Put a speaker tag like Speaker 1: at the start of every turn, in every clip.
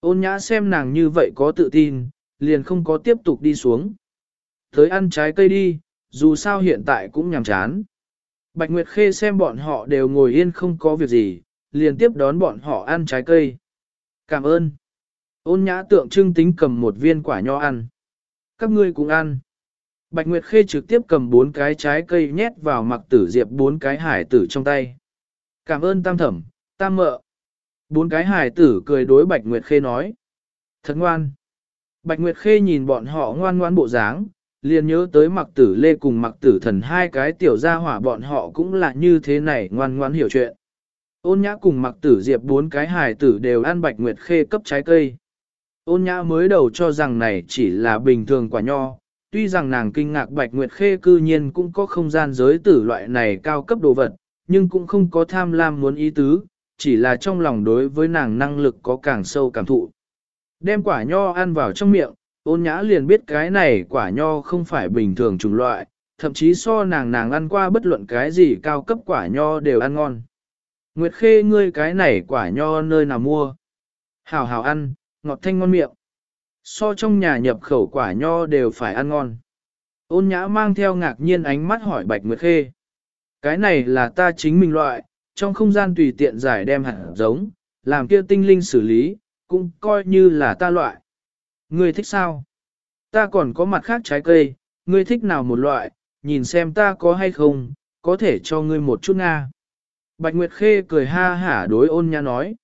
Speaker 1: Ôn nhã xem nàng như vậy có tự tin, liền không có tiếp tục đi xuống. Tới ăn trái cây đi, dù sao hiện tại cũng nhàm chán. Bạch Nguyệt Khê xem bọn họ đều ngồi yên không có việc gì, liền tiếp đón bọn họ ăn trái cây. Cảm ơn. Ôn nhã tượng trưng tính cầm một viên quả nho ăn. Các ngươi cũng ăn. Bạch Nguyệt Khê trực tiếp cầm bốn cái trái cây nhét vào mặc tử diệp bốn cái hải tử trong tay. Cảm ơn tam thẩm, tam mợ. Bốn cái hài tử cười đối Bạch Nguyệt Khê nói. Thật ngoan. Bạch Nguyệt Khê nhìn bọn họ ngoan ngoan bộ dáng, liền nhớ tới mặc tử lê cùng mặc tử thần hai cái tiểu gia hỏa bọn họ cũng là như thế này ngoan ngoan hiểu chuyện. Ôn nhã cùng mặc tử diệp bốn cái hài tử đều ăn bạch nguyệt khê cấp trái cây. Ôn nhã mới đầu cho rằng này chỉ là bình thường quả nho, tuy rằng nàng kinh ngạc bạch nguyệt khê cư nhiên cũng có không gian giới tử loại này cao cấp đồ vật, nhưng cũng không có tham lam muốn ý tứ, chỉ là trong lòng đối với nàng năng lực có càng sâu cảm thụ. Đem quả nho ăn vào trong miệng, ôn nhã liền biết cái này quả nho không phải bình thường chủng loại, thậm chí so nàng nàng ăn qua bất luận cái gì cao cấp quả nho đều ăn ngon. Nguyệt khê ngươi cái này quả nho nơi nào mua? Hảo hảo ăn, ngọt thanh ngon miệng. So trong nhà nhập khẩu quả nho đều phải ăn ngon. Ôn nhã mang theo ngạc nhiên ánh mắt hỏi Bạch Nguyệt Khê. Cái này là ta chính mình loại, trong không gian tùy tiện giải đem hạt giống, làm kia tinh linh xử lý, cũng coi như là ta loại. Ngươi thích sao? Ta còn có mặt khác trái cây, ngươi thích nào một loại, nhìn xem ta có hay không, có thể cho ngươi một chút Nga. Bạch Nguyệt Khê cười ha hả đối ôn nha nói.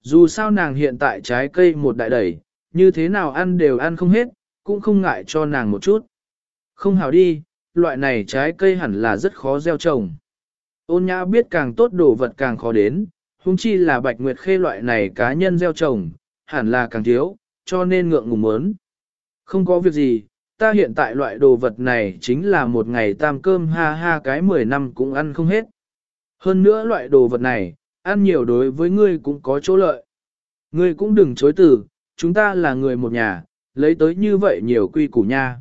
Speaker 1: Dù sao nàng hiện tại trái cây một đại đẩy, như thế nào ăn đều ăn không hết, cũng không ngại cho nàng một chút. Không hảo đi, loại này trái cây hẳn là rất khó gieo trồng. Ôn nhã biết càng tốt đồ vật càng khó đến, huống chi là bạch nguyệt khê loại này cá nhân gieo trồng, hẳn là càng thiếu, cho nên ngượng ngùng mớn. Không có việc gì, ta hiện tại loại đồ vật này chính là một ngày tam cơm ha ha cái 10 năm cũng ăn không hết. Hơn nữa loại đồ vật này, ăn nhiều đối với ngươi cũng có chỗ lợi. Ngươi cũng đừng chối từ, chúng ta là người một nhà, lấy tới như vậy nhiều quy củ nha.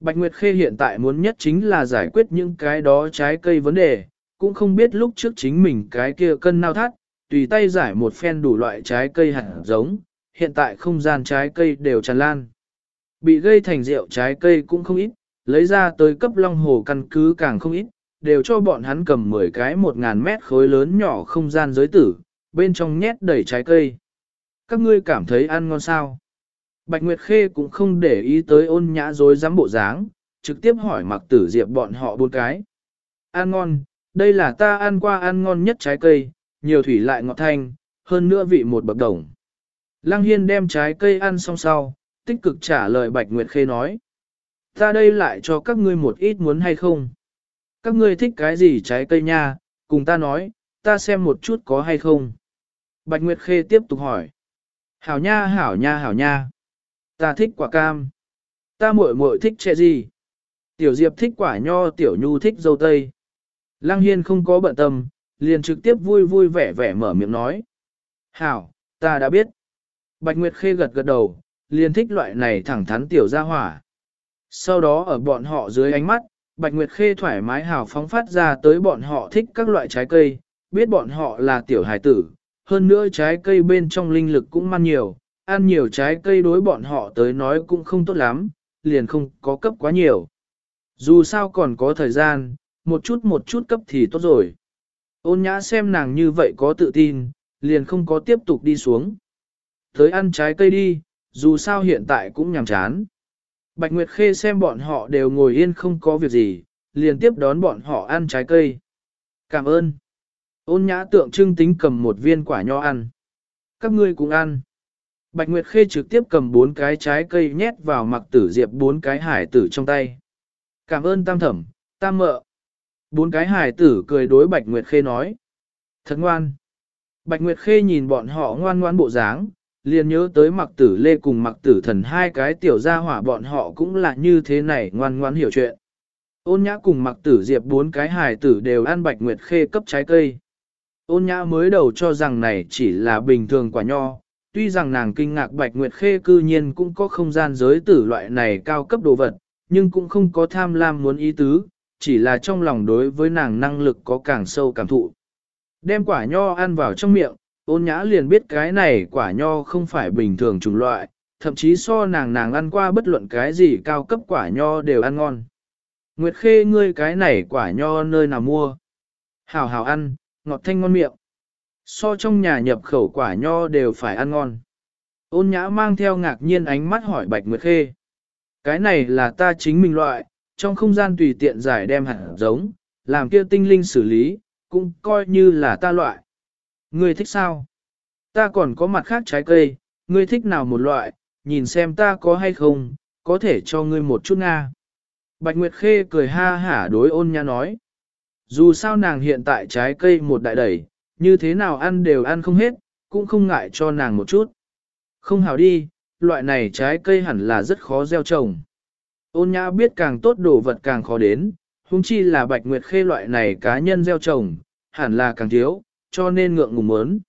Speaker 1: Bạch Nguyệt Khê hiện tại muốn nhất chính là giải quyết những cái đó trái cây vấn đề, cũng không biết lúc trước chính mình cái kia cân nao thắt, tùy tay giải một phen đủ loại trái cây hạt giống, hiện tại không gian trái cây đều tràn lan. Bị gây thành rượu trái cây cũng không ít, lấy ra tới cấp long hồ căn cứ càng không ít, đều cho bọn hắn cầm 10 cái 1.000 mét khối lớn nhỏ không gian giới tử, bên trong nhét đầy trái cây. Các ngươi cảm thấy ăn ngon sao? Bạch Nguyệt Khê cũng không để ý tới ôn nhã dối dám bộ dáng, trực tiếp hỏi mặc tử diệp bọn họ bốn cái. Ăn ngon, đây là ta ăn qua ăn ngon nhất trái cây, nhiều thủy lại ngọt thanh, hơn nữa vị một bậc đồng. Lăng Hiên đem trái cây ăn xong sau, tích cực trả lời Bạch Nguyệt Khê nói. Ta đây lại cho các ngươi một ít muốn hay không? Các ngươi thích cái gì trái cây nha, cùng ta nói, ta xem một chút có hay không. Bạch Nguyệt Khê tiếp tục hỏi. Hảo nha hảo nha hảo nha. Ta thích quả cam. Ta muội muội thích trẻ gì? Tiểu Diệp thích quả nho, Tiểu Nhu thích dâu tây. Lăng Hiên không có bận tâm, liền trực tiếp vui vui vẻ vẻ mở miệng nói. Hảo, ta đã biết. Bạch Nguyệt Khê gật gật đầu, liền thích loại này thẳng thắn tiểu gia hỏa. Sau đó ở bọn họ dưới ánh mắt, Bạch Nguyệt Khê thoải mái hào phóng phát ra tới bọn họ thích các loại trái cây, biết bọn họ là tiểu hải tử, hơn nữa trái cây bên trong linh lực cũng man nhiều, ăn nhiều trái cây đối bọn họ tới nói cũng không tốt lắm, liền không có cấp quá nhiều. Dù sao còn có thời gian, một chút một chút cấp thì tốt rồi. Ôn nhã xem nàng như vậy có tự tin, liền không có tiếp tục đi xuống. Tới ăn trái cây đi, dù sao hiện tại cũng nhàm chán. Bạch Nguyệt Khê xem bọn họ đều ngồi yên không có việc gì, liền tiếp đón bọn họ ăn trái cây. Cảm ơn. Ôn nhã tượng trưng tính cầm một viên quả nho ăn. Các ngươi cũng ăn. Bạch Nguyệt Khê trực tiếp cầm bốn cái trái cây nhét vào mặc tử diệp bốn cái hải tử trong tay. Cảm ơn tam thẩm, tam mợ. Bốn cái hài tử cười đối Bạch Nguyệt Khê nói. Thật ngoan. Bạch Nguyệt Khê nhìn bọn họ ngoan ngoan bộ dáng, liền nhớ tới mặc tử lê cùng mặc tử thần hai cái tiểu gia hỏa bọn họ cũng là như thế này ngoan ngoan hiểu chuyện. Ôn nhã cùng mặc tử diệp bốn cái hài tử đều ăn bạch nguyệt khê cấp trái cây. Ôn nhã mới đầu cho rằng này chỉ là bình thường quả nho, tuy rằng nàng kinh ngạc bạch nguyệt khê cư nhiên cũng có không gian giới tử loại này cao cấp đồ vật, nhưng cũng không có tham lam muốn ý tứ, chỉ là trong lòng đối với nàng năng lực có càng sâu cảm thụ. Đem quả nho ăn vào trong miệng, ôn nhã liền biết cái này quả nho không phải bình thường chủng loại, thậm chí so nàng nàng ăn qua bất luận cái gì cao cấp quả nho đều ăn ngon. Nguyệt Khê ngươi cái này quả nho nơi nào mua? Hảo hảo ăn, ngọt thanh ngon miệng. So trong nhà nhập khẩu quả nho đều phải ăn ngon. Ôn nhã mang theo ngạc nhiên ánh mắt hỏi Bạch Nguyệt Khê. Cái này là ta chính mình loại, trong không gian tùy tiện giải đem hạt giống, làm kia tinh linh xử lý, cũng coi như là ta loại. Ngươi thích sao? Ta còn có mặt khác trái cây, ngươi thích nào một loại, nhìn xem ta có hay không, có thể cho ngươi một chút Nga. Bạch Nguyệt Khê cười ha hả đối ôn nha nói. Dù sao nàng hiện tại trái cây một đại đẩy, như thế nào ăn đều ăn không hết, cũng không ngại cho nàng một chút. Không hào đi, loại này trái cây hẳn là rất khó gieo trồng. Ôn nhã biết càng tốt đồ vật càng khó đến, huống chi là bạch nguyệt khê loại này cá nhân gieo trồng, hẳn là càng thiếu, cho nên ngượng ngùng mớn.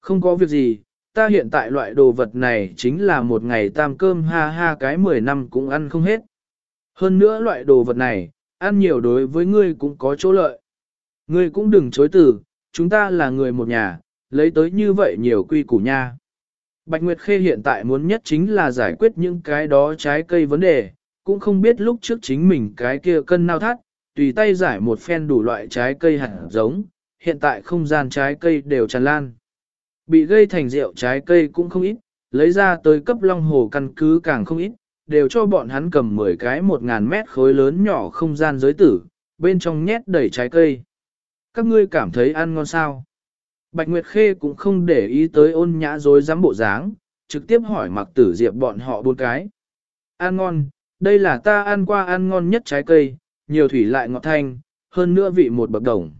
Speaker 1: Không có việc gì, ta hiện tại loại đồ vật này chính là một ngày tam cơm ha ha cái 10 năm cũng ăn không hết. Hơn nữa loại đồ vật này, ăn nhiều đối với ngươi cũng có chỗ lợi. Ngươi cũng đừng chối từ, chúng ta là người một nhà, lấy tới như vậy nhiều quy củ nha. Bạch Nguyệt Khê hiện tại muốn nhất chính là giải quyết những cái đó trái cây vấn đề, cũng không biết lúc trước chính mình cái kia cân nao thắt, tùy tay giải một phen đủ loại trái cây hạt giống, hiện tại không gian trái cây đều tràn lan. Bị gây thành rượu trái cây cũng không ít, lấy ra tới cấp long hồ căn cứ càng không ít, đều cho bọn hắn cầm 10 cái 1.000 mét khối lớn nhỏ không gian giới tử, bên trong nhét đầy trái cây. Các ngươi cảm thấy ăn ngon sao? Bạch Nguyệt Khê cũng không để ý tới ôn nhã dối dám bộ dáng, trực tiếp hỏi mặc tử diệp bọn họ bốn cái. Ăn ngon, đây là ta ăn qua ăn ngon nhất trái cây, nhiều thủy lại ngọt thanh, hơn nữa vị một bậc đồng.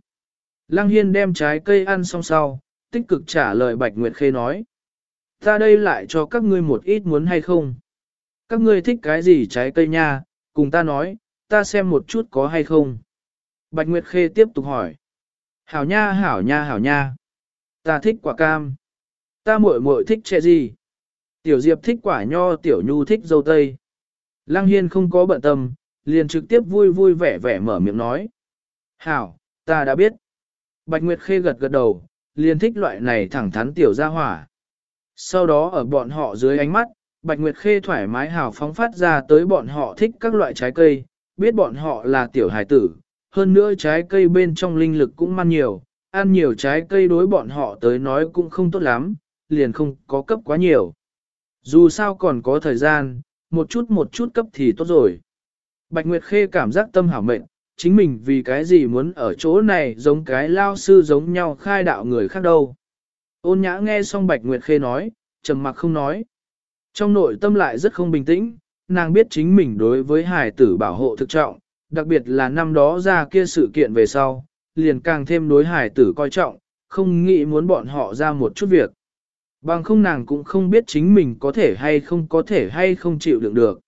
Speaker 1: Lăng Hiên đem trái cây ăn xong sau, tích cực trả lời Bạch Nguyệt Khê nói. Ta đây lại cho các ngươi một ít muốn hay không? Các ngươi thích cái gì trái cây nha, cùng ta nói, ta xem một chút có hay không. Bạch Nguyệt Khê tiếp tục hỏi. Hảo nha hảo nha hảo nha. Ta thích quả cam. Ta muội muội thích trẻ gì? Tiểu Diệp thích quả nho, Tiểu Nhu thích dâu tây. Lăng Hiên không có bận tâm, liền trực tiếp vui vui vẻ vẻ mở miệng nói. Hảo, ta đã biết. Bạch Nguyệt Khê gật gật đầu, liền thích loại này thẳng thắn tiểu gia hỏa. Sau đó ở bọn họ dưới ánh mắt, Bạch Nguyệt Khê thoải mái hào phóng phát ra tới bọn họ thích các loại trái cây, biết bọn họ là tiểu hài tử, hơn nữa trái cây bên trong linh lực cũng man nhiều, ăn nhiều trái cây đối bọn họ tới nói cũng không tốt lắm, liền không có cấp quá nhiều. Dù sao còn có thời gian, một chút một chút cấp thì tốt rồi. Bạch Nguyệt Khê cảm giác tâm hảo mệnh, chính mình vì cái gì muốn ở chỗ này giống cái lao sư giống nhau khai đạo người khác đâu. Ôn nhã nghe xong Bạch Nguyệt Khê nói, trầm mặc không nói. Trong nội tâm lại rất không bình tĩnh, nàng biết chính mình đối với hải tử bảo hộ thực trọng, đặc biệt là năm đó ra kia sự kiện về sau, liền càng thêm đối hải tử coi trọng, không nghĩ muốn bọn họ ra một chút việc. Bằng không nàng cũng không biết chính mình có thể hay không có thể hay không chịu đựng được.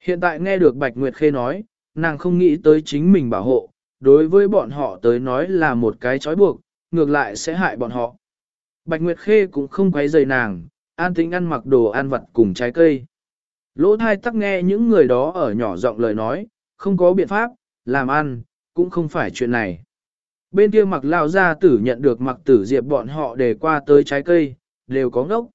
Speaker 1: Hiện tại nghe được Bạch Nguyệt Khê nói, nàng không nghĩ tới chính mình bảo hộ, đối với bọn họ tới nói là một cái trói buộc, ngược lại sẽ hại bọn họ. Bạch Nguyệt Khê cũng không quấy rầy nàng, an tính ăn mặc đồ ăn vặt cùng trái cây. Lỗ thai tắc nghe những người đó ở nhỏ giọng lời nói, không có biện pháp, làm ăn, cũng không phải chuyện này. Bên kia mặc lao gia tử nhận được mặc tử diệp bọn họ để qua tới trái cây, đều có ngốc.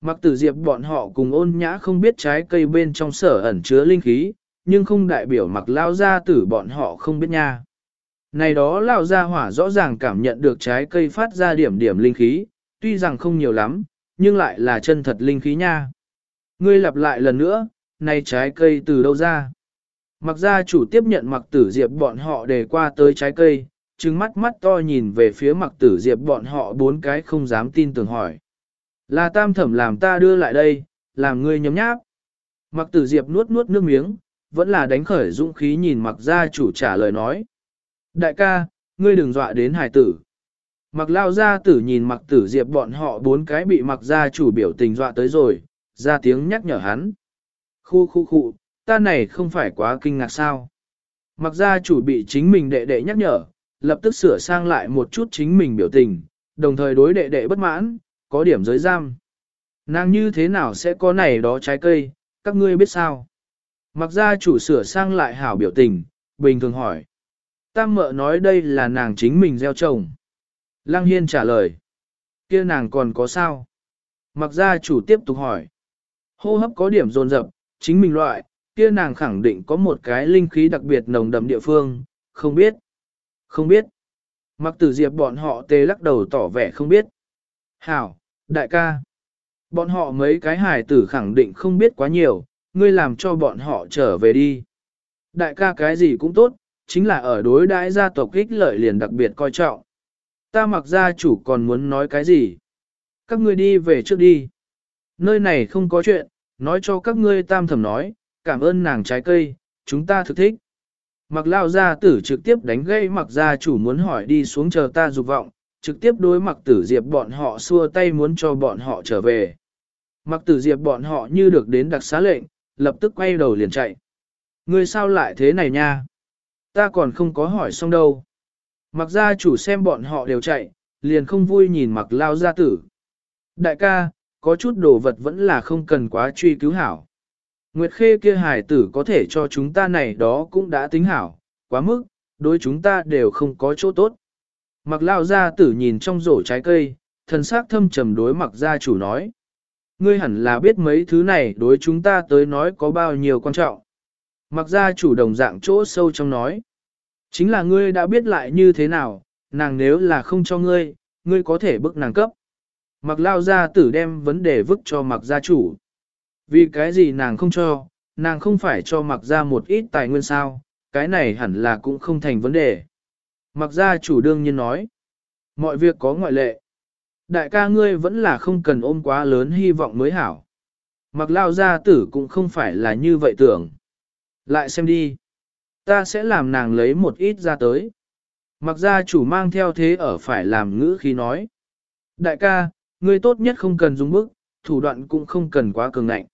Speaker 1: Mặc tử diệp bọn họ cùng ôn nhã không biết trái cây bên trong sở ẩn chứa linh khí, nhưng không đại biểu mặc lao gia tử bọn họ không biết nha. Này đó lao gia hỏa rõ ràng cảm nhận được trái cây phát ra điểm điểm linh khí, tuy rằng không nhiều lắm, nhưng lại là chân thật linh khí nha. Ngươi lặp lại lần nữa, này trái cây từ đâu ra? Mặc gia chủ tiếp nhận mặc tử diệp bọn họ để qua tới trái cây, trừng mắt mắt to nhìn về phía mặc tử diệp bọn họ bốn cái không dám tin tưởng hỏi. Là tam thẩm làm ta đưa lại đây, làm ngươi nhấm nháp. Mặc tử diệp nuốt nuốt nước miếng, vẫn là đánh khởi dũng khí nhìn mặc gia chủ trả lời nói. Đại ca, ngươi đừng dọa đến hải tử. Mặc lao gia tử nhìn mặc tử diệp bọn họ bốn cái bị mặc gia chủ biểu tình dọa tới rồi, ra tiếng nhắc nhở hắn. Khu khu khu, ta này không phải quá kinh ngạc sao. Mặc gia chủ bị chính mình đệ đệ nhắc nhở, lập tức sửa sang lại một chút chính mình biểu tình, đồng thời đối đệ đệ bất mãn, có điểm giới giam. Nàng như thế nào sẽ có này đó trái cây, các ngươi biết sao? Mặc gia chủ sửa sang lại hảo biểu tình, bình thường hỏi. Tam mợ nói đây là nàng chính mình gieo trồng. Lăng Hiên trả lời. Kia nàng còn có sao? Mặc gia chủ tiếp tục hỏi. Hô hấp có điểm dồn dập, chính mình loại, kia nàng khẳng định có một cái linh khí đặc biệt nồng đậm địa phương, không biết. Không biết. Mặc tử diệp bọn họ tê lắc đầu tỏ vẻ không biết. Hảo, đại ca. Bọn họ mấy cái hài tử khẳng định không biết quá nhiều, ngươi làm cho bọn họ trở về đi. Đại ca cái gì cũng tốt, chính là ở đối đãi gia tộc ích lợi liền đặc biệt coi trọng. Ta mặc gia chủ còn muốn nói cái gì? Các ngươi đi về trước đi. Nơi này không có chuyện, nói cho các ngươi tam thẩm nói, cảm ơn nàng trái cây, chúng ta thực thích. Mặc lao gia tử trực tiếp đánh gây mặc gia chủ muốn hỏi đi xuống chờ ta dục vọng, trực tiếp đối mặc tử diệp bọn họ xua tay muốn cho bọn họ trở về. Mặc tử diệp bọn họ như được đến đặc xá lệnh, lập tức quay đầu liền chạy. Ngươi sao lại thế này nha? Ta còn không có hỏi xong đâu. Mặc gia chủ xem bọn họ đều chạy, liền không vui nhìn mặc lao gia tử. Đại ca, có chút đồ vật vẫn là không cần quá truy cứu hảo. Nguyệt khê kia hài tử có thể cho chúng ta này đó cũng đã tính hảo, quá mức, đối chúng ta đều không có chỗ tốt. Mặc lao gia tử nhìn trong rổ trái cây, thần sắc thâm trầm đối mặc gia chủ nói. Ngươi hẳn là biết mấy thứ này đối chúng ta tới nói có bao nhiêu quan trọng. Mặc gia chủ đồng dạng chỗ sâu trong nói. Chính là ngươi đã biết lại như thế nào, nàng nếu là không cho ngươi, ngươi có thể bức nàng cấp. Mặc lao gia tử đem vấn đề vứt cho mặc gia chủ. Vì cái gì nàng không cho, nàng không phải cho mặc gia một ít tài nguyên sao, cái này hẳn là cũng không thành vấn đề. Mặc gia chủ đương nhiên nói, mọi việc có ngoại lệ. Đại ca ngươi vẫn là không cần ôm quá lớn hy vọng mới hảo. Mặc lao gia tử cũng không phải là như vậy tưởng. Lại xem đi. Ta sẽ làm nàng lấy một ít ra tới. Mặc gia chủ mang theo thế ở phải làm ngữ khi nói. Đại ca, ngươi tốt nhất không cần dùng bức, thủ đoạn cũng không cần quá cường ngạnh.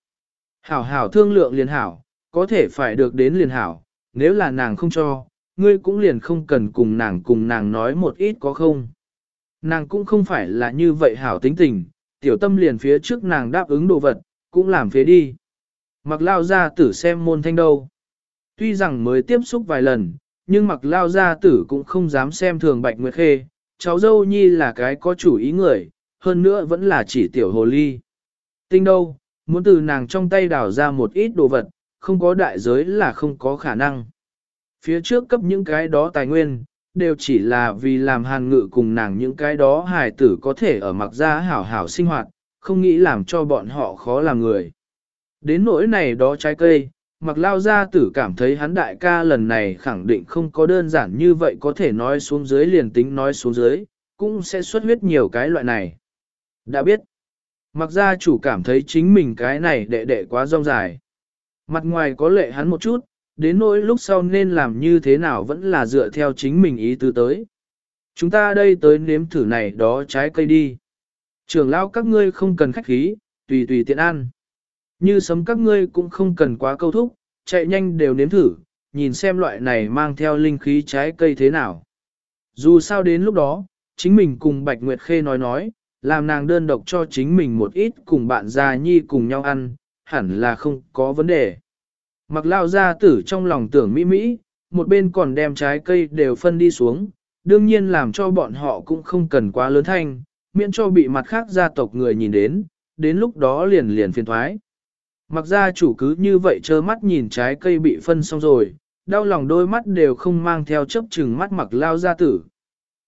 Speaker 1: Hảo hảo thương lượng liền hảo, có thể phải được đến liền hảo, nếu là nàng không cho, ngươi cũng liền không cần cùng nàng cùng nàng nói một ít có không. Nàng cũng không phải là như vậy hảo tính tình, tiểu tâm liền phía trước nàng đáp ứng đồ vật, cũng làm phía đi. Mặc lao ra tử xem môn thanh đâu. Tuy rằng mới tiếp xúc vài lần, nhưng mặc lao gia tử cũng không dám xem thường Bạch Nguyệt Khê, cháu dâu nhi là cái có chủ ý người, hơn nữa vẫn là chỉ tiểu hồ ly. Tinh đâu, muốn từ nàng trong tay đào ra một ít đồ vật, không có đại giới là không có khả năng. Phía trước cấp những cái đó tài nguyên, đều chỉ là vì làm hàn ngự cùng nàng những cái đó hài tử có thể ở mặc gia hảo hảo sinh hoạt, không nghĩ làm cho bọn họ khó làm người. Đến nỗi này đó trái cây, Mặc lao gia tử cảm thấy hắn đại ca lần này khẳng định không có đơn giản như vậy có thể nói xuống dưới liền tính nói xuống dưới, cũng sẽ xuất huyết nhiều cái loại này. Đã biết, mặc gia chủ cảm thấy chính mình cái này đệ đệ quá rong dài. Mặt ngoài có lệ hắn một chút, đến nỗi lúc sau nên làm như thế nào vẫn là dựa theo chính mình ý tứ tới. Chúng ta đây tới nếm thử này đó trái cây đi. Trường lao các ngươi không cần khách khí, tùy tùy tiện ăn. Như sấm các ngươi cũng không cần quá câu thúc, chạy nhanh đều nếm thử, nhìn xem loại này mang theo linh khí trái cây thế nào. Dù sao đến lúc đó, chính mình cùng Bạch Nguyệt Khê nói nói, làm nàng đơn độc cho chính mình một ít cùng bạn già nhi cùng nhau ăn, hẳn là không có vấn đề. Mặc lao ra tử trong lòng tưởng mỹ mỹ, một bên còn đem trái cây đều phân đi xuống, đương nhiên làm cho bọn họ cũng không cần quá lớn thanh, miễn cho bị mặt khác gia tộc người nhìn đến, đến lúc đó liền liền phiền thoái. Mặc ra chủ cứ như vậy trơ mắt nhìn trái cây bị phân xong rồi, đau lòng đôi mắt đều không mang theo chấp chừng mắt mặc lao ra tử.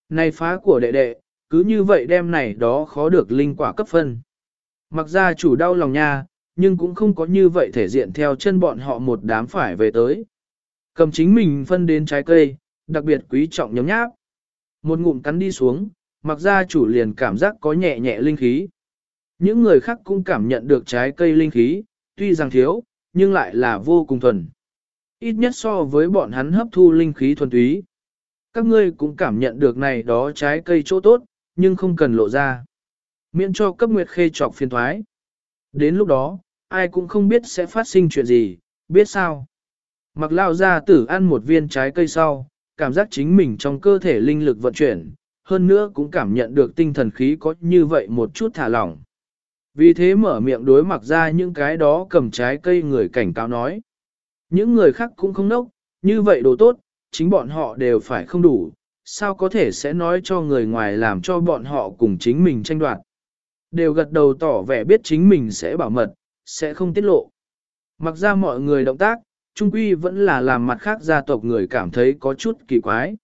Speaker 1: Này phá của đệ đệ, cứ như vậy đem này đó khó được linh quả cấp phân. Mặc ra chủ đau lòng nha, nhưng cũng không có như vậy thể diện theo chân bọn họ một đám phải về tới. Cầm chính mình phân đến trái cây, đặc biệt quý trọng nhóm nháp. Một ngụm cắn đi xuống, mặc ra chủ liền cảm giác có nhẹ nhẹ linh khí. Những người khác cũng cảm nhận được trái cây linh khí, tuy rằng thiếu, nhưng lại là vô cùng thuần. Ít nhất so với bọn hắn hấp thu linh khí thuần túy. Các ngươi cũng cảm nhận được này đó trái cây chỗ tốt, nhưng không cần lộ ra. Miễn cho cấp nguyệt khê trọc phiền thoái. Đến lúc đó, ai cũng không biết sẽ phát sinh chuyện gì, biết sao. Mặc lao ra tử ăn một viên trái cây sau, cảm giác chính mình trong cơ thể linh lực vận chuyển, hơn nữa cũng cảm nhận được tinh thần khí có như vậy một chút thả lỏng. Vì thế mở miệng đối mặt ra những cái đó cầm trái cây người cảnh cáo nói. Những người khác cũng không nốc, như vậy đồ tốt, chính bọn họ đều phải không đủ, sao có thể sẽ nói cho người ngoài làm cho bọn họ cùng chính mình tranh đoạt. Đều gật đầu tỏ vẻ biết chính mình sẽ bảo mật, sẽ không tiết lộ. Mặc ra mọi người động tác, trung quy vẫn là làm mặt khác gia tộc người cảm thấy có chút kỳ quái.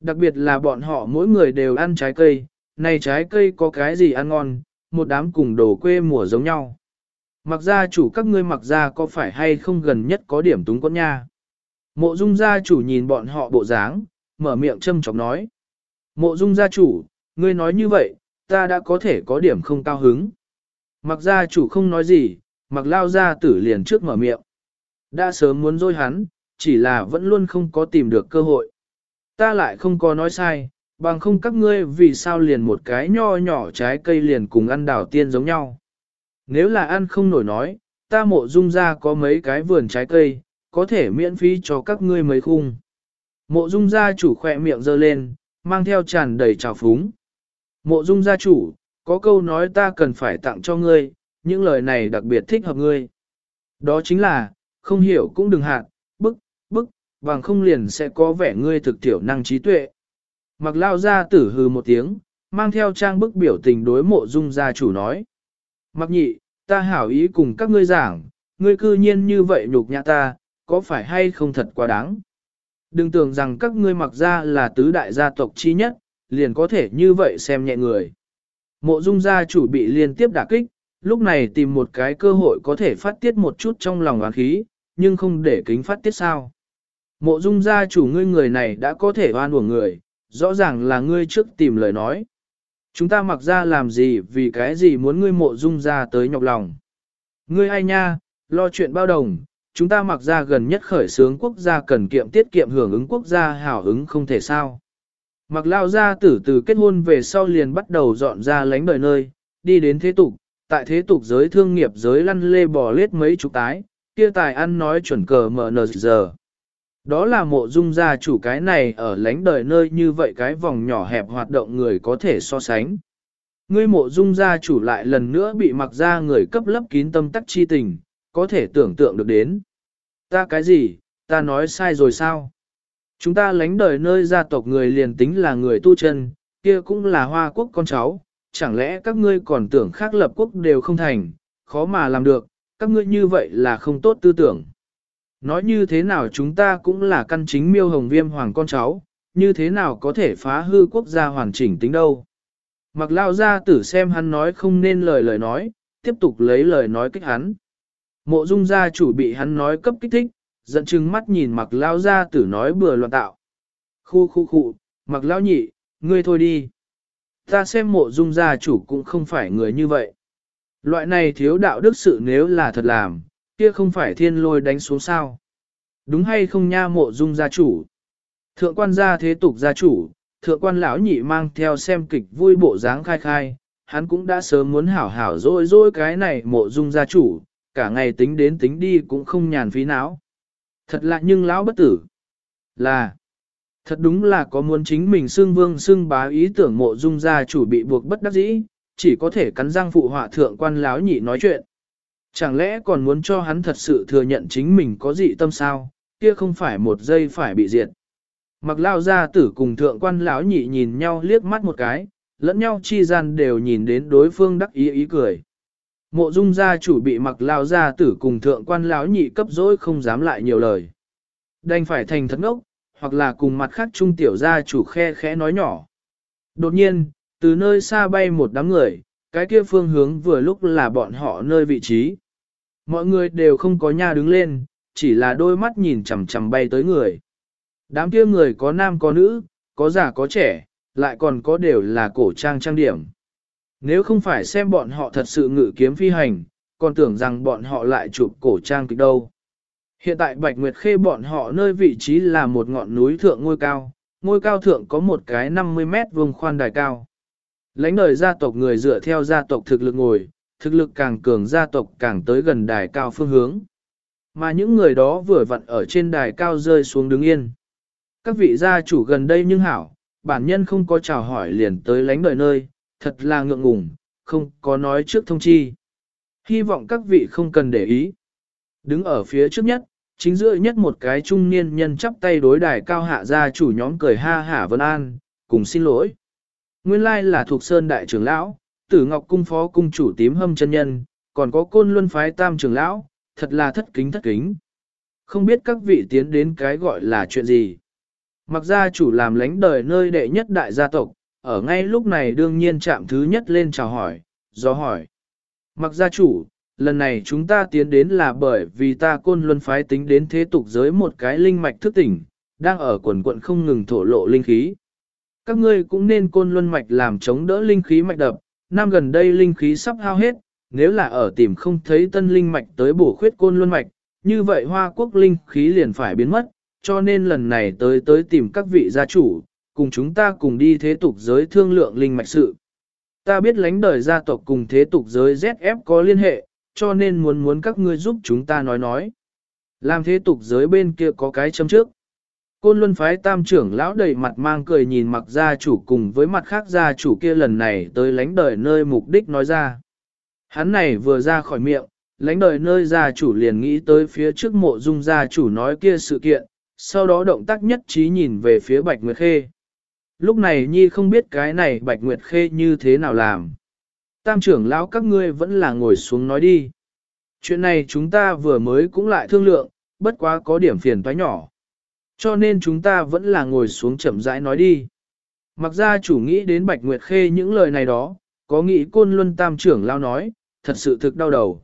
Speaker 1: Đặc biệt là bọn họ mỗi người đều ăn trái cây, này trái cây có cái gì ăn ngon, một đám cùng đồ quê mùa giống nhau. Mặc ra chủ các ngươi mặc ra có phải hay không gần nhất có điểm túng con nha. Mộ dung gia chủ nhìn bọn họ bộ dáng, mở miệng châm chọc nói. Mộ dung gia chủ, ngươi nói như vậy, ta đã có thể có điểm không cao hứng. Mặc gia chủ không nói gì, mặc lao ra tử liền trước mở miệng. Đã sớm muốn dối hắn, chỉ là vẫn luôn không có tìm được cơ hội. Ta lại không có nói sai, bằng không các ngươi vì sao liền một cái nho nhỏ trái cây liền cùng ăn đảo tiên giống nhau. Nếu là ăn không nổi nói, ta mộ dung ra có mấy cái vườn trái cây, có thể miễn phí cho các ngươi mấy khung. Mộ dung gia chủ khỏe miệng giơ lên, mang theo tràn đầy trào phúng. Mộ dung gia chủ, có câu nói ta cần phải tặng cho ngươi, những lời này đặc biệt thích hợp ngươi. Đó chính là, không hiểu cũng đừng hạn, bức, bức, bằng không liền sẽ có vẻ ngươi thực tiểu năng trí tuệ. Mặc lao ra tử hừ một tiếng, mang theo trang bức biểu tình đối mộ dung gia chủ nói. Mặc nhị, ta hảo ý cùng các ngươi giảng, ngươi cư nhiên như vậy nhục nhã ta, có phải hay không thật quá đáng? Đừng tưởng rằng các ngươi mặc ra là tứ đại gia tộc chi nhất, liền có thể như vậy xem nhẹ người. Mộ dung gia chủ bị liên tiếp đả kích, lúc này tìm một cái cơ hội có thể phát tiết một chút trong lòng oán khí, nhưng không để kính phát tiết sao. Mộ dung gia chủ ngươi người này đã có thể oan uổng người, rõ ràng là ngươi trước tìm lời nói. Chúng ta mặc ra làm gì vì cái gì muốn ngươi mộ dung ra tới nhọc lòng. Ngươi ai nha, lo chuyện bao đồng, chúng ta mặc ra gần nhất khởi xướng quốc gia cần kiệm tiết kiệm hưởng ứng quốc gia hảo ứng không thể sao. Mặc lao gia tử từ kết hôn về sau liền bắt đầu dọn ra lánh đời nơi, đi đến thế tục, tại thế tục giới thương nghiệp giới lăn lê bò lết mấy chục tái, kia tài ăn nói chuẩn cờ mở nờ giờ. Đó là mộ dung gia chủ cái này ở lánh đời nơi như vậy cái vòng nhỏ hẹp hoạt động người có thể so sánh. Ngươi mộ dung gia chủ lại lần nữa bị mặc ra người cấp lấp kín tâm tắc chi tình, có thể tưởng tượng được đến. Ta cái gì, ta nói sai rồi sao? Chúng ta lánh đời nơi gia tộc người liền tính là người tu chân, kia cũng là hoa quốc con cháu, chẳng lẽ các ngươi còn tưởng khác lập quốc đều không thành, khó mà làm được, các ngươi như vậy là không tốt tư tưởng. Nói như thế nào chúng ta cũng là căn chính miêu hồng viêm hoàng con cháu, như thế nào có thể phá hư quốc gia hoàn chỉnh tính đâu. Mặc lao ra tử xem hắn nói không nên lời lời nói, tiếp tục lấy lời nói kích hắn. Mộ dung gia chủ bị hắn nói cấp kích thích, giận chừng mắt nhìn mặc lao ra tử nói bừa loạn tạo. Khu khu khu, mặc lao nhị, ngươi thôi đi. Ta xem mộ dung gia chủ cũng không phải người như vậy. Loại này thiếu đạo đức sự nếu là thật làm, kia không phải thiên lôi đánh xuống sao. Đúng hay không nha mộ dung gia chủ. Thượng quan gia thế tục gia chủ, thượng quan lão nhị mang theo xem kịch vui bộ dáng khai khai, hắn cũng đã sớm muốn hảo hảo rồi rồi cái này mộ dung gia chủ, cả ngày tính đến tính đi cũng không nhàn phí não. Thật lạ nhưng lão bất tử. Là, thật đúng là có muốn chính mình xưng vương xưng bá ý tưởng mộ dung gia chủ bị buộc bất đắc dĩ, chỉ có thể cắn răng phụ họa thượng quan lão nhị nói chuyện. Chẳng lẽ còn muốn cho hắn thật sự thừa nhận chính mình có dị tâm sao, kia không phải một giây phải bị diệt. Mặc lao gia tử cùng thượng quan lão nhị nhìn nhau liếc mắt một cái, lẫn nhau chi gian đều nhìn đến đối phương đắc ý ý cười. Mộ dung gia chủ bị mặc lao gia tử cùng thượng quan lão nhị cấp dối không dám lại nhiều lời. Đành phải thành thật ngốc, hoặc là cùng mặt khác trung tiểu gia chủ khe khẽ nói nhỏ. Đột nhiên, từ nơi xa bay một đám người, cái kia phương hướng vừa lúc là bọn họ nơi vị trí. Mọi người đều không có nha đứng lên, chỉ là đôi mắt nhìn chằm chằm bay tới người. Đám kia người có nam có nữ, có già có trẻ, lại còn có đều là cổ trang trang điểm. Nếu không phải xem bọn họ thật sự ngự kiếm phi hành, còn tưởng rằng bọn họ lại chụp cổ trang kịch đâu. Hiện tại Bạch Nguyệt Khê bọn họ nơi vị trí là một ngọn núi thượng ngôi cao, ngôi cao thượng có một cái 50 mét vuông khoan đài cao. Lãnh đời gia tộc người dựa theo gia tộc thực lực ngồi, thực lực càng cường gia tộc càng tới gần đài cao phương hướng. Mà những người đó vừa vặn ở trên đài cao rơi xuống đứng yên. Các vị gia chủ gần đây nhưng hảo, bản nhân không có chào hỏi liền tới lãnh đời nơi, thật là ngượng ngùng, không có nói trước thông chi. Hy vọng các vị không cần để ý. Đứng ở phía trước nhất, chính giữa nhất một cái trung niên nhân chắp tay đối đài cao hạ gia chủ nhóm cười ha hả vân an, cùng xin lỗi. Nguyên lai là thuộc sơn đại trưởng lão, tử ngọc cung phó cung chủ tím hâm chân nhân, còn có côn luân phái tam trưởng lão, thật là thất kính thất kính. Không biết các vị tiến đến cái gọi là chuyện gì. Mặc gia chủ làm lãnh đời nơi đệ nhất đại gia tộc, ở ngay lúc này đương nhiên chạm thứ nhất lên chào hỏi, do hỏi. Mặc gia chủ, lần này chúng ta tiến đến là bởi vì ta côn luân phái tính đến thế tục giới một cái linh mạch thức tỉnh, đang ở quần quận không ngừng thổ lộ linh khí. Các ngươi cũng nên côn luân mạch làm chống đỡ linh khí mạch đập, năm gần đây linh khí sắp hao hết, nếu là ở tìm không thấy tân linh mạch tới bổ khuyết côn luân mạch, như vậy hoa quốc linh khí liền phải biến mất, cho nên lần này tới tới tìm các vị gia chủ, cùng chúng ta cùng đi thế tục giới thương lượng linh mạch sự. Ta biết lãnh đời gia tộc cùng thế tục giới ZF có liên hệ, cho nên muốn muốn các ngươi giúp chúng ta nói nói. Làm thế tục giới bên kia có cái châm trước. Côn luân phái tam trưởng lão đầy mặt mang cười nhìn mặc gia chủ cùng với mặt khác gia chủ kia lần này tới lãnh đời nơi mục đích nói ra. Hắn này vừa ra khỏi miệng, lãnh đời nơi gia chủ liền nghĩ tới phía trước mộ dung gia chủ nói kia sự kiện, sau đó động tác nhất trí nhìn về phía Bạch Nguyệt Khê. Lúc này Nhi không biết cái này Bạch Nguyệt Khê như thế nào làm. Tam trưởng lão các ngươi vẫn là ngồi xuống nói đi. Chuyện này chúng ta vừa mới cũng lại thương lượng, bất quá có điểm phiền toái nhỏ. Cho nên chúng ta vẫn là ngồi xuống chậm rãi nói đi. Mặc ra chủ nghĩ đến Bạch Nguyệt Khê những lời này đó, có nghĩ côn luân tam trưởng lao nói, thật sự thực đau đầu.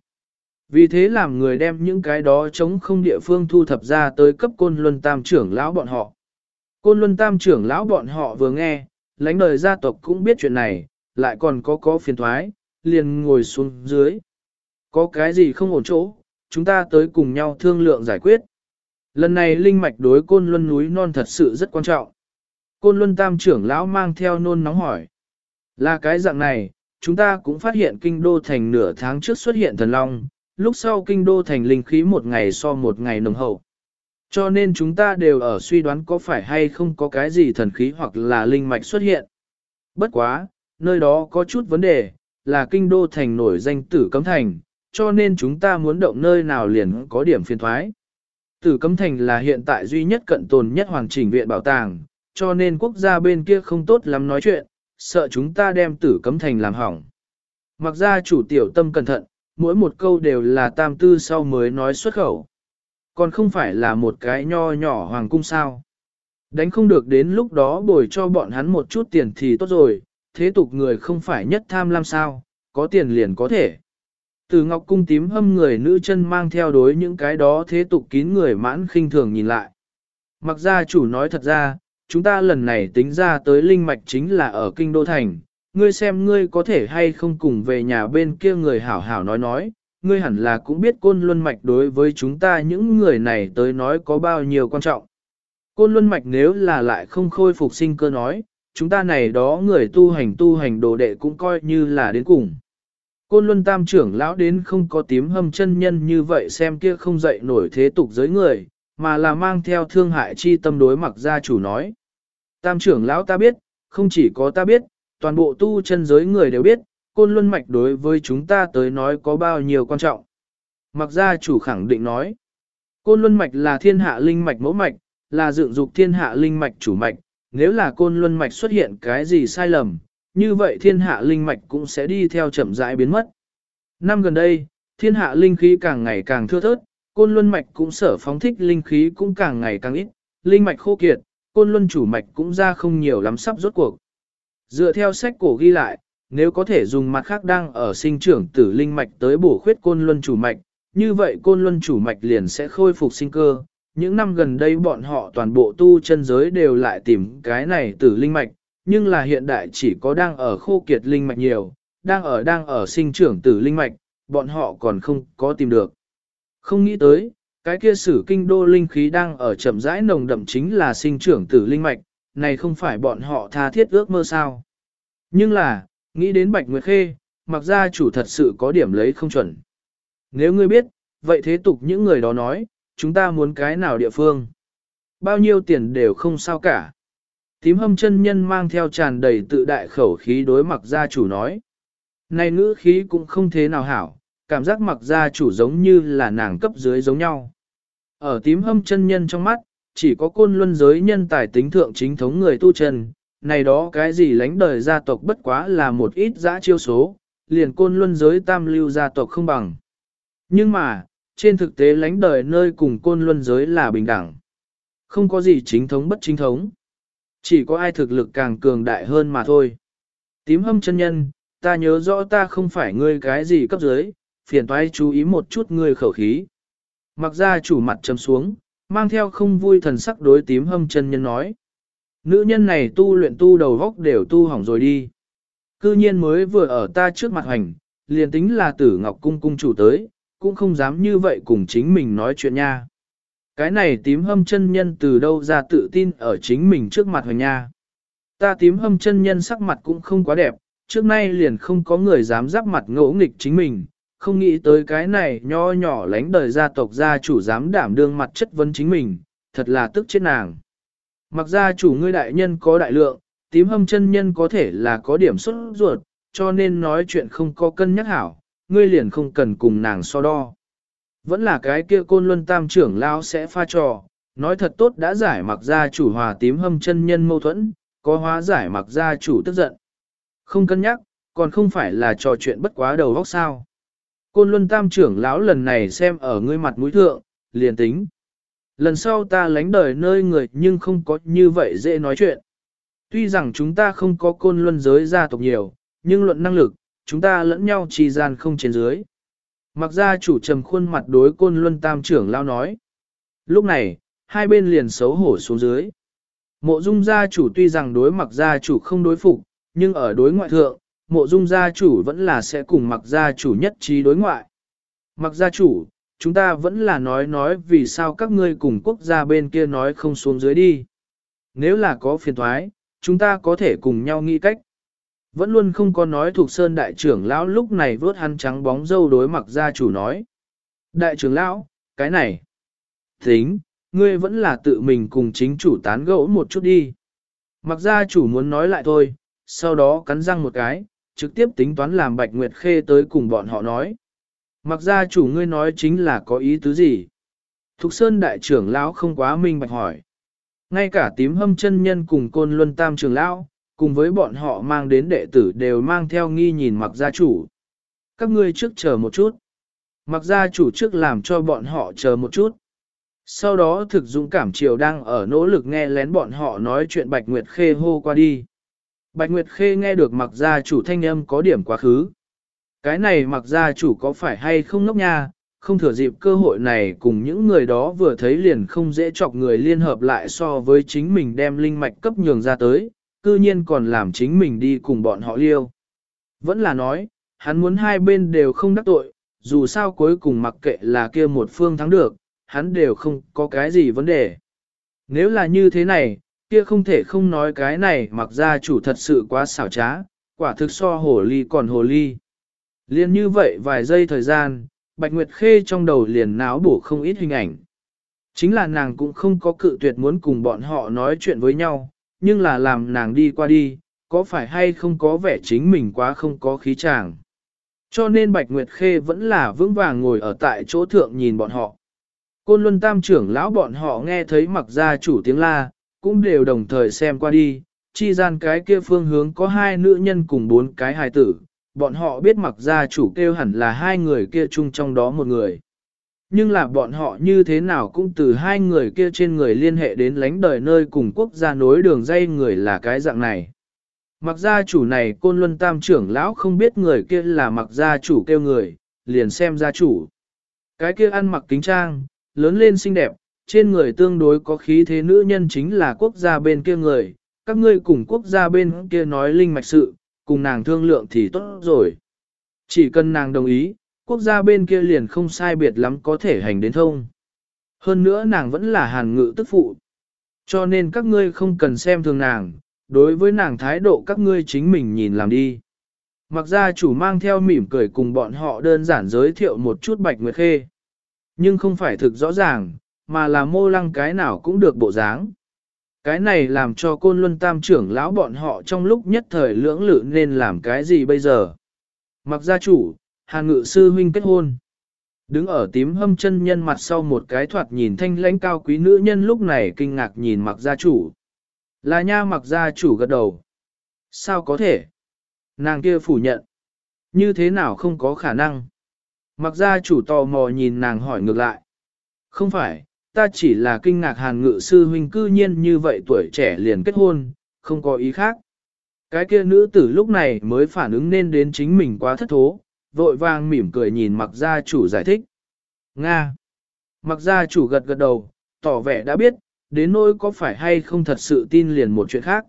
Speaker 1: Vì thế làm người đem những cái đó chống không địa phương thu thập ra tới cấp côn luân tam trưởng lão bọn họ. Côn luân tam trưởng lão bọn họ vừa nghe, lãnh đời gia tộc cũng biết chuyện này, lại còn có có phiền thoái, liền ngồi xuống dưới. Có cái gì không ổn chỗ, chúng ta tới cùng nhau thương lượng giải quyết. Lần này linh mạch đối côn luân núi non thật sự rất quan trọng. Côn luân tam trưởng lão mang theo nôn nóng hỏi. Là cái dạng này, chúng ta cũng phát hiện kinh đô thành nửa tháng trước xuất hiện thần long, lúc sau kinh đô thành linh khí một ngày so một ngày nồng hậu. Cho nên chúng ta đều ở suy đoán có phải hay không có cái gì thần khí hoặc là linh mạch xuất hiện. Bất quá, nơi đó có chút vấn đề, là kinh đô thành nổi danh tử cấm thành, cho nên chúng ta muốn động nơi nào liền có điểm phiên thoái. Tử cấm thành là hiện tại duy nhất cận tồn nhất hoàng chỉnh viện bảo tàng, cho nên quốc gia bên kia không tốt lắm nói chuyện, sợ chúng ta đem tử cấm thành làm hỏng. Mặc ra chủ tiểu tâm cẩn thận, mỗi một câu đều là tam tư sau mới nói xuất khẩu. Còn không phải là một cái nho nhỏ hoàng cung sao. Đánh không được đến lúc đó bồi cho bọn hắn một chút tiền thì tốt rồi, thế tục người không phải nhất tham lam sao, có tiền liền có thể. Từ ngọc cung tím hâm người nữ chân mang theo đối những cái đó thế tục kín người mãn khinh thường nhìn lại. Mặc ra chủ nói thật ra, chúng ta lần này tính ra tới linh mạch chính là ở kinh đô thành, ngươi xem ngươi có thể hay không cùng về nhà bên kia người hảo hảo nói nói, ngươi hẳn là cũng biết côn luân mạch đối với chúng ta những người này tới nói có bao nhiêu quan trọng. Côn luân mạch nếu là lại không khôi phục sinh cơ nói, chúng ta này đó người tu hành tu hành đồ đệ cũng coi như là đến cùng. Côn luân tam trưởng lão đến không có tím hâm chân nhân như vậy xem kia không dậy nổi thế tục giới người, mà là mang theo thương hại chi tâm đối mặc gia chủ nói. Tam trưởng lão ta biết, không chỉ có ta biết, toàn bộ tu chân giới người đều biết, côn luân mạch đối với chúng ta tới nói có bao nhiêu quan trọng. Mặc gia chủ khẳng định nói, côn luân mạch là thiên hạ linh mạch mẫu mạch, là dựng dục thiên hạ linh mạch chủ mạch, nếu là côn luân mạch xuất hiện cái gì sai lầm, như vậy thiên hạ linh mạch cũng sẽ đi theo chậm rãi biến mất. Năm gần đây, thiên hạ linh khí càng ngày càng thưa thớt, côn luân mạch cũng sở phóng thích linh khí cũng càng ngày càng ít, linh mạch khô kiệt, côn luân chủ mạch cũng ra không nhiều lắm sắp rốt cuộc. Dựa theo sách cổ ghi lại, nếu có thể dùng mặt khác đang ở sinh trưởng tử linh mạch tới bổ khuyết côn luân chủ mạch, như vậy côn luân chủ mạch liền sẽ khôi phục sinh cơ. Những năm gần đây bọn họ toàn bộ tu chân giới đều lại tìm cái này tử linh mạch, nhưng là hiện đại chỉ có đang ở khô kiệt linh mạch nhiều, đang ở đang ở sinh trưởng tử linh mạch, bọn họ còn không có tìm được. Không nghĩ tới, cái kia sử kinh đô linh khí đang ở chậm rãi nồng đậm chính là sinh trưởng tử linh mạch, này không phải bọn họ tha thiết ước mơ sao. Nhưng là, nghĩ đến Bạch Nguyệt Khê, mặc ra chủ thật sự có điểm lấy không chuẩn. Nếu ngươi biết, vậy thế tục những người đó nói, chúng ta muốn cái nào địa phương. Bao nhiêu tiền đều không sao cả. Tím hâm chân nhân mang theo tràn đầy tự đại khẩu khí đối mặc gia chủ nói. Này ngữ khí cũng không thế nào hảo, cảm giác mặc gia chủ giống như là nàng cấp dưới giống nhau. Ở tím hâm chân nhân trong mắt, chỉ có côn luân giới nhân tài tính thượng chính thống người tu chân, này đó cái gì lánh đời gia tộc bất quá là một ít dã chiêu số, liền côn luân giới tam lưu gia tộc không bằng. Nhưng mà, trên thực tế lãnh đời nơi cùng côn luân giới là bình đẳng. Không có gì chính thống bất chính thống. Chỉ có ai thực lực càng cường đại hơn mà thôi. Tím hâm chân nhân, ta nhớ rõ ta không phải ngươi cái gì cấp dưới, phiền toái chú ý một chút ngươi khẩu khí. Mặc ra chủ mặt chấm xuống, mang theo không vui thần sắc đối tím hâm chân nhân nói. Nữ nhân này tu luyện tu đầu góc đều tu hỏng rồi đi. Cư nhiên mới vừa ở ta trước mặt hành, liền tính là tử ngọc cung cung chủ tới, cũng không dám như vậy cùng chính mình nói chuyện nha. Cái này tím hâm chân nhân từ đâu ra tự tin ở chính mình trước mặt hoành nha. Ta tím hâm chân nhân sắc mặt cũng không quá đẹp, trước nay liền không có người dám giáp mặt ngỗ nghịch chính mình, không nghĩ tới cái này nho nhỏ lánh đời gia tộc gia chủ dám đảm đương mặt chất vấn chính mình, thật là tức chết nàng. Mặc gia chủ ngươi đại nhân có đại lượng, tím hâm chân nhân có thể là có điểm xuất ruột, cho nên nói chuyện không có cân nhắc hảo, ngươi liền không cần cùng nàng so đo. Vẫn là cái kia côn luân tam trưởng lao sẽ pha trò, nói thật tốt đã giải mặc ra chủ hòa tím hâm chân nhân mâu thuẫn, có hóa giải mặc ra chủ tức giận. Không cân nhắc, còn không phải là trò chuyện bất quá đầu óc sao. Côn luân tam trưởng lão lần này xem ở ngươi mặt mũi thượng, liền tính. Lần sau ta lánh đời nơi người nhưng không có như vậy dễ nói chuyện. Tuy rằng chúng ta không có côn luân giới gia tộc nhiều, nhưng luận năng lực, chúng ta lẫn nhau trì gian không trên dưới. Mặc ra chủ trầm khuôn mặt đối côn luân tam trưởng lao nói. Lúc này, hai bên liền xấu hổ xuống dưới. Mộ dung gia chủ tuy rằng đối mặc gia chủ không đối phục, nhưng ở đối ngoại thượng, mộ dung gia chủ vẫn là sẽ cùng mặc gia chủ nhất trí đối ngoại. Mặc gia chủ, chúng ta vẫn là nói nói vì sao các ngươi cùng quốc gia bên kia nói không xuống dưới đi. Nếu là có phiền thoái, chúng ta có thể cùng nhau nghĩ cách. Vẫn luôn không có nói thuộc sơn đại trưởng lão lúc này vớt hắn trắng bóng dâu đối mặc gia chủ nói. Đại trưởng lão, cái này. Tính, ngươi vẫn là tự mình cùng chính chủ tán gẫu một chút đi. Mặc gia chủ muốn nói lại thôi, sau đó cắn răng một cái, trực tiếp tính toán làm Bạch Nguyệt Khê tới cùng bọn họ nói. Mặc gia chủ ngươi nói chính là có ý tứ gì? Thục Sơn đại trưởng lão không quá minh bạch hỏi. Ngay cả tím hâm chân nhân cùng côn luân tam trưởng lão, cùng với bọn họ mang đến đệ tử đều mang theo nghi nhìn mặc gia chủ. Các ngươi trước chờ một chút. Mặc gia chủ trước làm cho bọn họ chờ một chút. Sau đó thực dũng cảm triều đang ở nỗ lực nghe lén bọn họ nói chuyện Bạch Nguyệt Khê hô qua đi. Bạch Nguyệt Khê nghe được mặc gia chủ thanh âm có điểm quá khứ. Cái này mặc gia chủ có phải hay không ngốc nha, không thừa dịp cơ hội này cùng những người đó vừa thấy liền không dễ chọc người liên hợp lại so với chính mình đem linh mạch cấp nhường ra tới, cư nhiên còn làm chính mình đi cùng bọn họ liêu. Vẫn là nói, hắn muốn hai bên đều không đắc tội, dù sao cuối cùng mặc kệ là kia một phương thắng được, hắn đều không có cái gì vấn đề. Nếu là như thế này, kia không thể không nói cái này mặc ra chủ thật sự quá xảo trá, quả thực so hồ ly còn hồ ly. Liên như vậy vài giây thời gian, Bạch Nguyệt Khê trong đầu liền náo bổ không ít hình ảnh. Chính là nàng cũng không có cự tuyệt muốn cùng bọn họ nói chuyện với nhau, nhưng là làm nàng đi qua đi, có phải hay không có vẻ chính mình quá không có khí chàng. Cho nên Bạch Nguyệt Khê vẫn là vững vàng ngồi ở tại chỗ thượng nhìn bọn họ. Côn Luân Tam trưởng lão bọn họ nghe thấy mặc gia chủ tiếng la, cũng đều đồng thời xem qua đi, chi gian cái kia phương hướng có hai nữ nhân cùng bốn cái hài tử, bọn họ biết mặc gia chủ kêu hẳn là hai người kia chung trong đó một người. Nhưng là bọn họ như thế nào cũng từ hai người kia trên người liên hệ đến lánh đời nơi cùng quốc gia nối đường dây người là cái dạng này. Mặc gia chủ này côn luân tam trưởng lão không biết người kia là mặc gia chủ kêu người, liền xem gia chủ. Cái kia ăn mặc kính trang, lớn lên xinh đẹp, trên người tương đối có khí thế nữ nhân chính là quốc gia bên kia người, các ngươi cùng quốc gia bên kia nói linh mạch sự, cùng nàng thương lượng thì tốt rồi. Chỉ cần nàng đồng ý, quốc gia bên kia liền không sai biệt lắm có thể hành đến thông. Hơn nữa nàng vẫn là hàn ngự tức phụ. Cho nên các ngươi không cần xem thường nàng, đối với nàng thái độ các ngươi chính mình nhìn làm đi. Mặc ra chủ mang theo mỉm cười cùng bọn họ đơn giản giới thiệu một chút bạch nguyệt khê. Nhưng không phải thực rõ ràng, mà là mô lăng cái nào cũng được bộ dáng. Cái này làm cho côn luân tam trưởng lão bọn họ trong lúc nhất thời lưỡng lự nên làm cái gì bây giờ. Mặc gia chủ, hàn ngự sư huynh kết hôn. Đứng ở tím hâm chân nhân mặt sau một cái thoạt nhìn thanh lãnh cao quý nữ nhân lúc này kinh ngạc nhìn mặc gia chủ. Là nha mặc gia chủ gật đầu. Sao có thể? Nàng kia phủ nhận. Như thế nào không có khả năng? Mặc gia chủ tò mò nhìn nàng hỏi ngược lại. Không phải, ta chỉ là kinh ngạc hàn ngự sư huynh cư nhiên như vậy tuổi trẻ liền kết hôn, không có ý khác. Cái kia nữ tử lúc này mới phản ứng nên đến chính mình quá thất thố, vội vàng mỉm cười nhìn mặc gia chủ giải thích. Nga. Mặc gia chủ gật gật đầu, tỏ vẻ đã biết, đến nỗi có phải hay không thật sự tin liền một chuyện khác.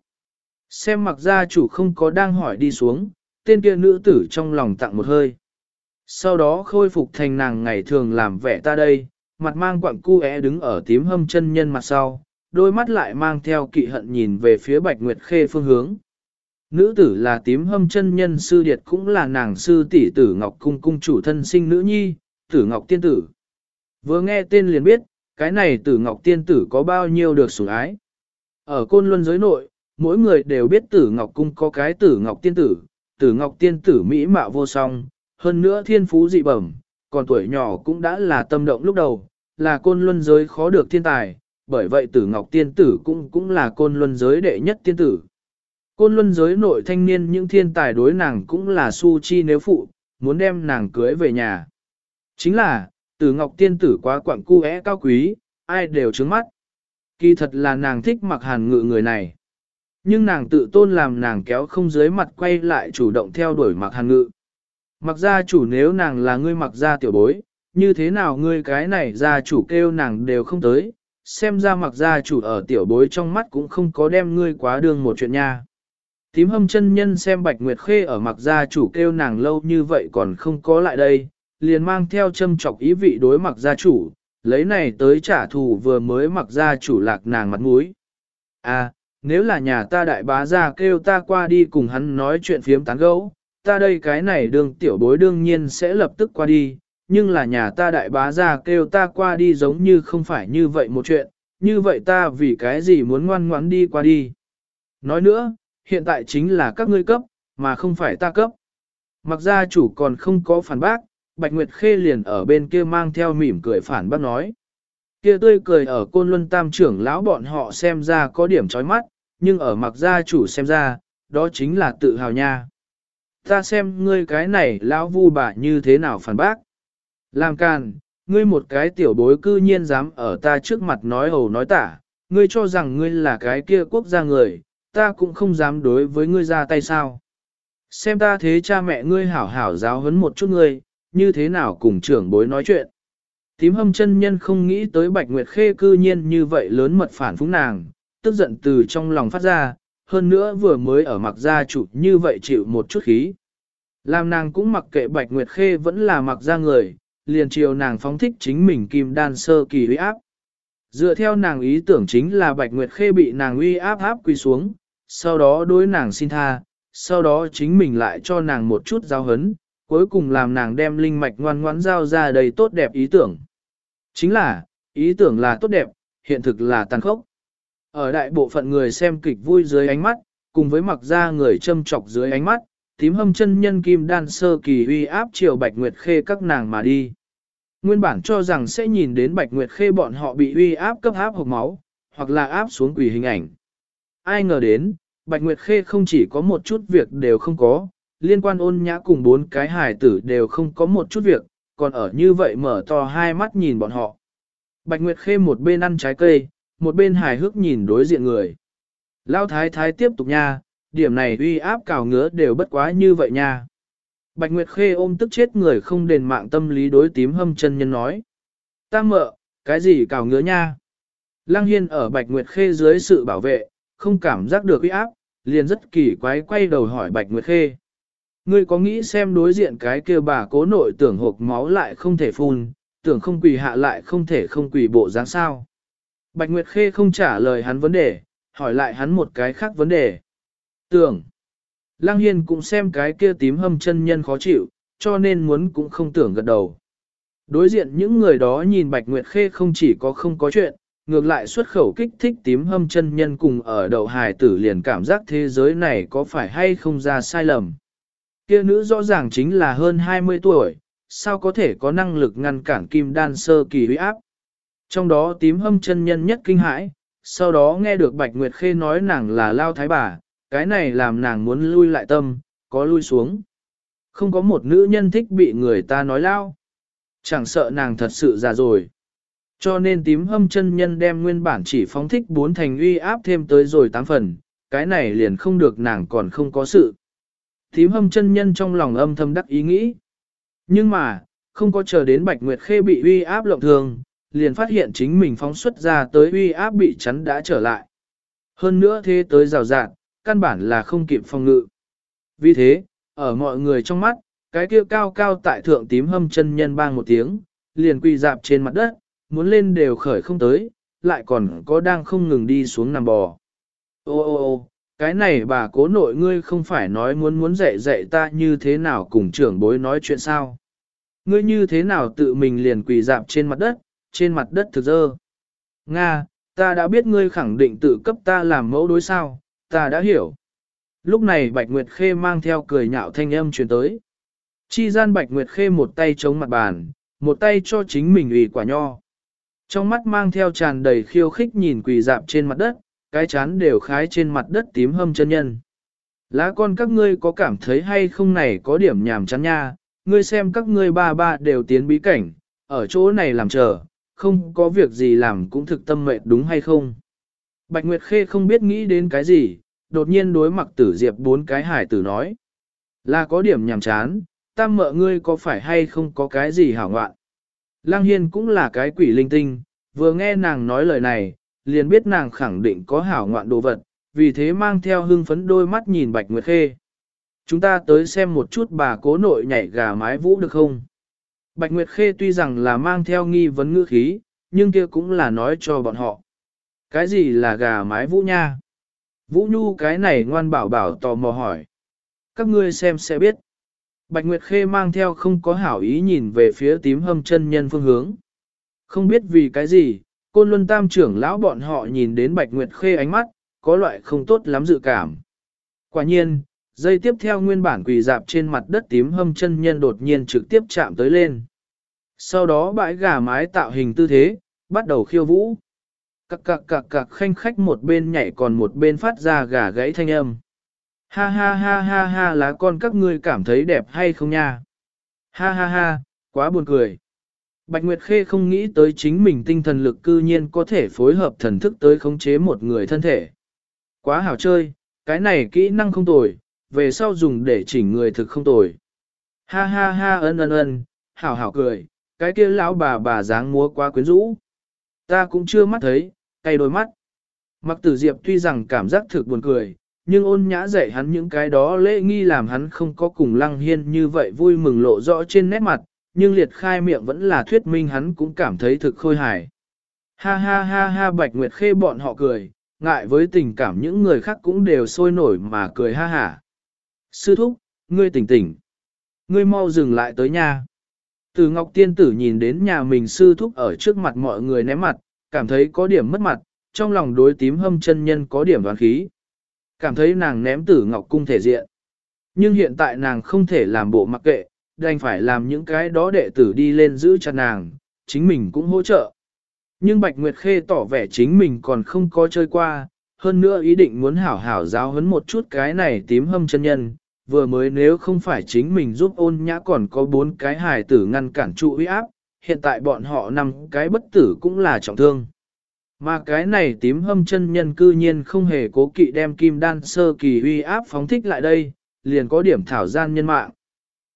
Speaker 1: Xem mặc gia chủ không có đang hỏi đi xuống, tên kia nữ tử trong lòng tặng một hơi. Sau đó khôi phục thành nàng ngày thường làm vẻ ta đây, mặt mang quặng cu é đứng ở tím hâm chân nhân mặt sau, đôi mắt lại mang theo kỵ hận nhìn về phía bạch nguyệt khê phương hướng. Nữ tử là tím hâm chân nhân sư điệt cũng là nàng sư tỷ tử Ngọc Cung cung chủ thân sinh nữ nhi, tử Ngọc Tiên Tử. Vừa nghe tên liền biết, cái này tử Ngọc Tiên Tử có bao nhiêu được sủng ái. Ở côn luân giới nội, mỗi người đều biết tử Ngọc Cung có cái tử Ngọc Tiên Tử, tử Ngọc Tiên Tử Mỹ mạo vô song, hơn nữa thiên phú dị bẩm, còn tuổi nhỏ cũng đã là tâm động lúc đầu, là côn luân giới khó được thiên tài, bởi vậy tử Ngọc Tiên Tử cũng cũng là côn luân giới đệ nhất tiên tử. Côn luân giới nội thanh niên những thiên tài đối nàng cũng là su chi nếu phụ, muốn đem nàng cưới về nhà. Chính là, tử ngọc tiên tử quá quặng cu é cao quý, ai đều trướng mắt. Kỳ thật là nàng thích mặc hàn ngự người này. Nhưng nàng tự tôn làm nàng kéo không dưới mặt quay lại chủ động theo đuổi mặc hàn ngự. Mặc gia chủ nếu nàng là ngươi mặc gia tiểu bối, như thế nào ngươi cái này gia chủ kêu nàng đều không tới, xem ra mặc gia chủ ở tiểu bối trong mắt cũng không có đem ngươi quá đương một chuyện nha. Tím hâm chân nhân xem Bạch Nguyệt Khê ở mặc gia chủ kêu nàng lâu như vậy còn không có lại đây, liền mang theo châm chọc ý vị đối mặc gia chủ, lấy này tới trả thù vừa mới mặc gia chủ lạc nàng mặt mũi. À, nếu là nhà ta đại bá gia kêu ta qua đi cùng hắn nói chuyện phiếm tán gẫu, ta đây cái này đương tiểu bối đương nhiên sẽ lập tức qua đi, nhưng là nhà ta đại bá gia kêu ta qua đi giống như không phải như vậy một chuyện, như vậy ta vì cái gì muốn ngoan ngoãn đi qua đi. Nói nữa, hiện tại chính là các ngươi cấp, mà không phải ta cấp. Mặc gia chủ còn không có phản bác, Bạch Nguyệt Khê liền ở bên kia mang theo mỉm cười phản bác nói. Kia tươi cười ở côn luân tam trưởng lão bọn họ xem ra có điểm chói mắt, nhưng ở mặc gia chủ xem ra, đó chính là tự hào nha. Ta xem ngươi cái này lão vu bà như thế nào phản bác. Làm càn, ngươi một cái tiểu bối cư nhiên dám ở ta trước mặt nói hầu nói tả, ngươi cho rằng ngươi là cái kia quốc gia người, ta cũng không dám đối với ngươi ra tay sao. Xem ta thế cha mẹ ngươi hảo hảo giáo huấn một chút ngươi, như thế nào cùng trưởng bối nói chuyện. Tím hâm chân nhân không nghĩ tới Bạch Nguyệt Khê cư nhiên như vậy lớn mật phản phúng nàng, tức giận từ trong lòng phát ra, hơn nữa vừa mới ở mặc gia chủ như vậy chịu một chút khí. Làm nàng cũng mặc kệ Bạch Nguyệt Khê vẫn là mặc gia người, liền chiều nàng phóng thích chính mình kim đan sơ kỳ uy áp. Dựa theo nàng ý tưởng chính là Bạch Nguyệt Khê bị nàng uy áp áp quỳ xuống, sau đó đối nàng xin tha, sau đó chính mình lại cho nàng một chút giao hấn, cuối cùng làm nàng đem linh mạch ngoan ngoãn giao ra đầy tốt đẹp ý tưởng. Chính là, ý tưởng là tốt đẹp, hiện thực là tàn khốc. Ở đại bộ phận người xem kịch vui dưới ánh mắt, cùng với mặc ra người châm chọc dưới ánh mắt, tím hâm chân nhân kim đan sơ kỳ uy áp triều Bạch Nguyệt Khê các nàng mà đi. Nguyên bản cho rằng sẽ nhìn đến Bạch Nguyệt Khê bọn họ bị uy áp cấp áp hộp máu, hoặc là áp xuống quỷ hình ảnh. Ai ngờ đến, Bạch Nguyệt Khê không chỉ có một chút việc đều không có, liên quan ôn nhã cùng bốn cái hài tử đều không có một chút việc, còn ở như vậy mở to hai mắt nhìn bọn họ. Bạch Nguyệt Khê một bên ăn trái cây, một bên hài hước nhìn đối diện người. Lao thái thái tiếp tục nha, điểm này uy áp cào ngứa đều bất quá như vậy nha. Bạch Nguyệt Khê ôm tức chết người không đền mạng tâm lý đối tím hâm chân nhân nói. Ta mợ, cái gì cào ngứa nha? Lăng Hiên ở Bạch Nguyệt Khê dưới sự bảo vệ, không cảm giác được uy áp, liền rất kỳ quái quay đầu hỏi Bạch Nguyệt Khê. Ngươi có nghĩ xem đối diện cái kia bà cố nội tưởng hộp máu lại không thể phun, tưởng không quỳ hạ lại không thể không quỳ bộ dáng sao? Bạch Nguyệt Khê không trả lời hắn vấn đề, hỏi lại hắn một cái khác vấn đề. Tưởng. Lăng Hiên cũng xem cái kia tím hâm chân nhân khó chịu, cho nên muốn cũng không tưởng gật đầu. Đối diện những người đó nhìn Bạch Nguyệt Khê không chỉ có không có chuyện, ngược lại xuất khẩu kích thích tím hâm chân nhân cùng ở đầu hài tử liền cảm giác thế giới này có phải hay không ra sai lầm. Kia nữ rõ ràng chính là hơn 20 tuổi, sao có thể có năng lực ngăn cản kim đan sơ kỳ huy áp. Trong đó tím hâm chân nhân nhất kinh hãi, sau đó nghe được Bạch Nguyệt Khê nói nàng là lao thái bà, cái này làm nàng muốn lui lại tâm, có lui xuống. Không có một nữ nhân thích bị người ta nói lao. Chẳng sợ nàng thật sự già rồi. Cho nên tím hâm chân nhân đem nguyên bản chỉ phóng thích bốn thành uy áp thêm tới rồi tám phần, cái này liền không được nàng còn không có sự. Tím hâm chân nhân trong lòng âm thầm đắc ý nghĩ. Nhưng mà, không có chờ đến Bạch Nguyệt Khê bị uy áp lộng thường, liền phát hiện chính mình phóng xuất ra tới uy áp bị chắn đã trở lại. Hơn nữa thế tới rào rạng, căn bản là không kịp phòng ngự. Vì thế, ở mọi người trong mắt, cái kia cao cao tại thượng tím hâm chân nhân bang một tiếng, liền quỳ dạp trên mặt đất, muốn lên đều khởi không tới, lại còn có đang không ngừng đi xuống nằm bò. Ô ô ô, cái này bà cố nội ngươi không phải nói muốn muốn dạy dạy ta như thế nào cùng trưởng bối nói chuyện sao. Ngươi như thế nào tự mình liền quỳ dạp trên mặt đất, trên mặt đất thực dơ. Nga, ta đã biết ngươi khẳng định tự cấp ta làm mẫu đối sao, ta đã hiểu. Lúc này Bạch Nguyệt Khê mang theo cười nhạo thanh âm truyền tới. Chi gian Bạch Nguyệt Khê một tay chống mặt bàn, một tay cho chính mình ủy quả nho. Trong mắt mang theo tràn đầy khiêu khích nhìn quỳ dạp trên mặt đất, cái chán đều khái trên mặt đất tím hâm chân nhân. Lá con các ngươi có cảm thấy hay không này có điểm nhàm chán nha, ngươi xem các ngươi ba ba đều tiến bí cảnh, ở chỗ này làm chờ, không có việc gì làm cũng thực tâm mệt đúng hay không. Bạch Nguyệt Khê không biết nghĩ đến cái gì, đột nhiên đối mặt tử diệp bốn cái hải tử nói. Là có điểm nhàm chán, tam mợ ngươi có phải hay không có cái gì hảo ngoạn. Lang Hiên cũng là cái quỷ linh tinh, vừa nghe nàng nói lời này, liền biết nàng khẳng định có hảo ngoạn đồ vật, vì thế mang theo hưng phấn đôi mắt nhìn Bạch Nguyệt Khê. Chúng ta tới xem một chút bà cố nội nhảy gà mái vũ được không? Bạch Nguyệt Khê tuy rằng là mang theo nghi vấn ngữ khí, nhưng kia cũng là nói cho bọn họ. Cái gì là gà mái vũ nha? Vũ Nhu cái này ngoan bảo bảo tò mò hỏi. Các ngươi xem sẽ biết. Bạch Nguyệt Khê mang theo không có hảo ý nhìn về phía tím hâm chân nhân phương hướng. Không biết vì cái gì, côn luân tam trưởng lão bọn họ nhìn đến Bạch Nguyệt Khê ánh mắt, có loại không tốt lắm dự cảm. Quả nhiên, dây tiếp theo nguyên bản quỳ dạp trên mặt đất tím hâm chân nhân đột nhiên trực tiếp chạm tới lên. Sau đó bãi gà mái tạo hình tư thế, bắt đầu khiêu vũ. Cặc cặc cặc cặc khanh khách một bên nhảy còn một bên phát ra gà gãy thanh âm. Ha ha ha ha ha lá con các ngươi cảm thấy đẹp hay không nha? Ha ha ha, quá buồn cười. Bạch Nguyệt Khê không nghĩ tới chính mình tinh thần lực cư nhiên có thể phối hợp thần thức tới khống chế một người thân thể. Quá hảo chơi, cái này kỹ năng không tồi, về sau dùng để chỉnh người thực không tồi. Ha ha ha ân ân ân, hảo hảo cười, cái kia lão bà bà dáng múa quá quyến rũ. Ta cũng chưa mắt thấy, cay đôi mắt. Mặc tử diệp tuy rằng cảm giác thực buồn cười, nhưng ôn nhã dạy hắn những cái đó lễ nghi làm hắn không có cùng lăng hiên như vậy vui mừng lộ rõ trên nét mặt, nhưng liệt khai miệng vẫn là thuyết minh hắn cũng cảm thấy thực khôi hài. Ha ha ha ha bạch nguyệt khê bọn họ cười, ngại với tình cảm những người khác cũng đều sôi nổi mà cười ha hả. Sư thúc, ngươi tỉnh tỉnh. Ngươi mau dừng lại tới nhà. Từ Ngọc Tiên Tử nhìn đến nhà mình sư thúc ở trước mặt mọi người ném mặt, cảm thấy có điểm mất mặt, trong lòng đối tím hâm chân nhân có điểm đoán khí. Cảm thấy nàng ném tử Ngọc Cung thể diện. Nhưng hiện tại nàng không thể làm bộ mặc kệ, đành phải làm những cái đó đệ tử đi lên giữ chặt nàng, chính mình cũng hỗ trợ. Nhưng Bạch Nguyệt Khê tỏ vẻ chính mình còn không có chơi qua, hơn nữa ý định muốn hảo hảo giáo huấn một chút cái này tím hâm chân nhân, vừa mới nếu không phải chính mình giúp ôn nhã còn có bốn cái hài tử ngăn cản trụ uy áp, hiện tại bọn họ năm cái bất tử cũng là trọng thương. Mà cái này tím hâm chân nhân cư nhiên không hề cố kỵ đem kim đan sơ kỳ uy áp phóng thích lại đây, liền có điểm thảo gian nhân mạng.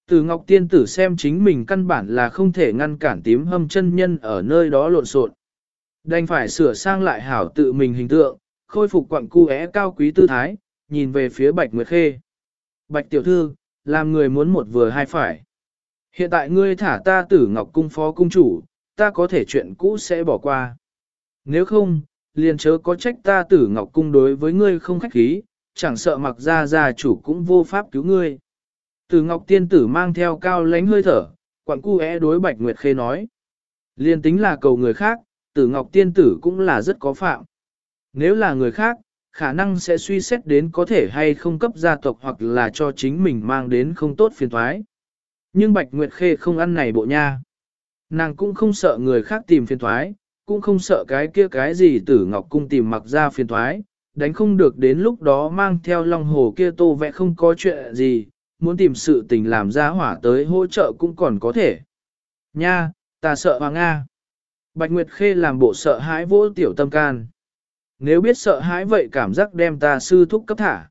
Speaker 1: Từ Ngọc Tiên Tử xem chính mình căn bản là không thể ngăn cản tím hâm chân nhân ở nơi đó lộn xộn. Đành phải sửa sang lại hảo tự mình hình tượng, khôi phục quặng cu é cao quý tư thái, nhìn về phía Bạch Nguyệt Khê. Bạch tiểu thư, làm người muốn một vừa hai phải. Hiện tại ngươi thả ta tử ngọc cung phó cung chủ, ta có thể chuyện cũ sẽ bỏ qua. Nếu không, liền chớ có trách ta tử ngọc cung đối với ngươi không khách khí, chẳng sợ mặc ra gia chủ cũng vô pháp cứu ngươi. Tử ngọc tiên tử mang theo cao lánh hơi thở, quặng cu é đối bạch nguyệt khê nói. liền tính là cầu người khác, tử ngọc tiên tử cũng là rất có phạm. Nếu là người khác, khả năng sẽ suy xét đến có thể hay không cấp gia tộc hoặc là cho chính mình mang đến không tốt phiền thoái. Nhưng Bạch Nguyệt Khê không ăn này bộ nha. Nàng cũng không sợ người khác tìm phiền thoái, cũng không sợ cái kia cái gì tử ngọc cung tìm mặc ra phiền thoái, đánh không được đến lúc đó mang theo long hồ kia tô vẽ không có chuyện gì, muốn tìm sự tình làm ra hỏa tới hỗ trợ cũng còn có thể. Nha, ta sợ hoàng Nga. Bạch Nguyệt Khê làm bộ sợ hãi vô tiểu tâm can. Nếu biết sợ hãi vậy cảm giác đem ta sư thúc cấp thả.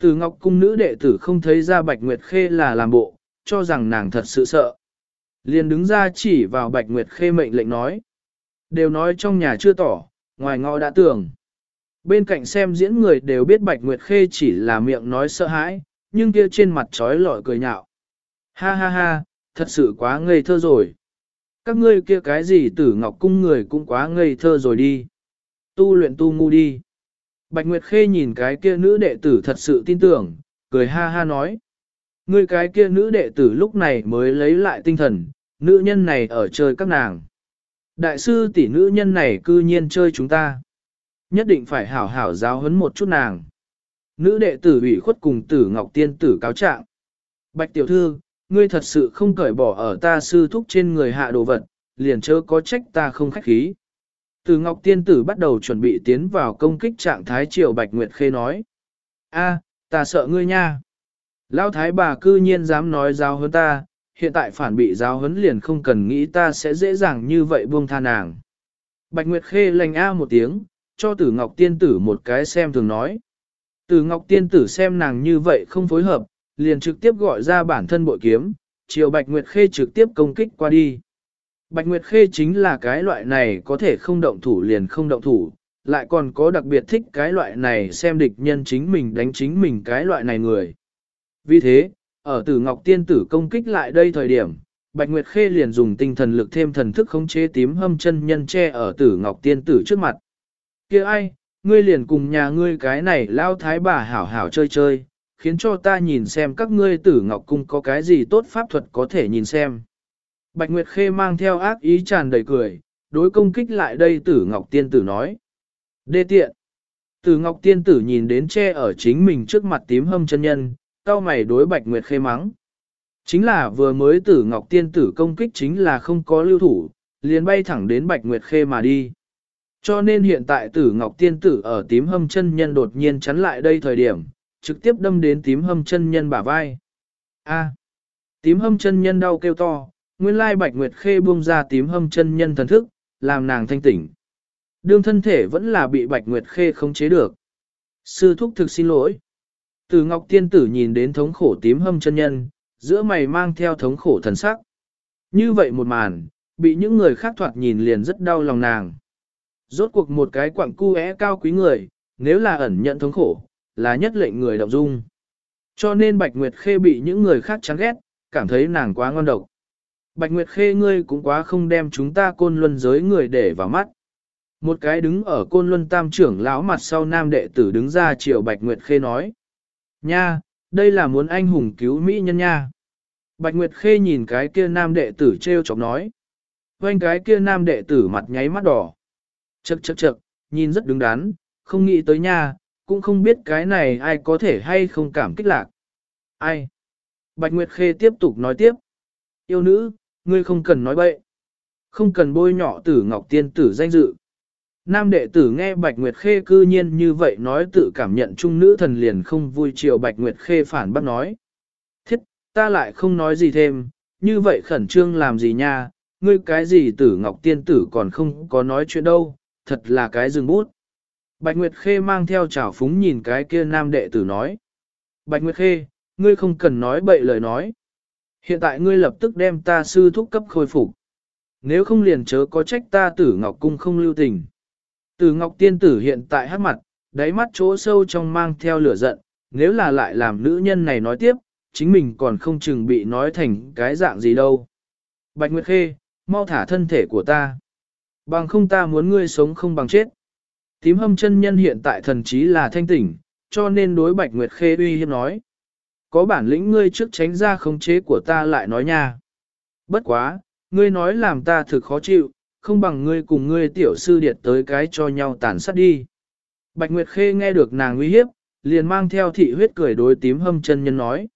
Speaker 1: Từ ngọc cung nữ đệ tử không thấy ra Bạch Nguyệt Khê là làm bộ, cho rằng nàng thật sự sợ. Liền đứng ra chỉ vào Bạch Nguyệt Khê mệnh lệnh nói. Đều nói trong nhà chưa tỏ, ngoài ngõ đã tưởng. Bên cạnh xem diễn người đều biết Bạch Nguyệt Khê chỉ là miệng nói sợ hãi, nhưng kia trên mặt trói lọi cười nhạo. Ha ha ha, thật sự quá ngây thơ rồi. Các ngươi kia cái gì tử ngọc cung người cũng quá ngây thơ rồi đi. Tu luyện tu ngu đi. Bạch Nguyệt Khê nhìn cái kia nữ đệ tử thật sự tin tưởng, cười ha ha nói. Ngươi cái kia nữ đệ tử lúc này mới lấy lại tinh thần, nữ nhân này ở chơi các nàng. Đại sư tỷ nữ nhân này cư nhiên chơi chúng ta. Nhất định phải hảo hảo giáo huấn một chút nàng. Nữ đệ tử ủy khuất cùng tử ngọc tiên tử cáo trạng. Bạch tiểu thư, ngươi thật sự không cởi bỏ ở ta sư thúc trên người hạ đồ vật, liền chớ có trách ta không khách khí. Tử ngọc tiên tử bắt đầu chuẩn bị tiến vào công kích trạng thái triệu Bạch Nguyệt Khê nói. a ta sợ ngươi nha. Lão thái bà cư nhiên dám nói giáo huấn ta, hiện tại phản bị giáo huấn liền không cần nghĩ ta sẽ dễ dàng như vậy buông tha nàng. Bạch Nguyệt Khê lành a một tiếng, cho tử ngọc tiên tử một cái xem thường nói. Tử ngọc tiên tử xem nàng như vậy không phối hợp, liền trực tiếp gọi ra bản thân bội kiếm, chiều Bạch Nguyệt Khê trực tiếp công kích qua đi. Bạch Nguyệt Khê chính là cái loại này có thể không động thủ liền không động thủ, lại còn có đặc biệt thích cái loại này xem địch nhân chính mình đánh chính mình cái loại này người. Vì thế, ở tử ngọc tiên tử công kích lại đây thời điểm, Bạch Nguyệt Khê liền dùng tinh thần lực thêm thần thức khống chế tím hâm chân nhân che ở tử ngọc tiên tử trước mặt. kia ai, ngươi liền cùng nhà ngươi cái này lao thái bà hảo hảo chơi chơi, khiến cho ta nhìn xem các ngươi tử ngọc cung có cái gì tốt pháp thuật có thể nhìn xem. Bạch Nguyệt Khê mang theo ác ý tràn đầy cười, đối công kích lại đây tử ngọc tiên tử nói. Đê tiện. Tử ngọc tiên tử nhìn đến che ở chính mình trước mặt tím hâm chân nhân, cao mày đối Bạch Nguyệt Khê mắng. Chính là vừa mới tử Ngọc Tiên tử công kích chính là không có lưu thủ, liền bay thẳng đến Bạch Nguyệt Khê mà đi. Cho nên hiện tại tử Ngọc Tiên tử ở tím hâm chân nhân đột nhiên chắn lại đây thời điểm, trực tiếp đâm đến tím hâm chân nhân bả vai. A. tím hâm chân nhân đau kêu to, nguyên lai Bạch Nguyệt Khê buông ra tím hâm chân nhân thần thức, làm nàng thanh tỉnh. Đương thân thể vẫn là bị Bạch Nguyệt Khê khống chế được. Sư thúc thực xin lỗi. Từ Ngọc Tiên Tử nhìn đến thống khổ tím hâm chân nhân, giữa mày mang theo thống khổ thần sắc. Như vậy một màn, bị những người khác thoạt nhìn liền rất đau lòng nàng. Rốt cuộc một cái quặng cu é cao quý người, nếu là ẩn nhận thống khổ, là nhất lệnh người động dung. Cho nên Bạch Nguyệt Khê bị những người khác chán ghét, cảm thấy nàng quá ngon độc. Bạch Nguyệt Khê ngươi cũng quá không đem chúng ta côn luân giới người để vào mắt. Một cái đứng ở côn luân tam trưởng lão mặt sau nam đệ tử đứng ra chiều Bạch Nguyệt Khê nói. Nha, đây là muốn anh hùng cứu Mỹ nhân nha. Bạch Nguyệt Khê nhìn cái kia nam đệ tử treo chọc nói. Quanh cái kia nam đệ tử mặt nháy mắt đỏ. Chậc chậc chậc, nhìn rất đứng đắn, không nghĩ tới nha, cũng không biết cái này ai có thể hay không cảm kích lạc. Ai? Bạch Nguyệt Khê tiếp tục nói tiếp. Yêu nữ, ngươi không cần nói bậy. Không cần bôi nhọ tử ngọc tiên tử danh dự. Nam đệ tử nghe Bạch Nguyệt Khê cư nhiên như vậy nói tự cảm nhận trung nữ thần liền không vui chiều Bạch Nguyệt Khê phản bác nói. Thiết, ta lại không nói gì thêm, như vậy khẩn trương làm gì nha, ngươi cái gì tử ngọc tiên tử còn không có nói chuyện đâu, thật là cái rừng bút. Bạch Nguyệt Khê mang theo trào phúng nhìn cái kia nam đệ tử nói. Bạch Nguyệt Khê, ngươi không cần nói bậy lời nói. Hiện tại ngươi lập tức đem ta sư thúc cấp khôi phục. Nếu không liền chớ có trách ta tử ngọc cung không lưu tình. Từ Ngọc Tiên Tử hiện tại hát mặt, đáy mắt chỗ sâu trong mang theo lửa giận, nếu là lại làm nữ nhân này nói tiếp, chính mình còn không chừng bị nói thành cái dạng gì đâu. Bạch Nguyệt Khê, mau thả thân thể của ta. Bằng không ta muốn ngươi sống không bằng chết. Tím hâm chân nhân hiện tại thần trí là thanh tỉnh, cho nên đối Bạch Nguyệt Khê uy hiếp nói. Có bản lĩnh ngươi trước tránh ra khống chế của ta lại nói nha. Bất quá, ngươi nói làm ta thực khó chịu, không bằng ngươi cùng ngươi tiểu sư điệt tới cái cho nhau tàn sát đi. Bạch Nguyệt Khê nghe được nàng uy hiếp, liền mang theo thị huyết cười đối tím hâm chân nhân nói.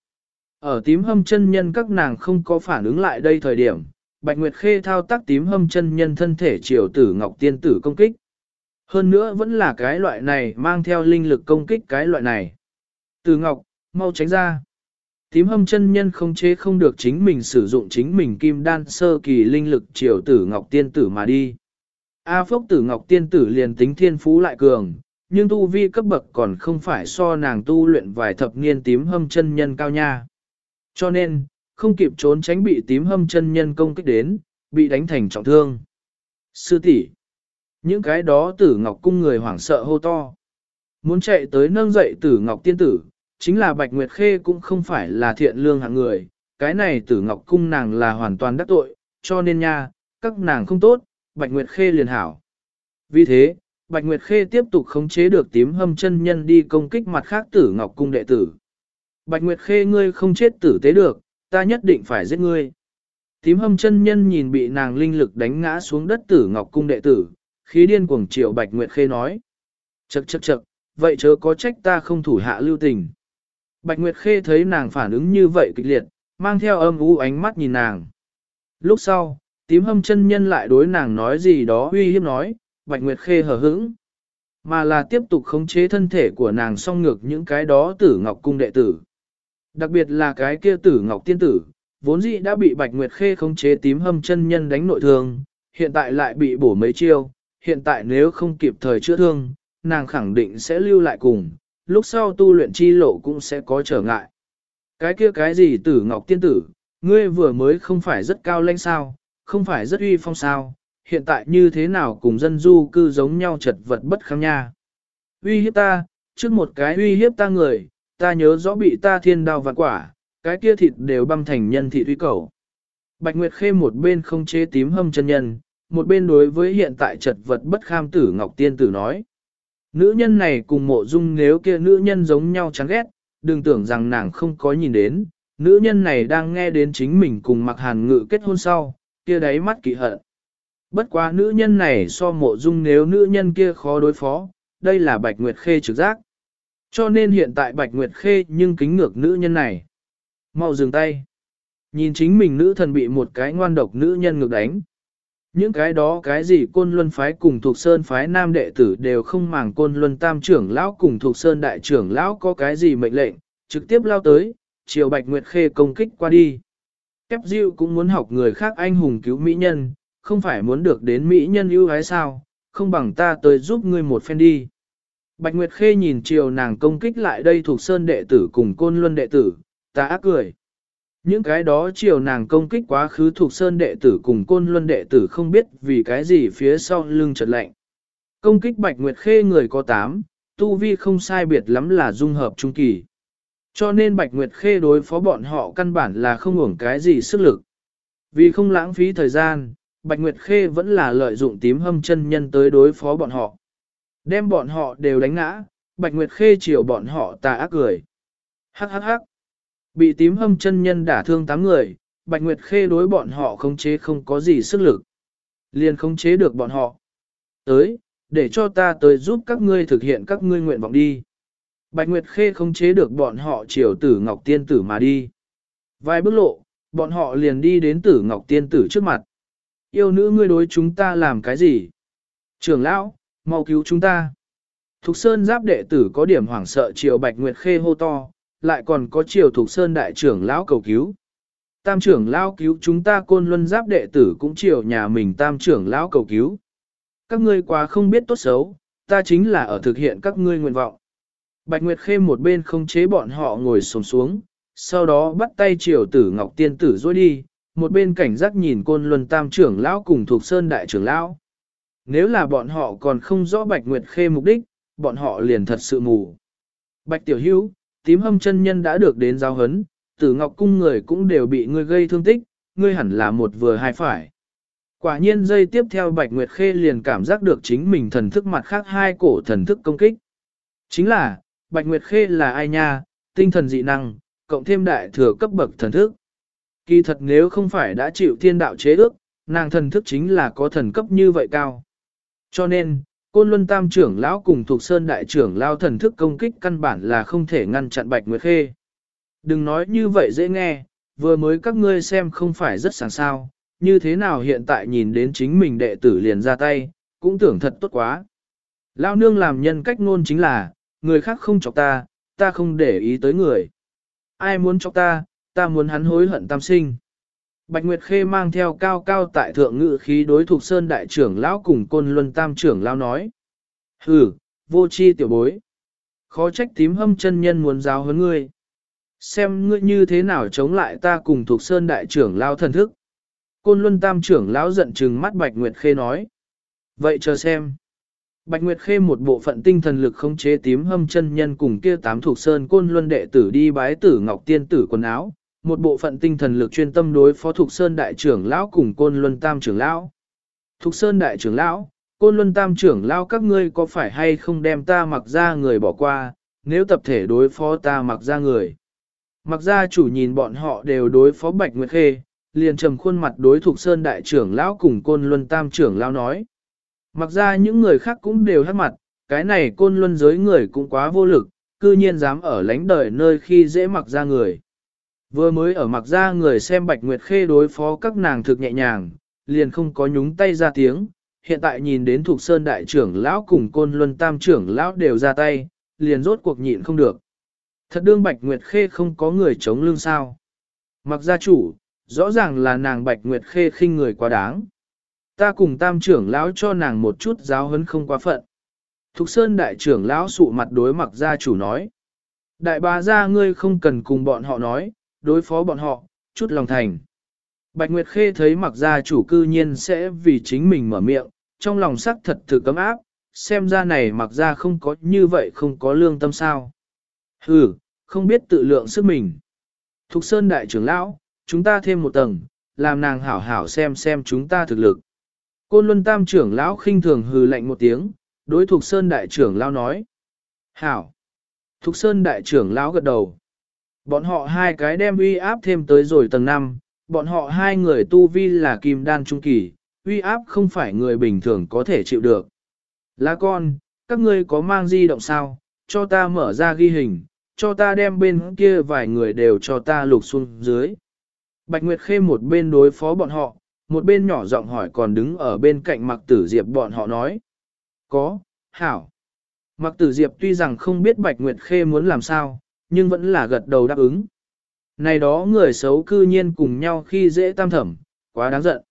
Speaker 1: Ở tím hâm chân nhân các nàng không có phản ứng lại đây thời điểm, Bạch Nguyệt Khê thao tác tím hâm chân nhân thân thể triều tử Ngọc Tiên tử công kích. Hơn nữa vẫn là cái loại này mang theo linh lực công kích cái loại này. Tử Ngọc, mau tránh ra. Tím hâm chân nhân không chế không được chính mình sử dụng chính mình kim đan sơ kỳ linh lực triều tử Ngọc Tiên tử mà đi. A Phốc tử Ngọc Tiên tử liền tính thiên phú lại cường, nhưng tu vi cấp bậc còn không phải so nàng tu luyện vài thập niên tím hâm chân nhân cao nha. Cho nên, không kịp trốn tránh bị tím hâm chân nhân công kích đến, bị đánh thành trọng thương. Sư tỷ, những cái đó tử ngọc cung người hoảng sợ hô to. Muốn chạy tới nâng dậy tử ngọc tiên tử, chính là Bạch Nguyệt Khê cũng không phải là thiện lương hạng người, cái này tử ngọc cung nàng là hoàn toàn đắc tội, cho nên nha, các nàng không tốt, Bạch Nguyệt Khê liền hảo. Vì thế, Bạch Nguyệt Khê tiếp tục khống chế được tím hâm chân nhân đi công kích mặt khác tử ngọc cung đệ tử. Bạch Nguyệt Khê ngươi không chết tử tế được, ta nhất định phải giết ngươi. Tím hâm chân nhân nhìn bị nàng linh lực đánh ngã xuống đất tử ngọc cung đệ tử, khí điên cuồng triệu Bạch Nguyệt Khê nói. Chậc chậc chậc, vậy chớ có trách ta không thủ hạ lưu tình. Bạch Nguyệt Khê thấy nàng phản ứng như vậy kịch liệt, mang theo âm u ánh mắt nhìn nàng. Lúc sau, tím hâm chân nhân lại đối nàng nói gì đó uy hiếp nói, Bạch Nguyệt Khê hờ hững, mà là tiếp tục khống chế thân thể của nàng song ngược những cái đó tử ngọc cung đệ tử. Đặc biệt là cái kia tử ngọc tiên tử, vốn dĩ đã bị Bạch Nguyệt Khê khống chế tím hâm chân nhân đánh nội thương, hiện tại lại bị bổ mấy chiêu, hiện tại nếu không kịp thời chữa thương, nàng khẳng định sẽ lưu lại cùng, lúc sau tu luyện chi lộ cũng sẽ có trở ngại. Cái kia cái gì tử ngọc tiên tử, ngươi vừa mới không phải rất cao lãnh sao, không phải rất uy phong sao, hiện tại như thế nào cùng dân du cư giống nhau chật vật bất kham nha. Uy hiếp ta, trước một cái uy hiếp ta người, ta nhớ rõ bị ta thiên đao vạn quả, cái kia thịt đều băm thành nhân thị uy cầu. Bạch Nguyệt Khê một bên không chế tím hâm chân nhân, một bên đối với hiện tại chật vật bất kham tử Ngọc Tiên Tử nói. Nữ nhân này cùng mộ dung nếu kia nữ nhân giống nhau chán ghét, đừng tưởng rằng nàng không có nhìn đến, nữ nhân này đang nghe đến chính mình cùng mặc hàn ngự kết hôn sau, kia đáy mắt kỵ hận. Bất quá nữ nhân này so mộ dung nếu nữ nhân kia khó đối phó, đây là Bạch Nguyệt Khê trực giác. Cho nên hiện tại Bạch Nguyệt Khê nhưng kính ngược nữ nhân này. Mau dừng tay. Nhìn chính mình nữ thần bị một cái ngoan độc nữ nhân ngược đánh. Những cái đó cái gì côn luân phái cùng thuộc sơn phái nam đệ tử đều không màng côn luân tam trưởng lão cùng thuộc sơn đại trưởng lão có cái gì mệnh lệnh, trực tiếp lao tới, chiều Bạch Nguyệt Khê công kích qua đi. Kép Diệu cũng muốn học người khác anh hùng cứu mỹ nhân, không phải muốn được đến mỹ nhân ưu ái sao, không bằng ta tới giúp ngươi một phen đi. Bạch Nguyệt Khê nhìn chiều nàng công kích lại đây thuộc sơn đệ tử cùng côn luân đệ tử, ta ác cười. Những cái đó chiều nàng công kích quá khứ thuộc sơn đệ tử cùng côn luân đệ tử không biết vì cái gì phía sau lưng chợt lạnh. Công kích Bạch Nguyệt Khê người có 8, tu vi không sai biệt lắm là dung hợp trung kỳ. Cho nên Bạch Nguyệt Khê đối phó bọn họ căn bản là không hưởng cái gì sức lực. Vì không lãng phí thời gian, Bạch Nguyệt Khê vẫn là lợi dụng tím hâm chân nhân tới đối phó bọn họ. Đem bọn họ đều đánh ngã, Bạch Nguyệt Khê chiều bọn họ tà ác cười. Hắc hắc hắc. Bị tím hâm chân nhân đả thương 8 người, Bạch Nguyệt Khê đối bọn họ khống chế không có gì sức lực. Liền khống chế được bọn họ. Tới, để cho ta tới giúp các ngươi thực hiện các ngươi nguyện vọng đi. Bạch Nguyệt Khê khống chế được bọn họ chiều tử Ngọc Tiên Tử mà đi. Vài bước lộ, bọn họ liền đi đến tử Ngọc Tiên Tử trước mặt. Yêu nữ ngươi đối chúng ta làm cái gì? Trưởng lão, mau cứu chúng ta. Thục Sơn giáp đệ tử có điểm hoảng sợ chiều Bạch Nguyệt Khê hô to, lại còn có triều Thục Sơn đại trưởng lão cầu cứu. Tam trưởng lão cứu chúng ta côn luân giáp đệ tử cũng triều nhà mình tam trưởng lão cầu cứu. Các ngươi quá không biết tốt xấu, ta chính là ở thực hiện các ngươi nguyện vọng. Bạch Nguyệt Khê một bên không chế bọn họ ngồi sồn xuống, sau đó bắt tay triều tử Ngọc Tiên tử dối đi, một bên cảnh giác nhìn côn luân tam trưởng lão cùng thuộc sơn đại trưởng lão. Nếu là bọn họ còn không rõ Bạch Nguyệt Khê mục đích, bọn họ liền thật sự mù. Bạch Tiểu Hữu, tím hâm chân nhân đã được đến giao hấn, tử ngọc cung người cũng đều bị ngươi gây thương tích, ngươi hẳn là một vừa hai phải. Quả nhiên dây tiếp theo Bạch Nguyệt Khê liền cảm giác được chính mình thần thức mặt khác hai cổ thần thức công kích. Chính là, Bạch Nguyệt Khê là ai nha, tinh thần dị năng, cộng thêm đại thừa cấp bậc thần thức. Kỳ thật nếu không phải đã chịu thiên đạo chế ước, nàng thần thức chính là có thần cấp như vậy cao. Cho nên, Côn Luân Tam trưởng lão cùng thuộc Sơn Đại trưởng lao thần thức công kích căn bản là không thể ngăn chặn Bạch Nguyệt Khê. Đừng nói như vậy dễ nghe, vừa mới các ngươi xem không phải rất sáng sao, như thế nào hiện tại nhìn đến chính mình đệ tử liền ra tay, cũng tưởng thật tốt quá. Lao nương làm nhân cách ngôn chính là, người khác không chọc ta, ta không để ý tới người. Ai muốn chọc ta, ta muốn hắn hối hận tam sinh. Bạch Nguyệt Khê mang theo cao cao tại thượng ngự khí đối thuộc Sơn Đại trưởng lão cùng Côn Luân Tam trưởng lão nói. Hừ, vô chi tiểu bối. Khó trách tím hâm chân nhân muốn giáo huấn ngươi. Xem ngươi như thế nào chống lại ta cùng thuộc Sơn Đại trưởng lão thần thức. Côn Luân Tam trưởng lão giận trừng mắt Bạch Nguyệt Khê nói. Vậy chờ xem. Bạch Nguyệt Khê một bộ phận tinh thần lực khống chế tím hâm chân nhân cùng kia tám thuộc sơn côn luân đệ tử đi bái tử ngọc tiên tử quần áo, một bộ phận tinh thần lực chuyên tâm đối phó thuộc sơn đại trưởng lão cùng côn luân tam trưởng lão. Thục sơn đại trưởng lão, côn luân tam trưởng lão các ngươi có phải hay không đem ta mặc ra người bỏ qua, nếu tập thể đối phó ta mặc ra người. Mặc ra chủ nhìn bọn họ đều đối phó Bạch Nguyệt Khê, liền trầm khuôn mặt đối thuộc sơn đại trưởng lão cùng côn luân tam trưởng lão nói. Mặc ra những người khác cũng đều hát mặt, cái này côn luân giới người cũng quá vô lực, cư nhiên dám ở lánh đời nơi khi dễ mặc ra người. Vừa mới ở mặc ra người xem Bạch Nguyệt Khê đối phó các nàng thực nhẹ nhàng, liền không có nhúng tay ra tiếng, hiện tại nhìn đến thuộc sơn đại trưởng lão cùng côn luân tam trưởng lão đều ra tay, liền rốt cuộc nhịn không được. Thật đương Bạch Nguyệt Khê không có người chống lưng sao. Mặc gia chủ, rõ ràng là nàng Bạch Nguyệt Khê khinh người quá đáng ta cùng tam trưởng lão cho nàng một chút giáo hấn không quá phận. Thục Sơn đại trưởng lão sụ mặt đối mặc gia chủ nói. Đại bá gia ngươi không cần cùng bọn họ nói, đối phó bọn họ, chút lòng thành. Bạch Nguyệt Khê thấy mặc gia chủ cư nhiên sẽ vì chính mình mở miệng, trong lòng sắc thật thử cấm áp, xem ra này mặc gia không có như vậy không có lương tâm sao. Hừ, không biết tự lượng sức mình. Thục Sơn đại trưởng lão, chúng ta thêm một tầng, làm nàng hảo hảo xem xem chúng ta thực lực. Côn Luân Tam trưởng lão khinh thường hừ lạnh một tiếng, đối Thục Sơn đại trưởng lão nói. Hảo! Thục Sơn đại trưởng lão gật đầu. Bọn họ hai cái đem uy áp thêm tới rồi tầng 5, bọn họ hai người tu vi là kim đan trung kỳ, uy áp không phải người bình thường có thể chịu được. Lá con, các ngươi có mang di động sao, cho ta mở ra ghi hình, cho ta đem bên kia vài người đều cho ta lục xuống dưới. Bạch Nguyệt Khê một bên đối phó bọn họ, một bên nhỏ giọng hỏi còn đứng ở bên cạnh mặc tử diệp bọn họ nói. Có, hảo. Mặc tử diệp tuy rằng không biết Bạch Nguyệt Khê muốn làm sao, nhưng vẫn là gật đầu đáp ứng. Này đó người xấu cư nhiên cùng nhau khi dễ tam thẩm, quá đáng giận.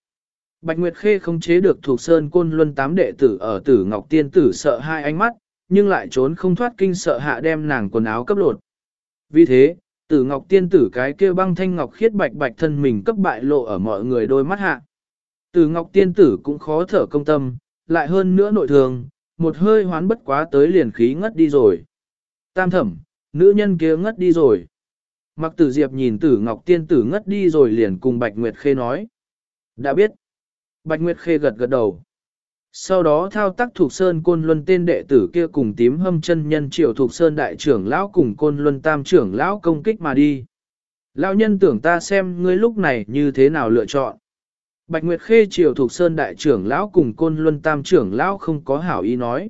Speaker 1: Bạch Nguyệt Khê không chế được thuộc sơn côn luân tám đệ tử ở tử Ngọc Tiên tử sợ hai ánh mắt, nhưng lại trốn không thoát kinh sợ hạ đem nàng quần áo cấp lột. Vì thế, tử Ngọc Tiên tử cái kia băng thanh ngọc khiết bạch bạch thân mình cấp bại lộ ở mọi người đôi mắt hạ. tử Ngọc Tiên Tử cũng khó thở công tâm, lại hơn nữa nội thường, một hơi hoán bất quá tới liền khí ngất đi rồi. Tam thẩm, nữ nhân kia ngất đi rồi. Mặc tử diệp nhìn tử Ngọc Tiên Tử ngất đi rồi liền cùng Bạch Nguyệt Khê nói. Đã biết. Bạch Nguyệt Khê gật gật đầu. Sau đó thao tác thuộc Sơn Côn Luân tên đệ tử kia cùng tím hâm chân nhân triệu thuộc Sơn đại trưởng lão cùng Côn Luân tam trưởng lão công kích mà đi. Lão nhân tưởng ta xem ngươi lúc này như thế nào lựa chọn. Bạch Nguyệt Khê Triệu Thục Sơn đại trưởng lão cùng Côn Luân Tam trưởng lão không có hảo ý nói.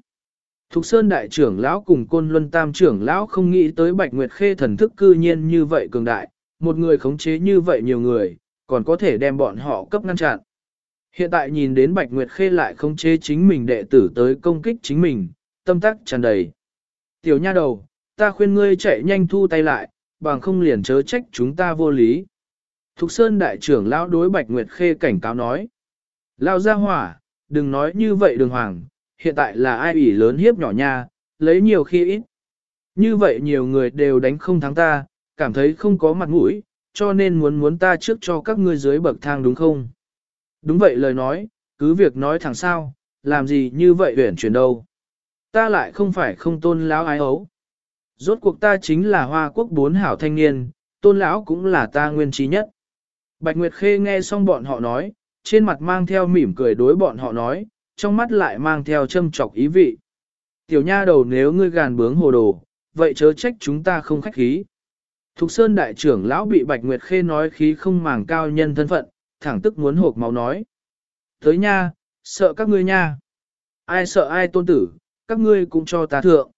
Speaker 1: Thục Sơn đại trưởng lão cùng Côn Luân Tam trưởng lão không nghĩ tới Bạch Nguyệt Khê thần thức cư nhiên như vậy cường đại, một người khống chế như vậy nhiều người, còn có thể đem bọn họ cấp ngăn chặn. Hiện tại nhìn đến Bạch Nguyệt Khê lại khống chế chính mình đệ tử tới công kích chính mình, tâm tắc tràn đầy. Tiểu nha đầu, ta khuyên ngươi chạy nhanh thu tay lại, bằng không liền chớ trách chúng ta vô lý. Thục Sơn đại trưởng lão đối Bạch Nguyệt Khê cảnh cáo nói. Lao ra hỏa, đừng nói như vậy đường hoàng, hiện tại là ai ủy lớn hiếp nhỏ nha, lấy nhiều khi ít. Như vậy nhiều người đều đánh không thắng ta, cảm thấy không có mặt mũi, cho nên muốn muốn ta trước cho các ngươi dưới bậc thang đúng không? Đúng vậy lời nói, cứ việc nói thẳng sao, làm gì như vậy huyển chuyển đâu. Ta lại không phải không tôn lão ái ấu. Rốt cuộc ta chính là hoa quốc bốn hảo thanh niên, tôn lão cũng là ta nguyên trí nhất. Bạch Nguyệt Khê nghe xong bọn họ nói, trên mặt mang theo mỉm cười đối bọn họ nói, trong mắt lại mang theo châm chọc ý vị. Tiểu nha đầu nếu ngươi gàn bướng hồ đồ, vậy chớ trách chúng ta không khách khí. Thục Sơn đại trưởng lão bị Bạch Nguyệt Khê nói khí không màng cao nhân thân phận, thẳng tức muốn hộp máu nói. Tới nha, sợ các ngươi nha. Ai sợ ai tôn tử, các ngươi cũng cho ta thượng.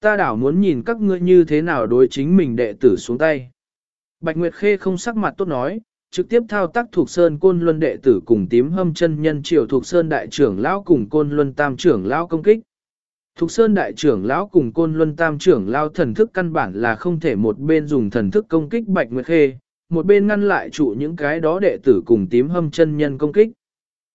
Speaker 1: Ta đảo muốn nhìn các ngươi như thế nào đối chính mình đệ tử xuống tay. Bạch Nguyệt Khê không sắc mặt tốt nói, trực tiếp thao tác thuộc sơn côn luân đệ tử cùng tím hâm chân nhân triều thuộc sơn đại trưởng lão cùng côn luân tam trưởng lão công kích. Thục Sơn đại trưởng lão cùng côn luân tam trưởng lão thần thức căn bản là không thể một bên dùng thần thức công kích Bạch Nguyệt Khê, một bên ngăn lại trụ những cái đó đệ tử cùng tím hâm chân nhân công kích.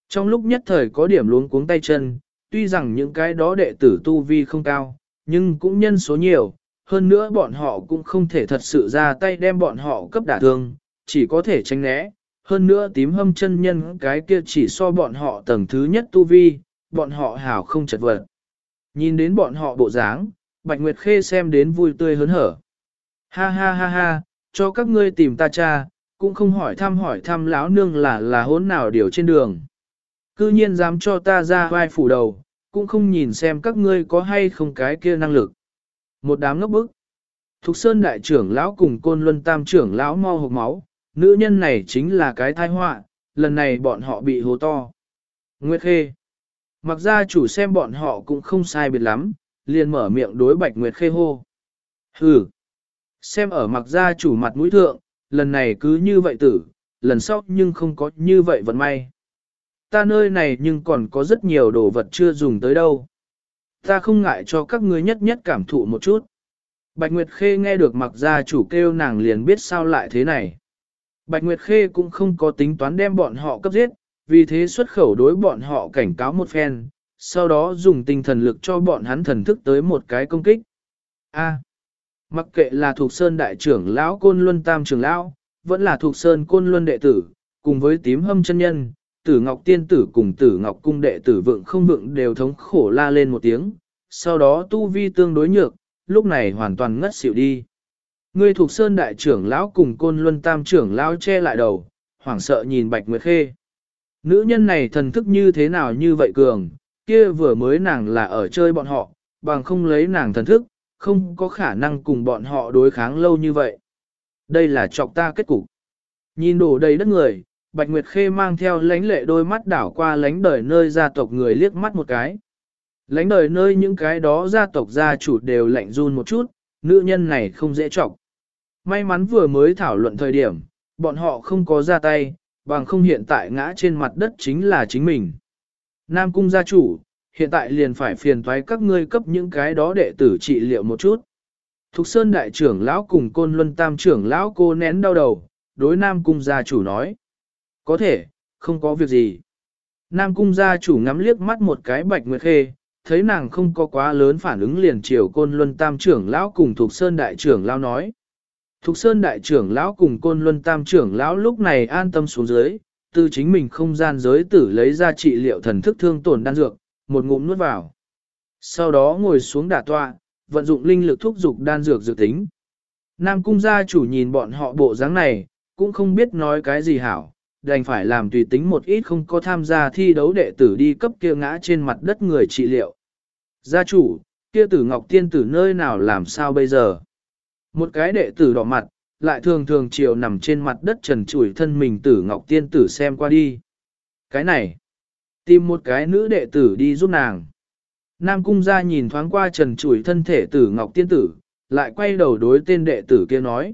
Speaker 1: Trong lúc nhất thời có điểm luống cuống tay chân, tuy rằng những cái đó đệ tử tu vi không cao, nhưng cũng nhân số nhiều, hơn nữa bọn họ cũng không thể thật sự ra tay đem bọn họ cấp đả thương, chỉ có thể tránh né. Hơn nữa tím hâm chân nhân cái kia chỉ so bọn họ tầng thứ nhất tu vi, bọn họ hảo không chật vật. Nhìn đến bọn họ bộ dáng, Bạch Nguyệt Khê xem đến vui tươi hớn hở. Ha ha ha ha, cho các ngươi tìm ta cha, cũng không hỏi thăm hỏi thăm lão nương là là hốn nào điều trên đường. Cư nhiên dám cho ta ra vai phủ đầu, cũng không nhìn xem các ngươi có hay không cái kia năng lực. Một đám ngốc bức. Thục Sơn đại trưởng lão cùng côn luân tam trưởng lão mau hộp máu, nữ nhân này chính là cái tai họa, lần này bọn họ bị hố to. Nguyệt Khê. Mặc ra chủ xem bọn họ cũng không sai biệt lắm, liền mở miệng đối Bạch Nguyệt Khê hô. Hừ. Xem ở mặc ra chủ mặt mũi thượng, lần này cứ như vậy tử, lần sau nhưng không có như vậy vận may. Ta nơi này nhưng còn có rất nhiều đồ vật chưa dùng tới đâu. Ta không ngại cho các ngươi nhất nhất cảm thụ một chút. Bạch Nguyệt Khê nghe được mặc gia chủ kêu nàng liền biết sao lại thế này. Bạch Nguyệt Khê cũng không có tính toán đem bọn họ cấp giết, vì thế xuất khẩu đối bọn họ cảnh cáo một phen, sau đó dùng tinh thần lực cho bọn hắn thần thức tới một cái công kích. A. mặc kệ là thuộc sơn đại trưởng lão côn luân tam trưởng lão, vẫn là thuộc sơn côn luân đệ tử, cùng với tím hâm chân nhân, tử ngọc tiên tử cùng tử ngọc cung đệ tử vượng không vượng đều thống khổ la lên một tiếng, sau đó tu vi tương đối nhược, lúc này hoàn toàn ngất xỉu đi. Ngươi thuộc sơn đại trưởng lão cùng côn luân tam trưởng lão che lại đầu, hoảng sợ nhìn bạch nguyệt khê. Nữ nhân này thần thức như thế nào như vậy cường, kia vừa mới nàng là ở chơi bọn họ, bằng không lấy nàng thần thức, không có khả năng cùng bọn họ đối kháng lâu như vậy. Đây là chọc ta kết cục. Nhìn đổ đầy đất người, Bạch Nguyệt Khê mang theo lánh lệ đôi mắt đảo qua lánh đời nơi gia tộc người liếc mắt một cái. Lánh đời nơi những cái đó gia tộc gia chủ đều lạnh run một chút, nữ nhân này không dễ chọc. May mắn vừa mới thảo luận thời điểm, bọn họ không có ra tay, bằng không hiện tại ngã trên mặt đất chính là chính mình. Nam cung gia chủ, hiện tại liền phải phiền thoái các ngươi cấp những cái đó đệ tử trị liệu một chút. Thục Sơn đại trưởng lão cùng côn luân tam trưởng lão cô nén đau đầu, đối Nam cung gia chủ nói. Có thể, không có việc gì. Nam cung gia chủ ngắm liếc mắt một cái bạch nguyệt khê, thấy nàng không có quá lớn phản ứng liền chiều côn luân tam trưởng lão cùng Thục Sơn đại trưởng lão nói. Thục Sơn đại trưởng lão cùng côn luân tam trưởng lão lúc này an tâm xuống dưới, từ chính mình không gian giới tử lấy ra trị liệu thần thức thương tổn đan dược, một ngụm nuốt vào. Sau đó ngồi xuống đả tọa, vận dụng linh lực thúc dục đan dược dự tính. Nam cung gia chủ nhìn bọn họ bộ dáng này, cũng không biết nói cái gì hảo, đành phải làm tùy tính một ít không có tham gia thi đấu đệ tử đi cấp kia ngã trên mặt đất người trị liệu. Gia chủ, kia tử ngọc tiên tử nơi nào làm sao bây giờ? Một cái đệ tử đỏ mặt, lại thường thường chiều nằm trên mặt đất trần trụi thân mình tử ngọc tiên tử xem qua đi. Cái này, tìm một cái nữ đệ tử đi giúp nàng. Nam cung ra nhìn thoáng qua trần trụi thân thể tử ngọc tiên tử, lại quay đầu đối tên đệ tử kia nói.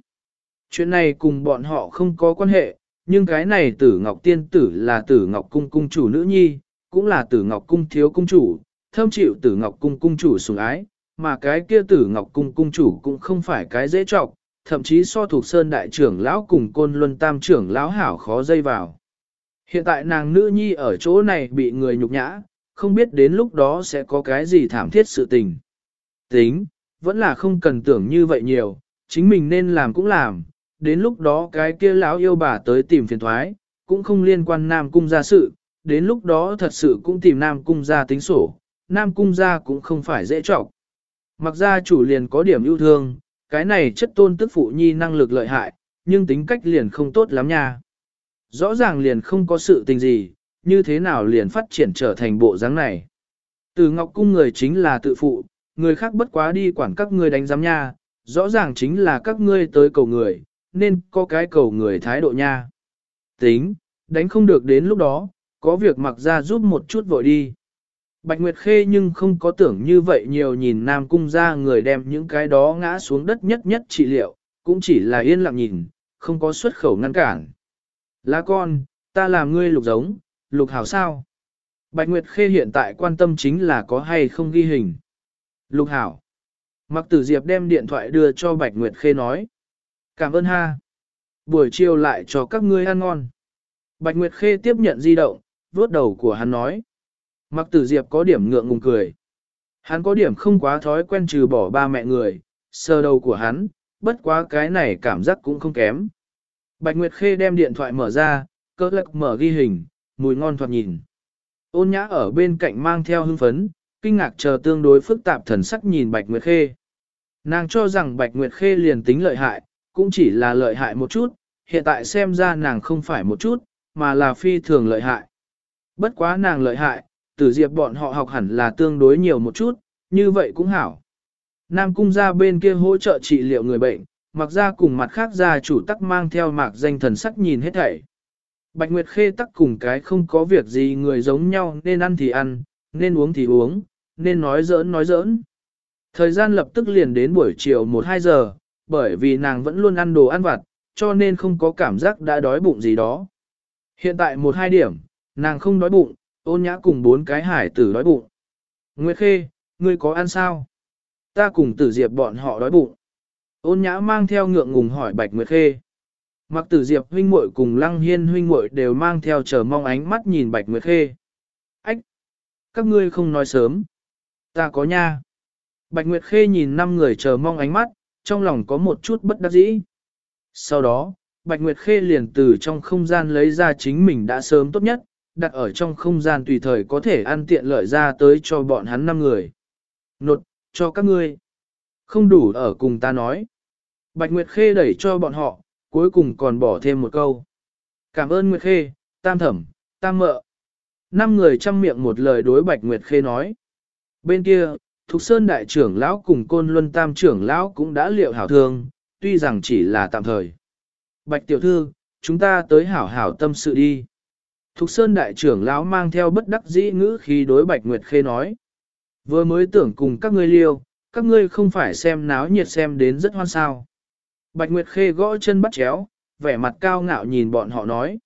Speaker 1: Chuyện này cùng bọn họ không có quan hệ, nhưng cái này tử ngọc tiên tử là tử ngọc cung cung chủ nữ nhi, cũng là tử ngọc cung thiếu cung chủ, thâm chịu tử ngọc cung cung chủ sủng ái, mà cái kia tử ngọc cung cung chủ cũng không phải cái dễ trọng, thậm chí so thuộc sơn đại trưởng lão cùng côn luân tam trưởng lão hảo khó dây vào. Hiện tại nàng nữ nhi ở chỗ này bị người nhục nhã, không biết đến lúc đó sẽ có cái gì thảm thiết sự tình. Tính, vẫn là không cần tưởng như vậy nhiều, chính mình nên làm cũng làm, đến lúc đó cái kia lão yêu bà tới tìm phiền thoái, cũng không liên quan Nam Cung gia sự, đến lúc đó thật sự cũng tìm Nam Cung gia tính sổ, Nam Cung gia cũng không phải dễ trọng. Mặc ra chủ liền có điểm yêu thương, cái này chất tôn tức phụ nhi năng lực lợi hại, nhưng tính cách liền không tốt lắm nha. Rõ ràng liền không có sự tình gì, như thế nào liền phát triển trở thành bộ dáng này. Từ Ngọc Cung người chính là tự phụ, người khác bất quá đi quản các ngươi đánh giám nha, rõ ràng chính là các ngươi tới cầu người, nên có cái cầu người thái độ nha. Tính, đánh không được đến lúc đó, có việc mặc ra giúp một chút vội đi. Bạch Nguyệt Khê nhưng không có tưởng như vậy nhiều nhìn Nam Cung ra người đem những cái đó ngã xuống đất nhất nhất trị liệu, cũng chỉ là yên lặng nhìn, không có xuất khẩu ngăn cản. Lá con, ta làm ngươi lục giống, lục hảo sao? Bạch Nguyệt Khê hiện tại quan tâm chính là có hay không ghi hình. Lục hảo. Mặc tử Diệp đem điện thoại đưa cho Bạch Nguyệt Khê nói. Cảm ơn ha. Buổi chiều lại cho các ngươi ăn ngon. Bạch Nguyệt Khê tiếp nhận di động, vuốt đầu của hắn nói. Mặc tử Diệp có điểm ngượng ngùng cười. Hắn có điểm không quá thói quen trừ bỏ ba mẹ người, sơ đầu của hắn, bất quá cái này cảm giác cũng không kém. Bạch Nguyệt Khê đem điện thoại mở ra, cơ lạc mở ghi hình, mùi ngon thoạt nhìn. Ôn nhã ở bên cạnh mang theo hưng phấn, kinh ngạc chờ tương đối phức tạp thần sắc nhìn Bạch Nguyệt Khê. Nàng cho rằng Bạch Nguyệt Khê liền tính lợi hại, cũng chỉ là lợi hại một chút, hiện tại xem ra nàng không phải một chút, mà là phi thường lợi hại. Bất quá nàng lợi hại, tử diệp bọn họ học hẳn là tương đối nhiều một chút, như vậy cũng hảo. Nam cung ra bên kia hỗ trợ trị liệu người bệnh, mặc ra cùng mặt khác ra chủ tắc mang theo mạc danh thần sắc nhìn hết thảy. Bạch Nguyệt Khê tắc cùng cái không có việc gì người giống nhau nên ăn thì ăn, nên uống thì uống, nên nói giỡn nói giỡn. Thời gian lập tức liền đến buổi chiều 1-2 giờ, bởi vì nàng vẫn luôn ăn đồ ăn vặt, cho nên không có cảm giác đã đói bụng gì đó. Hiện tại 1-2 điểm, nàng không đói bụng, ôn nhã cùng bốn cái hải tử đói bụng. Nguyệt Khê, ngươi có ăn sao? Ta cùng tử diệp bọn họ đói bụng. Ôn nhã mang theo ngượng ngùng hỏi Bạch Nguyệt Khê. Mặc tử diệp huynh muội cùng lăng hiên huynh muội đều mang theo chờ mong ánh mắt nhìn Bạch Nguyệt Khê. Ách! Các ngươi không nói sớm. Ta có nha. Bạch Nguyệt Khê nhìn năm người chờ mong ánh mắt, trong lòng có một chút bất đắc dĩ. Sau đó, Bạch Nguyệt Khê liền từ trong không gian lấy ra chính mình đã sớm tốt nhất, đặt ở trong không gian tùy thời có thể ăn tiện lợi ra tới cho bọn hắn năm người. Nột, cho các ngươi. Không đủ ở cùng ta nói. Bạch Nguyệt Khê đẩy cho bọn họ, cuối cùng còn bỏ thêm một câu. Cảm ơn Nguyệt Khê, tam thẩm, tam mợ. Năm người chăm miệng một lời đối Bạch Nguyệt Khê nói. Bên kia, Thục Sơn đại trưởng lão cùng Côn Luân tam trưởng lão cũng đã liệu hảo thương, tuy rằng chỉ là tạm thời. Bạch tiểu thư, chúng ta tới hảo hảo tâm sự đi. Thục Sơn đại trưởng lão mang theo bất đắc dĩ ngữ khi đối Bạch Nguyệt Khê nói. Vừa mới tưởng cùng các ngươi liêu, các ngươi không phải xem náo nhiệt xem đến rất hoan sao. Bạch Nguyệt Khê gõ chân bắt chéo, vẻ mặt cao ngạo nhìn bọn họ nói.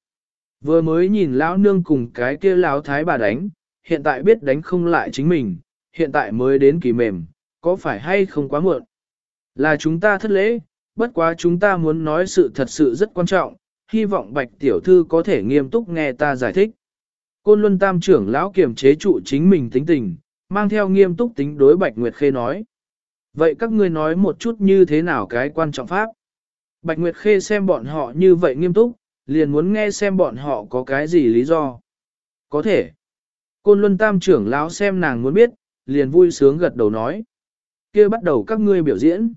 Speaker 1: Vừa mới nhìn lão nương cùng cái kia lão thái bà đánh, hiện tại biết đánh không lại chính mình, hiện tại mới đến kỳ mềm, có phải hay không quá muộn? Là chúng ta thất lễ, bất quá chúng ta muốn nói sự thật sự rất quan trọng, hy vọng bạch tiểu thư có thể nghiêm túc nghe ta giải thích. Côn Luân Tam trưởng lão kiềm chế trụ chính mình tính tình, mang theo nghiêm túc tính đối Bạch Nguyệt Khê nói. Vậy các ngươi nói một chút như thế nào cái quan trọng pháp? Bạch Nguyệt Khê xem bọn họ như vậy nghiêm túc, liền muốn nghe xem bọn họ có cái gì lý do. Có thể. Côn Luân Tam trưởng lão xem nàng muốn biết, liền vui sướng gật đầu nói. kia bắt đầu các ngươi biểu diễn.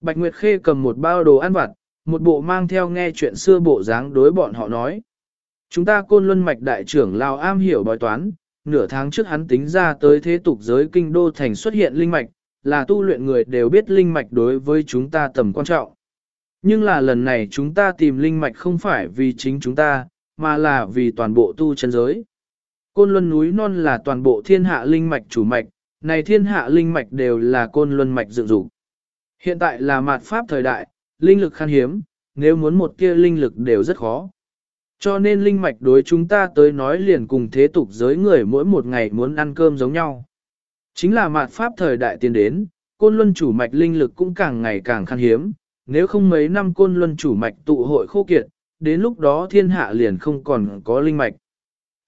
Speaker 1: Bạch Nguyệt Khê cầm một bao đồ ăn vặt, một bộ mang theo nghe chuyện xưa bộ dáng đối bọn họ nói. Chúng ta côn luân mạch đại trưởng Lào am hiểu bói toán, nửa tháng trước hắn tính ra tới thế tục giới kinh đô thành xuất hiện linh mạch, là tu luyện người đều biết linh mạch đối với chúng ta tầm quan trọng. Nhưng là lần này chúng ta tìm linh mạch không phải vì chính chúng ta, mà là vì toàn bộ tu chân giới. Côn luân núi non là toàn bộ thiên hạ linh mạch chủ mạch, này thiên hạ linh mạch đều là côn luân mạch dựng dục. Hiện tại là mạt pháp thời đại, linh lực khan hiếm, nếu muốn một kia linh lực đều rất khó. Cho nên linh mạch đối chúng ta tới nói liền cùng thế tục giới người mỗi một ngày muốn ăn cơm giống nhau. Chính là mạt pháp thời đại tiến đến, côn luân chủ mạch linh lực cũng càng ngày càng khan hiếm, nếu không mấy năm côn luân chủ mạch tụ hội khô kiệt, đến lúc đó thiên hạ liền không còn có linh mạch.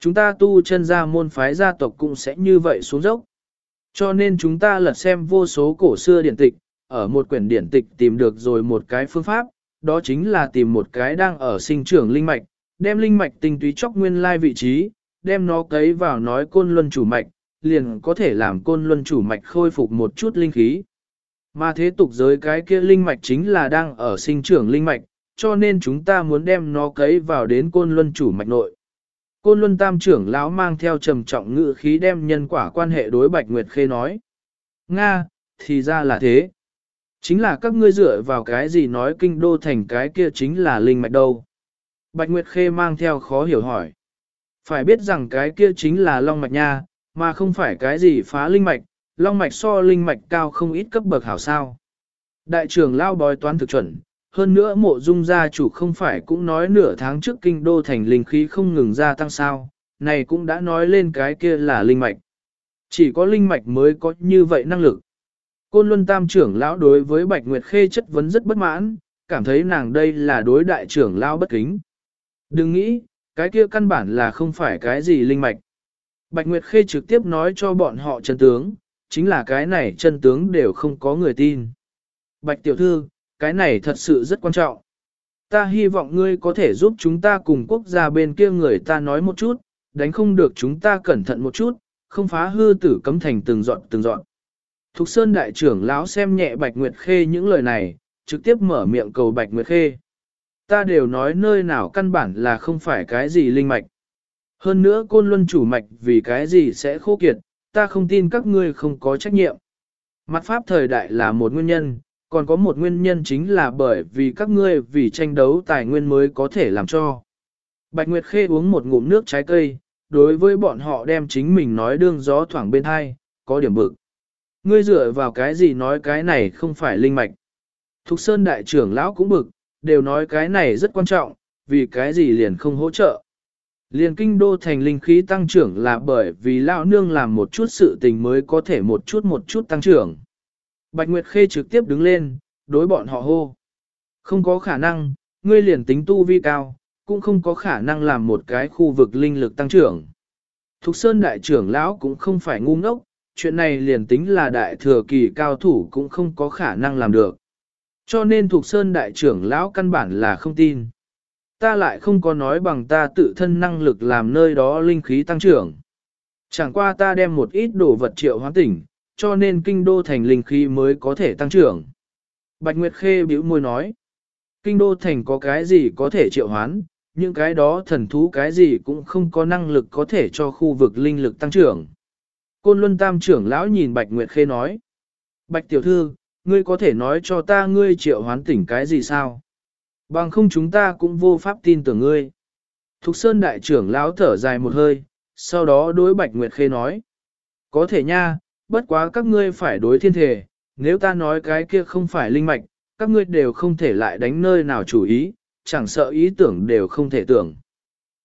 Speaker 1: Chúng ta tu chân gia môn phái gia tộc cũng sẽ như vậy xuống dốc. Cho nên chúng ta lật xem vô số cổ xưa điển tịch, ở một quyển điển tịch tìm được rồi một cái phương pháp, đó chính là tìm một cái đang ở sinh trưởng linh mạch, đem linh mạch tinh túy chóc nguyên lai vị trí, đem nó cấy vào nói côn luân chủ mạch, liền có thể làm côn luân chủ mạch khôi phục một chút linh khí. Mà thế tục giới cái kia linh mạch chính là đang ở sinh trưởng linh mạch, cho nên chúng ta muốn đem nó cấy vào đến côn luân chủ mạch nội. Côn luân tam trưởng lão mang theo trầm trọng ngự khí đem nhân quả quan hệ đối Bạch Nguyệt Khê nói. Nga, thì ra là thế. Chính là các ngươi dựa vào cái gì nói kinh đô thành cái kia chính là linh mạch đâu. Bạch Nguyệt Khê mang theo khó hiểu hỏi. Phải biết rằng cái kia chính là long mạch nha, mà không phải cái gì phá linh mạch, long mạch so linh mạch cao không ít cấp bậc hảo sao. Đại trưởng lao bói toán thực chuẩn, hơn nữa mộ dung gia chủ không phải cũng nói nửa tháng trước kinh đô thành linh khí không ngừng gia tăng sao, này cũng đã nói lên cái kia là linh mạch. Chỉ có linh mạch mới có như vậy năng lực. Côn Luân Tam trưởng lão đối với Bạch Nguyệt Khê chất vấn rất bất mãn, cảm thấy nàng đây là đối đại trưởng lão bất kính. Đừng nghĩ, cái kia căn bản là không phải cái gì linh mạch. Bạch Nguyệt Khê trực tiếp nói cho bọn họ chân tướng, chính là cái này chân tướng đều không có người tin. Bạch tiểu thư, cái này thật sự rất quan trọng. Ta hy vọng ngươi có thể giúp chúng ta cùng quốc gia bên kia người ta nói một chút, đánh không được chúng ta cẩn thận một chút, không phá hư tử cấm thành từng dọn từng dọn. Thục Sơn đại trưởng lão xem nhẹ Bạch Nguyệt Khê những lời này, trực tiếp mở miệng cầu Bạch Nguyệt Khê. Ta đều nói nơi nào căn bản là không phải cái gì linh mạch. Hơn nữa côn luân chủ mạch vì cái gì sẽ khô kiệt, ta không tin các ngươi không có trách nhiệm. Mặt pháp thời đại là một nguyên nhân, còn có một nguyên nhân chính là bởi vì các ngươi vì tranh đấu tài nguyên mới có thể làm cho. Bạch Nguyệt Khê uống một ngụm nước trái cây, đối với bọn họ đem chính mình nói đương gió thoảng bên hai, có điểm bực. Ngươi dựa vào cái gì nói cái này không phải linh mạch. Thục Sơn đại trưởng lão cũng bực, đều nói cái này rất quan trọng, vì cái gì liền không hỗ trợ. Liền kinh đô thành linh khí tăng trưởng là bởi vì lão nương làm một chút sự tình mới có thể một chút một chút tăng trưởng. Bạch Nguyệt Khê trực tiếp đứng lên, đối bọn họ hô. Không có khả năng, ngươi liền tính tu vi cao, cũng không có khả năng làm một cái khu vực linh lực tăng trưởng. Thục Sơn đại trưởng lão cũng không phải ngu ngốc, chuyện này liền tính là đại thừa kỳ cao thủ cũng không có khả năng làm được. Cho nên thuộc Sơn đại trưởng lão căn bản là không tin. Ta lại không có nói bằng ta tự thân năng lực làm nơi đó linh khí tăng trưởng. Chẳng qua ta đem một ít đồ vật triệu hóa tỉnh, cho nên kinh đô thành linh khí mới có thể tăng trưởng. Bạch Nguyệt Khê bĩu môi nói, kinh đô thành có cái gì có thể triệu hoán, những cái đó thần thú cái gì cũng không có năng lực có thể cho khu vực linh lực tăng trưởng. Côn Luân Tam trưởng lão nhìn Bạch Nguyệt Khê nói, Bạch tiểu thư, ngươi có thể nói cho ta ngươi triệu hoán tỉnh cái gì sao? Bằng không chúng ta cũng vô pháp tin tưởng ngươi. Thục Sơn đại trưởng lão thở dài một hơi, sau đó đối Bạch Nguyệt Khê nói, có thể nha, bất quá các ngươi phải đối thiên thể, nếu ta nói cái kia không phải linh mạch, các ngươi đều không thể lại đánh nơi nào chủ ý, chẳng sợ ý tưởng đều không thể tưởng.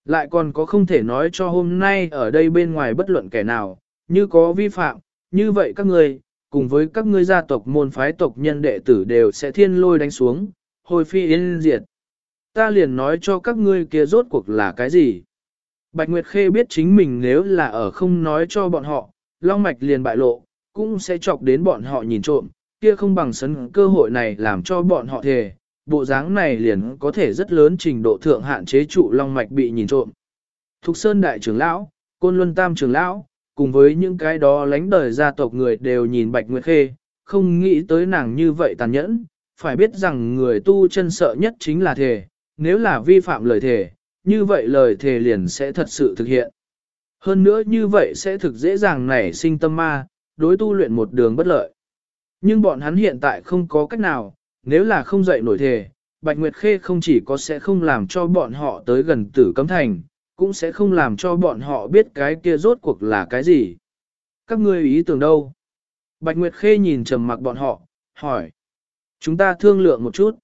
Speaker 1: Lại còn có không thể nói cho hôm nay ở đây bên ngoài bất luận kẻ nào, như có vi phạm, như vậy các ngươi, cùng với các ngươi gia tộc môn phái tộc nhân đệ tử đều sẽ thiên lôi đánh xuống, hồi phi yên diệt. Ta liền nói cho các ngươi kia rốt cuộc là cái gì. Bạch Nguyệt Khê biết chính mình nếu là ở không nói cho bọn họ, long mạch liền bại lộ, cũng sẽ chọc đến bọn họ nhìn trộm, kia không bằng sấn cơ hội này làm cho bọn họ thề, bộ dáng này liền có thể rất lớn trình độ thượng hạn chế trụ long mạch bị nhìn trộm. Thục Sơn Đại trưởng Lão, Côn Luân Tam trưởng Lão, cùng với những cái đó lánh đời gia tộc người đều nhìn Bạch Nguyệt Khê, không nghĩ tới nàng như vậy tàn nhẫn, phải biết rằng người tu chân sợ nhất chính là thề, nếu là vi phạm lời thề, như vậy lời thề liền sẽ thật sự thực hiện. Hơn nữa như vậy sẽ thực dễ dàng nảy sinh tâm ma, đối tu luyện một đường bất lợi. Nhưng bọn hắn hiện tại không có cách nào, nếu là không dậy nổi thề, Bạch Nguyệt Khê không chỉ có sẽ không làm cho bọn họ tới gần tử cấm thành, cũng sẽ không làm cho bọn họ biết cái kia rốt cuộc là cái gì. Các ngươi ý tưởng đâu? Bạch Nguyệt Khê nhìn trầm mặc bọn họ, hỏi. Chúng ta thương lượng một chút.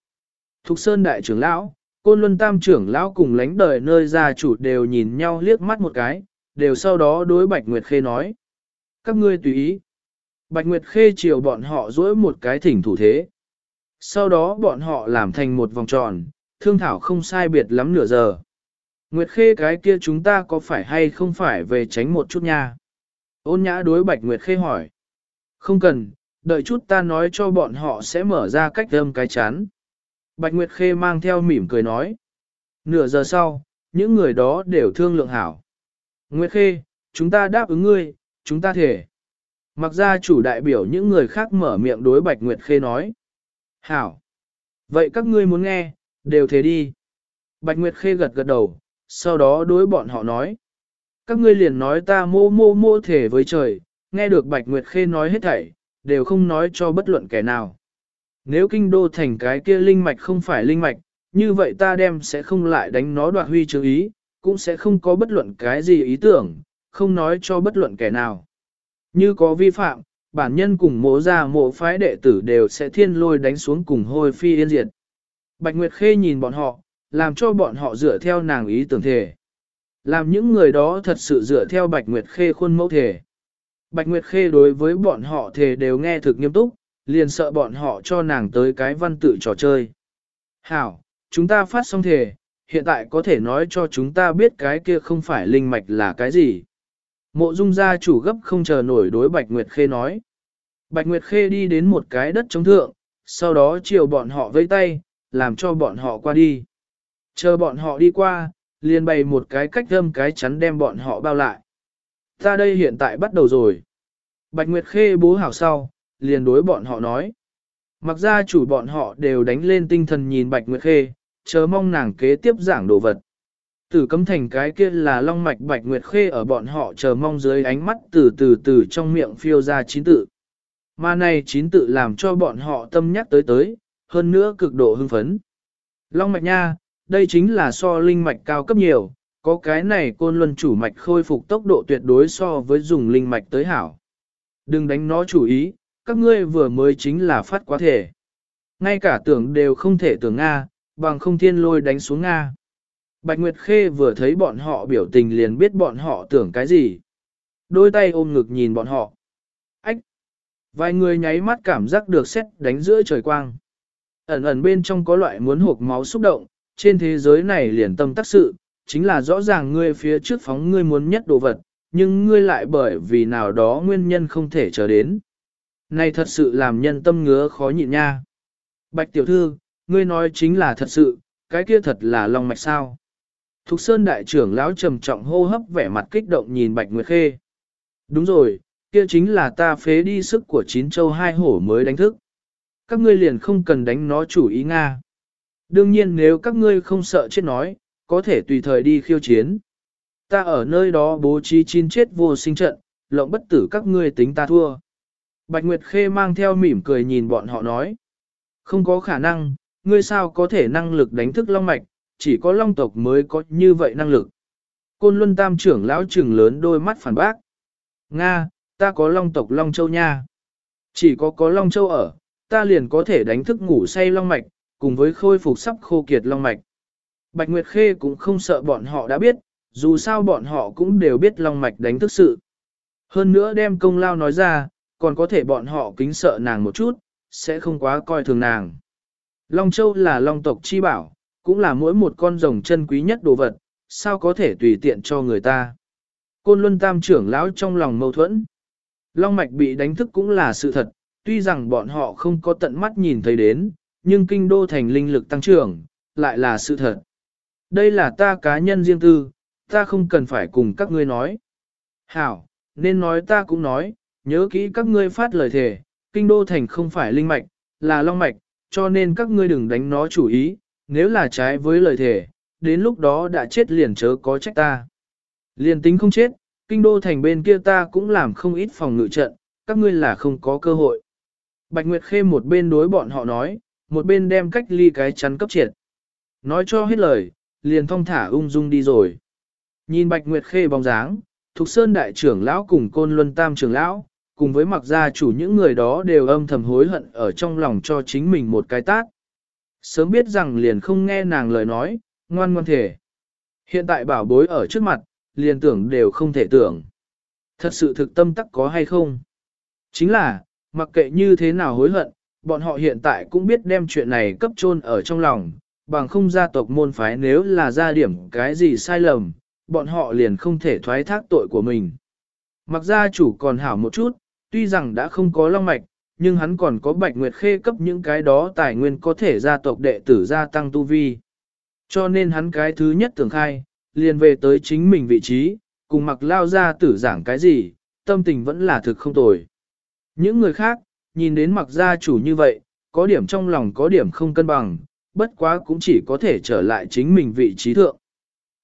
Speaker 1: Thục Sơn Đại trưởng Lão, Côn Luân Tam trưởng Lão cùng lánh đời nơi gia chủ đều nhìn nhau liếc mắt một cái, đều sau đó đối Bạch Nguyệt Khê nói. Các ngươi tùy ý. Bạch Nguyệt Khê chiều bọn họ dỗi một cái thỉnh thủ thế. Sau đó bọn họ làm thành một vòng tròn, thương thảo không sai biệt lắm nửa giờ. Nguyệt Khê cái kia chúng ta có phải hay không phải về tránh một chút nha? Ôn nhã đối Bạch Nguyệt Khê hỏi. Không cần, đợi chút ta nói cho bọn họ sẽ mở ra cách âm cái chán. Bạch Nguyệt Khê mang theo mỉm cười nói. Nửa giờ sau, những người đó đều thương lượng hảo. Nguyệt Khê, chúng ta đáp ứng ngươi, chúng ta thể. Mặc ra chủ đại biểu những người khác mở miệng đối Bạch Nguyệt Khê nói. Hảo. Vậy các ngươi muốn nghe, đều thế đi. Bạch Nguyệt Khê gật gật đầu, sau đó đối bọn họ nói. Các ngươi liền nói ta mô mô mô thể với trời, nghe được Bạch Nguyệt Khê nói hết thảy, đều không nói cho bất luận kẻ nào. Nếu kinh đô thành cái kia linh mạch không phải linh mạch, như vậy ta đem sẽ không lại đánh nó đoạt huy chứ ý, cũng sẽ không có bất luận cái gì ý tưởng, không nói cho bất luận kẻ nào. Như có vi phạm, bản nhân cùng mộ ra mộ phái đệ tử đều sẽ thiên lôi đánh xuống cùng hôi phi yên diệt. Bạch Nguyệt Khê nhìn bọn họ, làm cho bọn họ dựa theo nàng ý tưởng thể. Làm những người đó thật sự dựa theo Bạch Nguyệt Khê khuôn mẫu thể. Bạch Nguyệt Khê đối với bọn họ thể đều nghe thực nghiêm túc, liền sợ bọn họ cho nàng tới cái văn tự trò chơi. Hảo, chúng ta phát xong thể, hiện tại có thể nói cho chúng ta biết cái kia không phải linh mạch là cái gì. Mộ dung gia chủ gấp không chờ nổi đối Bạch Nguyệt Khê nói. Bạch Nguyệt Khê đi đến một cái đất chống thượng, sau đó chiều bọn họ vây tay, làm cho bọn họ qua đi. Chờ bọn họ đi qua, liền bày một cái cách gâm cái chắn đem bọn họ bao lại. Ta đây hiện tại bắt đầu rồi. Bạch Nguyệt Khê bố hảo sau, liền đối bọn họ nói. Mặc ra chủ bọn họ đều đánh lên tinh thần nhìn Bạch Nguyệt Khê, chờ mong nàng kế tiếp giảng đồ vật. Tử cấm thành cái kia là long mạch Bạch Nguyệt Khê ở bọn họ chờ mong dưới ánh mắt từ từ từ trong miệng phiêu ra chín tự. Mà này chín tự làm cho bọn họ tâm nhắc tới tới, hơn nữa cực độ hưng phấn. Long mạch nha, đây chính là so linh mạch cao cấp nhiều, có cái này côn luân chủ mạch khôi phục tốc độ tuyệt đối so với dùng linh mạch tới hảo. Đừng đánh nó chủ ý, các ngươi vừa mới chính là phát quá thể. Ngay cả tưởng đều không thể tưởng Nga, bằng không thiên lôi đánh xuống Nga. Bạch Nguyệt Khê vừa thấy bọn họ biểu tình liền biết bọn họ tưởng cái gì. Đôi tay ôm ngực nhìn bọn họ. Ách! Vài người nháy mắt cảm giác được xét đánh giữa trời quang. Ẩn ẩn bên trong có loại muốn hộp máu xúc động, trên thế giới này liền tâm tác sự, chính là rõ ràng ngươi phía trước phóng ngươi muốn nhất đồ vật, nhưng ngươi lại bởi vì nào đó nguyên nhân không thể chờ đến. Này thật sự làm nhân tâm ngứa khó nhịn nha. Bạch tiểu thư, ngươi nói chính là thật sự, cái kia thật là lòng mạch sao. Thục Sơn đại trưởng lão trầm trọng hô hấp vẻ mặt kích động nhìn Bạch Nguyệt Khê. Đúng rồi, kia chính là ta phế đi sức của chín châu hai hổ mới đánh thức. Các ngươi liền không cần đánh nó chủ ý Nga. Đương nhiên nếu các ngươi không sợ chết nói, có thể tùy thời đi khiêu chiến. Ta ở nơi đó bố trí chín chết vô sinh trận, lộng bất tử các ngươi tính ta thua. Bạch Nguyệt Khê mang theo mỉm cười nhìn bọn họ nói. Không có khả năng, ngươi sao có thể năng lực đánh thức long mạch, chỉ có long tộc mới có như vậy năng lực. Côn Luân Tam trưởng lão trừng lớn đôi mắt phản bác. Nga, ta có long tộc long châu nha. Chỉ có có long châu ở, ta liền có thể đánh thức ngủ say long mạch, cùng với khôi phục sắp khô kiệt long mạch. Bạch Nguyệt Khê cũng không sợ bọn họ đã biết, dù sao bọn họ cũng đều biết long mạch đánh thức sự. Hơn nữa đem công lao nói ra, còn có thể bọn họ kính sợ nàng một chút, sẽ không quá coi thường nàng. Long Châu là long tộc chi bảo, cũng là mỗi một con rồng chân quý nhất đồ vật, sao có thể tùy tiện cho người ta. Côn Luân Tam trưởng lão trong lòng mâu thuẫn. Long mạch bị đánh thức cũng là sự thật, tuy rằng bọn họ không có tận mắt nhìn thấy đến, nhưng kinh đô thành linh lực tăng trưởng, lại là sự thật. Đây là ta cá nhân riêng tư, ta không cần phải cùng các ngươi nói. Hảo, nên nói ta cũng nói, nhớ kỹ các ngươi phát lời thề, kinh đô thành không phải linh mạch, là long mạch, cho nên các ngươi đừng đánh nó chủ ý, nếu là trái với lời thề, đến lúc đó đã chết liền chớ có trách ta. Liền tính không chết, kinh đô thành bên kia ta cũng làm không ít phòng ngự trận, các ngươi là không có cơ hội. Bạch Nguyệt Khê một bên đối bọn họ nói, một bên đem cách ly cái chắn cấp triệt. Nói cho hết lời, liền thong thả ung dung đi rồi. Nhìn Bạch Nguyệt Khê bóng dáng, Thục Sơn đại trưởng lão cùng Côn Luân Tam trưởng lão, cùng với mặc gia chủ những người đó đều âm thầm hối hận ở trong lòng cho chính mình một cái tát. Sớm biết rằng liền không nghe nàng lời nói, ngoan ngoan thể. Hiện tại bảo bối ở trước mặt, liền tưởng đều không thể tưởng. Thật sự thực tâm tắc có hay không? Chính là, mặc kệ như thế nào hối hận, bọn họ hiện tại cũng biết đem chuyện này cấp chôn ở trong lòng, bằng không gia tộc môn phái nếu là ra điểm cái gì sai lầm, bọn họ liền không thể thoái thác tội của mình. Mặc gia chủ còn hảo một chút, tuy rằng đã không có long mạch, nhưng hắn còn có bạch nguyệt khê cấp những cái đó tài nguyên có thể gia tộc đệ tử gia tăng tu vi. Cho nên hắn cái thứ nhất tưởng khai, liền về tới chính mình vị trí, cùng mặc lao ra tử giảng cái gì, tâm tình vẫn là thực không tồi. Những người khác, nhìn đến mặc gia chủ như vậy, có điểm trong lòng có điểm không cân bằng, bất quá cũng chỉ có thể trở lại chính mình vị trí thượng.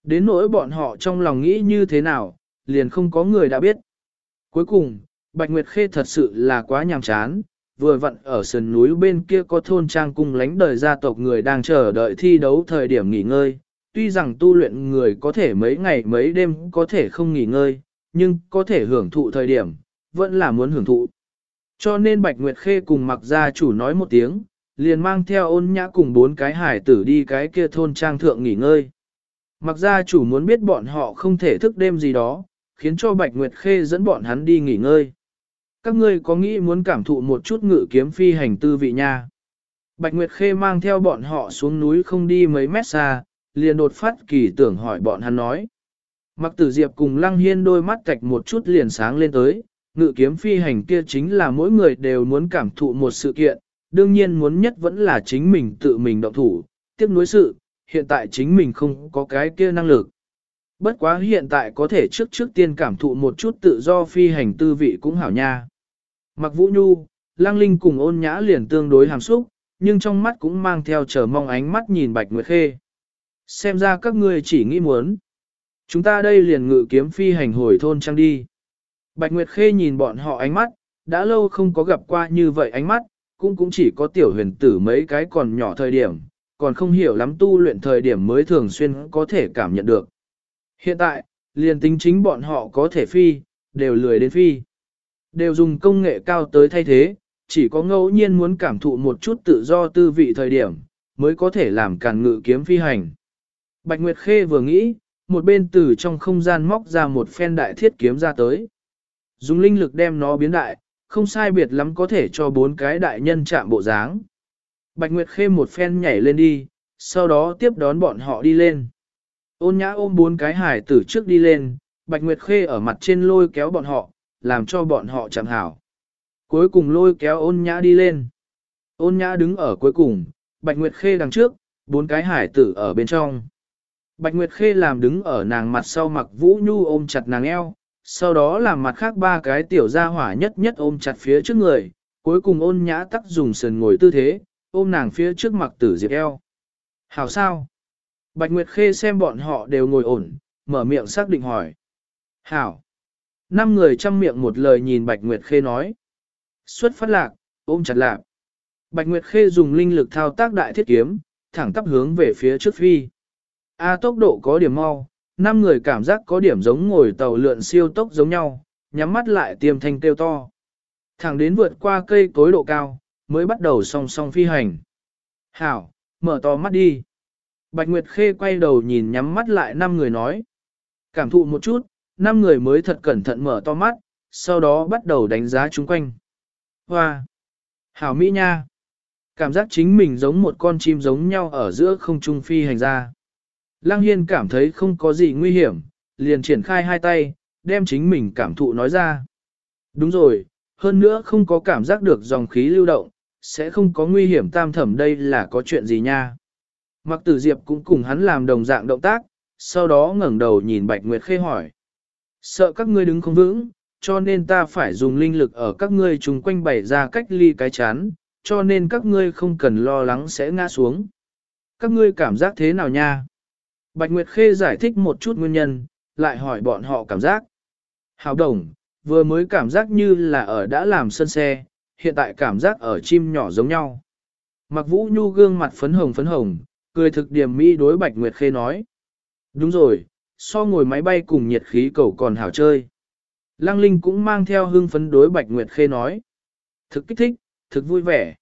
Speaker 1: Đến nỗi bọn họ trong lòng nghĩ như thế nào, liền không có người đã biết. Cuối cùng, Bạch Nguyệt Khê thật sự là quá nhàm chán, vừa vặn ở sườn núi bên kia có thôn trang cung lánh đời gia tộc người đang chờ đợi thi đấu thời điểm nghỉ ngơi. Tuy rằng tu luyện người có thể mấy ngày mấy đêm có thể không nghỉ ngơi, nhưng có thể hưởng thụ thời điểm, vẫn là muốn hưởng thụ. Cho nên Bạch Nguyệt Khê cùng mặc gia chủ nói một tiếng, liền mang theo ôn nhã cùng bốn cái hải tử đi cái kia thôn trang thượng nghỉ ngơi. Mặc gia chủ muốn biết bọn họ không thể thức đêm gì đó, khiến cho Bạch Nguyệt Khê dẫn bọn hắn đi nghỉ ngơi. Các ngươi có nghĩ muốn cảm thụ một chút ngự kiếm phi hành tư vị nha? Bạch Nguyệt Khê mang theo bọn họ xuống núi không đi mấy mét xa, liền đột phát kỳ tưởng hỏi bọn hắn nói. Mặc tử diệp cùng lăng hiên đôi mắt cạch một chút liền sáng lên tới, ngự kiếm phi hành kia chính là mỗi người đều muốn cảm thụ một sự kiện, đương nhiên muốn nhất vẫn là chính mình tự mình động thủ, tiếp nối sự, hiện tại chính mình không có cái kia năng lực. Bất quá hiện tại có thể trước trước tiên cảm thụ một chút tự do phi hành tư vị cũng hảo nha. Mặc vũ nhu, Lang linh cùng ôn nhã liền tương đối hàm xúc, nhưng trong mắt cũng mang theo chờ mong ánh mắt nhìn Bạch Nguyệt Khê. Xem ra các ngươi chỉ nghĩ muốn. Chúng ta đây liền ngự kiếm phi hành hồi thôn trang đi. Bạch Nguyệt Khê nhìn bọn họ ánh mắt, đã lâu không có gặp qua như vậy ánh mắt, cũng cũng chỉ có tiểu huyền tử mấy cái còn nhỏ thời điểm, còn không hiểu lắm tu luyện thời điểm mới thường xuyên có thể cảm nhận được. Hiện tại, liền tính chính bọn họ có thể phi, đều lười đến phi. Đều dùng công nghệ cao tới thay thế, chỉ có ngẫu nhiên muốn cảm thụ một chút tự do tư vị thời điểm, mới có thể làm càn ngự kiếm phi hành. Bạch Nguyệt Khê vừa nghĩ, một bên từ trong không gian móc ra một phen đại thiết kiếm ra tới. Dùng linh lực đem nó biến đại, không sai biệt lắm có thể cho bốn cái đại nhân chạm bộ dáng. Bạch Nguyệt Khê một phen nhảy lên đi, sau đó tiếp đón bọn họ đi lên. Ôn nhã ôm bốn cái hải tử trước đi lên, Bạch Nguyệt Khê ở mặt trên lôi kéo bọn họ, làm cho bọn họ chẳng hảo. Cuối cùng lôi kéo ôn nhã đi lên. Ôn nhã đứng ở cuối cùng, Bạch Nguyệt Khê đằng trước, bốn cái hải tử ở bên trong. Bạch Nguyệt Khê làm đứng ở nàng mặt sau mặc Vũ Nhu ôm chặt nàng eo, sau đó làm mặt khác ba cái tiểu gia hỏa nhất nhất ôm chặt phía trước người, cuối cùng ôn nhã tắc dùng sườn ngồi tư thế, ôm nàng phía trước mặc tử diệp eo. Hảo sao? Bạch Nguyệt Khê xem bọn họ đều ngồi ổn, mở miệng xác định hỏi. Hảo. Năm người chăm miệng một lời nhìn Bạch Nguyệt Khê nói. Xuất phát lạc, ôm chặt lạc. Bạch Nguyệt Khê dùng linh lực thao tác đại thiết kiếm, thẳng tắp hướng về phía trước phi. A tốc độ có điểm mau, năm người cảm giác có điểm giống ngồi tàu lượn siêu tốc giống nhau, nhắm mắt lại tiêm thanh kêu to. Thẳng đến vượt qua cây cối độ cao, mới bắt đầu song song phi hành. Hảo, mở to mắt đi. Bạch Nguyệt Khê quay đầu nhìn nhắm mắt lại năm người nói. Cảm thụ một chút, năm người mới thật cẩn thận mở to mắt, sau đó bắt đầu đánh giá chúng quanh. Hoa! Hảo Mỹ Nha! Cảm giác chính mình giống một con chim giống nhau ở giữa không trung phi hành ra. Lăng Hiên cảm thấy không có gì nguy hiểm, liền triển khai hai tay, đem chính mình cảm thụ nói ra. Đúng rồi, hơn nữa không có cảm giác được dòng khí lưu động, sẽ không có nguy hiểm tam thẩm đây là có chuyện gì nha. Mặc tử diệp cũng cùng hắn làm đồng dạng động tác, sau đó ngẩng đầu nhìn Bạch Nguyệt Khê hỏi. Sợ các ngươi đứng không vững, cho nên ta phải dùng linh lực ở các ngươi chung quanh bày ra cách ly cái chán, cho nên các ngươi không cần lo lắng sẽ ngã xuống. Các ngươi cảm giác thế nào nha? Bạch Nguyệt Khê giải thích một chút nguyên nhân, lại hỏi bọn họ cảm giác. Hào đồng, vừa mới cảm giác như là ở đã làm sân xe, hiện tại cảm giác ở chim nhỏ giống nhau. Mặc vũ nhu gương mặt phấn hồng phấn hồng, cười thực điểm mỹ đối Bạch Nguyệt Khê nói. Đúng rồi, so ngồi máy bay cùng nhiệt khí cầu còn hảo chơi. Lăng Linh cũng mang theo hương phấn đối Bạch Nguyệt Khê nói. Thực kích thích, thực vui vẻ.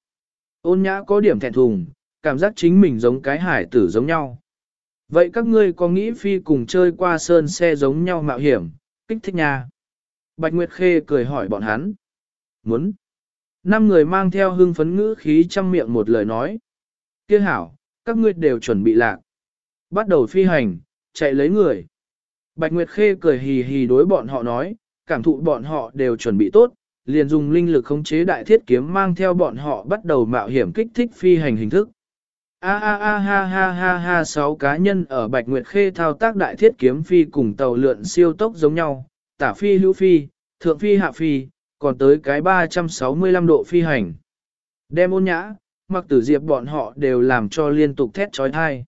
Speaker 1: Ôn nhã có điểm thẹn thùng, cảm giác chính mình giống cái hải tử giống nhau. Vậy các ngươi có nghĩ phi cùng chơi qua sơn xe giống nhau mạo hiểm, kích thích nha? Bạch Nguyệt Khê cười hỏi bọn hắn. Muốn. Năm người mang theo hưng phấn ngữ khí trăm miệng một lời nói. Kia hảo, các ngươi đều chuẩn bị lạc. Bắt đầu phi hành, chạy lấy người. Bạch Nguyệt Khê cười hì hì đối bọn họ nói, cảm thụ bọn họ đều chuẩn bị tốt, liền dùng linh lực khống chế đại thiết kiếm mang theo bọn họ bắt đầu mạo hiểm kích thích phi hành hình thức. A a a ha ha ha ha sáu cá nhân ở Bạch Nguyệt Khê thao tác đại thiết kiếm phi cùng tàu lượn siêu tốc giống nhau, tả phi hữu phi, thượng phi hạ phi, còn tới cái 365 độ phi hành. Đem ôn nhã, mặc tử diệp bọn họ đều làm cho liên tục thét trói thai.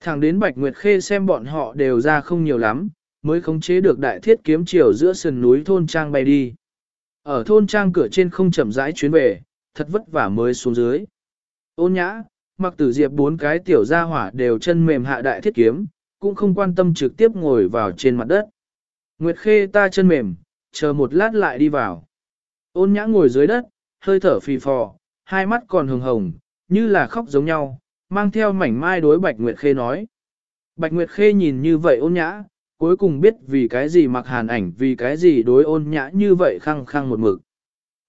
Speaker 1: Thẳng đến Bạch Nguyệt Khê xem bọn họ đều ra không nhiều lắm, mới khống chế được đại thiết kiếm chiều giữa sườn núi thôn trang bay đi. Ở thôn trang cửa trên không chậm rãi chuyến về, thật vất vả mới xuống dưới. Ôn nhã, mặc tử diệp bốn cái tiểu gia hỏa đều chân mềm hạ đại thiết kiếm, cũng không quan tâm trực tiếp ngồi vào trên mặt đất. Nguyệt Khê ta chân mềm, chờ một lát lại đi vào. Ôn nhã ngồi dưới đất, hơi thở phì phò, hai mắt còn hồng hồng, như là khóc giống nhau, mang theo mảnh mai đối Bạch Nguyệt Khê nói. Bạch Nguyệt Khê nhìn như vậy ôn nhã, cuối cùng biết vì cái gì mặc hàn ảnh vì cái gì đối ôn nhã như vậy khăng khăng một mực.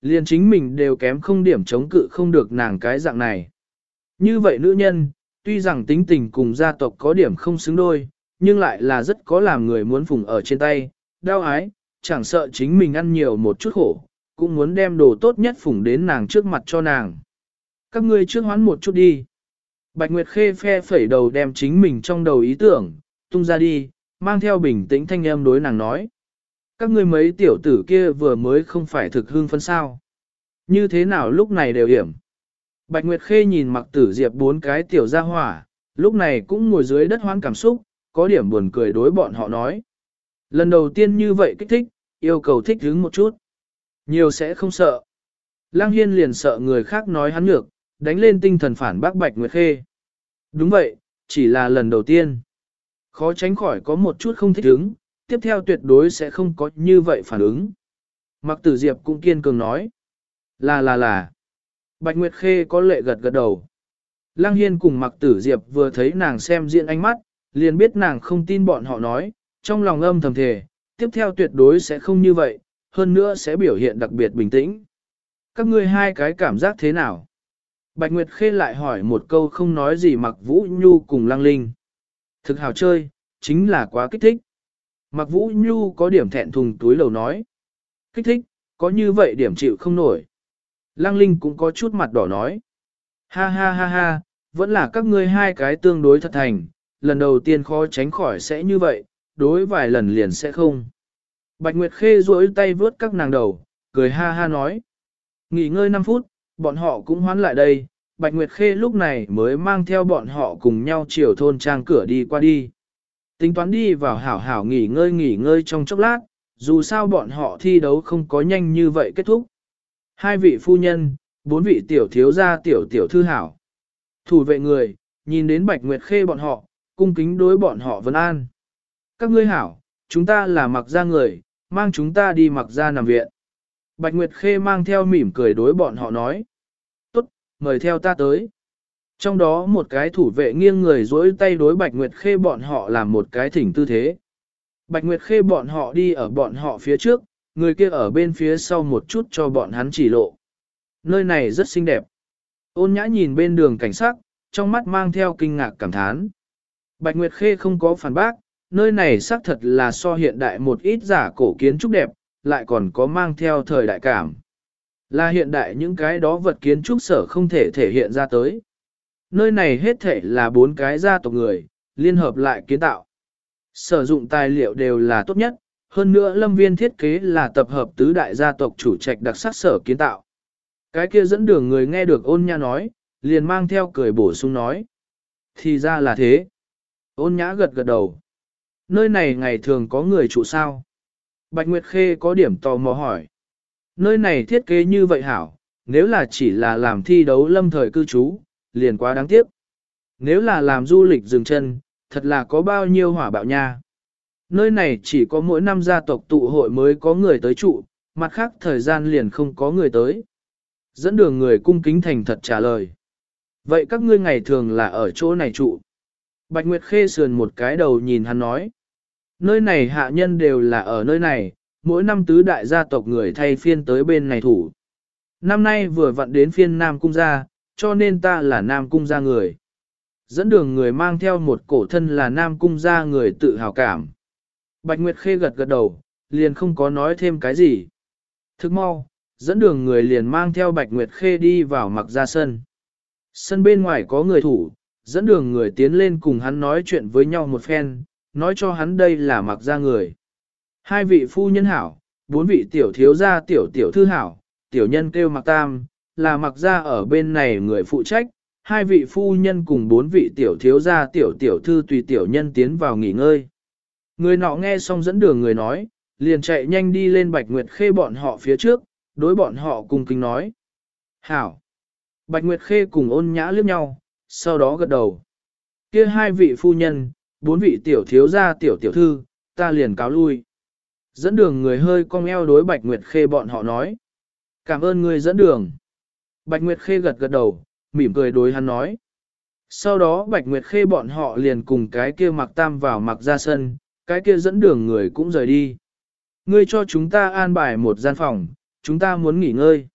Speaker 1: Liên chính mình đều kém không điểm chống cự không được nàng cái dạng này. Như vậy nữ nhân, tuy rằng tính tình cùng gia tộc có điểm không xứng đôi, nhưng lại là rất có làm người muốn phùng ở trên tay, đau ái, chẳng sợ chính mình ăn nhiều một chút khổ, cũng muốn đem đồ tốt nhất phùng đến nàng trước mặt cho nàng. Các ngươi trước hoán một chút đi. Bạch Nguyệt Khê phe phẩy đầu đem chính mình trong đầu ý tưởng, tung ra đi, mang theo bình tĩnh thanh âm đối nàng nói. Các ngươi mấy tiểu tử kia vừa mới không phải thực hương phân sao. Như thế nào lúc này đều hiểm. Bạch Nguyệt Khê nhìn mặc tử diệp bốn cái tiểu gia hỏa, lúc này cũng ngồi dưới đất hoang cảm xúc, có điểm buồn cười đối bọn họ nói. Lần đầu tiên như vậy kích thích, yêu cầu thích hứng một chút. Nhiều sẽ không sợ. Lăng Hiên liền sợ người khác nói hắn nhược, đánh lên tinh thần phản bác Bạch Nguyệt Khê. Đúng vậy, chỉ là lần đầu tiên. Khó tránh khỏi có một chút không thích hứng, tiếp theo tuyệt đối sẽ không có như vậy phản ứng. Mặc tử diệp cũng kiên cường nói. Là là là. Bạch Nguyệt Khê có lệ gật gật đầu. Lăng Hiên cùng mặc tử diệp vừa thấy nàng xem diện ánh mắt, liền biết nàng không tin bọn họ nói, trong lòng âm thầm thề, tiếp theo tuyệt đối sẽ không như vậy, hơn nữa sẽ biểu hiện đặc biệt bình tĩnh. Các ngươi hai cái cảm giác thế nào? Bạch Nguyệt Khê lại hỏi một câu không nói gì mặc Vũ Nhu cùng Lăng Linh. Thực hào chơi, chính là quá kích thích. Mặc Vũ Nhu có điểm thẹn thùng túi lầu nói. Kích thích, có như vậy điểm chịu không nổi. Lăng Linh cũng có chút mặt đỏ nói. Ha ha ha ha, vẫn là các ngươi hai cái tương đối thật thành, lần đầu tiên khó tránh khỏi sẽ như vậy, đối vài lần liền sẽ không. Bạch Nguyệt Khê duỗi tay vướt các nàng đầu, cười ha ha nói. Nghỉ ngơi 5 phút, bọn họ cũng hoán lại đây, Bạch Nguyệt Khê lúc này mới mang theo bọn họ cùng nhau chiều thôn trang cửa đi qua đi. Tính toán đi vào hảo hảo nghỉ ngơi nghỉ ngơi trong chốc lát, dù sao bọn họ thi đấu không có nhanh như vậy kết thúc. Hai vị phu nhân, bốn vị tiểu thiếu gia tiểu tiểu thư hảo. Thủ vệ người, nhìn đến Bạch Nguyệt Khê bọn họ, cung kính đối bọn họ vấn an. Các ngươi hảo, chúng ta là mặc gia người, mang chúng ta đi mặc gia nằm viện. Bạch Nguyệt Khê mang theo mỉm cười đối bọn họ nói. Tốt, mời theo ta tới. Trong đó một cái thủ vệ nghiêng người dối tay đối Bạch Nguyệt Khê bọn họ làm một cái thỉnh tư thế. Bạch Nguyệt Khê bọn họ đi ở bọn họ phía trước, người kia ở bên phía sau một chút cho bọn hắn chỉ lộ. Nơi này rất xinh đẹp. Ôn nhã nhìn bên đường cảnh sát, trong mắt mang theo kinh ngạc cảm thán. Bạch Nguyệt Khê không có phản bác, nơi này xác thật là so hiện đại một ít giả cổ kiến trúc đẹp, lại còn có mang theo thời đại cảm. Là hiện đại những cái đó vật kiến trúc sở không thể thể hiện ra tới. Nơi này hết thể là bốn cái gia tộc người, liên hợp lại kiến tạo. Sử dụng tài liệu đều là tốt nhất, hơn nữa lâm viên thiết kế là tập hợp tứ đại gia tộc chủ trạch đặc sắc sở kiến tạo. Cái kia dẫn đường người nghe được ôn nha nói, liền mang theo cười bổ sung nói. Thì ra là thế. Ôn nhã gật gật đầu. Nơi này ngày thường có người trụ sao? Bạch Nguyệt Khê có điểm tò mò hỏi. Nơi này thiết kế như vậy hảo, nếu là chỉ là làm thi đấu lâm thời cư trú, liền quá đáng tiếc. Nếu là làm du lịch dừng chân, thật là có bao nhiêu hỏa bạo nha. Nơi này chỉ có mỗi năm gia tộc tụ hội mới có người tới trụ, mặt khác thời gian liền không có người tới. Dẫn đường người cung kính thành thật trả lời. Vậy các ngươi ngày thường là ở chỗ này trụ. Bạch Nguyệt Khê sườn một cái đầu nhìn hắn nói. Nơi này hạ nhân đều là ở nơi này, mỗi năm tứ đại gia tộc người thay phiên tới bên này thủ. Năm nay vừa vặn đến phiên Nam Cung gia, cho nên ta là Nam Cung gia người. Dẫn đường người mang theo một cổ thân là Nam Cung gia người tự hào cảm. Bạch Nguyệt Khê gật gật đầu, liền không có nói thêm cái gì. Thức mau, dẫn đường người liền mang theo Bạch Nguyệt Khê đi vào mặc ra sân. Sân bên ngoài có người thủ, dẫn đường người tiến lên cùng hắn nói chuyện với nhau một phen, nói cho hắn đây là mặc ra người. Hai vị phu nhân hảo, bốn vị tiểu thiếu gia tiểu tiểu thư hảo, tiểu nhân kêu mặc tam, là mặc ra ở bên này người phụ trách, hai vị phu nhân cùng bốn vị tiểu thiếu gia tiểu tiểu thư tùy tiểu nhân tiến vào nghỉ ngơi. Người nọ nghe xong dẫn đường người nói, liền chạy nhanh đi lên Bạch Nguyệt Khê bọn họ phía trước, đối bọn họ cùng kính nói. Hảo! Bạch Nguyệt Khê cùng ôn nhã liếc nhau, sau đó gật đầu. kia hai vị phu nhân, bốn vị tiểu thiếu gia tiểu tiểu thư, ta liền cáo lui. Dẫn đường người hơi cong eo đối Bạch Nguyệt Khê bọn họ nói. Cảm ơn người dẫn đường. Bạch Nguyệt Khê gật gật đầu, mỉm cười đối hắn nói. Sau đó Bạch Nguyệt Khê bọn họ liền cùng cái kia mặc tam vào mặc ra sân, cái kia dẫn đường người cũng rời đi. Ngươi cho chúng ta an bài một gian phòng, chúng ta muốn nghỉ ngơi.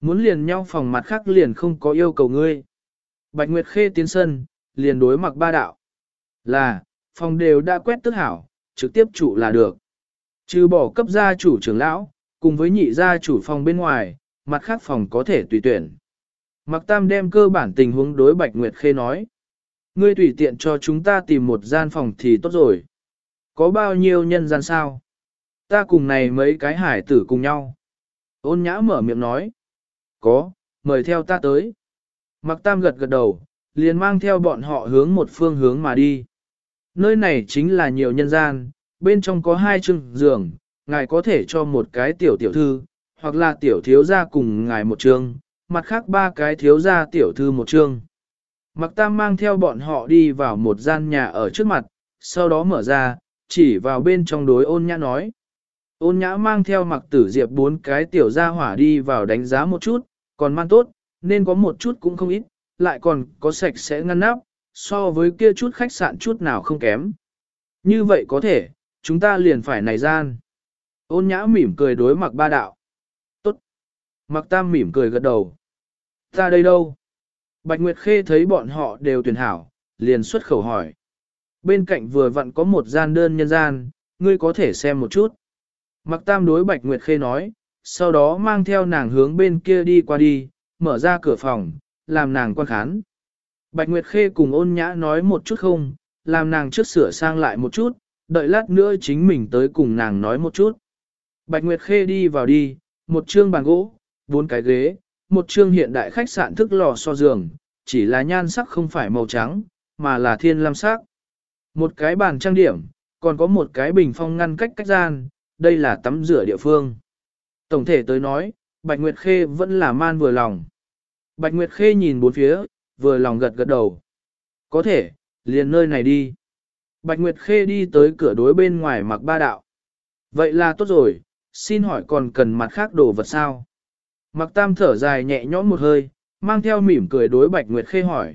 Speaker 1: Muốn liền nhau phòng mặt khác liền không có yêu cầu ngươi. Bạch Nguyệt Khê tiến sân, liền đối mặc ba đạo. Là, phòng đều đã quét tức hảo, trực tiếp chủ là được. Trừ bỏ cấp gia chủ trưởng lão, cùng với nhị gia chủ phòng bên ngoài, mặt khác phòng có thể tùy tuyển. Mặc Tam đem cơ bản tình huống đối Bạch Nguyệt Khê nói. Ngươi tùy tiện cho chúng ta tìm một gian phòng thì tốt rồi. Có bao nhiêu nhân gian sao? Ta cùng này mấy cái hải tử cùng nhau. Ôn nhã mở miệng nói. Có, mời theo ta tới. Mặc Tam gật gật đầu, liền mang theo bọn họ hướng một phương hướng mà đi. Nơi này chính là nhiều nhân gian, bên trong có hai chừng giường, ngài có thể cho một cái tiểu tiểu thư, hoặc là tiểu thiếu gia cùng ngài một trường mặt khác ba cái thiếu gia tiểu thư một trường Mặc Tam mang theo bọn họ đi vào một gian nhà ở trước mặt, sau đó mở ra, chỉ vào bên trong đối ôn nhã nói. Ôn nhã mang theo mặc tử diệp bốn cái tiểu gia hỏa đi vào đánh giá một chút, còn man tốt, nên có một chút cũng không ít, lại còn có sạch sẽ ngăn nắp, so với kia chút khách sạn chút nào không kém. Như vậy có thể, chúng ta liền phải này gian. Ôn nhã mỉm cười đối mặc ba đạo. Tốt. Mặc tam mỉm cười gật đầu. Ta đây đâu? Bạch Nguyệt Khê thấy bọn họ đều tuyển hảo, liền xuất khẩu hỏi. Bên cạnh vừa vặn có một gian đơn nhân gian, ngươi có thể xem một chút. Mặc tam đối Bạch Nguyệt Khê nói, sau đó mang theo nàng hướng bên kia đi qua đi, mở ra cửa phòng, làm nàng quan khán. Bạch Nguyệt Khê cùng ôn nhã nói một chút không, làm nàng trước sửa sang lại một chút, đợi lát nữa chính mình tới cùng nàng nói một chút. Bạch Nguyệt Khê đi vào đi, một chương bàn gỗ, bốn cái ghế, một chương hiện đại khách sạn thức lò so giường, chỉ là nhan sắc không phải màu trắng, mà là thiên lam sắc. Một cái bàn trang điểm, còn có một cái bình phong ngăn cách cách gian, đây là tắm rửa địa phương. Tổng thể tới nói, Bạch Nguyệt Khê vẫn là man vừa lòng. Bạch Nguyệt Khê nhìn bốn phía, vừa lòng gật gật đầu. Có thể, liền nơi này đi. Bạch Nguyệt Khê đi tới cửa đối bên ngoài mặc ba đạo. Vậy là tốt rồi, xin hỏi còn cần mặt khác đồ vật sao? Mặc tam thở dài nhẹ nhõm một hơi, mang theo mỉm cười đối Bạch Nguyệt Khê hỏi.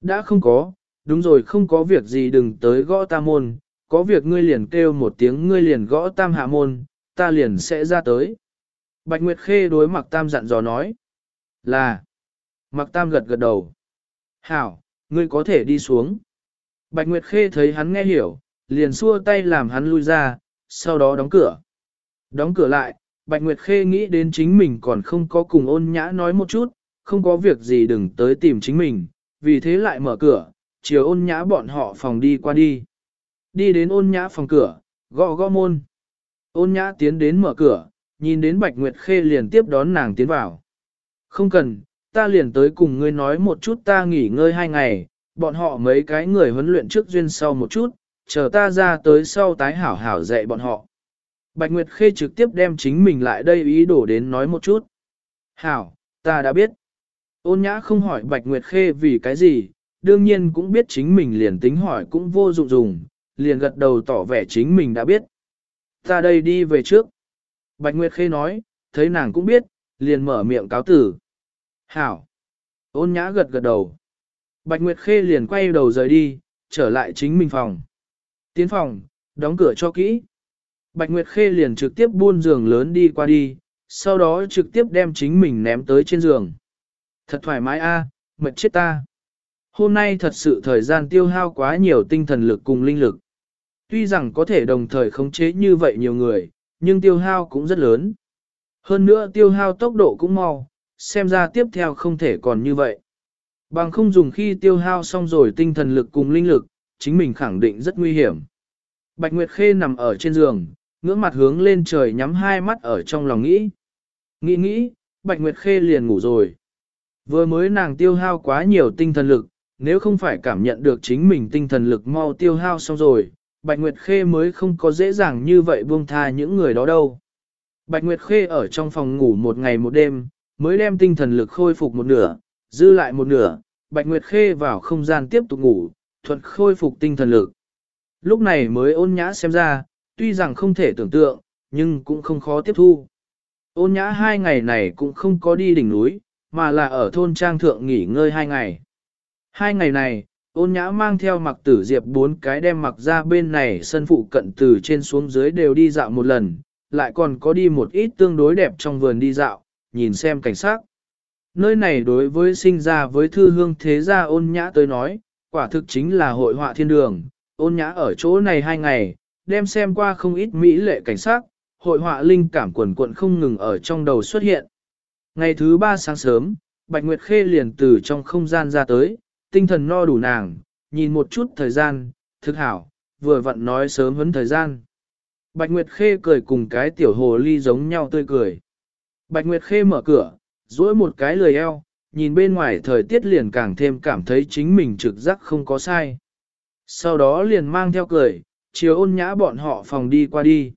Speaker 1: Đã không có, đúng rồi không có việc gì đừng tới gõ ta môn, có việc ngươi liền kêu một tiếng ngươi liền gõ tam hạ môn, ta liền sẽ ra tới. Bạch Nguyệt Khê đối Mạc Tam dặn dò nói. Là. Mạc Tam gật gật đầu. Hảo, ngươi có thể đi xuống. Bạch Nguyệt Khê thấy hắn nghe hiểu, liền xua tay làm hắn lui ra, sau đó đóng cửa. Đóng cửa lại, Bạch Nguyệt Khê nghĩ đến chính mình còn không có cùng ôn nhã nói một chút, không có việc gì đừng tới tìm chính mình, vì thế lại mở cửa, chiều ôn nhã bọn họ phòng đi qua đi. Đi đến ôn nhã phòng cửa, gõ gõ môn. Ôn nhã tiến đến mở cửa, nhìn đến Bạch Nguyệt Khê liền tiếp đón nàng tiến vào. Không cần, ta liền tới cùng ngươi nói một chút ta nghỉ ngơi hai ngày, bọn họ mấy cái người huấn luyện trước duyên sau một chút, chờ ta ra tới sau tái hảo hảo dạy bọn họ. Bạch Nguyệt Khê trực tiếp đem chính mình lại đây ý đồ đến nói một chút. Hảo, ta đã biết. Ôn nhã không hỏi Bạch Nguyệt Khê vì cái gì, đương nhiên cũng biết chính mình liền tính hỏi cũng vô dụng dùng, liền gật đầu tỏ vẻ chính mình đã biết. Ta đây đi về trước. Bạch Nguyệt Khê nói, thấy nàng cũng biết, liền mở miệng cáo tử. Hảo. Ôn nhã gật gật đầu. Bạch Nguyệt Khê liền quay đầu rời đi, trở lại chính mình phòng. Tiến phòng, đóng cửa cho kỹ. Bạch Nguyệt Khê liền trực tiếp buôn giường lớn đi qua đi, sau đó trực tiếp đem chính mình ném tới trên giường. Thật thoải mái a, mệt chết ta. Hôm nay thật sự thời gian tiêu hao quá nhiều tinh thần lực cùng linh lực. Tuy rằng có thể đồng thời khống chế như vậy nhiều người, nhưng tiêu hao cũng rất lớn. Hơn nữa tiêu hao tốc độ cũng mau, xem ra tiếp theo không thể còn như vậy. Bằng không dùng khi tiêu hao xong rồi tinh thần lực cùng linh lực, chính mình khẳng định rất nguy hiểm. Bạch Nguyệt Khê nằm ở trên giường, ngưỡng mặt hướng lên trời nhắm hai mắt ở trong lòng nghĩ. Nghĩ nghĩ, Bạch Nguyệt Khê liền ngủ rồi. Vừa mới nàng tiêu hao quá nhiều tinh thần lực, nếu không phải cảm nhận được chính mình tinh thần lực mau tiêu hao xong rồi, Bạch Nguyệt Khê mới không có dễ dàng như vậy buông tha những người đó đâu. Bạch Nguyệt Khê ở trong phòng ngủ một ngày một đêm, mới đem tinh thần lực khôi phục một nửa, dư lại một nửa, Bạch Nguyệt Khê vào không gian tiếp tục ngủ, thuận khôi phục tinh thần lực. Lúc này mới ôn nhã xem ra, tuy rằng không thể tưởng tượng, nhưng cũng không khó tiếp thu. Ôn nhã hai ngày này cũng không có đi đỉnh núi, mà là ở thôn trang thượng nghỉ ngơi hai ngày. Hai ngày này, ôn nhã mang theo mặc tử diệp bốn cái đem mặc ra bên này sân phụ cận từ trên xuống dưới đều đi dạo một lần, lại còn có đi một ít tương đối đẹp trong vườn đi dạo, nhìn xem cảnh sát. Nơi này đối với sinh ra với thư hương thế gia ôn nhã tới nói, quả thực chính là hội họa thiên đường, ôn nhã ở chỗ này hai ngày, đem xem qua không ít mỹ lệ cảnh sát, hội họa linh cảm quần quận không ngừng ở trong đầu xuất hiện. Ngày thứ ba sáng sớm, Bạch Nguyệt Khê liền từ trong không gian ra tới, tinh thần no đủ nàng, nhìn một chút thời gian, thực hảo, vừa vặn nói sớm vấn thời gian. Bạch Nguyệt Khê cười cùng cái tiểu hồ ly giống nhau tươi cười. Bạch Nguyệt Khê mở cửa, duỗi một cái lười eo, nhìn bên ngoài thời tiết liền càng thêm cảm thấy chính mình trực giác không có sai. Sau đó liền mang theo cười, chiều ôn nhã bọn họ phòng đi qua đi.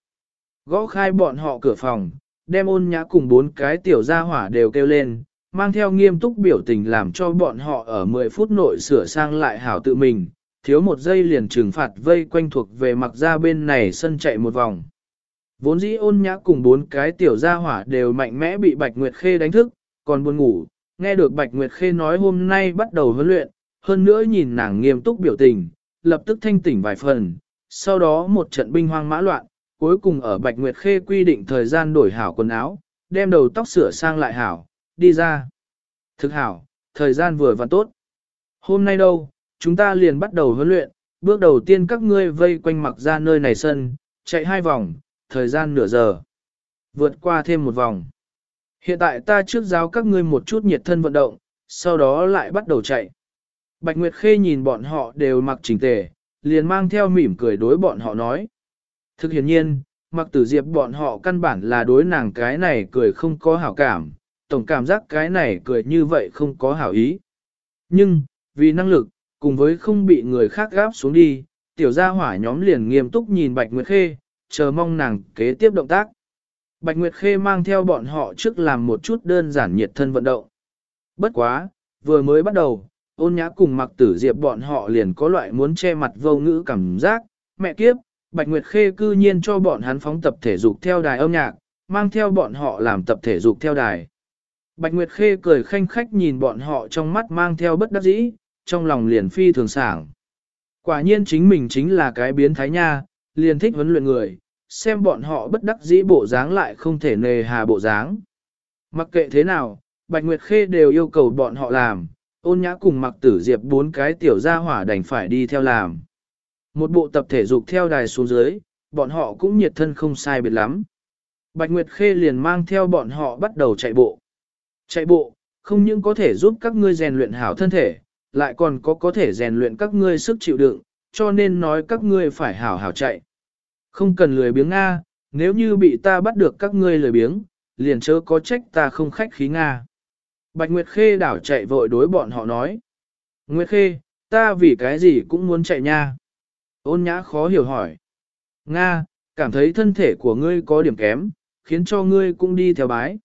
Speaker 1: Gõ khai bọn họ cửa phòng, đem ôn nhã cùng bốn cái tiểu gia hỏa đều kêu lên, mang theo nghiêm túc biểu tình làm cho bọn họ ở 10 phút nội sửa sang lại hảo tự mình, thiếu một giây liền trừng phạt vây quanh thuộc về mặc ra bên này sân chạy một vòng. Vốn dĩ ôn nhã cùng bốn cái tiểu gia hỏa đều mạnh mẽ bị Bạch Nguyệt Khê đánh thức, còn buồn ngủ, nghe được Bạch Nguyệt Khê nói hôm nay bắt đầu huấn luyện, hơn nữa nhìn nàng nghiêm túc biểu tình, lập tức thanh tỉnh vài phần, sau đó một trận binh hoang mã loạn, cuối cùng ở Bạch Nguyệt Khê quy định thời gian đổi hảo quần áo, đem đầu tóc sửa sang lại hảo, đi ra. Thực hảo, thời gian vừa và tốt. Hôm nay đâu, chúng ta liền bắt đầu huấn luyện, bước đầu tiên các ngươi vây quanh mặc ra nơi này sân, chạy hai vòng, thời gian nửa giờ. Vượt qua thêm một vòng. Hiện tại ta trước giáo các ngươi một chút nhiệt thân vận động, sau đó lại bắt đầu chạy. Bạch Nguyệt Khê nhìn bọn họ đều mặc chỉnh tề, liền mang theo mỉm cười đối bọn họ nói. Thực hiện nhiên, mặc tử diệp bọn họ căn bản là đối nàng cái này cười không có hảo cảm, tổng cảm giác cái này cười như vậy không có hảo ý. Nhưng, vì năng lực, cùng với không bị người khác gáp xuống đi, tiểu gia hỏa nhóm liền nghiêm túc nhìn Bạch Nguyệt Khê, chờ mong nàng kế tiếp động tác. Bạch Nguyệt Khê mang theo bọn họ trước làm một chút đơn giản nhiệt thân vận động. Bất quá, vừa mới bắt đầu, ôn nhã cùng mặc tử diệp bọn họ liền có loại muốn che mặt vô ngữ cảm giác, mẹ kiếp, Bạch Nguyệt Khê cư nhiên cho bọn hắn phóng tập thể dục theo đài âm nhạc, mang theo bọn họ làm tập thể dục theo đài. Bạch Nguyệt Khê cười khanh khách nhìn bọn họ trong mắt mang theo bất đắc dĩ, trong lòng liền phi thường sảng. Quả nhiên chính mình chính là cái biến thái nha, liền thích huấn luyện người, xem bọn họ bất đắc dĩ bộ dáng lại không thể nề hà bộ dáng. Mặc kệ thế nào, Bạch Nguyệt Khê đều yêu cầu bọn họ làm, ôn nhã cùng mặc tử diệp bốn cái tiểu gia hỏa đành phải đi theo làm. Một bộ tập thể dục theo đài xuống dưới, bọn họ cũng nhiệt thân không sai biệt lắm. Bạch Nguyệt Khê liền mang theo bọn họ bắt đầu chạy bộ. Chạy bộ, không những có thể giúp các ngươi rèn luyện hảo thân thể, lại còn có có thể rèn luyện các ngươi sức chịu đựng, cho nên nói các ngươi phải hảo hảo chạy. Không cần lười biếng Nga, nếu như bị ta bắt được các ngươi lười biếng, liền chớ có trách ta không khách khí Nga. Bạch Nguyệt Khê đảo chạy vội đối bọn họ nói. Nguyệt Khê, ta vì cái gì cũng muốn chạy nha. Ôn nhã khó hiểu hỏi. Nga, cảm thấy thân thể của ngươi có điểm kém, khiến cho ngươi cũng đi theo bái.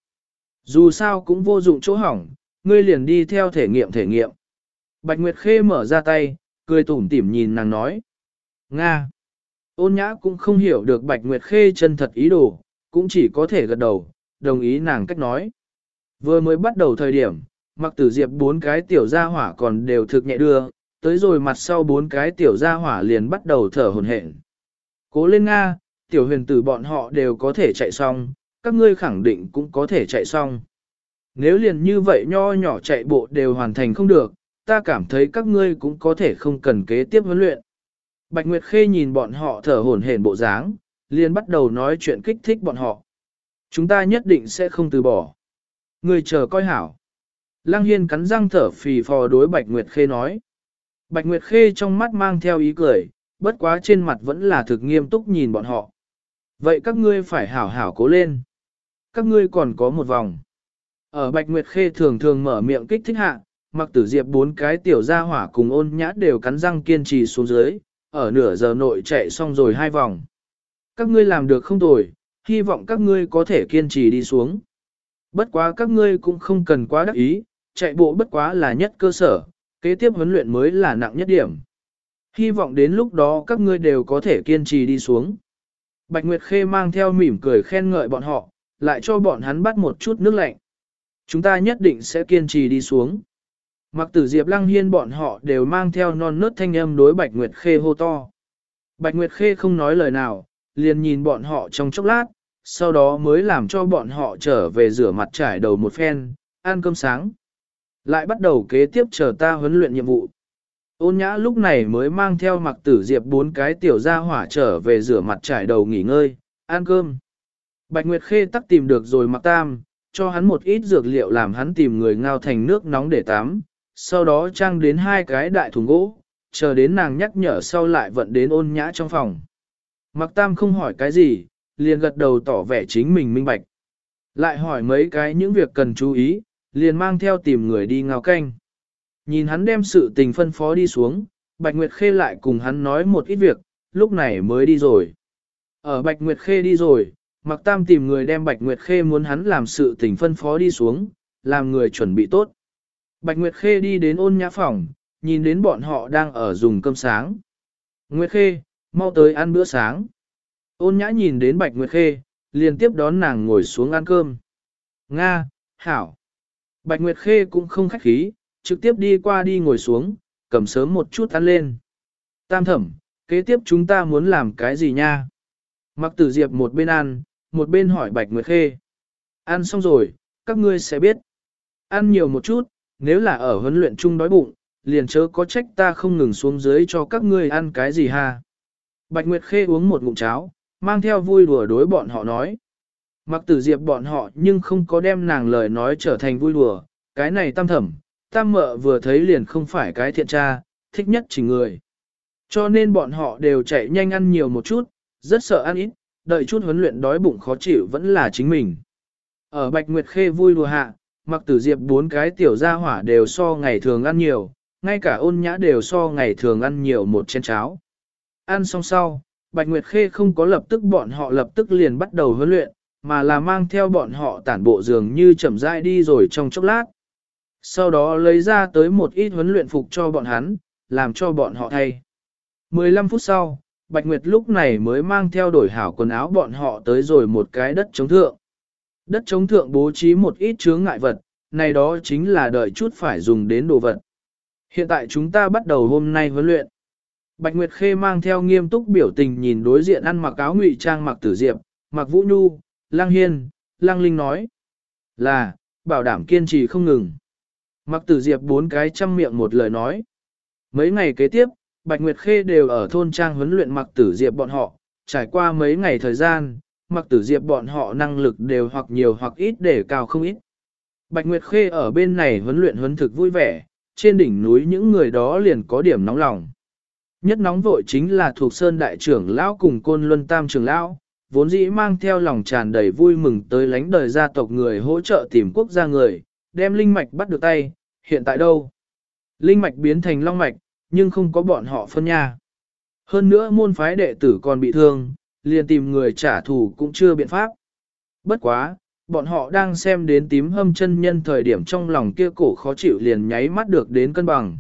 Speaker 1: Dù sao cũng vô dụng chỗ hỏng, ngươi liền đi theo thể nghiệm thể nghiệm. Bạch Nguyệt Khê mở ra tay, cười tủm tỉm nhìn nàng nói. Nga. Ôn nhã cũng không hiểu được Bạch Nguyệt Khê chân thật ý đồ, cũng chỉ có thể gật đầu, đồng ý nàng cách nói. Vừa mới bắt đầu thời điểm, mặc tử diệp bốn cái tiểu gia hỏa còn đều thực nhẹ đưa, tới rồi mặt sau bốn cái tiểu gia hỏa liền bắt đầu thở hồn hển. Cố lên Nga, tiểu huyền tử bọn họ đều có thể chạy xong, các ngươi khẳng định cũng có thể chạy xong. Nếu liền như vậy nho nhỏ chạy bộ đều hoàn thành không được, ta cảm thấy các ngươi cũng có thể không cần kế tiếp huấn luyện. Bạch Nguyệt Khê nhìn bọn họ thở hổn hển bộ dáng, liền bắt đầu nói chuyện kích thích bọn họ. Chúng ta nhất định sẽ không từ bỏ. Người chờ coi hảo. Lăng Hiên cắn răng thở phì phò đối Bạch Nguyệt Khê nói. Bạch Nguyệt Khê trong mắt mang theo ý cười, bất quá trên mặt vẫn là thực nghiêm túc nhìn bọn họ. Vậy các ngươi phải hảo hảo cố lên. Các ngươi còn có một vòng. Ở Bạch Nguyệt Khê thường thường mở miệng kích thích hạ, mặc tử diệp bốn cái tiểu gia hỏa cùng ôn nhã đều cắn răng kiên trì xuống dưới, ở nửa giờ nội chạy xong rồi hai vòng. Các ngươi làm được không tồi, hy vọng các ngươi có thể kiên trì đi xuống. Bất quá các ngươi cũng không cần quá đắc ý, chạy bộ bất quá là nhất cơ sở, kế tiếp huấn luyện mới là nặng nhất điểm. Hy vọng đến lúc đó các ngươi đều có thể kiên trì đi xuống. Bạch Nguyệt Khê mang theo mỉm cười khen ngợi bọn họ, lại cho bọn hắn bắt một chút nước lạnh. Chúng ta nhất định sẽ kiên trì đi xuống. Mặc tử Diệp Lăng Hiên bọn họ đều mang theo non nớt thanh âm đối Bạch Nguyệt Khê hô to. Bạch Nguyệt Khê không nói lời nào, liền nhìn bọn họ trong chốc lát, sau đó mới làm cho bọn họ trở về rửa mặt trải đầu một phen, ăn cơm sáng. Lại bắt đầu kế tiếp chờ ta huấn luyện nhiệm vụ. Ôn nhã lúc này mới mang theo mặc tử diệp bốn cái tiểu gia hỏa trở về rửa mặt trải đầu nghỉ ngơi, ăn cơm. Bạch Nguyệt Khê tắc tìm được rồi mặc tam, cho hắn một ít dược liệu làm hắn tìm người ngao thành nước nóng để tắm, sau đó trang đến hai cái đại thùng gỗ, chờ đến nàng nhắc nhở sau lại vận đến ôn nhã trong phòng. Mặc tam không hỏi cái gì, liền gật đầu tỏ vẻ chính mình minh bạch. Lại hỏi mấy cái những việc cần chú ý, liền mang theo tìm người đi ngao canh. Nhìn hắn đem sự tình phân phó đi xuống, Bạch Nguyệt Khê lại cùng hắn nói một ít việc, lúc này mới đi rồi. Ở Bạch Nguyệt Khê đi rồi, Mặc Tam tìm người đem Bạch Nguyệt Khê muốn hắn làm sự tình phân phó đi xuống, làm người chuẩn bị tốt. Bạch Nguyệt Khê đi đến ôn nhã phòng, nhìn đến bọn họ đang ở dùng cơm sáng. Nguyệt Khê, mau tới ăn bữa sáng. Ôn nhã nhìn đến Bạch Nguyệt Khê, liền tiếp đón nàng ngồi xuống ăn cơm. Nga, Hảo. Bạch Nguyệt Khê cũng không khách khí, trực tiếp đi qua đi ngồi xuống, cầm sớm một chút ăn lên. Tam thẩm, kế tiếp chúng ta muốn làm cái gì nha? Mặc tử diệp một bên ăn, một bên hỏi Bạch Nguyệt Khê. Ăn xong rồi, các ngươi sẽ biết. Ăn nhiều một chút, nếu là ở huấn luyện chung đói bụng, liền chớ có trách ta không ngừng xuống dưới cho các ngươi ăn cái gì ha. Bạch Nguyệt Khê uống một ngụm cháo, mang theo vui đùa đối bọn họ nói. Mặc tử diệp bọn họ nhưng không có đem nàng lời nói trở thành vui đùa, cái này tam thẩm, tam mợ vừa thấy liền không phải cái thiện tra, thích nhất chỉ người. Cho nên bọn họ đều chạy nhanh ăn nhiều một chút, rất sợ ăn ít, đợi chút huấn luyện đói bụng khó chịu vẫn là chính mình. Ở Bạch Nguyệt Khê vui đùa hạ, mặc tử diệp bốn cái tiểu gia hỏa đều so ngày thường ăn nhiều, ngay cả ôn nhã đều so ngày thường ăn nhiều một chén cháo. Ăn xong sau, Bạch Nguyệt Khê không có lập tức bọn họ lập tức liền bắt đầu huấn luyện, mà là mang theo bọn họ tản bộ dường như chậm rãi đi rồi trong chốc lát. Sau đó lấy ra tới một ít huấn luyện phục cho bọn hắn, làm cho bọn họ thay. 15 phút sau, Bạch Nguyệt lúc này mới mang theo đổi hảo quần áo bọn họ tới rồi một cái đất chống thượng. Đất chống thượng bố trí một ít chướng ngại vật, này đó chính là đợi chút phải dùng đến đồ vật. Hiện tại chúng ta bắt đầu hôm nay huấn luyện. Bạch Nguyệt Khê mang theo nghiêm túc biểu tình nhìn đối diện ăn mặc áo ngụy trang mặc tử diệp, mặc vũ nhu, lang hiên, lang linh nói. Là, bảo đảm kiên trì không ngừng. Mặc tử diệp bốn cái trăm miệng một lời nói. Mấy ngày kế tiếp, Bạch Nguyệt Khê đều ở thôn trang huấn luyện mặc tử diệp bọn họ, trải qua mấy ngày thời gian, mặc tử diệp bọn họ năng lực đều hoặc nhiều hoặc ít để cao không ít. Bạch Nguyệt Khê ở bên này huấn luyện huấn thực vui vẻ, trên đỉnh núi những người đó liền có điểm nóng lòng. Nhất nóng vội chính là thuộc sơn đại trưởng lão cùng côn luân tam trưởng lão, vốn dĩ mang theo lòng tràn đầy vui mừng tới lánh đời gia tộc người hỗ trợ tìm quốc gia người, đem linh mạch bắt được tay, hiện tại đâu? Linh mạch biến thành long mạch, nhưng không có bọn họ phân nha. Hơn nữa môn phái đệ tử còn bị thương, liền tìm người trả thù cũng chưa biện pháp. Bất quá, bọn họ đang xem đến tím hâm chân nhân thời điểm trong lòng kia cổ khó chịu liền nháy mắt được đến cân bằng.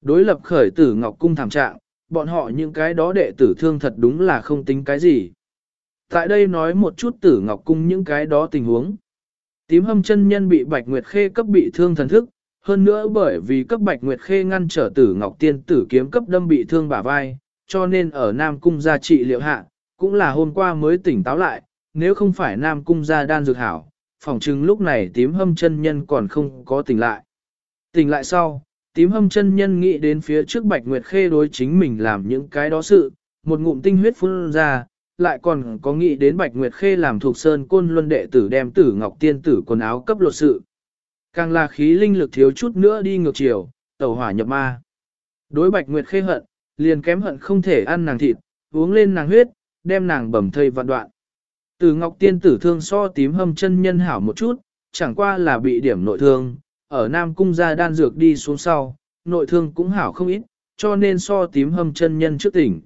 Speaker 1: Đối lập khởi tử Ngọc Cung thảm trạng, bọn họ những cái đó đệ tử thương thật đúng là không tính cái gì. Tại đây nói một chút tử Ngọc Cung những cái đó tình huống. Tím hâm chân nhân bị Bạch Nguyệt Khê cấp bị thương thần thức, hơn nữa bởi vì cấp Bạch Nguyệt Khê ngăn trở tử Ngọc Tiên tử kiếm cấp đâm bị thương bả vai, cho nên ở Nam Cung gia trị liệu hạ, cũng là hôm qua mới tỉnh táo lại, nếu không phải Nam Cung gia đan dược hảo, phỏng chừng lúc này tím hâm chân nhân còn không có tỉnh lại. Tỉnh lại sau, tím hâm chân nhân nghĩ đến phía trước Bạch Nguyệt Khê đối chính mình làm những cái đó sự, một ngụm tinh huyết phun ra, lại còn có nghĩ đến Bạch Nguyệt Khê làm thuộc sơn côn luân đệ tử đem tử ngọc tiên tử quần áo cấp lột sự. Càng là khí linh lực thiếu chút nữa đi ngược chiều, tẩu hỏa nhập ma. Đối Bạch Nguyệt Khê hận, liền kém hận không thể ăn nàng thịt, uống lên nàng huyết, đem nàng bầm thây vạn đoạn. từ ngọc tiên tử thương so tím hâm chân nhân hảo một chút, chẳng qua là bị điểm nội thương, ở Nam Cung gia đan dược đi xuống sau, nội thương cũng hảo không ít, cho nên so tím hâm chân nhân trước tỉnh.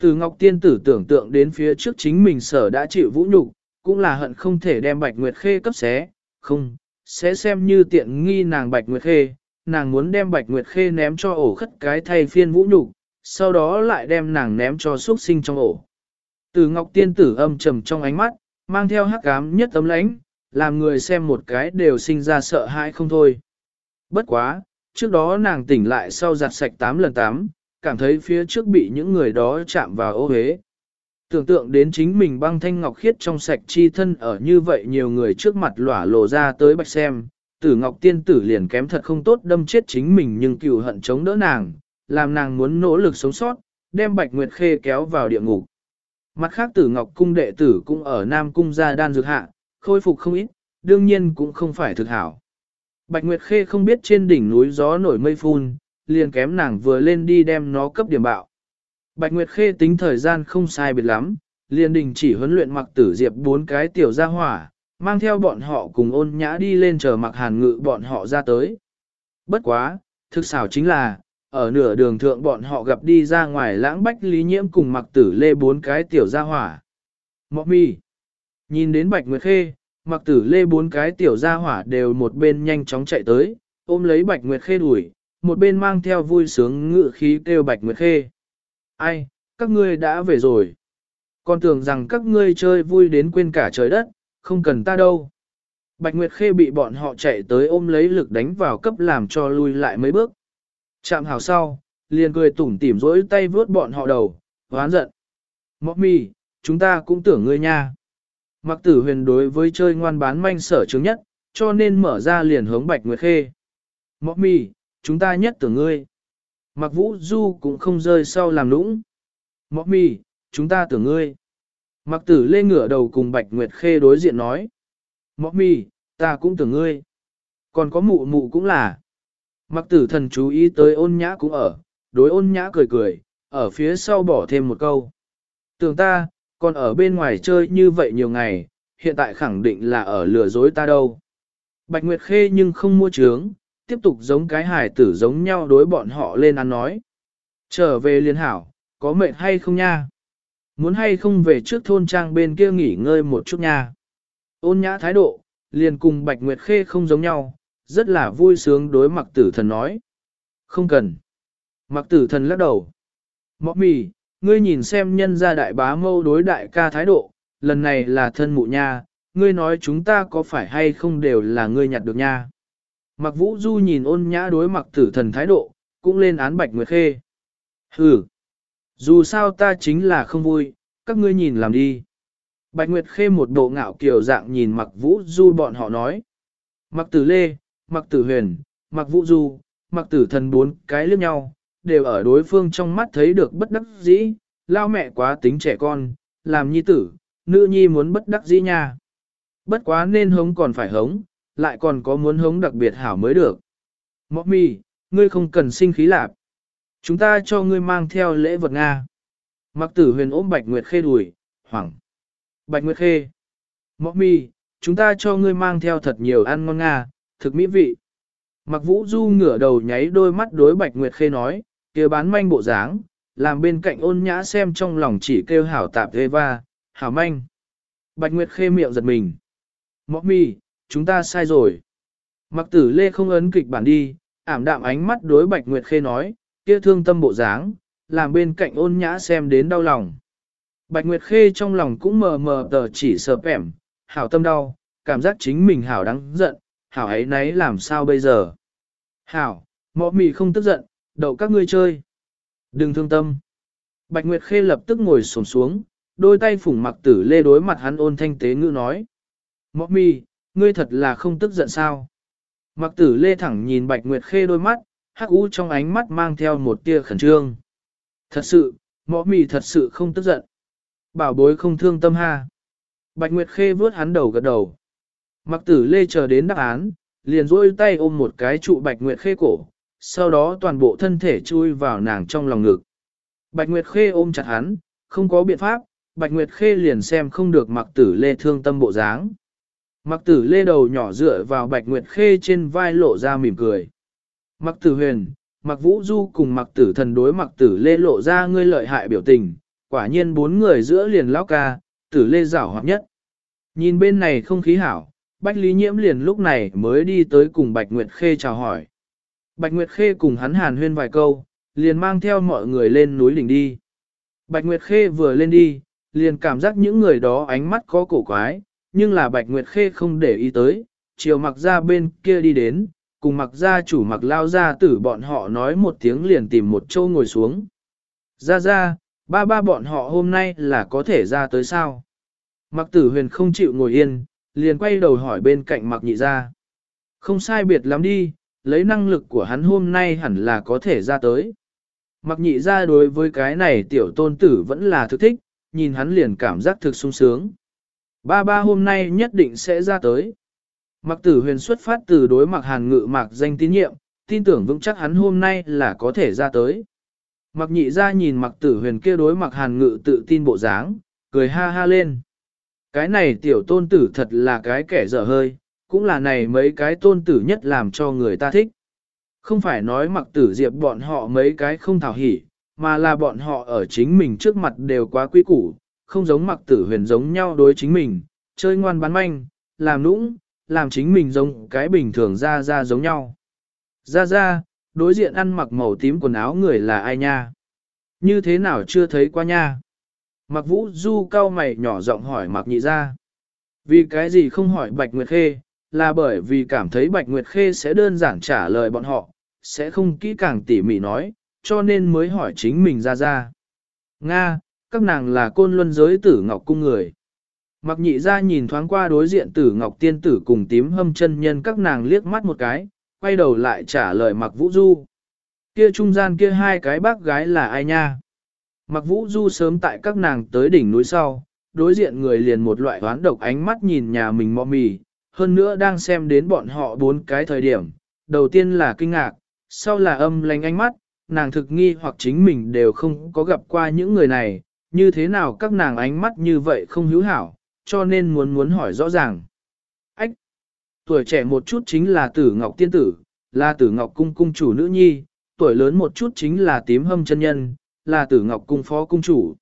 Speaker 1: Từ Ngọc Tiên tử tưởng tượng đến phía trước chính mình sở đã chịu vũ nhục, cũng là hận không thể đem Bạch Nguyệt Khê cấp xé, không, sẽ xem như tiện nghi nàng Bạch Nguyệt Khê, nàng muốn đem Bạch Nguyệt Khê ném cho ổ khất cái thay phiên vũ nhục, sau đó lại đem nàng ném cho xuất sinh trong ổ. Từ Ngọc Tiên tử âm trầm trong ánh mắt, mang theo hắc ám nhất tấm lãnh, làm người xem một cái đều sinh ra sợ hãi không thôi. Bất quá, trước đó nàng tỉnh lại sau giặt sạch 8 lần 8, cảm thấy phía trước bị những người đó chạm vào ô hế. Tưởng tượng đến chính mình băng thanh ngọc khiết trong sạch chi thân ở như vậy nhiều người trước mặt lỏa lộ ra tới bạch xem, tử ngọc tiên tử liền kém thật không tốt đâm chết chính mình nhưng cựu hận chống đỡ nàng, làm nàng muốn nỗ lực sống sót, đem bạch nguyệt khê kéo vào địa ngục. Mặt khác tử ngọc cung đệ tử cũng ở Nam cung gia đan dược hạ, khôi phục không ít, đương nhiên cũng không phải thực hảo. Bạch Nguyệt Khê không biết trên đỉnh núi gió nổi mây phun, liền kém nàng vừa lên đi đem nó cấp điểm bạo. Bạch Nguyệt Khê tính thời gian không sai biệt lắm, liền đình chỉ huấn luyện mặc tử diệp bốn cái tiểu gia hỏa, mang theo bọn họ cùng ôn nhã đi lên chờ mặc hàn ngự bọn họ ra tới. Bất quá, thực xảo chính là, ở nửa đường thượng bọn họ gặp đi ra ngoài lãng bách lý nhiễm cùng mặc tử lê bốn cái tiểu gia hỏa. Mọ mi. Nhìn đến Bạch Nguyệt Khê, mặc tử lê bốn cái tiểu gia hỏa đều một bên nhanh chóng chạy tới, ôm lấy Bạch Nguyệt Khê đuổi, một bên mang theo vui sướng ngự khí kêu Bạch Nguyệt Khê. Ai, các ngươi đã về rồi. Còn tưởng rằng các ngươi chơi vui đến quên cả trời đất, không cần ta đâu. Bạch Nguyệt Khê bị bọn họ chạy tới ôm lấy lực đánh vào cấp làm cho lui lại mấy bước. Chạm hào sau, liền cười tủm tỉm rỗi tay vướt bọn họ đầu, hoán giận. Mọc mì, chúng ta cũng tưởng ngươi nha. Mặc tử huyền đối với chơi ngoan bán manh sở chứng nhất, cho nên mở ra liền hướng Bạch Nguyệt Khê. Mọc mì, chúng ta nhất tưởng ngươi. Mặc vũ du cũng không rơi sau làm lũng. Mọc mì, chúng ta tưởng ngươi. Mặc tử lê ngửa đầu cùng Bạch Nguyệt Khê đối diện nói. Mọc mì, ta cũng tưởng ngươi. Còn có mụ mụ cũng là. Mặc tử thần chú ý tới ôn nhã cũng ở, đối ôn nhã cười cười, ở phía sau bỏ thêm một câu. Tưởng ta, còn ở bên ngoài chơi như vậy nhiều ngày, hiện tại khẳng định là ở lừa dối ta đâu. Bạch Nguyệt Khê nhưng không mua trướng, tiếp tục giống cái hải tử giống nhau đối bọn họ lên ăn nói. Trở về liên hảo, có mệt hay không nha? Muốn hay không về trước thôn trang bên kia nghỉ ngơi một chút nha? Ôn nhã thái độ, liền cùng Bạch Nguyệt Khê không giống nhau, rất là vui sướng đối mặc tử thần nói. Không cần. Mặc tử thần lắc đầu. Mọ mì, ngươi nhìn xem nhân gia đại bá mâu đối đại ca thái độ, lần này là thân mụ nha, ngươi nói chúng ta có phải hay không đều là ngươi nhặt được nha. Mặc vũ du nhìn ôn nhã đối mặc tử thần thái độ, cũng lên án bạch nguyệt khê. Hừ, dù sao ta chính là không vui, các ngươi nhìn làm đi. Bạch Nguyệt Khê một bộ ngạo kiều dạng nhìn mặc vũ du bọn họ nói. Mặc tử lê, mặc tử huyền, mặc vũ du, mặc tử thần bốn cái liếc nhau, đều ở đối phương trong mắt thấy được bất đắc dĩ, lao mẹ quá tính trẻ con, làm nhi tử, nữ nhi muốn bất đắc dĩ nha. Bất quá nên hống còn phải hống, lại còn có muốn hống đặc biệt hảo mới được. Mọ mì, ngươi không cần sinh khí lạp. Chúng ta cho ngươi mang theo lễ vật Nga. Mặc tử huyền ôm Bạch Nguyệt Khê đùi, hoảng. Bạch Nguyệt Khê. Mọ mì, chúng ta cho ngươi mang theo thật nhiều ăn ngon Nga, thực mỹ vị. Mặc vũ du ngửa đầu nháy đôi mắt đối Bạch Nguyệt Khê nói, kia bán manh bộ dáng, làm bên cạnh ôn nhã xem trong lòng chỉ kêu hảo tạp Eva, hảo manh. Bạch Nguyệt khê miệng giật mình. Mọ mi, chúng ta sai rồi. Mặc tử lê không ấn kịch bản đi, ảm đạm ánh mắt đối Bạch Nguyệt khê nói, kia thương tâm bộ dáng, làm bên cạnh ôn nhã xem đến đau lòng. Bạch Nguyệt khê trong lòng cũng mờ mờ tờ chỉ sợ ẻm, hảo tâm đau, cảm giác chính mình hảo đáng giận, hảo ấy nấy làm sao bây giờ. Hảo, mọ mì không tức giận, đậu các ngươi chơi. Đừng thương tâm. Bạch Nguyệt Khê lập tức ngồi xổm xuống, đôi tay phủng mặc tử lê đối mặt hắn ôn thanh tế ngữ nói. Mọ mì, ngươi thật là không tức giận sao? Mặc tử lê thẳng nhìn Bạch Nguyệt Khê đôi mắt, hắc u trong ánh mắt mang theo một tia khẩn trương. Thật sự, mọ mì thật sự không tức giận. Bảo bối không thương tâm ha. Bạch Nguyệt Khê vướt hắn đầu gật đầu. Mặc tử lê chờ đến đáp án, liền duỗi tay ôm một cái trụ Bạch Nguyệt Khê cổ, sau đó toàn bộ thân thể chui vào nàng trong lòng ngực. Bạch Nguyệt Khê ôm chặt hắn, không có biện pháp, Bạch Nguyệt Khê liền xem không được mặc tử lê thương tâm bộ dáng. Mặc tử lê đầu nhỏ dựa vào Bạch Nguyệt Khê trên vai lộ ra mỉm cười. Mặc tử huyền, mặc vũ du cùng mặc tử thần đối mặc tử lê lộ ra ngươi lợi hại biểu tình, quả nhiên bốn người giữa liền lão ca, tử lê rảo hoạt nhất. Nhìn bên này không khí hảo, Bạch Lý Nhiễm liền lúc này mới đi tới cùng Bạch Nguyệt Khê chào hỏi. Bạch Nguyệt Khê cùng hắn hàn huyên vài câu, liền mang theo mọi người lên núi đỉnh đi. Bạch Nguyệt Khê vừa lên đi, liền cảm giác những người đó ánh mắt có cổ quái, nhưng là Bạch Nguyệt Khê không để ý tới, chiều mặc ra bên kia đi đến, cùng mặc ra chủ mặc lao ra tử bọn họ nói một tiếng liền tìm một chỗ ngồi xuống. Ra ra, ba ba bọn họ hôm nay là có thể ra tới sao? Mặc tử huyền không chịu ngồi yên, liền quay đầu hỏi bên cạnh mặc nhị ra. Không sai biệt lắm đi, lấy năng lực của hắn hôm nay hẳn là có thể ra tới. Mặc nhị ra đối với cái này tiểu tôn tử vẫn là thực thích, nhìn hắn liền cảm giác thực sung sướng. Ba ba hôm nay nhất định sẽ ra tới. Mặc tử huyền xuất phát từ đối mặc hàn ngự mạc danh tín nhiệm, tin tưởng vững chắc hắn hôm nay là có thể ra tới. Mặc nhị ra nhìn mặc tử huyền kia đối mặc hàn ngự tự tin bộ dáng, cười ha ha lên. Cái này tiểu tôn tử thật là cái kẻ dở hơi, cũng là này mấy cái tôn tử nhất làm cho người ta thích. Không phải nói mặc tử diệp bọn họ mấy cái không thảo hỉ, mà là bọn họ ở chính mình trước mặt đều quá quý củ, không giống mặc tử huyền giống nhau đối chính mình, chơi ngoan bán manh, làm nũng, làm chính mình giống cái bình thường ra ra giống nhau. Ra ra, đối diện ăn mặc màu tím quần áo người là ai nha? Như thế nào chưa thấy qua nha? Mặc vũ du cao mày nhỏ giọng hỏi mặc nhị ra. Vì cái gì không hỏi Bạch Nguyệt Khê, là bởi vì cảm thấy Bạch Nguyệt Khê sẽ đơn giản trả lời bọn họ, sẽ không kỹ càng tỉ mỉ nói, cho nên mới hỏi chính mình ra ra. Nga, các nàng là côn luân giới tử ngọc cung người. Mặc nhị ra nhìn thoáng qua đối diện tử ngọc tiên tử cùng tím hâm chân nhân các nàng liếc mắt một cái, quay đầu lại trả lời mặc vũ du. Kia trung gian kia hai cái bác gái là ai nha? Mặc vũ du sớm tại các nàng tới đỉnh núi sau, đối diện người liền một loại hoán độc ánh mắt nhìn nhà mình mò mì, hơn nữa đang xem đến bọn họ bốn cái thời điểm. Đầu tiên là kinh ngạc, sau là âm lánh ánh mắt, nàng thực nghi hoặc chính mình đều không có gặp qua những người này, như thế nào các nàng ánh mắt như vậy không hữu hảo, cho nên muốn muốn hỏi rõ ràng. Ách! Tuổi trẻ một chút chính là tử ngọc tiên tử, là tử ngọc cung cung chủ nữ nhi, tuổi lớn một chút chính là tím hâm chân nhân, là tử ngọc cung phó cung chủ.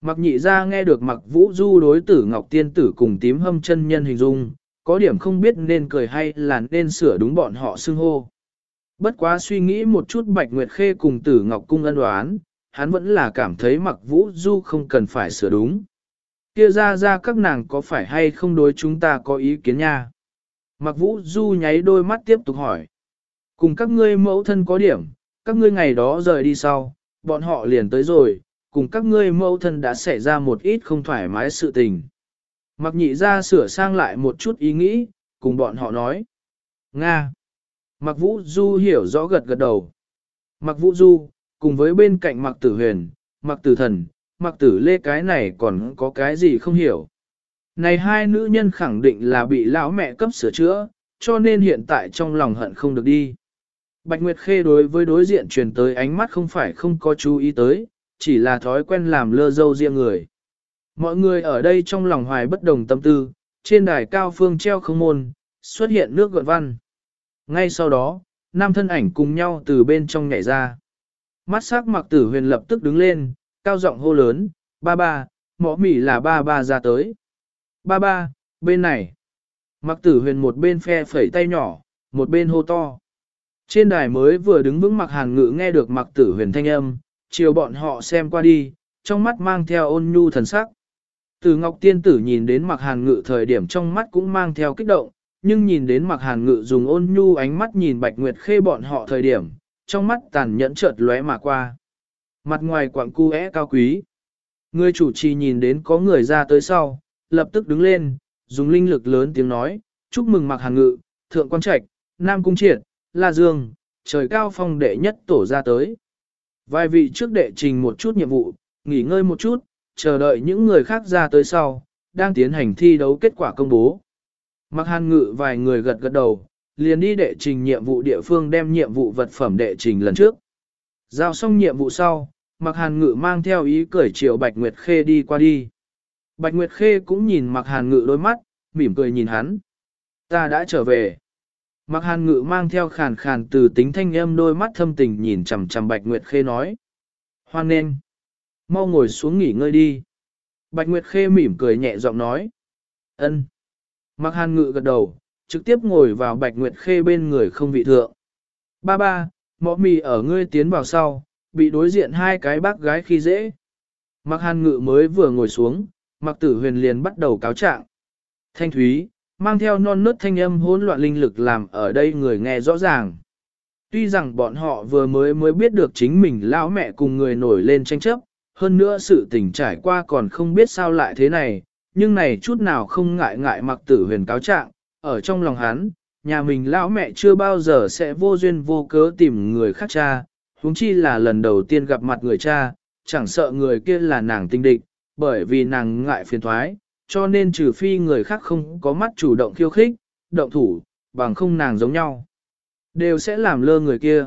Speaker 1: Mặc nhị ra nghe được mặc vũ du đối tử ngọc tiên tử cùng tím hâm chân nhân hình dung, có điểm không biết nên cười hay là nên sửa đúng bọn họ xưng hô. Bất quá suy nghĩ một chút bạch nguyệt khê cùng tử ngọc cung ân đoán, hắn vẫn là cảm thấy mặc vũ du không cần phải sửa đúng. Kia ra ra các nàng có phải hay không đối chúng ta có ý kiến nha? Mặc vũ du nháy đôi mắt tiếp tục hỏi. Cùng các ngươi mẫu thân có điểm, các ngươi ngày đó rời đi sau, bọn họ liền tới rồi, cùng các ngươi mẫu thân đã xảy ra một ít không thoải mái sự tình. Mặc nhị ra sửa sang lại một chút ý nghĩ, cùng bọn họ nói. Nga. Mặc vũ du hiểu rõ gật gật đầu. Mặc vũ du, cùng với bên cạnh mặc tử huyền, mặc tử thần, mặc tử lê cái này còn có cái gì không hiểu. Này hai nữ nhân khẳng định là bị lão mẹ cấp sửa chữa, cho nên hiện tại trong lòng hận không được đi. Bạch Nguyệt Khê đối với đối diện truyền tới ánh mắt không phải không có chú ý tới, chỉ là thói quen làm lơ dâu riêng người. Mọi người ở đây trong lòng hoài bất đồng tâm tư, trên đài cao phương treo không môn, xuất hiện nước gợn văn. Ngay sau đó, nam thân ảnh cùng nhau từ bên trong nhảy ra. Mắt sắc mặc tử huyền lập tức đứng lên, cao giọng hô lớn, ba ba, mỏ mỉ là ba ba ra tới. Ba ba, bên này. Mặc tử huyền một bên phe phẩy tay nhỏ, một bên hô to. Trên đài mới vừa đứng vững mặc hàn ngự nghe được mặc tử huyền thanh âm, chiều bọn họ xem qua đi, trong mắt mang theo ôn nhu thần sắc. Từ Ngọc Tiên Tử nhìn đến mặc hàn ngự thời điểm trong mắt cũng mang theo kích động, nhưng nhìn đến mặc hàn ngự dùng ôn nhu ánh mắt nhìn Bạch Nguyệt Khê bọn họ thời điểm, trong mắt tàn nhẫn chợt lóe mà qua. Mặt ngoài quặng cu é cao quý. Người chủ trì nhìn đến có người ra tới sau, lập tức đứng lên, dùng linh lực lớn tiếng nói, chúc mừng mặc hàn ngự, thượng quan trạch, nam cung triệt, la dương, trời cao phong đệ nhất tổ ra tới. Vài vị trước đệ trình một chút nhiệm vụ, nghỉ ngơi một chút, chờ đợi những người khác ra tới sau, đang tiến hành thi đấu kết quả công bố. Mặc hàn ngự vài người gật gật đầu, liền đi đệ trình nhiệm vụ địa phương đem nhiệm vụ vật phẩm đệ trình lần trước. Giao xong nhiệm vụ sau, Mặc Hàn Ngự mang theo ý cười chiều Bạch Nguyệt Khê đi qua đi. Bạch Nguyệt Khê cũng nhìn Mặc Hàn Ngự đôi mắt, mỉm cười nhìn hắn. Ta đã trở về. Mặc Hàn Ngự mang theo khàn khàn từ tính thanh âm đôi mắt thâm tình nhìn chằm chằm Bạch Nguyệt Khê nói. Hoan nên. Mau ngồi xuống nghỉ ngơi đi. Bạch Nguyệt Khê mỉm cười nhẹ giọng nói. Ân. Mặc Hàn Ngự gật đầu, trực tiếp ngồi vào Bạch Nguyệt Khê bên người không vị thượng. Ba ba, mọ mì ở ngươi tiến vào sau, bị đối diện hai cái bác gái khi dễ. Mặc hàn ngự mới vừa ngồi xuống, mặc tử huyền liền bắt đầu cáo trạng. Thanh thúy, mang theo non nớt thanh âm hỗn loạn linh lực làm ở đây người nghe rõ ràng. Tuy rằng bọn họ vừa mới mới biết được chính mình lão mẹ cùng người nổi lên tranh chấp, hơn nữa sự tình trải qua còn không biết sao lại thế này, nhưng này chút nào không ngại ngại mặc tử huyền cáo trạng, ở trong lòng hắn, nhà mình lão mẹ chưa bao giờ sẽ vô duyên vô cớ tìm người khác cha, huống chi là lần đầu tiên gặp mặt người cha, chẳng sợ người kia là nàng tinh địch, bởi vì nàng ngại phiền thoái, cho nên trừ phi người khác không có mắt chủ động khiêu khích, động thủ, bằng không nàng giống nhau, đều sẽ làm lơ người kia.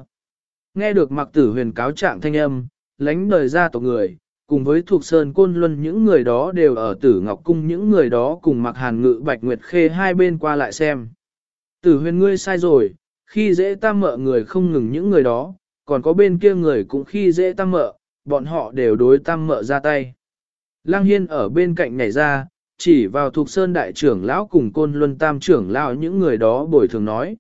Speaker 1: Nghe được mặc tử huyền cáo trạng thanh âm, lánh đời ra tộc người, cùng với thuộc sơn côn luân những người đó đều ở tử ngọc cung những người đó cùng mặc hàn ngự bạch nguyệt khê hai bên qua lại xem. Tử huyền ngươi sai rồi, khi dễ tam mợ người không ngừng những người đó, còn có bên kia người cũng khi dễ tam mợ, bọn họ đều đối tam mợ ra tay. Lăng Hiên ở bên cạnh nhảy ra, chỉ vào thuộc sơn đại trưởng lão cùng côn luân tam trưởng lão những người đó bồi thường nói.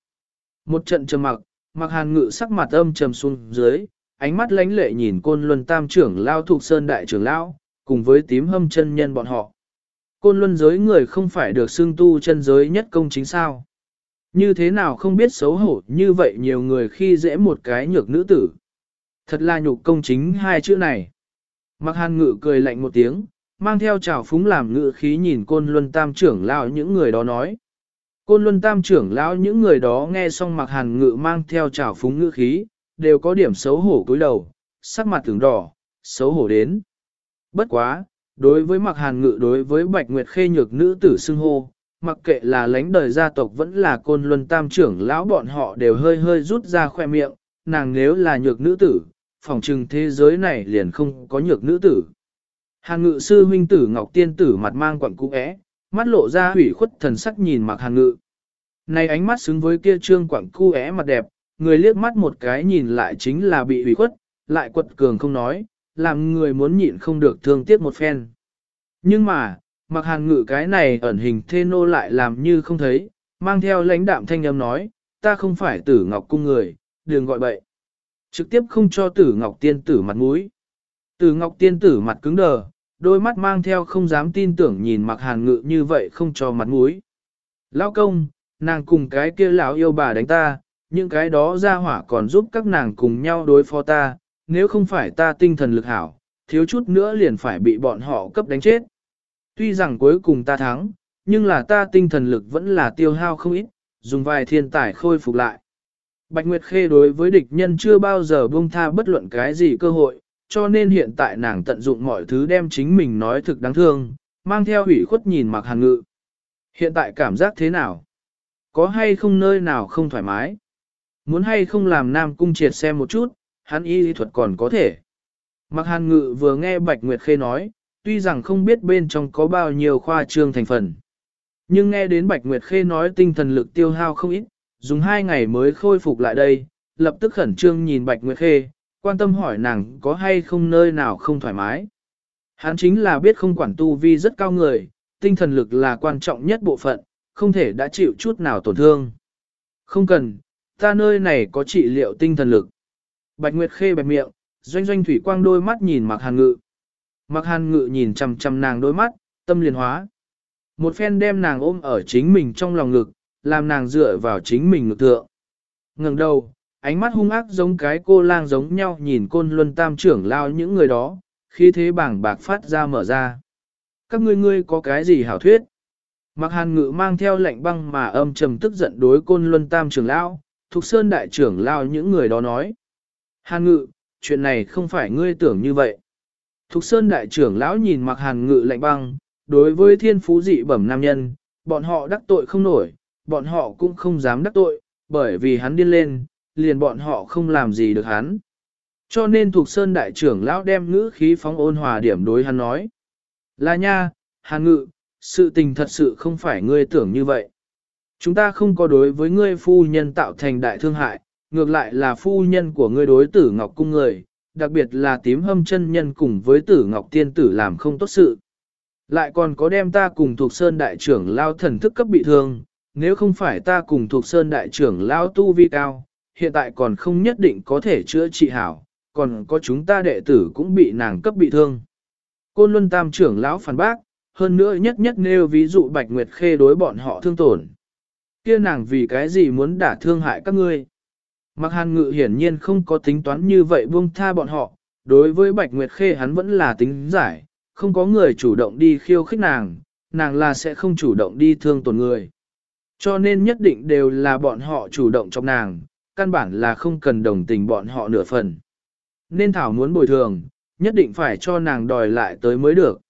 Speaker 1: Một trận trầm mặc, mặc hàn ngự sắc mặt âm trầm xuống dưới, ánh mắt lánh lệ nhìn côn luân tam trưởng lão thuộc sơn đại trưởng lão, cùng với tím hâm chân nhân bọn họ. Côn luân giới người không phải được xưng tu chân giới nhất công chính sao. Như thế nào không biết xấu hổ như vậy nhiều người khi dễ một cái nhược nữ tử. Thật là nhục công chính hai chữ này. Mặc hàn ngự cười lạnh một tiếng, mang theo trào phúng làm ngự khí nhìn côn luân tam trưởng lão những người đó nói. Côn luân tam trưởng lão những người đó nghe xong mặc hàn ngự mang theo trào phúng ngữ khí, đều có điểm xấu hổ cúi đầu, sắc mặt tưởng đỏ, xấu hổ đến. Bất quá, đối với mặc hàn ngự đối với bạch nguyệt khê nhược nữ tử xưng hô, mặc kệ là lãnh đời gia tộc vẫn là côn luân tam trưởng lão bọn họ đều hơi hơi rút ra khoe miệng, nàng nếu là nhược nữ tử, phòng trừng thế giới này liền không có nhược nữ tử. Hàn ngự sư huynh tử Ngọc Tiên tử mặt mang quặng cũ é, mắt lộ ra hủy khuất thần sắc nhìn mặc hàn ngự. Này ánh mắt xứng với kia trương quặng cu é mặt đẹp, người liếc mắt một cái nhìn lại chính là bị ủy khuất, lại quật cường không nói, làm người muốn nhịn không được thương tiếc một phen. Nhưng mà, mặc hàn ngự cái này ẩn hình thê nô lại làm như không thấy, mang theo lãnh đạm thanh âm nói, ta không phải tử ngọc cung người, đừng gọi bậy. Trực tiếp không cho tử ngọc tiên tử mặt mũi. Tử ngọc tiên tử mặt cứng đờ, đôi mắt mang theo không dám tin tưởng nhìn mặc hàn ngự như vậy không cho mặt mũi. Lão công, nàng cùng cái kia lão yêu bà đánh ta, những cái đó ra hỏa còn giúp các nàng cùng nhau đối phó ta, nếu không phải ta tinh thần lực hảo, thiếu chút nữa liền phải bị bọn họ cấp đánh chết. Tuy rằng cuối cùng ta thắng, nhưng là ta tinh thần lực vẫn là tiêu hao không ít, dùng vài thiên tài khôi phục lại. Bạch Nguyệt Khê đối với địch nhân chưa bao giờ buông tha bất luận cái gì cơ hội, cho nên hiện tại nàng tận dụng mọi thứ đem chính mình nói thực đáng thương, mang theo hủy khuất nhìn mặc hàng ngự. Hiện tại cảm giác thế nào? Có hay không nơi nào không thoải mái? Muốn hay không làm nam cung triệt xem một chút, hắn y lý thuật còn có thể. Mặc hàn ngự vừa nghe Bạch Nguyệt Khê nói, tuy rằng không biết bên trong có bao nhiêu khoa trương thành phần. Nhưng nghe đến Bạch Nguyệt Khê nói tinh thần lực tiêu hao không ít, dùng hai ngày mới khôi phục lại đây, lập tức khẩn trương nhìn Bạch Nguyệt Khê, quan tâm hỏi nàng có hay không nơi nào không thoải mái. Hắn chính là biết không quản tu vi rất cao người, tinh thần lực là quan trọng nhất bộ phận, không thể đã chịu chút nào tổn thương. Không cần, ta nơi này có trị liệu tinh thần lực. Bạch Nguyệt Khê bẹp miệng, doanh doanh thủy quang đôi mắt nhìn Mạc Hàn Ngự. Mạc Hàn Ngự nhìn chằm chằm nàng đôi mắt, tâm liền hóa. Một phen đem nàng ôm ở chính mình trong lòng ngực, làm nàng dựa vào chính mình ngực thượng. ngẩng đầu, ánh mắt hung ác giống cái cô lang giống nhau nhìn côn luân tam trưởng lao những người đó, khi thế bảng bạc phát ra mở ra. Các ngươi ngươi có cái gì hảo thuyết? Mặc hàn ngự mang theo lệnh băng mà âm trầm tức giận đối côn luân tam trưởng lao, thuộc sơn đại trưởng lao những người đó nói. Hàn ngự, chuyện này không phải ngươi tưởng như vậy. Thục sơn đại trưởng lão nhìn mặc hàn ngự lạnh băng, đối với thiên phú dị bẩm nam nhân, bọn họ đắc tội không nổi, bọn họ cũng không dám đắc tội, bởi vì hắn điên lên, liền bọn họ không làm gì được hắn. Cho nên thuộc sơn đại trưởng lão đem ngữ khí phóng ôn hòa điểm đối hắn nói. Là nha, hàn ngự, sự tình thật sự không phải ngươi tưởng như vậy. Chúng ta không có đối với ngươi phu nhân tạo thành đại thương hại, ngược lại là phu nhân của ngươi đối tử ngọc cung người, đặc biệt là tím hâm chân nhân cùng với tử ngọc tiên tử làm không tốt sự. Lại còn có đem ta cùng thuộc sơn đại trưởng lao thần thức cấp bị thương, nếu không phải ta cùng thuộc sơn đại trưởng lao tu vi cao, hiện tại còn không nhất định có thể chữa trị hảo, còn có chúng ta đệ tử cũng bị nàng cấp bị thương. Côn Luân Tam trưởng lão phản bác, hơn nữa nhất nhất nêu ví dụ Bạch Nguyệt Khê đối bọn họ thương tổn. Kia nàng vì cái gì muốn đả thương hại các ngươi? Mặc hàn ngự hiển nhiên không có tính toán như vậy buông tha bọn họ, đối với Bạch Nguyệt Khê hắn vẫn là tính giải, không có người chủ động đi khiêu khích nàng, nàng là sẽ không chủ động đi thương tổn người. Cho nên nhất định đều là bọn họ chủ động trong nàng, căn bản là không cần đồng tình bọn họ nửa phần. Nên Thảo muốn bồi thường, nhất định phải cho nàng đòi lại tới mới được.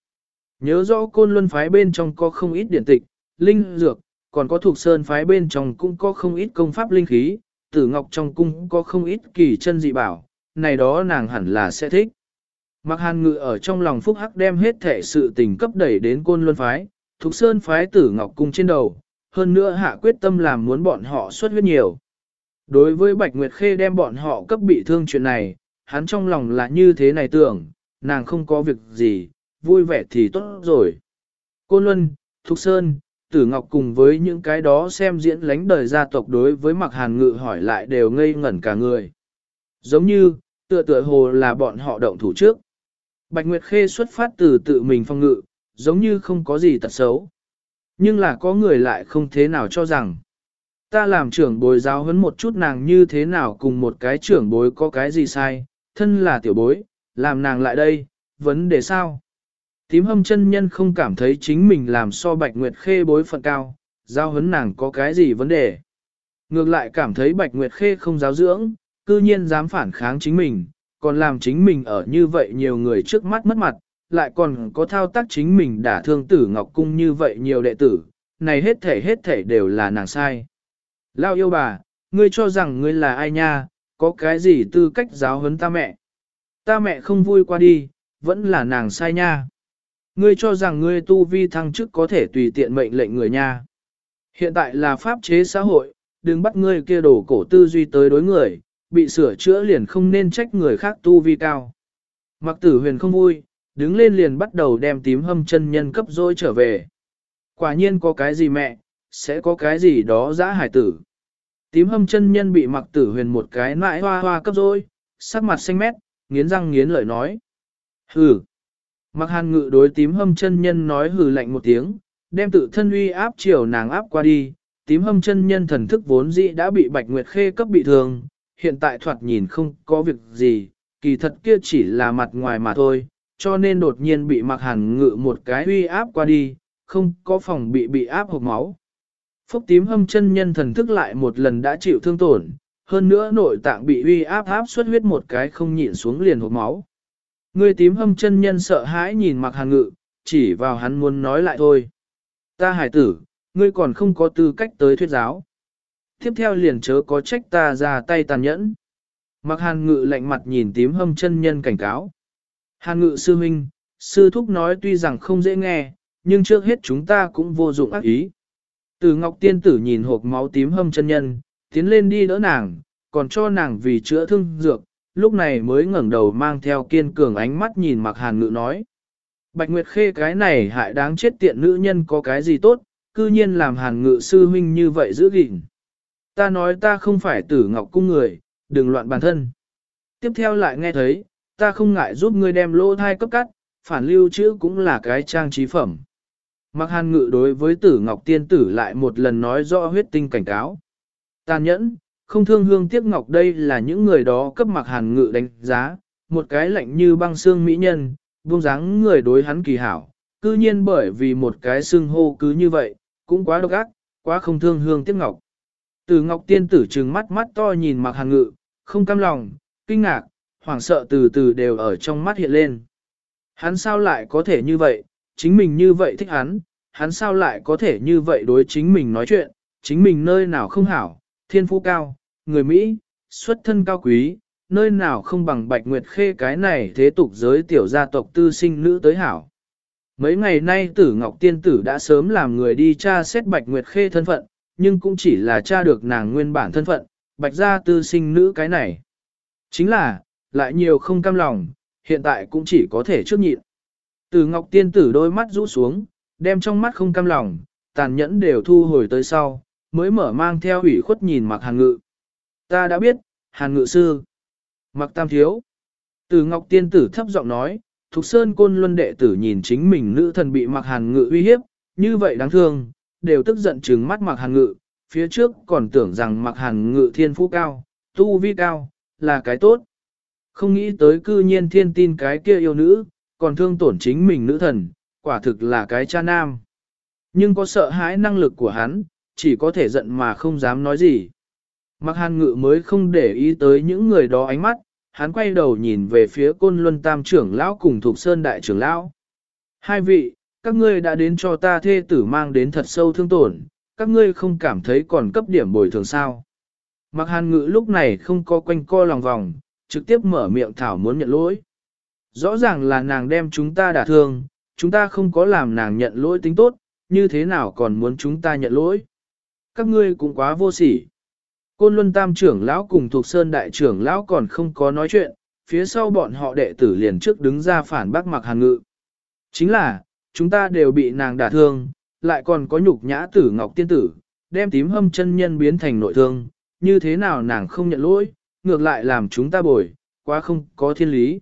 Speaker 1: Nhớ rõ côn luân phái bên trong có không ít điện tịch, linh dược, còn có thuộc sơn phái bên trong cũng có không ít công pháp linh khí, tử ngọc trong cung có không ít kỳ chân dị bảo, này đó nàng hẳn là sẽ thích. Mặc hàn ngự ở trong lòng phúc hắc đem hết thể sự tình cấp đẩy đến côn luân phái, thuộc sơn phái tử ngọc cung trên đầu, hơn nữa hạ quyết tâm làm muốn bọn họ xuất huyết nhiều. Đối với Bạch Nguyệt Khê đem bọn họ cấp bị thương chuyện này, hắn trong lòng là như thế này tưởng, nàng không có việc gì, vui vẻ thì tốt rồi. Côn Luân, Thục Sơn, Tử Ngọc cùng với những cái đó xem diễn lánh đời gia tộc đối với mặc hàn ngự hỏi lại đều ngây ngẩn cả người. Giống như, tựa tựa hồ là bọn họ động thủ trước. Bạch Nguyệt Khê xuất phát từ tự mình phong ngự, giống như không có gì tật xấu. Nhưng là có người lại không thế nào cho rằng. Ta làm trưởng bối giáo huấn một chút nàng như thế nào cùng một cái trưởng bối có cái gì sai, thân là tiểu bối, làm nàng lại đây, vấn đề sao? Tím hâm chân nhân không cảm thấy chính mình làm so bạch nguyệt khê bối phận cao, giao huấn nàng có cái gì vấn đề. Ngược lại cảm thấy bạch nguyệt khê không giáo dưỡng, cư nhiên dám phản kháng chính mình, còn làm chính mình ở như vậy nhiều người trước mắt mất mặt, lại còn có thao tác chính mình đả thương tử ngọc cung như vậy nhiều đệ tử, này hết thể hết thể đều là nàng sai. Lao yêu bà, ngươi cho rằng ngươi là ai nha, có cái gì tư cách giáo huấn ta mẹ. Ta mẹ không vui qua đi, vẫn là nàng sai nha. Ngươi cho rằng ngươi tu vi thăng chức có thể tùy tiện mệnh lệnh người nha. Hiện tại là pháp chế xã hội, đừng bắt ngươi kia đổ cổ tư duy tới đối người, bị sửa chữa liền không nên trách người khác tu vi cao. Mặc tử huyền không vui, đứng lên liền bắt đầu đem tím hâm chân nhân cấp dối trở về. Quả nhiên có cái gì mẹ, sẽ có cái gì đó dã hải tử. Tím hâm chân nhân bị mặc tử huyền một cái nãi hoa hoa cấp dối, sắc mặt xanh mét, nghiến răng nghiến lợi nói. Hừ. Mặc hàn ngự đối tím hâm chân nhân nói hừ lạnh một tiếng, đem tự thân uy áp chiều nàng áp qua đi. Tím hâm chân nhân thần thức vốn dĩ đã bị bạch nguyệt khê cấp bị thương, hiện tại thoạt nhìn không có việc gì, kỳ thật kia chỉ là mặt ngoài mà thôi, cho nên đột nhiên bị mặc hàn ngự một cái uy áp qua đi, không có phòng bị bị áp hộp máu. Phúc tím hâm chân nhân thần thức lại một lần đã chịu thương tổn, hơn nữa nội tạng bị uy áp áp xuất huyết một cái không nhịn xuống liền hộp máu. Người tím hâm chân nhân sợ hãi nhìn mặc hàn ngự, chỉ vào hắn muốn nói lại thôi. Ta hải tử, ngươi còn không có tư cách tới thuyết giáo. Tiếp theo liền chớ có trách ta ra tay tàn nhẫn. Mặc hàn ngự lạnh mặt nhìn tím hâm chân nhân cảnh cáo. Hàn ngự sư huynh, sư thúc nói tuy rằng không dễ nghe, nhưng trước hết chúng ta cũng vô dụng ác ý. Từ Ngọc Tiên Tử nhìn hộp máu tím hâm chân nhân, tiến lên đi đỡ nàng, còn cho nàng vì chữa thương dược, lúc này mới ngẩng đầu mang theo kiên cường ánh mắt nhìn Mạc Hàn Ngự nói. Bạch Nguyệt Khê cái này hại đáng chết tiện nữ nhân có cái gì tốt, cư nhiên làm Hàn Ngự sư huynh như vậy giữ gìn. Ta nói ta không phải tử ngọc cung người, đừng loạn bản thân. Tiếp theo lại nghe thấy, ta không ngại giúp ngươi đem lô thai cấp cắt, phản lưu chữ cũng là cái trang trí phẩm. Mặc hàn ngự đối với tử ngọc tiên tử lại một lần nói rõ huyết tinh cảnh cáo. Tàn nhẫn, không thương hương tiếc ngọc đây là những người đó cấp mặc hàn ngự đánh giá, một cái lạnh như băng xương mỹ nhân, buông dáng người đối hắn kỳ hảo, cư nhiên bởi vì một cái xương hô cứ như vậy, cũng quá độc ác, quá không thương hương tiếc ngọc. Từ ngọc tiên tử trừng mắt mắt to nhìn mặc hàn ngự, không cam lòng, kinh ngạc, hoảng sợ từ từ đều ở trong mắt hiện lên. Hắn sao lại có thể như vậy, chính mình như vậy thích hắn, hắn sao lại có thể như vậy đối chính mình nói chuyện, chính mình nơi nào không hảo, thiên phú cao, người Mỹ, xuất thân cao quý, nơi nào không bằng Bạch Nguyệt Khê cái này thế tục giới tiểu gia tộc tư sinh nữ tới hảo. Mấy ngày nay tử Ngọc Tiên Tử đã sớm làm người đi tra xét Bạch Nguyệt Khê thân phận, nhưng cũng chỉ là tra được nàng nguyên bản thân phận, Bạch gia tư sinh nữ cái này. Chính là, lại nhiều không cam lòng, hiện tại cũng chỉ có thể trước nhịn. Tử Ngọc Tiên Tử đôi mắt rũ xuống, đem trong mắt không cam lòng, tàn nhẫn đều thu hồi tới sau, mới mở mang theo ủy khuất nhìn mặc hàn ngự. Ta đã biết, hàn ngự sư. Mặc tam thiếu. Từ Ngọc Tiên Tử thấp giọng nói, Thục Sơn Côn Luân đệ tử nhìn chính mình nữ thần bị mặc hàn ngự uy hiếp, như vậy đáng thương, đều tức giận trừng mắt mặc hàn ngự, phía trước còn tưởng rằng mặc hàn ngự thiên phú cao, tu vi cao, là cái tốt. Không nghĩ tới cư nhiên thiên tin cái kia yêu nữ, còn thương tổn chính mình nữ thần, quả thực là cái cha nam. Nhưng có sợ hãi năng lực của hắn, chỉ có thể giận mà không dám nói gì. Mặc hàn ngự mới không để ý tới những người đó ánh mắt, hắn quay đầu nhìn về phía côn luân tam trưởng lão cùng thuộc sơn đại trưởng lão. Hai vị, các ngươi đã đến cho ta thê tử mang đến thật sâu thương tổn, các ngươi không cảm thấy còn cấp điểm bồi thường sao. Mặc hàn ngự lúc này không có quanh co lòng vòng, trực tiếp mở miệng thảo muốn nhận lỗi. Rõ ràng là nàng đem chúng ta đả thương, chúng ta không có làm nàng nhận lỗi tính tốt, như thế nào còn muốn chúng ta nhận lỗi. Các ngươi cũng quá vô sỉ. Côn Luân Tam trưởng lão cùng thuộc Sơn Đại trưởng lão còn không có nói chuyện, phía sau bọn họ đệ tử liền trước đứng ra phản bác mặc hàn ngự. Chính là, chúng ta đều bị nàng đả thương, lại còn có nhục nhã tử ngọc tiên tử, đem tím hâm chân nhân biến thành nội thương, như thế nào nàng không nhận lỗi, ngược lại làm chúng ta bồi, quá không có thiên lý.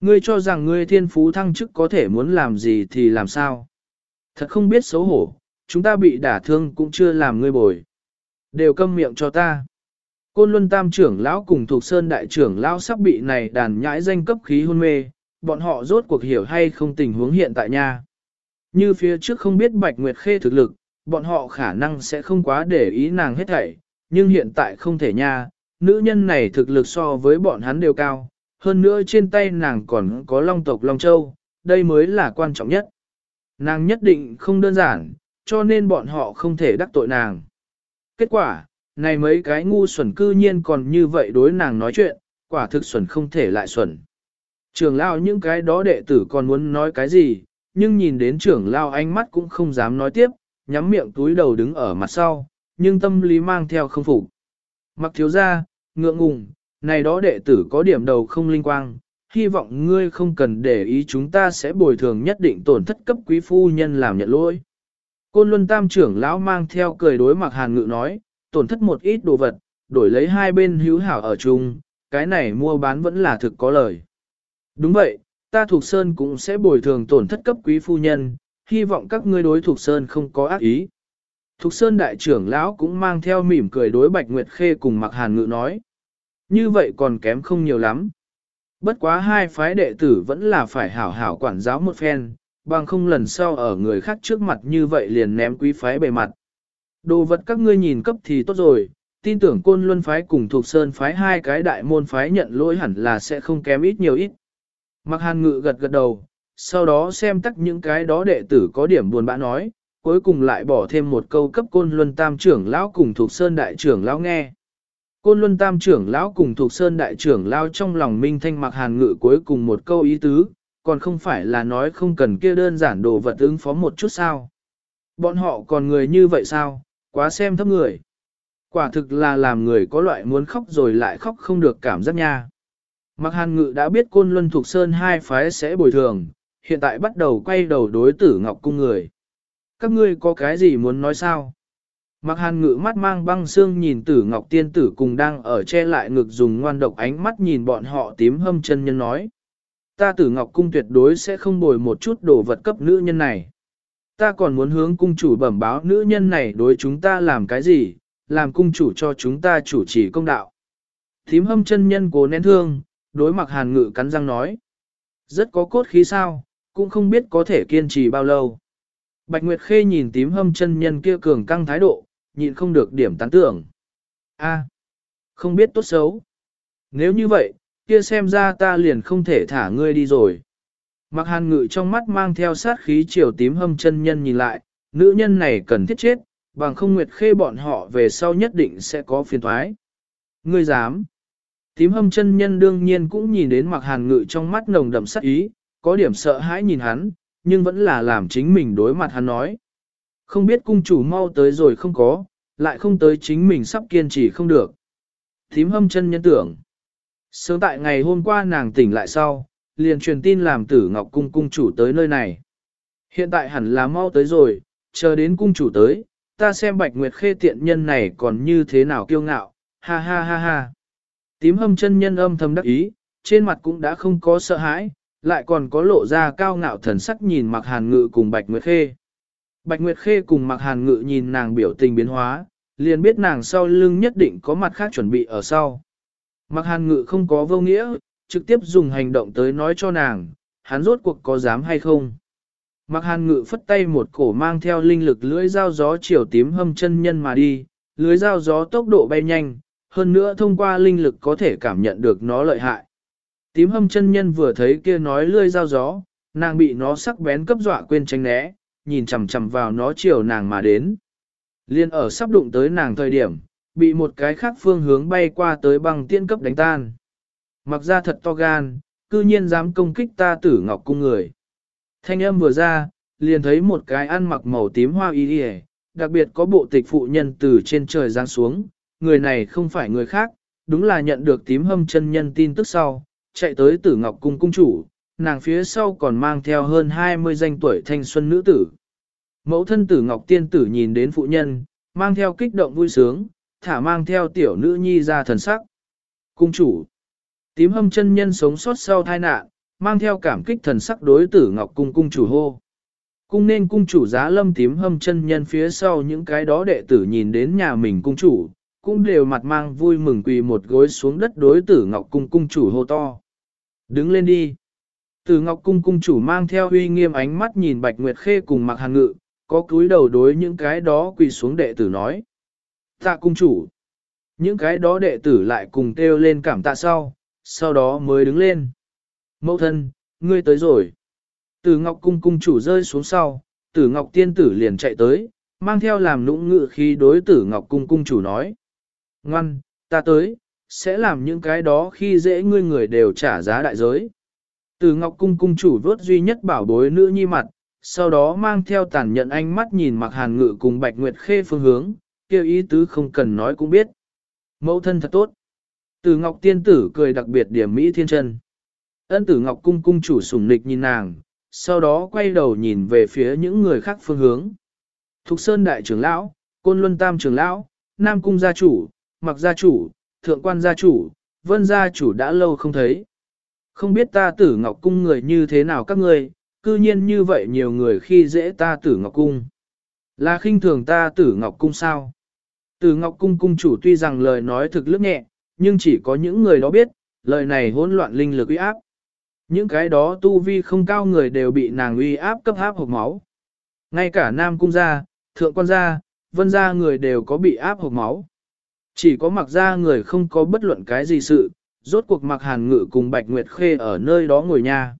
Speaker 1: Ngươi cho rằng ngươi thiên phú thăng chức có thể muốn làm gì thì làm sao. Thật không biết xấu hổ, chúng ta bị đả thương cũng chưa làm ngươi bồi. Đều câm miệng cho ta. Côn Luân Tam trưởng lão cùng thuộc Sơn đại trưởng lão sắp bị này đàn nhãi danh cấp khí hôn mê, bọn họ rốt cuộc hiểu hay không tình huống hiện tại nha. Như phía trước không biết Bạch Nguyệt Khê thực lực, bọn họ khả năng sẽ không quá để ý nàng hết thảy, nhưng hiện tại không thể nha, nữ nhân này thực lực so với bọn hắn đều cao, hơn nữa trên tay nàng còn có long tộc Long Châu, đây mới là quan trọng nhất. Nàng nhất định không đơn giản, cho nên bọn họ không thể đắc tội nàng. Kết quả, này mấy cái ngu xuẩn cư nhiên còn như vậy đối nàng nói chuyện, quả thực xuẩn không thể lại xuẩn. Trường lao những cái đó đệ tử còn muốn nói cái gì, nhưng nhìn đến trưởng lao ánh mắt cũng không dám nói tiếp, nhắm miệng túi đầu đứng ở mặt sau, nhưng tâm lý mang theo không phục. Mặc thiếu ra, ngượng ngùng, này đó đệ tử có điểm đầu không linh quang, hy vọng ngươi không cần để ý chúng ta sẽ bồi thường nhất định tổn thất cấp quý phu nhân làm nhận lỗi. Côn Luân Tam trưởng lão mang theo cười đối mặc hàn ngự nói, tổn thất một ít đồ vật, đổi lấy hai bên hữu hảo ở chung, cái này mua bán vẫn là thực có lời. Đúng vậy, ta thuộc Sơn cũng sẽ bồi thường tổn thất cấp quý phu nhân, hy vọng các ngươi đối thuộc Sơn không có ác ý. Thục Sơn đại trưởng lão cũng mang theo mỉm cười đối Bạch Nguyệt Khê cùng Mặc Hàn Ngự nói. Như vậy còn kém không nhiều lắm. Bất quá hai phái đệ tử vẫn là phải hảo hảo quản giáo một phen, bằng không lần sau ở người khác trước mặt như vậy liền ném quý phái bề mặt. Đồ vật các ngươi nhìn cấp thì tốt rồi, tin tưởng côn luân phái cùng thuộc sơn phái hai cái đại môn phái nhận lỗi hẳn là sẽ không kém ít nhiều ít. Mặc hàn ngự gật gật đầu, sau đó xem tắt những cái đó đệ tử có điểm buồn bã nói, cuối cùng lại bỏ thêm một câu cấp côn luân tam trưởng lão cùng thuộc sơn đại trưởng lão nghe. Côn luân tam trưởng lão cùng thuộc sơn đại trưởng lão trong lòng minh thanh mặc hàn ngự cuối cùng một câu ý tứ, còn không phải là nói không cần kia đơn giản đồ vật ứng phó một chút sao. Bọn họ còn người như vậy sao, quá xem thấp người. Quả thực là làm người có loại muốn khóc rồi lại khóc không được cảm giác nha. Mặc hàn ngự đã biết côn luân thuộc sơn hai phái sẽ bồi thường, hiện tại bắt đầu quay đầu đối tử ngọc cung người. Các ngươi có cái gì muốn nói sao? Mặc hàn ngự mắt mang băng xương nhìn tử ngọc tiên tử cùng đang ở che lại ngực dùng ngoan độc ánh mắt nhìn bọn họ tím hâm chân nhân nói. Ta tử ngọc cung tuyệt đối sẽ không bồi một chút đồ vật cấp nữ nhân này. Ta còn muốn hướng cung chủ bẩm báo nữ nhân này đối chúng ta làm cái gì, làm cung chủ cho chúng ta chủ trì công đạo. Tím hâm chân nhân cố nén thương, đối mặt hàn ngự cắn răng nói. Rất có cốt khí sao, cũng không biết có thể kiên trì bao lâu. Bạch Nguyệt Khê nhìn tím hâm chân nhân kia cường căng thái độ, nhịn không được điểm tán tưởng. A, không biết tốt xấu. Nếu như vậy, kia xem ra ta liền không thể thả ngươi đi rồi. Mặc hàn ngự trong mắt mang theo sát khí chiều tím hâm chân nhân nhìn lại, nữ nhân này cần thiết chết, bằng không Nguyệt Khê bọn họ về sau nhất định sẽ có phiền thoái. Ngươi dám. Tím hâm chân nhân đương nhiên cũng nhìn đến mặc hàn ngự trong mắt nồng đậm sát ý, có điểm sợ hãi nhìn hắn, nhưng vẫn là làm chính mình đối mặt hắn nói. Không biết cung chủ mau tới rồi không có, lại không tới chính mình sắp kiên trì không được. Tím hâm chân nhân tưởng. Sớm tại ngày hôm qua nàng tỉnh lại sau, liền truyền tin làm tử ngọc cung cung chủ tới nơi này. Hiện tại hẳn là mau tới rồi, chờ đến cung chủ tới, ta xem bạch nguyệt khê tiện nhân này còn như thế nào kiêu ngạo, ha ha ha ha. Tím hâm chân nhân âm thầm đắc ý, trên mặt cũng đã không có sợ hãi, lại còn có lộ ra cao ngạo thần sắc nhìn mặc hàn ngự cùng Bạch Nguyệt Khê. Bạch Nguyệt Khê cùng mặc hàn ngự nhìn nàng biểu tình biến hóa, liền biết nàng sau lưng nhất định có mặt khác chuẩn bị ở sau. Mặc hàn ngự không có vô nghĩa, trực tiếp dùng hành động tới nói cho nàng, hắn rốt cuộc có dám hay không. Mặc hàn ngự phất tay một cổ mang theo linh lực lưỡi dao gió chiều tím hâm chân nhân mà đi, lưới dao gió tốc độ bay nhanh, hơn nữa thông qua linh lực có thể cảm nhận được nó lợi hại. Tím hâm chân nhân vừa thấy kia nói lưới dao gió, nàng bị nó sắc bén cấp dọa quên tránh né, nhìn chằm chằm vào nó chiều nàng mà đến. Liên ở sắp đụng tới nàng thời điểm, bị một cái khác phương hướng bay qua tới băng tiên cấp đánh tan. Mặc ra thật to gan, cư nhiên dám công kích ta tử ngọc cung người. Thanh âm vừa ra, liền thấy một cái ăn mặc màu tím hoa y đi đặc biệt có bộ tịch phụ nhân từ trên trời giáng xuống, người này không phải người khác, đúng là nhận được tím hâm chân nhân tin tức sau, chạy tới tử ngọc cung cung chủ, nàng phía sau còn mang theo hơn 20 danh tuổi thanh xuân nữ tử. Mẫu thân tử ngọc tiên tử nhìn đến phụ nhân, mang theo kích động vui sướng, thả mang theo tiểu nữ nhi ra thần sắc. Cung chủ, tím hâm chân nhân sống sót sau tai nạn, mang theo cảm kích thần sắc đối tử ngọc cung cung chủ hô. Cung nên cung chủ giá lâm tím hâm chân nhân phía sau những cái đó đệ tử nhìn đến nhà mình cung chủ, cũng đều mặt mang vui mừng quỳ một gối xuống đất đối tử ngọc cung cung chủ hô to. Đứng lên đi. Tử ngọc cung cung chủ mang theo uy nghiêm ánh mắt nhìn bạch nguyệt khê cùng mặc hàng ngự, có cúi đầu đối những cái đó quỳ xuống đệ tử nói. Tạ cung chủ. Những cái đó đệ tử lại cùng kêu lên cảm tạ sau, sau đó mới đứng lên. Mẫu thân, ngươi tới rồi. Tử Ngọc cung cung chủ rơi xuống sau, Tử Ngọc tiên tử liền chạy tới, mang theo làm nũng ngự khi đối Tử Ngọc cung cung chủ nói. Ngoan, ta tới, sẽ làm những cái đó khi dễ ngươi người đều trả giá đại giới. Tử Ngọc cung cung chủ vớt duy nhất bảo bối nữ nhi mặt, sau đó mang theo tàn nhận ánh mắt nhìn mặc hàn ngự cùng Bạch Nguyệt Khê phương hướng, kêu ý tứ không cần nói cũng biết. Mẫu thân thật tốt. Tử Ngọc tiên tử cười đặc biệt điểm Mỹ thiên chân. Ân tử Ngọc cung cung chủ sùng nịch nhìn nàng, sau đó quay đầu nhìn về phía những người khác phương hướng. Thục Sơn Đại trưởng Lão, Côn Luân Tam trưởng Lão, Nam Cung gia chủ, Mặc gia chủ, Thượng quan gia chủ, Vân gia chủ đã lâu không thấy. Không biết ta tử Ngọc Cung người như thế nào các người, cư nhiên như vậy nhiều người khi dễ ta tử Ngọc Cung. Là khinh thường ta tử Ngọc Cung sao? Từ Ngọc Cung cung chủ tuy rằng lời nói thực lướt nhẹ, nhưng chỉ có những người đó biết, lời này hỗn loạn linh lực uy áp. Những cái đó tu vi không cao người đều bị nàng uy áp cấp áp hộp máu. Ngay cả nam cung gia, thượng quan gia, vân gia người đều có bị áp hộp máu. Chỉ có mặc gia người không có bất luận cái gì sự, rốt cuộc mặc hàn ngự cùng Bạch Nguyệt Khê ở nơi đó ngồi nha.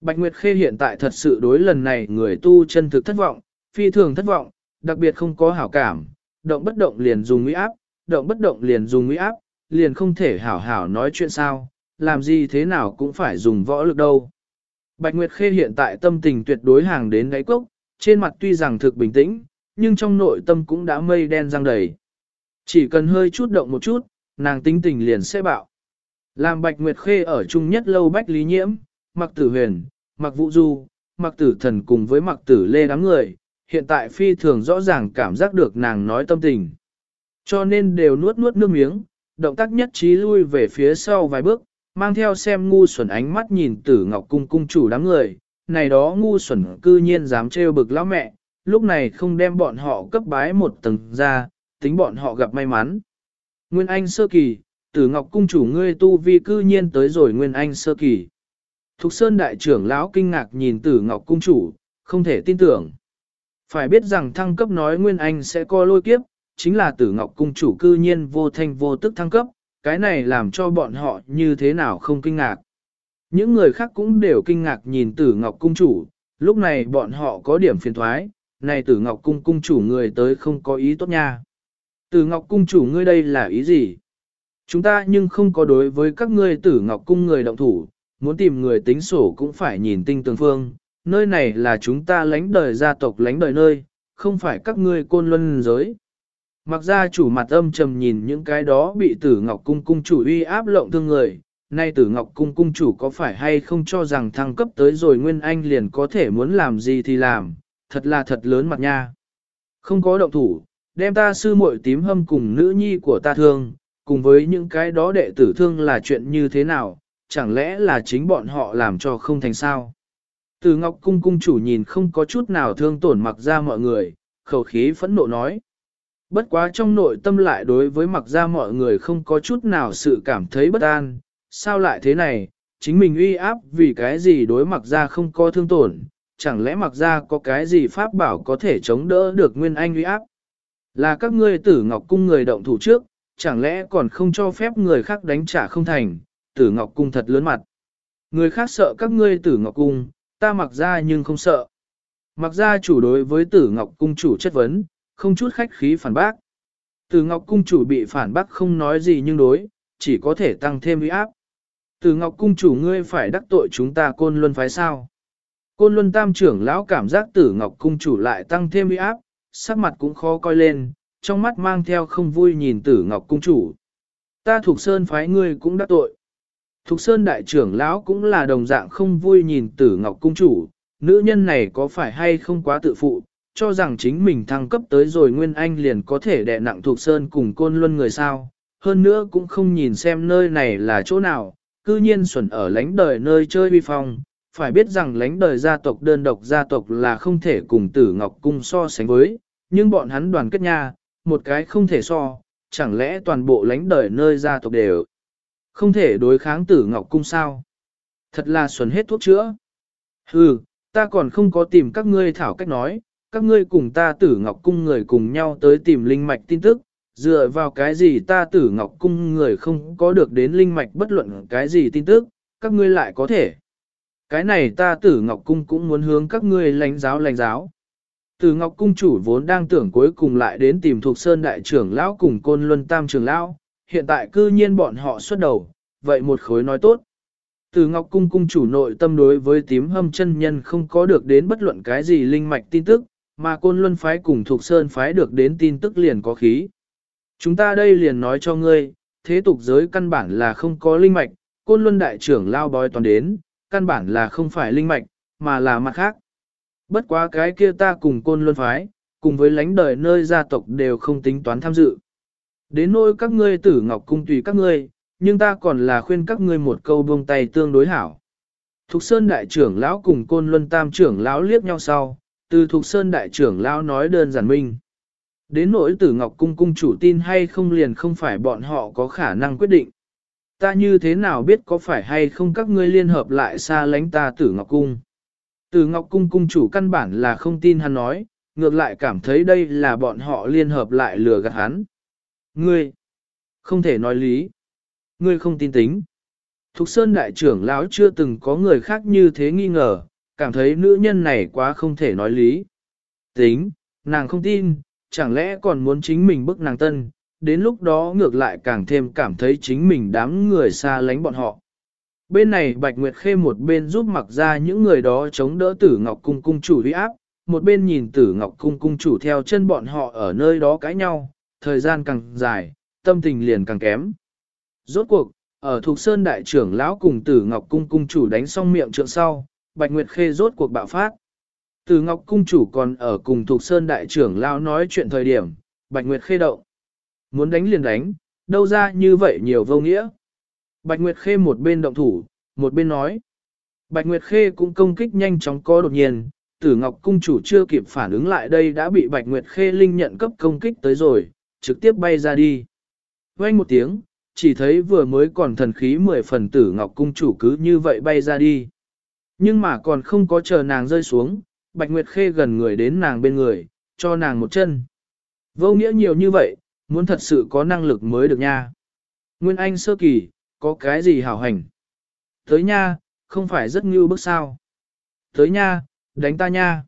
Speaker 1: Bạch Nguyệt Khê hiện tại thật sự đối lần này người tu chân thực thất vọng, phi thường thất vọng, đặc biệt không có hảo cảm, động bất động liền dùng uy áp, động bất động liền dùng uy áp, liền không thể hảo hảo nói chuyện sao, làm gì thế nào cũng phải dùng võ lực đâu. Bạch Nguyệt Khê hiện tại tâm tình tuyệt đối hàng đến đáy cốc, trên mặt tuy rằng thực bình tĩnh, nhưng trong nội tâm cũng đã mây đen răng đầy. Chỉ cần hơi chút động một chút, nàng tính tình liền sẽ bạo. Làm Bạch Nguyệt Khê ở chung nhất lâu Bách Lý Nhiễm, Mặc Tử Huyền, Mặc Vũ Du, Mặc Tử Thần cùng với Mặc Tử Lê đám người, hiện tại phi thường rõ ràng cảm giác được nàng nói tâm tình. Cho nên đều nuốt nuốt nước miếng, động tác nhất trí lui về phía sau vài bước, mang theo xem ngu xuẩn ánh mắt nhìn tử ngọc cung cung chủ đám người, này đó ngu xuẩn cư nhiên dám trêu bực lão mẹ, lúc này không đem bọn họ cấp bái một tầng ra, tính bọn họ gặp may mắn. Nguyên Anh sơ kỳ, tử ngọc cung chủ ngươi tu vi cư nhiên tới rồi Nguyên Anh sơ kỳ. Thục Sơn đại trưởng lão kinh ngạc nhìn tử ngọc cung chủ, không thể tin tưởng. Phải biết rằng thăng cấp nói Nguyên Anh sẽ co lôi kiếp, chính là tử ngọc cung chủ cư nhiên vô thanh vô tức thăng cấp, cái này làm cho bọn họ như thế nào không kinh ngạc. Những người khác cũng đều kinh ngạc nhìn tử ngọc cung chủ, lúc này bọn họ có điểm phiền thoái, này tử ngọc cung cung chủ người tới không có ý tốt nha. Tử ngọc cung chủ ngươi đây là ý gì? Chúng ta nhưng không có đối với các ngươi tử ngọc cung người động thủ, muốn tìm người tính sổ cũng phải nhìn tinh tường phương, nơi này là chúng ta lánh đời gia tộc lánh đời nơi, không phải các ngươi côn luân giới. Mặc ra chủ mặt âm trầm nhìn những cái đó bị tử ngọc cung cung chủ uy áp lộng thương người, nay tử ngọc cung cung chủ có phải hay không cho rằng thăng cấp tới rồi Nguyên Anh liền có thể muốn làm gì thì làm, thật là thật lớn mặt nha. Không có động thủ, đem ta sư muội tím hâm cùng nữ nhi của ta thương, cùng với những cái đó đệ tử thương là chuyện như thế nào, chẳng lẽ là chính bọn họ làm cho không thành sao. Từ Ngọc Cung cung chủ nhìn không có chút nào thương tổn mặc ra mọi người, khẩu khí phẫn nộ nói. Bất quá trong nội tâm lại đối với mặc ra mọi người không có chút nào sự cảm thấy bất an, sao lại thế này, chính mình uy áp vì cái gì đối mặc ra không có thương tổn, chẳng lẽ mặc ra có cái gì pháp bảo có thể chống đỡ được nguyên anh uy áp. Là các ngươi tử ngọc cung người động thủ trước, chẳng lẽ còn không cho phép người khác đánh trả không thành, tử ngọc cung thật lớn mặt. Người khác sợ các ngươi tử ngọc cung, ta mặc ra nhưng không sợ. Mặc ra chủ đối với tử ngọc cung chủ chất vấn, không chút khách khí phản bác. Tử ngọc cung chủ bị phản bác không nói gì nhưng đối, chỉ có thể tăng thêm uy áp. Tử ngọc cung chủ ngươi phải đắc tội chúng ta côn luân phái sao. Côn luân tam trưởng lão cảm giác tử ngọc cung chủ lại tăng thêm uy áp, sắc mặt cũng khó coi lên, trong mắt mang theo không vui nhìn tử ngọc cung chủ. Ta thuộc sơn phái ngươi cũng đắc tội. Thục Sơn đại trưởng lão cũng là đồng dạng không vui nhìn tử ngọc cung chủ, nữ nhân này có phải hay không quá tự phụ, cho rằng chính mình thăng cấp tới rồi Nguyên Anh liền có thể đè nặng Thục Sơn cùng côn luân người sao, hơn nữa cũng không nhìn xem nơi này là chỗ nào, cư nhiên xuẩn ở lánh đời nơi chơi vi phong, phải biết rằng lánh đời gia tộc đơn độc gia tộc là không thể cùng tử ngọc cung so sánh với, nhưng bọn hắn đoàn kết nha, một cái không thể so, chẳng lẽ toàn bộ lánh đời nơi gia tộc đều không thể đối kháng tử ngọc cung sao? Thật là xuẩn hết thuốc chữa. Hừ, ta còn không có tìm các ngươi thảo cách nói, các ngươi cùng ta tử ngọc cung người cùng nhau tới tìm linh mạch tin tức, dựa vào cái gì ta tử ngọc cung người không có được đến linh mạch bất luận cái gì tin tức, các ngươi lại có thể. Cái này ta tử ngọc cung cũng muốn hướng các ngươi lãnh giáo lãnh giáo. Tử ngọc cung chủ vốn đang tưởng cuối cùng lại đến tìm thuộc sơn đại trưởng lão cùng côn luân tam trưởng lão, hiện tại cư nhiên bọn họ xuất đầu, vậy một khối nói tốt. Từ Ngọc Cung cung chủ nội tâm đối với tím hâm chân nhân không có được đến bất luận cái gì linh mạch tin tức, mà côn luân phái cùng thuộc sơn phái được đến tin tức liền có khí. Chúng ta đây liền nói cho ngươi, thế tục giới căn bản là không có linh mạch, côn luân đại trưởng lao bói toàn đến, căn bản là không phải linh mạch, mà là mặt khác. Bất quá cái kia ta cùng côn luân phái, cùng với lãnh đời nơi gia tộc đều không tính toán tham dự. Đến nỗi các ngươi tử ngọc cung tùy các ngươi, nhưng ta còn là khuyên các ngươi một câu buông tay tương đối hảo. Thục Sơn đại trưởng lão cùng Côn Luân Tam trưởng lão liếc nhau sau, từ Thục Sơn đại trưởng lão nói đơn giản minh. Đến nỗi tử Ngọc Cung cung chủ tin hay không liền không phải bọn họ có khả năng quyết định. Ta như thế nào biết có phải hay không các ngươi liên hợp lại xa lánh ta tử Ngọc Cung. Tử Ngọc Cung cung chủ căn bản là không tin hắn nói, ngược lại cảm thấy đây là bọn họ liên hợp lại lừa gạt hắn. Ngươi, không thể nói lý. Ngươi không tin tính. Thục Sơn đại trưởng lão chưa từng có người khác như thế nghi ngờ, cảm thấy nữ nhân này quá không thể nói lý. Tính, nàng không tin, chẳng lẽ còn muốn chính mình bức nàng tân, đến lúc đó ngược lại càng thêm cảm thấy chính mình đám người xa lánh bọn họ. Bên này Bạch Nguyệt Khê một bên giúp mặc ra những người đó chống đỡ tử Ngọc Cung cung chủ uy áp, một bên nhìn tử Ngọc Cung cung chủ theo chân bọn họ ở nơi đó cãi nhau, thời gian càng dài, tâm tình liền càng kém. Rốt cuộc, ở thuộc Sơn Đại trưởng lão cùng Tử Ngọc Cung cung chủ đánh xong miệng trượng sau, Bạch Nguyệt Khê rốt cuộc bạo phát. Tử Ngọc cung chủ còn ở cùng thuộc Sơn Đại trưởng lão nói chuyện thời điểm, Bạch Nguyệt Khê động. Muốn đánh liền đánh, đâu ra như vậy nhiều vô nghĩa. Bạch Nguyệt Khê một bên động thủ, một bên nói. Bạch Nguyệt Khê cũng công kích nhanh chóng có đột nhiên, Tử Ngọc cung chủ chưa kịp phản ứng lại đây đã bị Bạch Nguyệt Khê linh nhận cấp công kích tới rồi, trực tiếp bay ra đi. Quanh một tiếng, chỉ thấy vừa mới còn thần khí mười phần tử ngọc cung chủ cứ như vậy bay ra đi. Nhưng mà còn không có chờ nàng rơi xuống, Bạch Nguyệt Khê gần người đến nàng bên người, cho nàng một chân. Vô nghĩa nhiều như vậy, muốn thật sự có năng lực mới được nha. Nguyên Anh sơ kỳ, có cái gì hảo hành? Tới nha, không phải rất ngưu bức sao. Tới nha, đánh ta nha.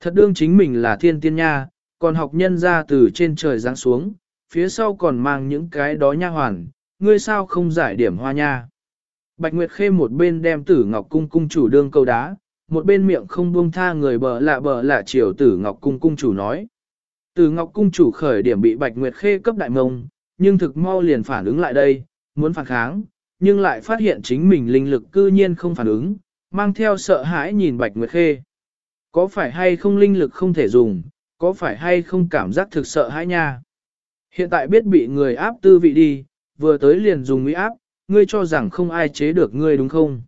Speaker 1: Thật đương chính mình là thiên tiên nha, còn học nhân ra từ trên trời giáng xuống, phía sau còn mang những cái đó nha hoàn, ngươi sao không giải điểm hoa nha. Bạch Nguyệt Khê một bên đem tử ngọc cung cung chủ đương câu đá, một bên miệng không buông tha người bờ lạ bờ lạ chiều tử ngọc cung cung chủ nói. Tử ngọc cung chủ khởi điểm bị Bạch Nguyệt Khê cấp đại mông, nhưng thực mau liền phản ứng lại đây, muốn phản kháng, nhưng lại phát hiện chính mình linh lực cư nhiên không phản ứng, mang theo sợ hãi nhìn Bạch Nguyệt Khê. Có phải hay không linh lực không thể dùng, có phải hay không cảm giác thực sợ hãi nha. Hiện tại biết bị người áp tư vị đi, vừa tới liền dùng mỹ áp, ngươi cho rằng không ai chế được ngươi đúng không?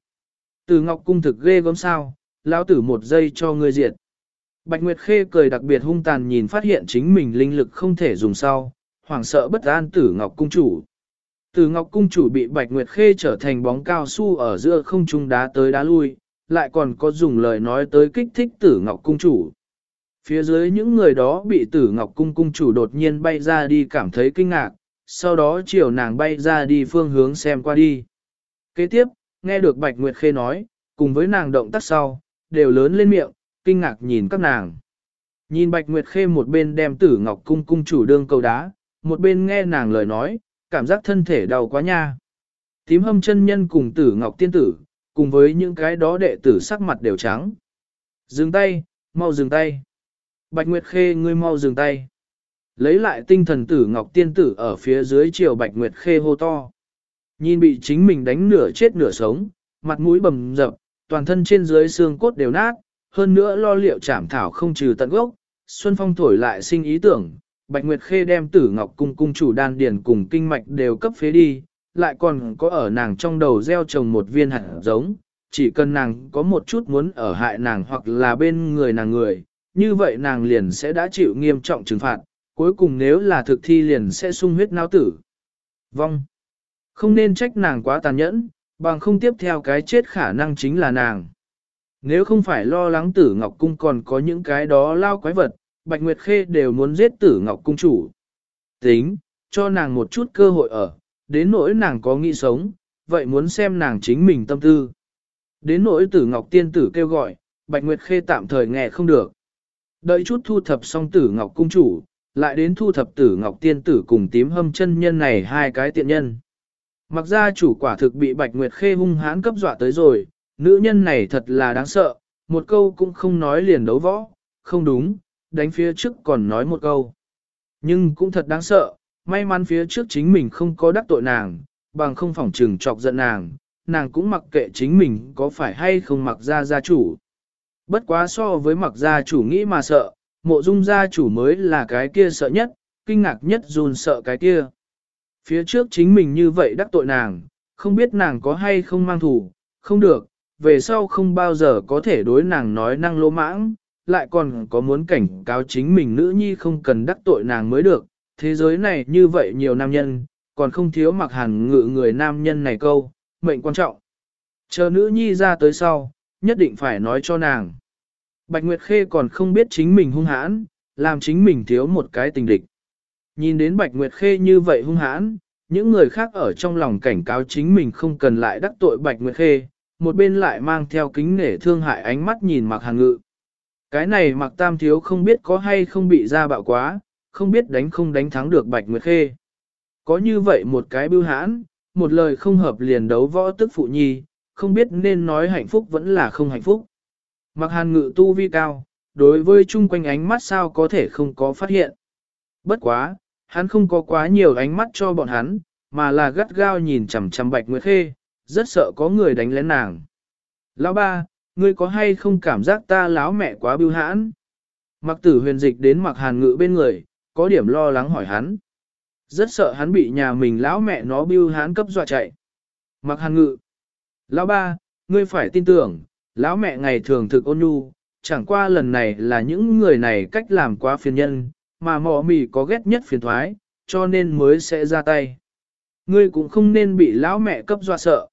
Speaker 1: Tử Ngọc Cung thực ghê gớm sao, lão tử một giây cho ngươi diệt. Bạch Nguyệt Khê cười đặc biệt hung tàn nhìn phát hiện chính mình linh lực không thể dùng sau, hoảng sợ bất an Tử Ngọc Cung chủ. Tử Ngọc Cung chủ bị Bạch Nguyệt Khê trở thành bóng cao su ở giữa không trung đá tới đá lui, lại còn có dùng lời nói tới kích thích Tử Ngọc Cung chủ. Phía dưới những người đó bị Tử Ngọc Cung Cung chủ đột nhiên bay ra đi cảm thấy kinh ngạc, sau đó chiều nàng bay ra đi phương hướng xem qua đi. Kế tiếp, nghe được Bạch Nguyệt Khê nói, cùng với nàng động tác sau, đều lớn lên miệng, kinh ngạc nhìn các nàng. Nhìn Bạch Nguyệt Khê một bên đem tử ngọc cung cung chủ đương cầu đá, một bên nghe nàng lời nói, cảm giác thân thể đau quá nha. Tím hâm chân nhân cùng tử ngọc tiên tử, cùng với những cái đó đệ tử sắc mặt đều trắng. Dừng tay, mau dừng tay. Bạch Nguyệt Khê ngươi mau dừng tay. Lấy lại tinh thần tử ngọc tiên tử ở phía dưới chiều Bạch Nguyệt Khê hô to. Nhìn bị chính mình đánh nửa chết nửa sống, mặt mũi bầm dập, toàn thân trên dưới xương cốt đều nát, hơn nữa lo liệu chảm thảo không trừ tận gốc. Xuân Phong thổi lại sinh ý tưởng, Bạch Nguyệt Khê đem tử ngọc cung cung chủ đan điền cùng kinh mạch đều cấp phế đi, lại còn có ở nàng trong đầu gieo trồng một viên hạt giống, chỉ cần nàng có một chút muốn ở hại nàng hoặc là bên người nàng người, như vậy nàng liền sẽ đã chịu nghiêm trọng trừng phạt, cuối cùng nếu là thực thi liền sẽ sung huyết não tử. Vong. Không nên trách nàng quá tàn nhẫn, bằng không tiếp theo cái chết khả năng chính là nàng. Nếu không phải lo lắng tử Ngọc Cung còn có những cái đó lao quái vật, Bạch Nguyệt Khê đều muốn giết tử Ngọc Cung chủ. Tính, cho nàng một chút cơ hội ở, đến nỗi nàng có nghĩ sống, vậy muốn xem nàng chính mình tâm tư. Đến nỗi tử Ngọc Tiên Tử kêu gọi, Bạch Nguyệt Khê tạm thời nghe không được. Đợi chút thu thập xong tử Ngọc Cung chủ, lại đến thu thập tử Ngọc Tiên Tử cùng tím hâm chân nhân này hai cái tiện nhân. Mặc ra chủ quả thực bị Bạch Nguyệt Khê hung hãn cấp dọa tới rồi, nữ nhân này thật là đáng sợ, một câu cũng không nói liền đấu võ, không đúng, đánh phía trước còn nói một câu. Nhưng cũng thật đáng sợ, may mắn phía trước chính mình không có đắc tội nàng, bằng không phỏng trừng chọc giận nàng, nàng cũng mặc kệ chính mình có phải hay không mặc ra gia chủ. Bất quá so với mặc gia chủ nghĩ mà sợ, mộ dung gia chủ mới là cái kia sợ nhất, kinh ngạc nhất run sợ cái kia. Phía trước chính mình như vậy đắc tội nàng, không biết nàng có hay không mang thủ, không được, về sau không bao giờ có thể đối nàng nói năng lỗ mãng, lại còn có muốn cảnh cáo chính mình nữ nhi không cần đắc tội nàng mới được. Thế giới này như vậy nhiều nam nhân, còn không thiếu mặc hàn ngự người nam nhân này câu, mệnh quan trọng. Chờ nữ nhi ra tới sau, nhất định phải nói cho nàng. Bạch Nguyệt Khê còn không biết chính mình hung hãn, làm chính mình thiếu một cái tình địch. Nhìn đến Bạch Nguyệt Khê như vậy hung hãn, những người khác ở trong lòng cảnh cáo chính mình không cần lại đắc tội Bạch Nguyệt Khê, một bên lại mang theo kính nể thương hại ánh mắt nhìn Mạc Hàn Ngự. Cái này Mạc Tam Thiếu không biết có hay không bị ra bạo quá, không biết đánh không đánh thắng được Bạch Nguyệt Khê. Có như vậy một cái bưu hãn, một lời không hợp liền đấu võ tức phụ nhi, không biết nên nói hạnh phúc vẫn là không hạnh phúc. Mặc Hàn Ngự tu vi cao, đối với chung quanh ánh mắt sao có thể không có phát hiện. Bất quá, hắn không có quá nhiều ánh mắt cho bọn hắn, mà là gắt gao nhìn chằm chằm Bạch Nguyệt Khê, rất sợ có người đánh lén nàng. Lão ba, ngươi có hay không cảm giác ta láo mẹ quá bưu hãn? Mặc tử huyền dịch đến mặc hàn ngự bên người, có điểm lo lắng hỏi hắn. Rất sợ hắn bị nhà mình lão mẹ nó bưu hãn cấp dọa chạy. Mặc hàn ngự. Lão ba, ngươi phải tin tưởng, lão mẹ ngày thường thực ôn nhu, chẳng qua lần này là những người này cách làm quá phiền nhân, mà mỏ mì có ghét nhất phiền thoái, cho nên mới sẽ ra tay. Ngươi cũng không nên bị lão mẹ cấp dọa sợ.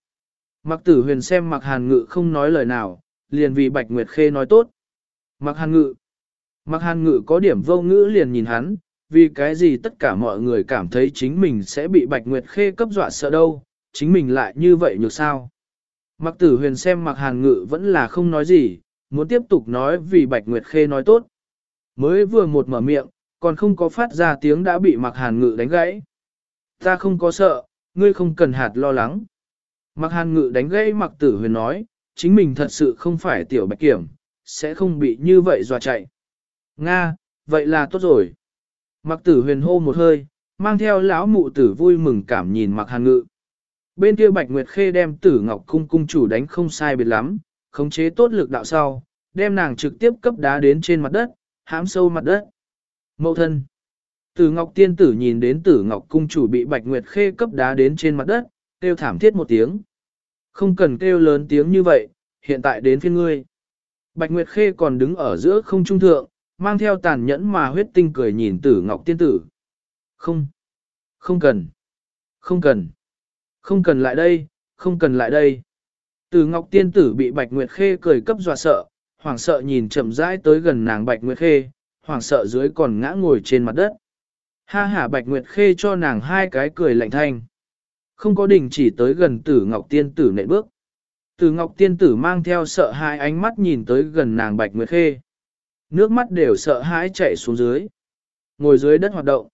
Speaker 1: Mặc tử huyền xem mặc hàn ngự không nói lời nào, liền vì Bạch Nguyệt Khê nói tốt. Mặc hàn ngự. Mặc hàn ngự có điểm vô ngữ liền nhìn hắn, vì cái gì tất cả mọi người cảm thấy chính mình sẽ bị Bạch Nguyệt Khê cấp dọa sợ đâu, chính mình lại như vậy nhược sao. Mặc tử huyền xem mặc hàn ngự vẫn là không nói gì, muốn tiếp tục nói vì Bạch Nguyệt Khê nói tốt. Mới vừa một mở miệng, còn không có phát ra tiếng đã bị mặc hàn ngự đánh gãy. Ta không có sợ, ngươi không cần hạt lo lắng. Mặc hàn ngự đánh gãy mặc tử huyền nói, chính mình thật sự không phải tiểu bạch kiểm, sẽ không bị như vậy dọa chạy. Nga, vậy là tốt rồi. Mặc tử huyền hô một hơi, mang theo lão mụ tử vui mừng cảm nhìn mặc hàn ngự. Bên kia bạch nguyệt khê đem tử ngọc cung cung chủ đánh không sai biệt lắm, khống chế tốt lực đạo sau, đem nàng trực tiếp cấp đá đến trên mặt đất, hãm sâu mặt đất. Mậu thân. Tử Ngọc Tiên Tử nhìn đến Tử Ngọc Cung chủ bị Bạch Nguyệt Khê cấp đá đến trên mặt đất, kêu thảm thiết một tiếng. Không cần kêu lớn tiếng như vậy, hiện tại đến phiên ngươi. Bạch Nguyệt Khê còn đứng ở giữa không trung thượng, mang theo tàn nhẫn mà huyết tinh cười nhìn tử ngọc tiên tử. Không, không cần, không cần, không cần lại đây, không cần lại đây. Từ ngọc tiên tử bị Bạch Nguyệt Khê cười cấp dọa sợ, hoảng sợ nhìn chậm rãi tới gần nàng Bạch Nguyệt Khê, hoảng sợ dưới còn ngã ngồi trên mặt đất. Ha ha Bạch Nguyệt Khê cho nàng hai cái cười lạnh thanh. Không có đình chỉ tới gần tử ngọc tiên tử nệ bước. Tử ngọc tiên tử mang theo sợ hãi ánh mắt nhìn tới gần nàng Bạch Nguyệt Khê. Nước mắt đều sợ hãi chạy xuống dưới. Ngồi dưới đất hoạt động.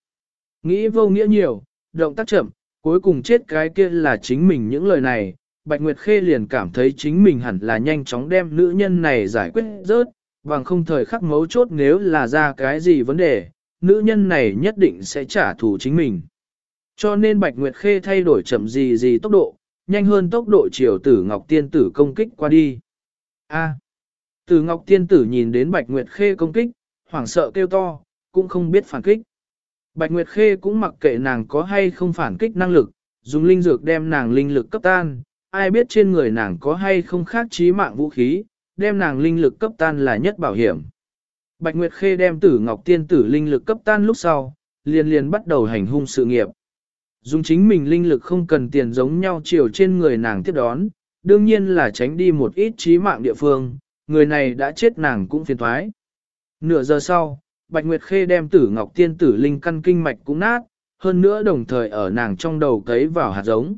Speaker 1: Nghĩ vô nghĩa nhiều, động tác chậm, cuối cùng chết cái kia là chính mình những lời này. Bạch Nguyệt Khê liền cảm thấy chính mình hẳn là nhanh chóng đem nữ nhân này giải quyết rớt, bằng không thời khắc mấu chốt nếu là ra cái gì vấn đề, nữ nhân này nhất định sẽ trả thù chính mình. Cho nên Bạch Nguyệt Khê thay đổi chậm gì gì tốc độ, nhanh hơn tốc độ chiều tử Ngọc Tiên Tử công kích qua đi. A. À, tử Ngọc Tiên Tử nhìn đến Bạch Nguyệt Khê công kích, hoảng sợ kêu to, cũng không biết phản kích. Bạch Nguyệt Khê cũng mặc kệ nàng có hay không phản kích năng lực, dùng linh dược đem nàng linh lực cấp tan, ai biết trên người nàng có hay không khác chí mạng vũ khí, đem nàng linh lực cấp tan là nhất bảo hiểm. Bạch Nguyệt Khê đem tử Ngọc Tiên Tử linh lực cấp tan lúc sau, liền liền bắt đầu hành hung sự nghiệp. Dùng chính mình linh lực không cần tiền giống nhau chiều trên người nàng tiếp đón, đương nhiên là tránh đi một ít trí mạng địa phương, người này đã chết nàng cũng phiền thoái. Nửa giờ sau, Bạch Nguyệt Khê đem tử Ngọc Tiên Tử linh căn kinh mạch cũng nát, hơn nữa đồng thời ở nàng trong đầu cấy vào hạt giống.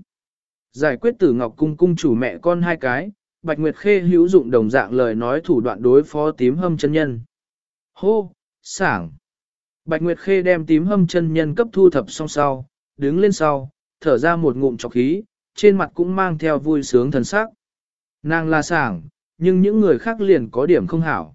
Speaker 1: Giải quyết tử Ngọc cung cung chủ mẹ con hai cái, Bạch Nguyệt Khê hữu dụng đồng dạng lời nói thủ đoạn đối phó tím hâm chân nhân. Hô, sảng. Bạch Nguyệt Khê đem tím hâm chân nhân cấp thu thập xong sau, đứng lên sau, thở ra một ngụm trọc khí, trên mặt cũng mang theo vui sướng thần sắc. Nàng là sảng, nhưng những người khác liền có điểm không hảo.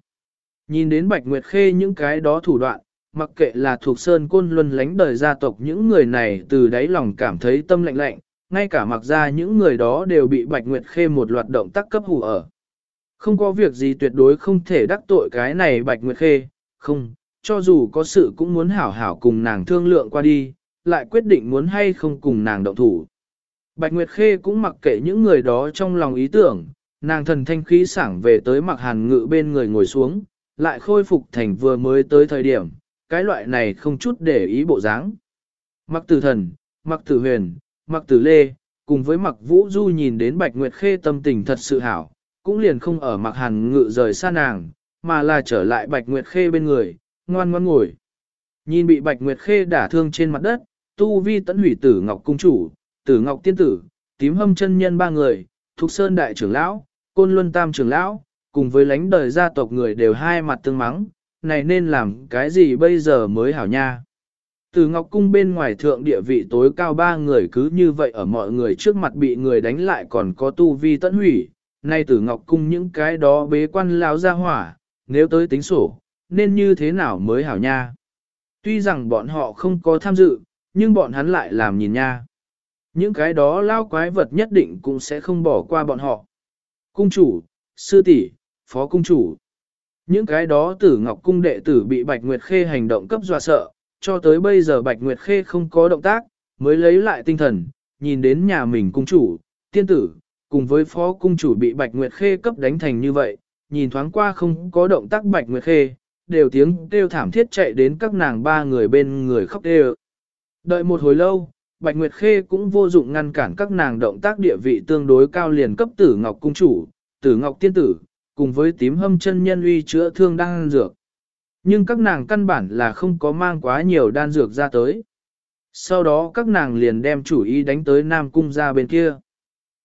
Speaker 1: Nhìn đến Bạch Nguyệt Khê những cái đó thủ đoạn, mặc kệ là thuộc sơn côn luân lánh đời gia tộc những người này từ đáy lòng cảm thấy tâm lạnh lạnh, ngay cả mặc ra những người đó đều bị Bạch Nguyệt Khê một loạt động tác cấp hù ở. Không có việc gì tuyệt đối không thể đắc tội cái này Bạch Nguyệt Khê, không, cho dù có sự cũng muốn hảo hảo cùng nàng thương lượng qua đi, lại quyết định muốn hay không cùng nàng động thủ. Bạch Nguyệt Khê cũng mặc kệ những người đó trong lòng ý tưởng, nàng thần thanh khí sảng về tới mặc hàn ngự bên người ngồi xuống, lại khôi phục thành vừa mới tới thời điểm, cái loại này không chút để ý bộ dáng. Mặc tử thần, mặc tử huyền, mặc tử lê, cùng với mặc vũ du nhìn đến Bạch Nguyệt Khê tâm tình thật sự hảo, cũng liền không ở mặc hàn ngự rời xa nàng, mà là trở lại Bạch Nguyệt Khê bên người, ngoan ngoan ngồi. Nhìn bị Bạch Nguyệt Khê đả thương trên mặt đất, tu vi tẫn hủy tử ngọc cung chủ, tử ngọc tiên tử, tím hâm chân nhân ba người, thuộc sơn đại trưởng lão, côn luân tam trưởng lão, cùng với lãnh đời gia tộc người đều hai mặt tương mắng, này nên làm cái gì bây giờ mới hảo nha. từ Ngọc Cung bên ngoài thượng địa vị tối cao ba người cứ như vậy ở mọi người trước mặt bị người đánh lại còn có tu vi tận hủy, nay từ Ngọc Cung những cái đó bế quan lao ra hỏa, nếu tới tính sổ, nên như thế nào mới hảo nha. Tuy rằng bọn họ không có tham dự, nhưng bọn hắn lại làm nhìn nha. Những cái đó lao quái vật nhất định cũng sẽ không bỏ qua bọn họ. Cung chủ, sư tỷ, phó cung chủ. Những cái đó tử ngọc cung đệ tử bị Bạch Nguyệt Khê hành động cấp dọa sợ, cho tới bây giờ Bạch Nguyệt Khê không có động tác, mới lấy lại tinh thần, nhìn đến nhà mình cung chủ, tiên tử, cùng với phó cung chủ bị Bạch Nguyệt Khê cấp đánh thành như vậy, nhìn thoáng qua không có động tác Bạch Nguyệt Khê, đều tiếng kêu thảm thiết chạy đến các nàng ba người bên người khóc đều. Đợi một hồi lâu, Bạch Nguyệt Khê cũng vô dụng ngăn cản các nàng động tác địa vị tương đối cao liền cấp tử Ngọc Cung Chủ, tử Ngọc Tiên Tử, cùng với tím hâm chân nhân uy chữa thương đan dược. Nhưng các nàng căn bản là không có mang quá nhiều đan dược ra tới. Sau đó các nàng liền đem chủ ý đánh tới Nam Cung gia bên kia.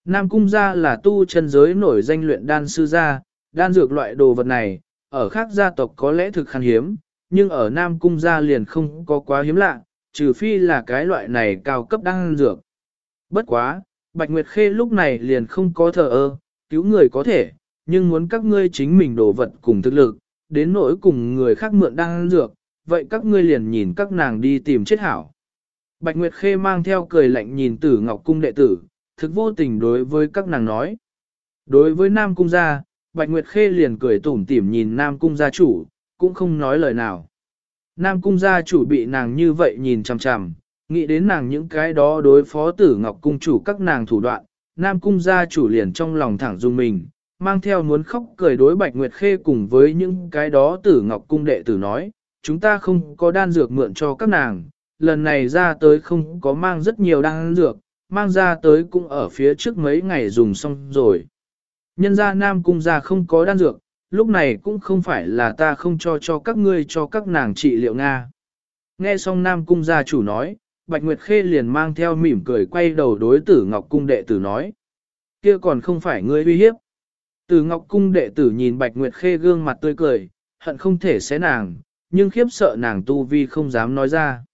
Speaker 1: Nam Cung gia là tu chân giới nổi danh luyện đan sư gia, đan dược loại đồ vật này, ở khác gia tộc có lẽ thực khan hiếm, nhưng ở Nam Cung gia liền không có quá hiếm lạ, trừ phi là cái loại này cao cấp đan dược. Bất quá, Bạch Nguyệt Khê lúc này liền không có thờ ơ, cứu người có thể, nhưng muốn các ngươi chính mình đổ vật cùng thực lực, đến nỗi cùng người khác mượn đang dược, vậy các ngươi liền nhìn các nàng đi tìm chết hảo. Bạch Nguyệt Khê mang theo cười lạnh nhìn tử Ngọc Cung đệ tử, thực vô tình đối với các nàng nói. Đối với Nam Cung gia, Bạch Nguyệt Khê liền cười tủm tỉm nhìn Nam Cung gia chủ, cũng không nói lời nào. Nam Cung gia chủ bị nàng như vậy nhìn chằm chằm, nghĩ đến nàng những cái đó đối phó tử ngọc cung chủ các nàng thủ đoạn, nam cung gia chủ liền trong lòng thẳng dung mình, mang theo muốn khóc cười đối bạch nguyệt khê cùng với những cái đó tử ngọc cung đệ tử nói, chúng ta không có đan dược mượn cho các nàng, lần này ra tới không có mang rất nhiều đan dược, mang ra tới cũng ở phía trước mấy ngày dùng xong rồi. Nhân gia nam cung gia không có đan dược, lúc này cũng không phải là ta không cho cho các ngươi cho các nàng trị liệu Nga. Nghe xong nam cung gia chủ nói, Bạch Nguyệt Khê liền mang theo mỉm cười quay đầu đối tử Ngọc Cung đệ tử nói. kia còn không phải ngươi uy hiếp. Tử Ngọc Cung đệ tử nhìn Bạch Nguyệt Khê gương mặt tươi cười, hận không thể xé nàng, nhưng khiếp sợ nàng tu vi không dám nói ra.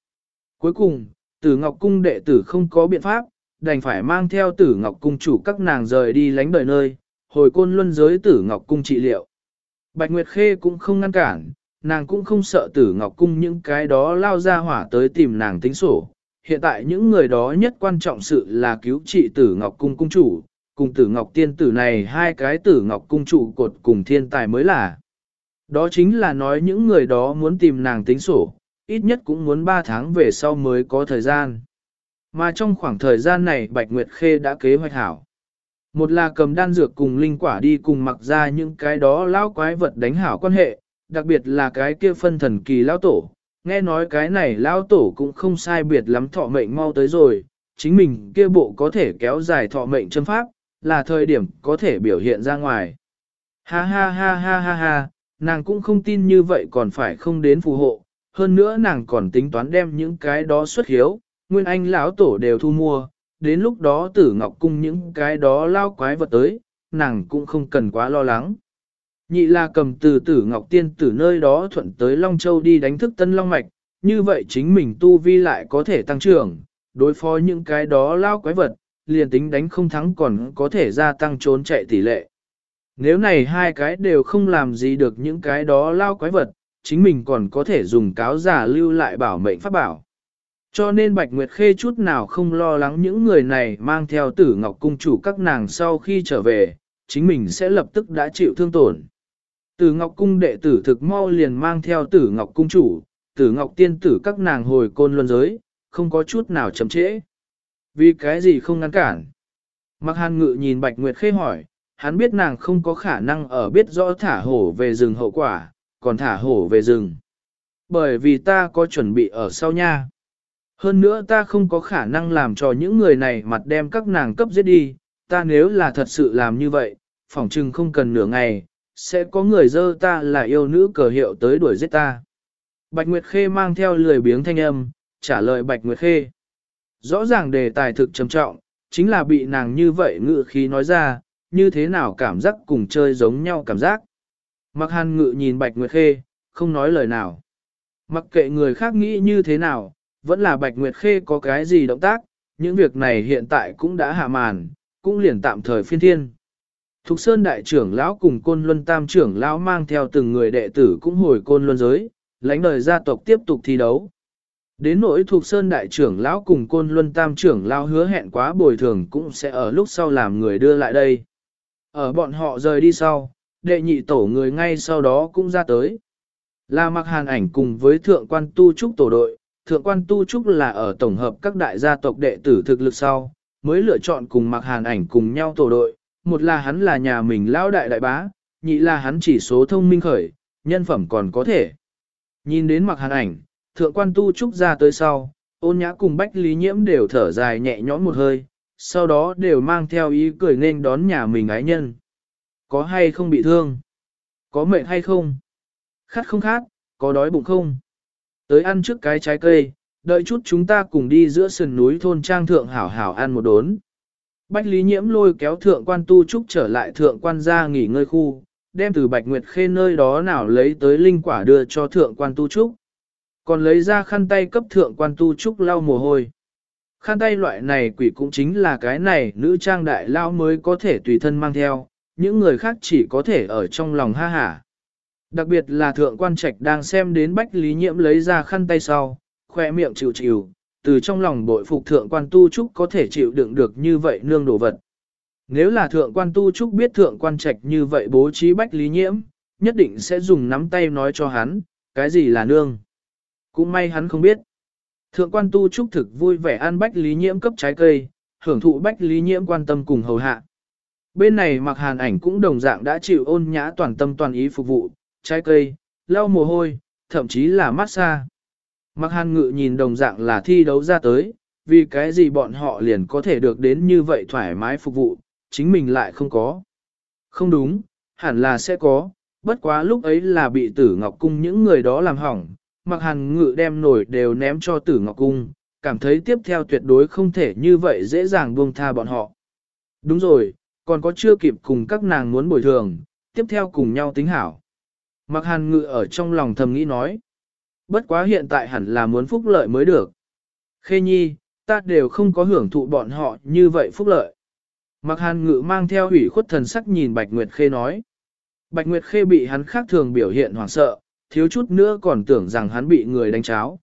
Speaker 1: Cuối cùng, tử Ngọc Cung đệ tử không có biện pháp, đành phải mang theo tử Ngọc Cung chủ các nàng rời đi lánh đời nơi, hồi côn luân giới tử Ngọc Cung trị liệu. Bạch Nguyệt Khê cũng không ngăn cản, nàng cũng không sợ tử Ngọc Cung những cái đó lao ra hỏa tới tìm nàng tính sổ. Hiện tại những người đó nhất quan trọng sự là cứu trị tử Ngọc Cung cung chủ, cùng tử Ngọc Tiên tử này hai cái tử Ngọc Cung trụ cột cùng thiên tài mới là. Đó chính là nói những người đó muốn tìm nàng tính sổ, ít nhất cũng muốn 3 tháng về sau mới có thời gian. Mà trong khoảng thời gian này Bạch Nguyệt Khê đã kế hoạch hảo. Một là cầm đan dược cùng linh quả đi cùng mặc ra những cái đó lao quái vật đánh hảo quan hệ, đặc biệt là cái kia phân thần kỳ lao tổ. Nghe nói cái này lao tổ cũng không sai biệt lắm thọ mệnh mau tới rồi, chính mình kia bộ có thể kéo dài thọ mệnh chân pháp, là thời điểm có thể biểu hiện ra ngoài. Ha ha ha ha ha ha, nàng cũng không tin như vậy còn phải không đến phù hộ, hơn nữa nàng còn tính toán đem những cái đó xuất hiếu, nguyên anh lão tổ đều thu mua, đến lúc đó tử ngọc cung những cái đó lao quái vật tới, nàng cũng không cần quá lo lắng. Nhị là cầm từ tử ngọc tiên từ nơi đó thuận tới Long Châu đi đánh thức tân Long Mạch, như vậy chính mình tu vi lại có thể tăng trưởng, đối phó những cái đó lao quái vật, liền tính đánh không thắng còn có thể gia tăng trốn chạy tỷ lệ. Nếu này hai cái đều không làm gì được những cái đó lao quái vật, chính mình còn có thể dùng cáo giả lưu lại bảo mệnh pháp bảo. Cho nên Bạch Nguyệt Khê chút nào không lo lắng những người này mang theo tử ngọc cung chủ các nàng sau khi trở về, chính mình sẽ lập tức đã chịu thương tổn. Tử ngọc cung đệ tử thực mau liền mang theo tử ngọc cung chủ, tử ngọc tiên tử các nàng hồi côn luân giới, không có chút nào chậm trễ. Vì cái gì không ngăn cản? Mặc hàn ngự nhìn Bạch Nguyệt Khê hỏi, hắn biết nàng không có khả năng ở biết rõ thả hổ về rừng hậu quả, còn thả hổ về rừng. Bởi vì ta có chuẩn bị ở sau nha. Hơn nữa ta không có khả năng làm cho những người này mặt đem các nàng cấp giết đi, ta nếu là thật sự làm như vậy, phỏng chừng không cần nửa ngày, sẽ có người dơ ta là yêu nữ cờ hiệu tới đuổi giết ta. Bạch Nguyệt Khê mang theo lười biếng thanh âm, trả lời Bạch Nguyệt Khê. Rõ ràng đề tài thực trầm trọng, chính là bị nàng như vậy ngự khí nói ra, như thế nào cảm giác cùng chơi giống nhau cảm giác. Mặc hàn ngự nhìn Bạch Nguyệt Khê, không nói lời nào. Mặc kệ người khác nghĩ như thế nào, vẫn là Bạch Nguyệt Khê có cái gì động tác, những việc này hiện tại cũng đã hạ màn, cũng liền tạm thời phiên thiên. Thục Sơn đại trưởng lão cùng Côn Luân Tam trưởng lão mang theo từng người đệ tử cũng hồi Côn Luân giới, lãnh đời gia tộc tiếp tục thi đấu. Đến nỗi thuộc Sơn đại trưởng lão cùng Côn Luân Tam trưởng lão hứa hẹn quá bồi thường cũng sẽ ở lúc sau làm người đưa lại đây. Ở bọn họ rời đi sau, đệ nhị tổ người ngay sau đó cũng ra tới. Là mặc hàn ảnh cùng với thượng quan tu trúc tổ đội, thượng quan tu trúc là ở tổng hợp các đại gia tộc đệ tử thực lực sau, mới lựa chọn cùng mặc hàn ảnh cùng nhau tổ đội, một là hắn là nhà mình lão đại đại bá, nhị là hắn chỉ số thông minh khởi, nhân phẩm còn có thể. Nhìn đến mặc hàn ảnh, thượng quan tu trúc ra tới sau, ôn nhã cùng bách lý nhiễm đều thở dài nhẹ nhõm một hơi, sau đó đều mang theo ý cười nên đón nhà mình ái nhân. Có hay không bị thương? Có mệt hay không? Khát không khát? Có đói bụng không? Tới ăn trước cái trái cây, đợi chút chúng ta cùng đi giữa sườn núi thôn trang thượng hảo hảo ăn một đốn. Bách Lý Nhiễm lôi kéo thượng quan tu trúc trở lại thượng quan ra nghỉ ngơi khu, đem từ Bạch Nguyệt Khê nơi đó nào lấy tới linh quả đưa cho thượng quan tu trúc. Còn lấy ra khăn tay cấp thượng quan tu trúc lau mồ hôi. Khăn tay loại này quỷ cũng chính là cái này nữ trang đại lao mới có thể tùy thân mang theo, những người khác chỉ có thể ở trong lòng ha hả. Đặc biệt là thượng quan trạch đang xem đến bách lý nhiễm lấy ra khăn tay sau, khoe miệng chịu chịu, từ trong lòng bội phục thượng quan tu trúc có thể chịu đựng được như vậy nương đồ vật. Nếu là thượng quan tu trúc biết thượng quan trạch như vậy bố trí bách lý nhiễm, nhất định sẽ dùng nắm tay nói cho hắn, cái gì là nương. Cũng may hắn không biết. Thượng quan tu trúc thực vui vẻ ăn bách lý nhiễm cấp trái cây, hưởng thụ bách lý nhiễm quan tâm cùng hầu hạ. Bên này mặc hàn ảnh cũng đồng dạng đã chịu ôn nhã toàn tâm toàn ý phục vụ, trái cây, lau mồ hôi, thậm chí là massage. Mặc hàn ngự nhìn đồng dạng là thi đấu ra tới, vì cái gì bọn họ liền có thể được đến như vậy thoải mái phục vụ, chính mình lại không có. Không đúng, hẳn là sẽ có, bất quá lúc ấy là bị tử ngọc cung những người đó làm hỏng, mặc hàn ngự đem nổi đều ném cho tử ngọc cung, cảm thấy tiếp theo tuyệt đối không thể như vậy dễ dàng buông tha bọn họ. Đúng rồi, còn có chưa kịp cùng các nàng muốn bồi thường, tiếp theo cùng nhau tính hảo. Mặc hàn ngự ở trong lòng thầm nghĩ nói. Bất quá hiện tại hẳn là muốn phúc lợi mới được. Khê nhi, ta đều không có hưởng thụ bọn họ như vậy phúc lợi. Mặc hàn ngự mang theo ủy khuất thần sắc nhìn Bạch Nguyệt Khê nói. Bạch Nguyệt Khê bị hắn khác thường biểu hiện hoảng sợ, thiếu chút nữa còn tưởng rằng hắn bị người đánh cháo.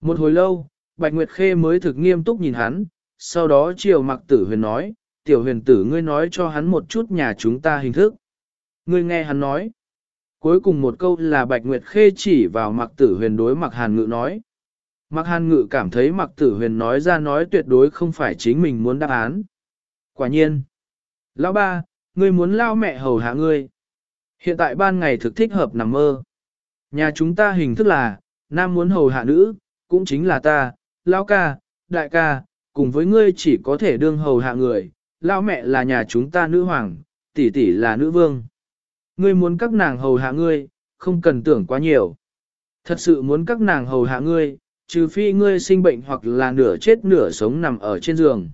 Speaker 1: Một hồi lâu, Bạch Nguyệt Khê mới thực nghiêm túc nhìn hắn, sau đó chiều mặc tử huyền nói, tiểu huyền tử ngươi nói cho hắn một chút nhà chúng ta hình thức. Ngươi nghe hắn nói. Cuối cùng một câu là Bạch Nguyệt Khê chỉ vào mặc tử huyền đối mặc hàn ngự nói. Mặc hàn ngự cảm thấy mặc tử huyền nói ra nói tuyệt đối không phải chính mình muốn đáp án. Quả nhiên. Lão ba, ngươi muốn lao mẹ hầu hạ ngươi. Hiện tại ban ngày thực thích hợp nằm mơ. Nhà chúng ta hình thức là, nam muốn hầu hạ nữ, cũng chính là ta, lão ca, đại ca, cùng với ngươi chỉ có thể đương hầu hạ người, lão mẹ là nhà chúng ta nữ hoàng, tỷ tỷ là nữ vương. Ngươi muốn các nàng hầu hạ ngươi, không cần tưởng quá nhiều. Thật sự muốn các nàng hầu hạ ngươi, trừ phi ngươi sinh bệnh hoặc là nửa chết nửa sống nằm ở trên giường.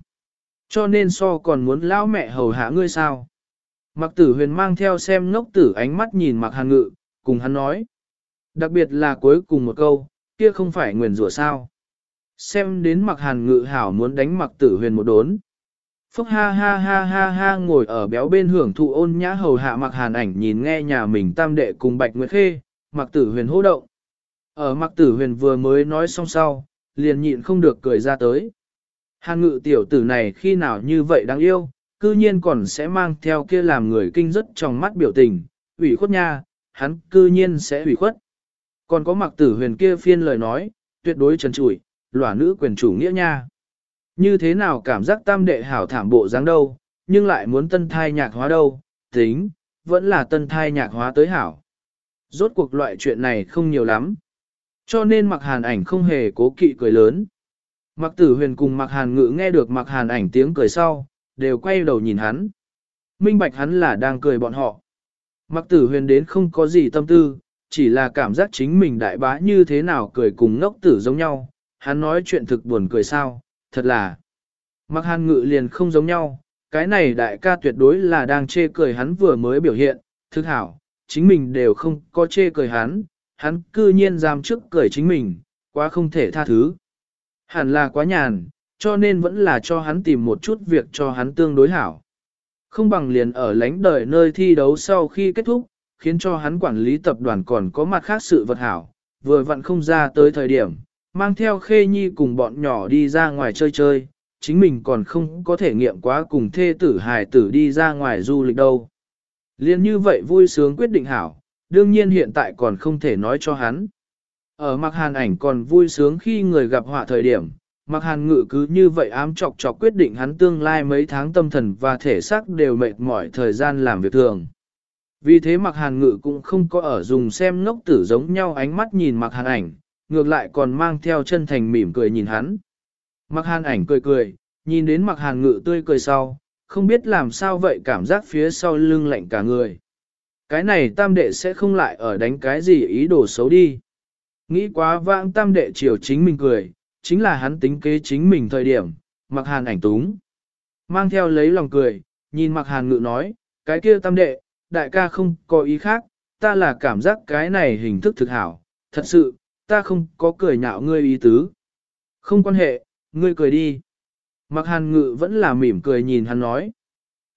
Speaker 1: Cho nên so còn muốn lão mẹ hầu hạ ngươi sao? Mặc tử huyền mang theo xem ngốc tử ánh mắt nhìn mặc hàn ngự, cùng hắn nói. Đặc biệt là cuối cùng một câu, kia không phải nguyền rủa sao. Xem đến mặc hàn ngự hảo muốn đánh mặc tử huyền một đốn. Phúc ha ha ha ha ha ngồi ở béo bên hưởng thụ ôn nhã hầu hạ mặc hàn ảnh nhìn nghe nhà mình tam đệ cùng bạch nguyệt khê, mặc tử huyền hô động. Ở mặc tử huyền vừa mới nói xong sau, liền nhịn không được cười ra tới. Hàn ngự tiểu tử này khi nào như vậy đáng yêu, cư nhiên còn sẽ mang theo kia làm người kinh rất trong mắt biểu tình, ủy khuất nha, hắn cư nhiên sẽ ủy khuất. Còn có mặc tử huyền kia phiên lời nói, tuyệt đối trần trụi, lỏa nữ quyền chủ nghĩa nha. Như thế nào cảm giác tam đệ hảo thảm bộ dáng đâu, nhưng lại muốn tân thai nhạc hóa đâu, tính, vẫn là tân thai nhạc hóa tới hảo. Rốt cuộc loại chuyện này không nhiều lắm. Cho nên mặc hàn ảnh không hề cố kỵ cười lớn. Mặc tử huyền cùng mặc hàn ngự nghe được mặc hàn ảnh tiếng cười sau, đều quay đầu nhìn hắn. Minh bạch hắn là đang cười bọn họ. Mặc tử huyền đến không có gì tâm tư, chỉ là cảm giác chính mình đại bá như thế nào cười cùng ngốc tử giống nhau. Hắn nói chuyện thực buồn cười sao, thật là. Mặc hàn ngự liền không giống nhau, cái này đại ca tuyệt đối là đang chê cười hắn vừa mới biểu hiện, thực hảo, chính mình đều không có chê cười hắn, hắn cư nhiên dám trước cười chính mình, quá không thể tha thứ. Hẳn là quá nhàn, cho nên vẫn là cho hắn tìm một chút việc cho hắn tương đối hảo. Không bằng liền ở lánh đời nơi thi đấu sau khi kết thúc, khiến cho hắn quản lý tập đoàn còn có mặt khác sự vật hảo, vừa vặn không ra tới thời điểm, mang theo khê nhi cùng bọn nhỏ đi ra ngoài chơi chơi, chính mình còn không có thể nghiệm quá cùng thê tử hài tử đi ra ngoài du lịch đâu. Liên như vậy vui sướng quyết định hảo, đương nhiên hiện tại còn không thể nói cho hắn. Ở mặc hàn ảnh còn vui sướng khi người gặp họa thời điểm, mặc hàn ngự cứ như vậy ám chọc chọc quyết định hắn tương lai mấy tháng tâm thần và thể xác đều mệt mỏi thời gian làm việc thường. Vì thế mặc hàn ngự cũng không có ở dùng xem ngốc tử giống nhau ánh mắt nhìn mặc hàn ảnh, ngược lại còn mang theo chân thành mỉm cười nhìn hắn. Mặc hàn ảnh cười cười, nhìn đến mặc hàn ngự tươi cười sau, không biết làm sao vậy cảm giác phía sau lưng lạnh cả người. Cái này tam đệ sẽ không lại ở đánh cái gì ý đồ xấu đi. Nghĩ quá vãng tam đệ chiều chính mình cười, chính là hắn tính kế chính mình thời điểm, mặc hàn ảnh túng. Mang theo lấy lòng cười, nhìn mặc hàn ngự nói, cái kia tam đệ, đại ca không có ý khác, ta là cảm giác cái này hình thức thực hảo, thật sự, ta không có cười nhạo ngươi ý tứ. Không quan hệ, ngươi cười đi. Mặc hàn ngự vẫn là mỉm cười nhìn hắn nói.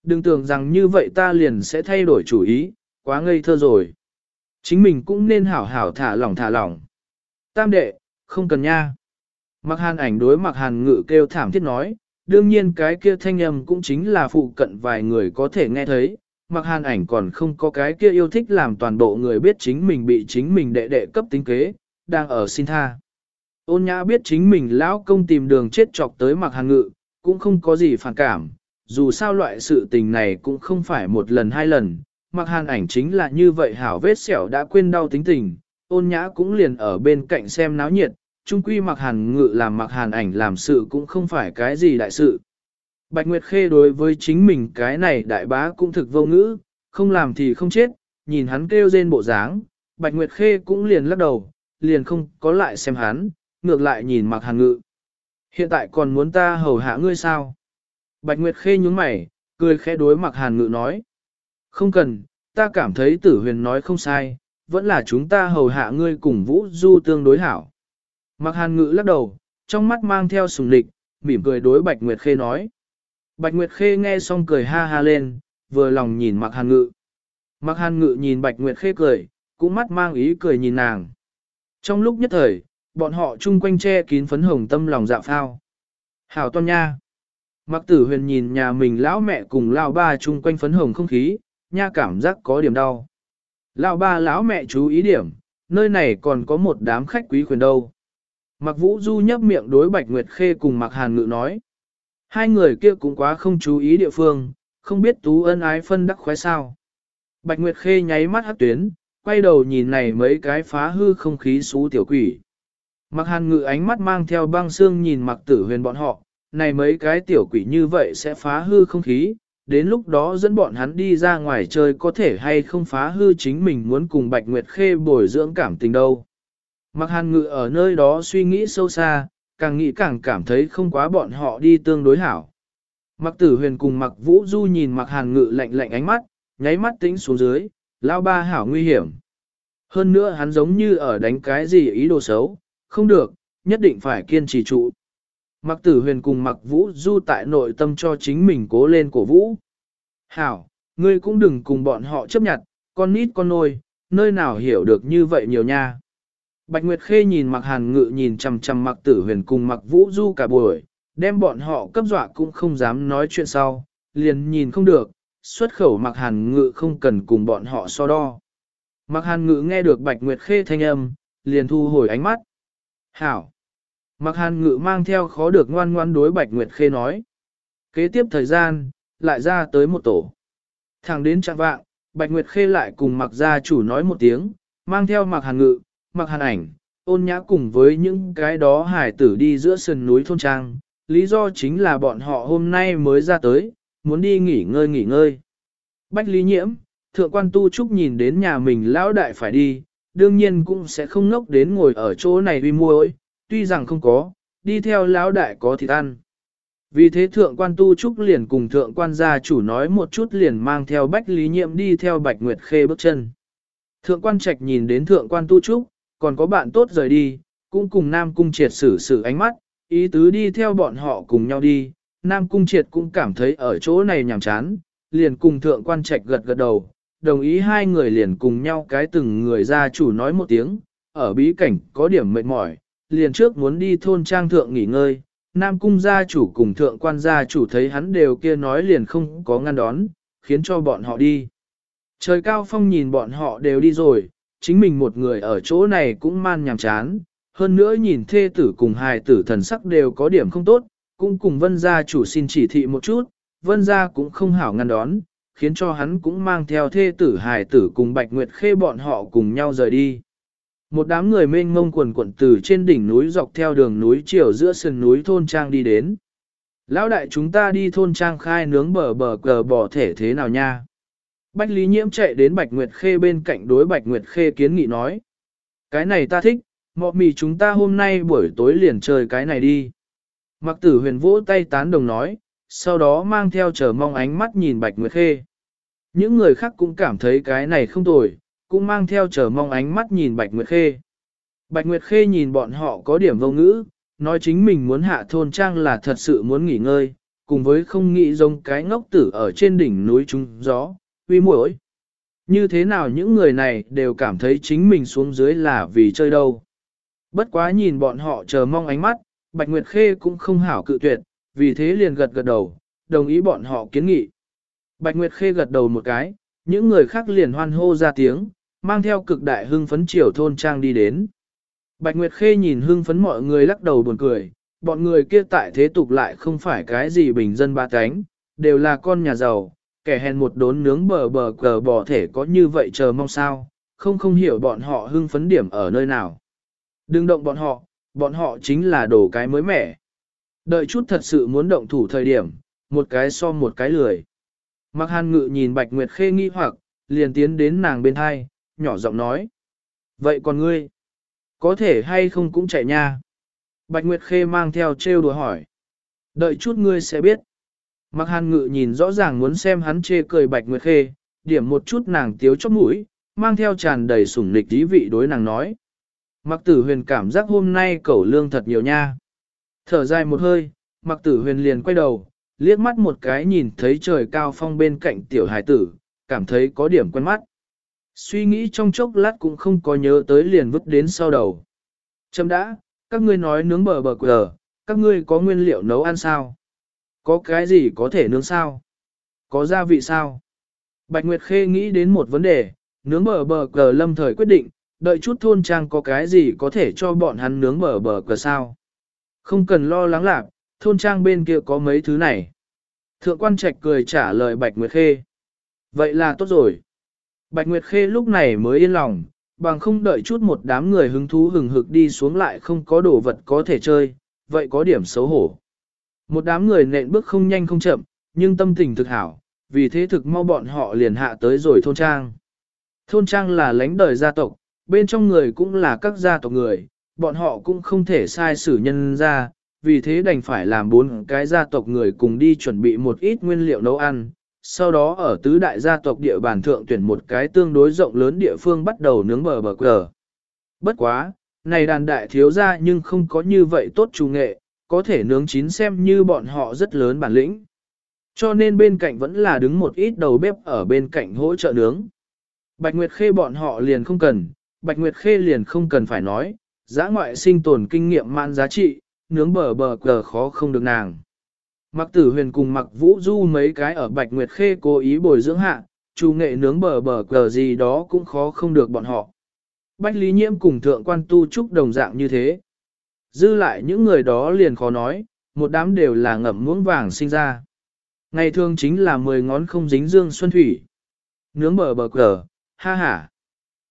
Speaker 1: Đừng tưởng rằng như vậy ta liền sẽ thay đổi chủ ý, quá ngây thơ rồi. Chính mình cũng nên hảo hảo thả lỏng thả lỏng. Tam đệ, không cần nha. Mặc hàn ảnh đối mặc hàn ngự kêu thảm thiết nói, đương nhiên cái kia thanh âm cũng chính là phụ cận vài người có thể nghe thấy. Mặc hàn ảnh còn không có cái kia yêu thích làm toàn bộ người biết chính mình bị chính mình đệ đệ cấp tính kế, đang ở xin tha. Ôn nhã biết chính mình lão công tìm đường chết chọc tới mặc hàn ngự, cũng không có gì phản cảm, dù sao loại sự tình này cũng không phải một lần hai lần, mặc hàn ảnh chính là như vậy hảo vết sẹo đã quên đau tính tình, ôn nhã cũng liền ở bên cạnh xem náo nhiệt, chung quy mặc hàn ngự làm mặc hàn ảnh làm sự cũng không phải cái gì đại sự. Bạch Nguyệt Khê đối với chính mình cái này đại bá cũng thực vô ngữ, không làm thì không chết, nhìn hắn kêu rên bộ dáng, Bạch Nguyệt Khê cũng liền lắc đầu, liền không có lại xem hắn, ngược lại nhìn mặc hàn ngự. Hiện tại còn muốn ta hầu hạ ngươi sao? Bạch Nguyệt Khê nhúng mày, cười khẽ đối mặc hàn ngự nói. Không cần, ta cảm thấy tử huyền nói không sai, vẫn là chúng ta hầu hạ ngươi cùng Vũ Du tương đối hảo. Mặc hàn ngự lắc đầu, trong mắt mang theo sùng lịch, mỉm cười đối Bạch Nguyệt Khê nói. Bạch Nguyệt Khê nghe xong cười ha ha lên, vừa lòng nhìn mặc hàn ngự. Mặc hàn ngự nhìn Bạch Nguyệt Khê cười, cũng mắt mang ý cười nhìn nàng. Trong lúc nhất thời, bọn họ chung quanh che kín phấn hồng tâm lòng dạ phao. Hảo toan nha. Mặc tử huyền nhìn nhà mình lão mẹ cùng lão ba chung quanh phấn hồng không khí, nha cảm giác có điểm đau. Lão ba lão mẹ chú ý điểm, nơi này còn có một đám khách quý quyền đâu. Mặc vũ du nhấp miệng đối Bạch Nguyệt Khê cùng Mặc Hàn Ngự nói. Hai người kia cũng quá không chú ý địa phương, không biết tú ân ái phân đắc khoái sao. Bạch Nguyệt Khê nháy mắt hát tuyến, quay đầu nhìn này mấy cái phá hư không khí xú tiểu quỷ. Mặc hàn ngự ánh mắt mang theo băng xương nhìn mặc tử huyền bọn họ, này mấy cái tiểu quỷ như vậy sẽ phá hư không khí, đến lúc đó dẫn bọn hắn đi ra ngoài chơi có thể hay không phá hư chính mình muốn cùng Bạch Nguyệt Khê bồi dưỡng cảm tình đâu. Mặc hàn ngự ở nơi đó suy nghĩ sâu xa, càng nghĩ càng cảm thấy không quá bọn họ đi tương đối hảo. Mặc tử huyền cùng mặc vũ du nhìn mặc hàn ngự lạnh lạnh ánh mắt, nháy mắt tính xuống dưới, lao ba hảo nguy hiểm. Hơn nữa hắn giống như ở đánh cái gì ý đồ xấu, không được, nhất định phải kiên trì trụ. Mặc tử huyền cùng mặc vũ du tại nội tâm cho chính mình cố lên cổ vũ. Hảo, ngươi cũng đừng cùng bọn họ chấp nhận, con nít con nôi, nơi nào hiểu được như vậy nhiều nha. Bạch Nguyệt Khê nhìn mặc hàn ngự nhìn chằm chằm mặc tử huyền cùng mặc vũ du cả buổi, đem bọn họ cấp dọa cũng không dám nói chuyện sau, liền nhìn không được, xuất khẩu mặc hàn ngự không cần cùng bọn họ so đo. Mặc hàn ngự nghe được Bạch Nguyệt Khê thanh âm, liền thu hồi ánh mắt. Hảo! Mặc hàn ngự mang theo khó được ngoan ngoan đối Bạch Nguyệt Khê nói. Kế tiếp thời gian, lại ra tới một tổ. Thẳng đến trạng vạng, Bạch Nguyệt Khê lại cùng mặc gia chủ nói một tiếng, mang theo mặc hàn ngự, mặc hàn ảnh, ôn nhã cùng với những cái đó hải tử đi giữa sườn núi thôn trang. Lý do chính là bọn họ hôm nay mới ra tới, muốn đi nghỉ ngơi nghỉ ngơi. Bách Lý Nhiễm, thượng quan tu trúc nhìn đến nhà mình lão đại phải đi, đương nhiên cũng sẽ không ngốc đến ngồi ở chỗ này uy mua ơi, tuy rằng không có, đi theo lão đại có thịt ăn. Vì thế thượng quan tu trúc liền cùng thượng quan gia chủ nói một chút liền mang theo bách lý nhiễm đi theo bạch nguyệt khê bước chân. Thượng quan trạch nhìn đến thượng quan tu trúc, còn có bạn tốt rời đi, cũng cùng nam cung triệt xử sự ánh mắt, ý tứ đi theo bọn họ cùng nhau đi. Nam cung triệt cũng cảm thấy ở chỗ này nhàm chán, liền cùng thượng quan trạch gật gật đầu, đồng ý hai người liền cùng nhau cái từng người gia chủ nói một tiếng, ở bí cảnh có điểm mệt mỏi, liền trước muốn đi thôn trang thượng nghỉ ngơi, Nam cung gia chủ cùng thượng quan gia chủ thấy hắn đều kia nói liền không có ngăn đón, khiến cho bọn họ đi. Trời cao phong nhìn bọn họ đều đi rồi, chính mình một người ở chỗ này cũng man nhàm chán, hơn nữa nhìn thê tử cùng hài tử thần sắc đều có điểm không tốt, cũng cùng vân gia chủ xin chỉ thị một chút, vân gia cũng không hảo ngăn đón, khiến cho hắn cũng mang theo thê tử hài tử cùng Bạch Nguyệt Khê bọn họ cùng nhau rời đi. Một đám người mênh mông quần quận từ trên đỉnh núi dọc theo đường núi chiều giữa sườn núi thôn trang đi đến. Lão đại chúng ta đi thôn trang khai nướng bờ bờ cờ bò thể thế nào nha? Bách Lý Nhiễm chạy đến Bạch Nguyệt Khê bên cạnh đối Bạch Nguyệt Khê kiến nghị nói. Cái này ta thích, mọ mì chúng ta hôm nay buổi tối liền chơi cái này đi. Mặc tử huyền vỗ tay tán đồng nói, sau đó mang theo chờ mong ánh mắt nhìn Bạch Nguyệt Khê. Những người khác cũng cảm thấy cái này không tồi, cũng mang theo chờ mong ánh mắt nhìn Bạch Nguyệt Khê. Bạch Nguyệt Khê nhìn bọn họ có điểm vô ngữ, nói chính mình muốn hạ thôn trang là thật sự muốn nghỉ ngơi, cùng với không nghĩ giống cái ngốc tử ở trên đỉnh núi trúng gió, uy muội. Như thế nào những người này đều cảm thấy chính mình xuống dưới là vì chơi đâu. Bất quá nhìn bọn họ chờ mong ánh mắt, Bạch Nguyệt Khê cũng không hảo cự tuyệt, vì thế liền gật gật đầu, đồng ý bọn họ kiến nghị. Bạch Nguyệt Khê gật đầu một cái, những người khác liền hoan hô ra tiếng, mang theo cực đại hưng phấn chiều thôn trang đi đến. Bạch Nguyệt Khê nhìn hưng phấn mọi người lắc đầu buồn cười, bọn người kia tại thế tục lại không phải cái gì bình dân ba cánh, đều là con nhà giàu, kẻ hèn một đốn nướng bờ bờ cờ bò thể có như vậy chờ mong sao, không không hiểu bọn họ hưng phấn điểm ở nơi nào. Đừng động bọn họ, bọn họ chính là đồ cái mới mẻ. Đợi chút thật sự muốn động thủ thời điểm, một cái so một cái lười. Mặc hàn ngự nhìn Bạch Nguyệt Khê nghi hoặc, liền tiến đến nàng bên hai, nhỏ giọng nói. Vậy còn ngươi? Có thể hay không cũng chạy nha? Bạch Nguyệt Khê mang theo trêu đùa hỏi. Đợi chút ngươi sẽ biết. Mặc hàn ngự nhìn rõ ràng muốn xem hắn chê cười Bạch Nguyệt Khê, điểm một chút nàng tiếu chóp mũi, mang theo tràn đầy sủng lịch ý vị đối nàng nói. Mặc tử huyền cảm giác hôm nay cẩu lương thật nhiều nha. Thở dài một hơi, mặc tử huyền liền quay đầu, liếc mắt một cái nhìn thấy trời cao phong bên cạnh tiểu hải tử, cảm thấy có điểm quen mắt. Suy nghĩ trong chốc lát cũng không có nhớ tới liền vứt đến sau đầu. Châm đã, các ngươi nói nướng bờ bờ quờ, các ngươi có nguyên liệu nấu ăn sao? Có cái gì có thể nướng sao? Có gia vị sao? Bạch Nguyệt Khê nghĩ đến một vấn đề, nướng bờ bờ cờ lâm thời quyết định, đợi chút thôn trang có cái gì có thể cho bọn hắn nướng bờ bờ cờ sao? Không cần lo lắng lạc, thôn trang bên kia có mấy thứ này. Thượng quan trạch cười trả lời Bạch Nguyệt Khê. Vậy là tốt rồi. Bạch Nguyệt Khê lúc này mới yên lòng, bằng không đợi chút một đám người hứng thú hừng hực đi xuống lại không có đồ vật có thể chơi, vậy có điểm xấu hổ. Một đám người nện bước không nhanh không chậm, nhưng tâm tình thực hảo, vì thế thực mau bọn họ liền hạ tới rồi thôn trang. Thôn trang là lãnh đời gia tộc, bên trong người cũng là các gia tộc người, bọn họ cũng không thể sai xử nhân ra, vì thế đành phải làm bốn cái gia tộc người cùng đi chuẩn bị một ít nguyên liệu nấu ăn, sau đó ở tứ đại gia tộc địa bàn thượng tuyển một cái tương đối rộng lớn địa phương bắt đầu nướng bờ bờ cờ. Bất quá, này đàn đại thiếu gia nhưng không có như vậy tốt chủ nghệ, có thể nướng chín xem như bọn họ rất lớn bản lĩnh. Cho nên bên cạnh vẫn là đứng một ít đầu bếp ở bên cạnh hỗ trợ nướng. Bạch Nguyệt Khê bọn họ liền không cần, Bạch Nguyệt Khê liền không cần phải nói, giã ngoại sinh tồn kinh nghiệm man giá trị, nướng bờ bờ cờ khó không được nàng. Mặc tử huyền cùng mặc vũ du mấy cái ở Bạch Nguyệt Khê cố ý bồi dưỡng hạ, chủ nghệ nướng bờ bờ cờ gì đó cũng khó không được bọn họ. Bách Lý Nhiễm cùng thượng quan tu trúc đồng dạng như thế. Dư lại những người đó liền khó nói, một đám đều là ngậm muỗng vàng sinh ra. Ngày thường chính là mười ngón không dính dương xuân thủy. Nướng bờ bờ cờ, ha ha.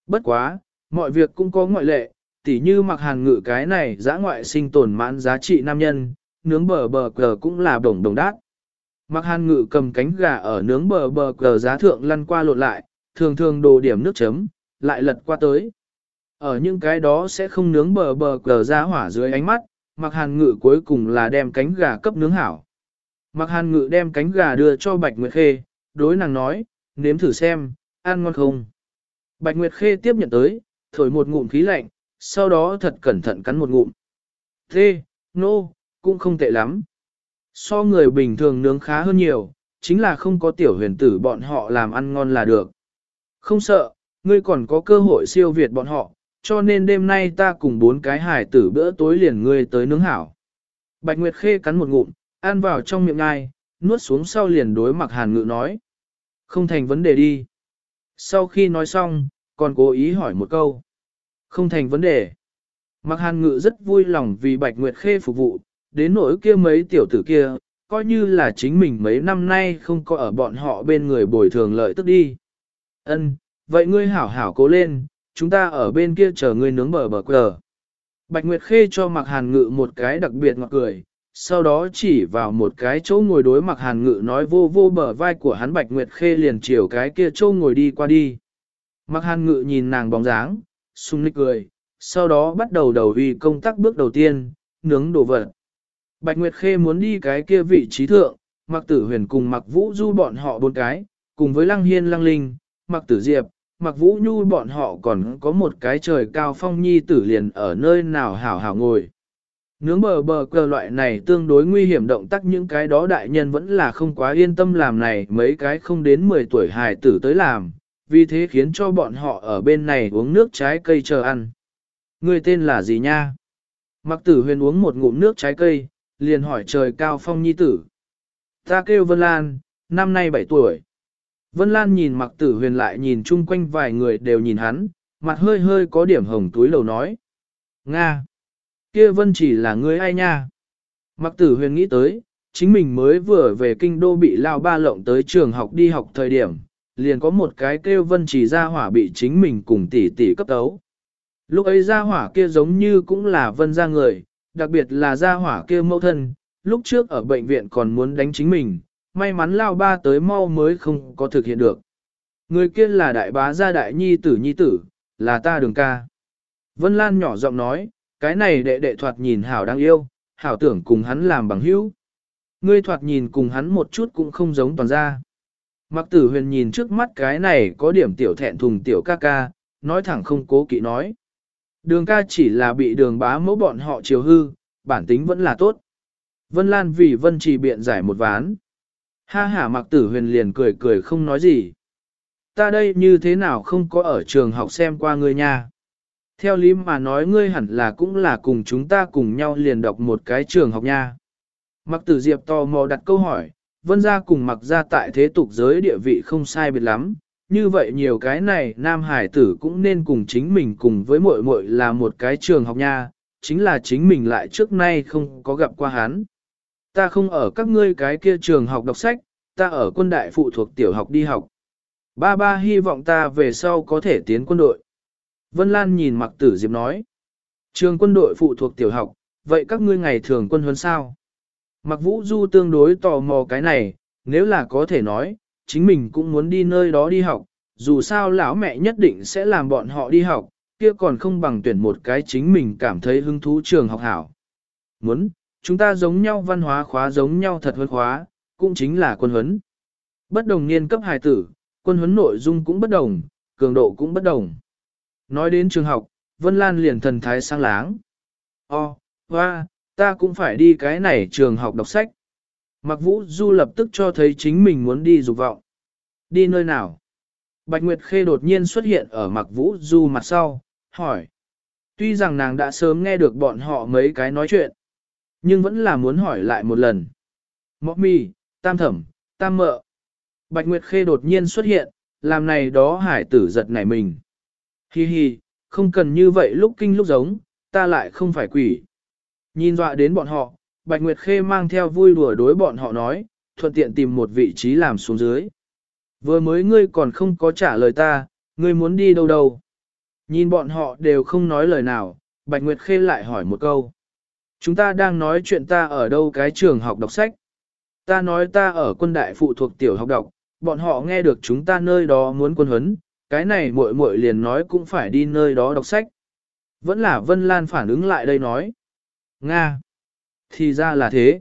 Speaker 1: Bất quá, mọi việc cũng có ngoại lệ, tỉ như mặc hàng ngự cái này giã ngoại sinh tồn mãn giá trị nam nhân, nướng bờ bờ cờ cũng là đồng đồng đát. Mặc hàn ngự cầm cánh gà ở nướng bờ bờ cờ giá thượng lăn qua lộn lại, thường thường đồ điểm nước chấm, lại lật qua tới. Ở những cái đó sẽ không nướng bờ bờ cờ ra hỏa dưới ánh mắt, mặc hàn ngự cuối cùng là đem cánh gà cấp nướng hảo. Mặc hàn ngự đem cánh gà đưa cho Bạch Nguyệt Khê, đối nàng nói, nếm thử xem, ăn ngon không. Bạch Nguyệt Khê tiếp nhận tới, thổi một ngụm khí lạnh, sau đó thật cẩn thận cắn một ngụm. Thế, nô, no, cũng không tệ lắm. So người bình thường nướng khá hơn nhiều, chính là không có tiểu huyền tử bọn họ làm ăn ngon là được. Không sợ, ngươi còn có cơ hội siêu việt bọn họ, cho nên đêm nay ta cùng bốn cái hải tử bữa tối liền ngươi tới nướng hảo. Bạch Nguyệt Khê cắn một ngụm, ăn vào trong miệng ngai, nuốt xuống sau liền đối mặc hàn ngự nói. Không thành vấn đề đi. Sau khi nói xong, còn cố ý hỏi một câu. Không thành vấn đề. Mặc hàn ngự rất vui lòng vì Bạch Nguyệt Khê phục vụ, đến nỗi kia mấy tiểu tử kia, coi như là chính mình mấy năm nay không có ở bọn họ bên người bồi thường lợi tức đi. Ân, vậy ngươi hảo hảo cố lên, chúng ta ở bên kia chờ ngươi nướng bờ bờ quờ Bạch Nguyệt Khê cho Mạc Hàn Ngự một cái đặc biệt ngọt cười, sau đó chỉ vào một cái chỗ ngồi đối Mạc Hàn Ngự nói vô vô bờ vai của hắn Bạch Nguyệt Khê liền chiều cái kia chỗ ngồi đi qua đi. Mạc Hàn Ngự nhìn nàng bóng dáng, sung nịch cười, sau đó bắt đầu đầu vì công tác bước đầu tiên, nướng đồ vật. Bạch Nguyệt Khê muốn đi cái kia vị trí thượng, Mạc Tử Huyền cùng Mạc Vũ Du bọn họ bốn cái, cùng với Lăng Hiên Lăng Linh, Mạc Tử Diệp, Mặc Vũ Nhu bọn họ còn có một cái trời cao phong nhi tử liền ở nơi nào hảo hảo ngồi. Nướng bờ bờ cờ loại này tương đối nguy hiểm động tác những cái đó đại nhân vẫn là không quá yên tâm làm này mấy cái không đến 10 tuổi hài tử tới làm, vì thế khiến cho bọn họ ở bên này uống nước trái cây chờ ăn. Người tên là gì nha? Mặc Tử Huyền uống một ngụm nước trái cây, liền hỏi trời cao phong nhi tử. Ta kêu Vân Lan, năm nay 7 tuổi. Vân Lan nhìn mặc tử huyền lại nhìn chung quanh vài người đều nhìn hắn, mặt hơi hơi có điểm hồng túi lầu nói. Nga. Kia vân chỉ là người ai nha? Mặc tử huyền nghĩ tới, chính mình mới vừa về kinh đô bị lao ba lộng tới trường học đi học thời điểm, liền có một cái kêu vân chỉ ra hỏa bị chính mình cùng tỷ tỷ cấp tấu. Lúc ấy ra hỏa kia giống như cũng là vân ra người, đặc biệt là ra hỏa kia mẫu thân, lúc trước ở bệnh viện còn muốn đánh chính mình, may mắn lao ba tới mau mới không có thực hiện được. Người kia là đại bá gia đại nhi tử nhi tử, là ta đường ca. Vân Lan nhỏ giọng nói, cái này đệ đệ thoạt nhìn hảo đang yêu, hảo tưởng cùng hắn làm bằng hữu. Ngươi thoạt nhìn cùng hắn một chút cũng không giống toàn gia. Mặc tử huyền nhìn trước mắt cái này có điểm tiểu thẹn thùng tiểu ca ca, nói thẳng không cố kỵ nói. Đường ca chỉ là bị đường bá mẫu bọn họ chiều hư, bản tính vẫn là tốt. Vân Lan vì Vân chỉ biện giải một ván. Ha hả mặc tử huyền liền cười cười không nói gì. Ta đây như thế nào không có ở trường học xem qua ngươi nha. Theo lý mà nói ngươi hẳn là cũng là cùng chúng ta cùng nhau liền đọc một cái trường học nha. Mặc tử diệp tò mò đặt câu hỏi, vân gia cùng mặc gia tại thế tục giới địa vị không sai biệt lắm, như vậy nhiều cái này nam hải tử cũng nên cùng chính mình cùng với muội muội là một cái trường học nha, chính là chính mình lại trước nay không có gặp qua hắn. Ta không ở các ngươi cái kia trường học đọc sách, ta ở quân đại phụ thuộc tiểu học đi học. Ba ba hy vọng ta về sau có thể tiến quân đội. Vân Lan nhìn mặc tử diệp nói. Trường quân đội phụ thuộc tiểu học, vậy các ngươi ngày thường quân huấn sao? Mặc vũ du tương đối tò mò cái này, nếu là có thể nói, chính mình cũng muốn đi nơi đó đi học, dù sao lão mẹ nhất định sẽ làm bọn họ đi học, kia còn không bằng tuyển một cái chính mình cảm thấy hứng thú trường học hảo. Muốn, chúng ta giống nhau văn hóa khóa giống nhau thật huấn khóa, cũng chính là quân huấn. Bất đồng niên cấp hài tử, quân huấn nội dung cũng bất đồng, cường độ cũng bất đồng. Nói đến trường học, Vân Lan liền thần thái sang láng. O, hoa, ta cũng phải đi cái này trường học đọc sách. Mặc vũ du lập tức cho thấy chính mình muốn đi dục vọng. Đi nơi nào? Bạch Nguyệt Khê đột nhiên xuất hiện ở mặc vũ du mặt sau, hỏi. Tuy rằng nàng đã sớm nghe được bọn họ mấy cái nói chuyện, nhưng vẫn là muốn hỏi lại một lần. Mọc mì, tam thẩm, tam mợ. Bạch Nguyệt Khê đột nhiên xuất hiện, làm này đó hải tử giật nảy mình. Hi hi, không cần như vậy lúc kinh lúc giống, ta lại không phải quỷ. Nhìn dọa đến bọn họ, Bạch Nguyệt Khê mang theo vui đùa đối bọn họ nói, thuận tiện tìm một vị trí làm xuống dưới. Vừa mới ngươi còn không có trả lời ta, ngươi muốn đi đâu đâu. Nhìn bọn họ đều không nói lời nào, Bạch Nguyệt Khê lại hỏi một câu. Chúng ta đang nói chuyện ta ở đâu cái trường học đọc sách. Ta nói ta ở quân đại phụ thuộc tiểu học đọc, bọn họ nghe được chúng ta nơi đó muốn quân huấn, cái này muội muội liền nói cũng phải đi nơi đó đọc sách. Vẫn là Vân Lan phản ứng lại đây nói. Nga. Thì ra là thế.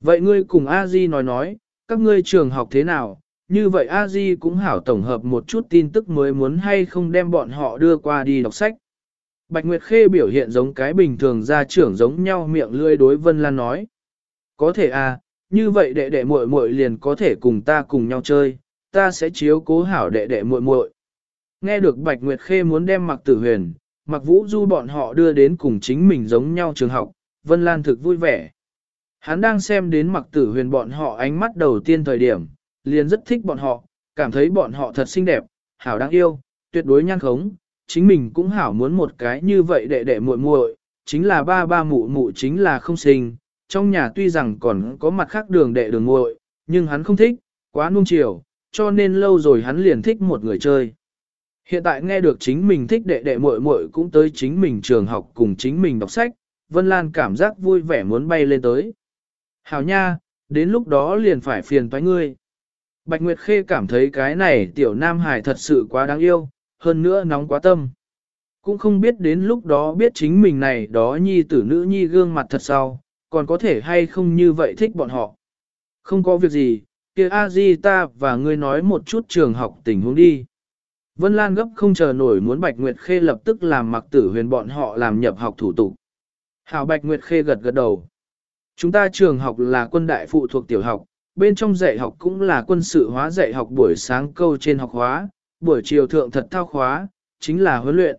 Speaker 1: Vậy ngươi cùng a di nói nói, các ngươi trường học thế nào? Như vậy a di cũng hảo tổng hợp một chút tin tức mới muốn hay không đem bọn họ đưa qua đi đọc sách. Bạch Nguyệt Khê biểu hiện giống cái bình thường ra trưởng giống nhau miệng lươi đối Vân Lan nói. Có thể à, như vậy đệ đệ muội muội liền có thể cùng ta cùng nhau chơi, ta sẽ chiếu cố hảo đệ đệ muội muội. Nghe được Bạch Nguyệt Khê muốn đem Mặc Tử Huyền, Mặc Vũ Du bọn họ đưa đến cùng chính mình giống nhau trường học, Vân Lan thực vui vẻ. Hắn đang xem đến Mặc Tử Huyền bọn họ ánh mắt đầu tiên thời điểm, liền rất thích bọn họ, cảm thấy bọn họ thật xinh đẹp, hảo đáng yêu, tuyệt đối nhan khống, chính mình cũng hảo muốn một cái như vậy đệ đệ muội muội, chính là ba ba mụ mụ chính là không sinh, trong nhà tuy rằng còn có mặt khác đường đệ đường muội, nhưng hắn không thích, quá nung chiều, cho nên lâu rồi hắn liền thích một người chơi. Hiện tại nghe được chính mình thích đệ đệ muội muội cũng tới chính mình trường học cùng chính mình đọc sách, Vân Lan cảm giác vui vẻ muốn bay lên tới. Hảo nha, đến lúc đó liền phải phiền toái ngươi. Bạch Nguyệt Khê cảm thấy cái này tiểu nam hải thật sự quá đáng yêu, hơn nữa nóng quá tâm. Cũng không biết đến lúc đó biết chính mình này đó nhi tử nữ nhi gương mặt thật sao còn có thể hay không như vậy thích bọn họ. Không có việc gì, kia a di ta và ngươi nói một chút trường học tình huống đi. Vân Lan gấp không chờ nổi muốn Bạch Nguyệt Khê lập tức làm mặc tử huyền bọn họ làm nhập học thủ tục. Hảo Bạch Nguyệt Khê gật gật đầu. Chúng ta trường học là quân đại phụ thuộc tiểu học, bên trong dạy học cũng là quân sự hóa dạy học buổi sáng câu trên học hóa, buổi chiều thượng thật thao khóa, chính là huấn luyện.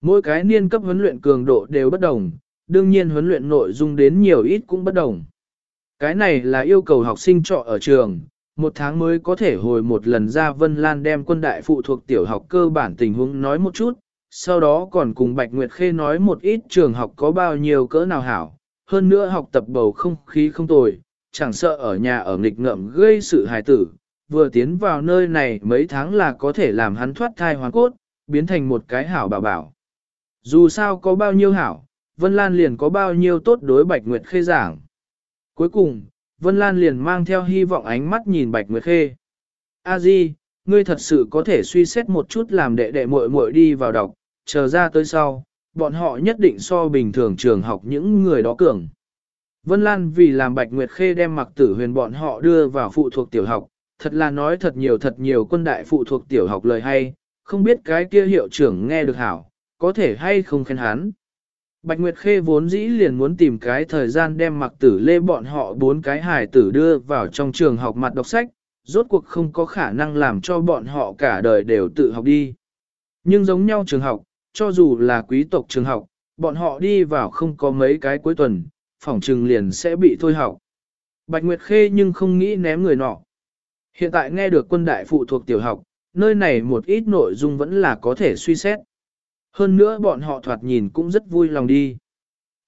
Speaker 1: Mỗi cái niên cấp huấn luyện cường độ đều bất đồng, đương nhiên huấn luyện nội dung đến nhiều ít cũng bất đồng. Cái này là yêu cầu học sinh trọ ở trường, một tháng mới có thể hồi một lần ra Vân Lan đem quân đại phụ thuộc tiểu học cơ bản tình huống nói một chút, sau đó còn cùng Bạch Nguyệt Khê nói một ít trường học có bao nhiêu cỡ nào hảo, hơn nữa học tập bầu không khí không tồi, chẳng sợ ở nhà ở nghịch ngợm gây sự hài tử, vừa tiến vào nơi này mấy tháng là có thể làm hắn thoát thai hoàn cốt, biến thành một cái hảo bảo bảo. Dù sao có bao nhiêu hảo, Vân Lan liền có bao nhiêu tốt đối Bạch Nguyệt Khê giảng. Cuối cùng, Vân Lan liền mang theo hy vọng ánh mắt nhìn Bạch Nguyệt Khê. A Di, ngươi thật sự có thể suy xét một chút làm đệ đệ muội muội đi vào đọc, chờ ra tới sau, bọn họ nhất định so bình thường trường học những người đó cường. Vân Lan vì làm Bạch Nguyệt Khê đem mặc tử huyền bọn họ đưa vào phụ thuộc tiểu học, thật là nói thật nhiều thật nhiều quân đại phụ thuộc tiểu học lời hay, không biết cái kia hiệu trưởng nghe được hảo, có thể hay không khen hắn. Bạch Nguyệt Khê vốn dĩ liền muốn tìm cái thời gian đem mặc tử lê bọn họ bốn cái hài tử đưa vào trong trường học mặt đọc sách, rốt cuộc không có khả năng làm cho bọn họ cả đời đều tự học đi. Nhưng giống nhau trường học, cho dù là quý tộc trường học, bọn họ đi vào không có mấy cái cuối tuần, phòng trường liền sẽ bị thôi học. Bạch Nguyệt Khê nhưng không nghĩ ném người nọ. Hiện tại nghe được quân đại phụ thuộc tiểu học, nơi này một ít nội dung vẫn là có thể suy xét. Hơn nữa bọn họ thoạt nhìn cũng rất vui lòng đi.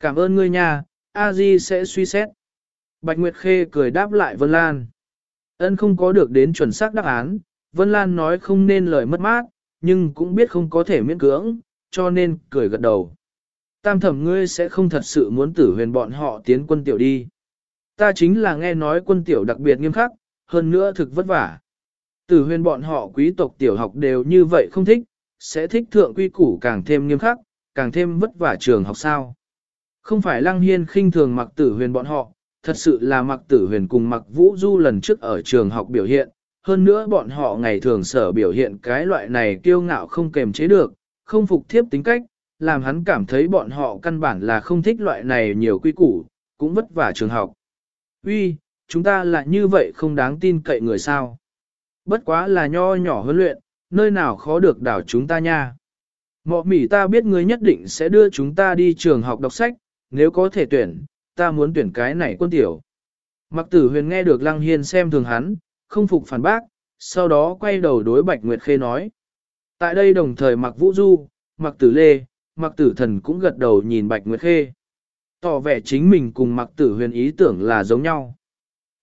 Speaker 1: Cảm ơn ngươi nha, a di sẽ suy xét. Bạch Nguyệt Khê cười đáp lại Vân Lan. Ân không có được đến chuẩn xác đáp án, Vân Lan nói không nên lời mất mát, nhưng cũng biết không có thể miễn cưỡng, cho nên cười gật đầu. Tam thẩm ngươi sẽ không thật sự muốn tử huyền bọn họ tiến quân tiểu đi. Ta chính là nghe nói quân tiểu đặc biệt nghiêm khắc, hơn nữa thực vất vả. Tử huyền bọn họ quý tộc tiểu học đều như vậy không thích, sẽ thích thượng quy củ càng thêm nghiêm khắc, càng thêm vất vả trường học sao. Không phải lăng hiên khinh thường mặc tử huyền bọn họ, thật sự là mặc tử huyền cùng mặc vũ du lần trước ở trường học biểu hiện, hơn nữa bọn họ ngày thường sở biểu hiện cái loại này kiêu ngạo không kềm chế được, không phục thiếp tính cách, làm hắn cảm thấy bọn họ căn bản là không thích loại này nhiều quy củ, cũng vất vả trường học. Uy, chúng ta là như vậy không đáng tin cậy người sao. Bất quá là nho nhỏ huấn luyện, nơi nào khó được đảo chúng ta nha. Mọ mỉ ta biết ngươi nhất định sẽ đưa chúng ta đi trường học đọc sách, nếu có thể tuyển, ta muốn tuyển cái này quân tiểu. Mặc tử huyền nghe được Lăng Hiên xem thường hắn, không phục phản bác, sau đó quay đầu đối Bạch Nguyệt Khê nói. Tại đây đồng thời Mặc Vũ Du, Mặc Tử Lê, Mặc Tử Thần cũng gật đầu nhìn Bạch Nguyệt Khê. Tỏ vẻ chính mình cùng Mặc Tử huyền ý tưởng là giống nhau.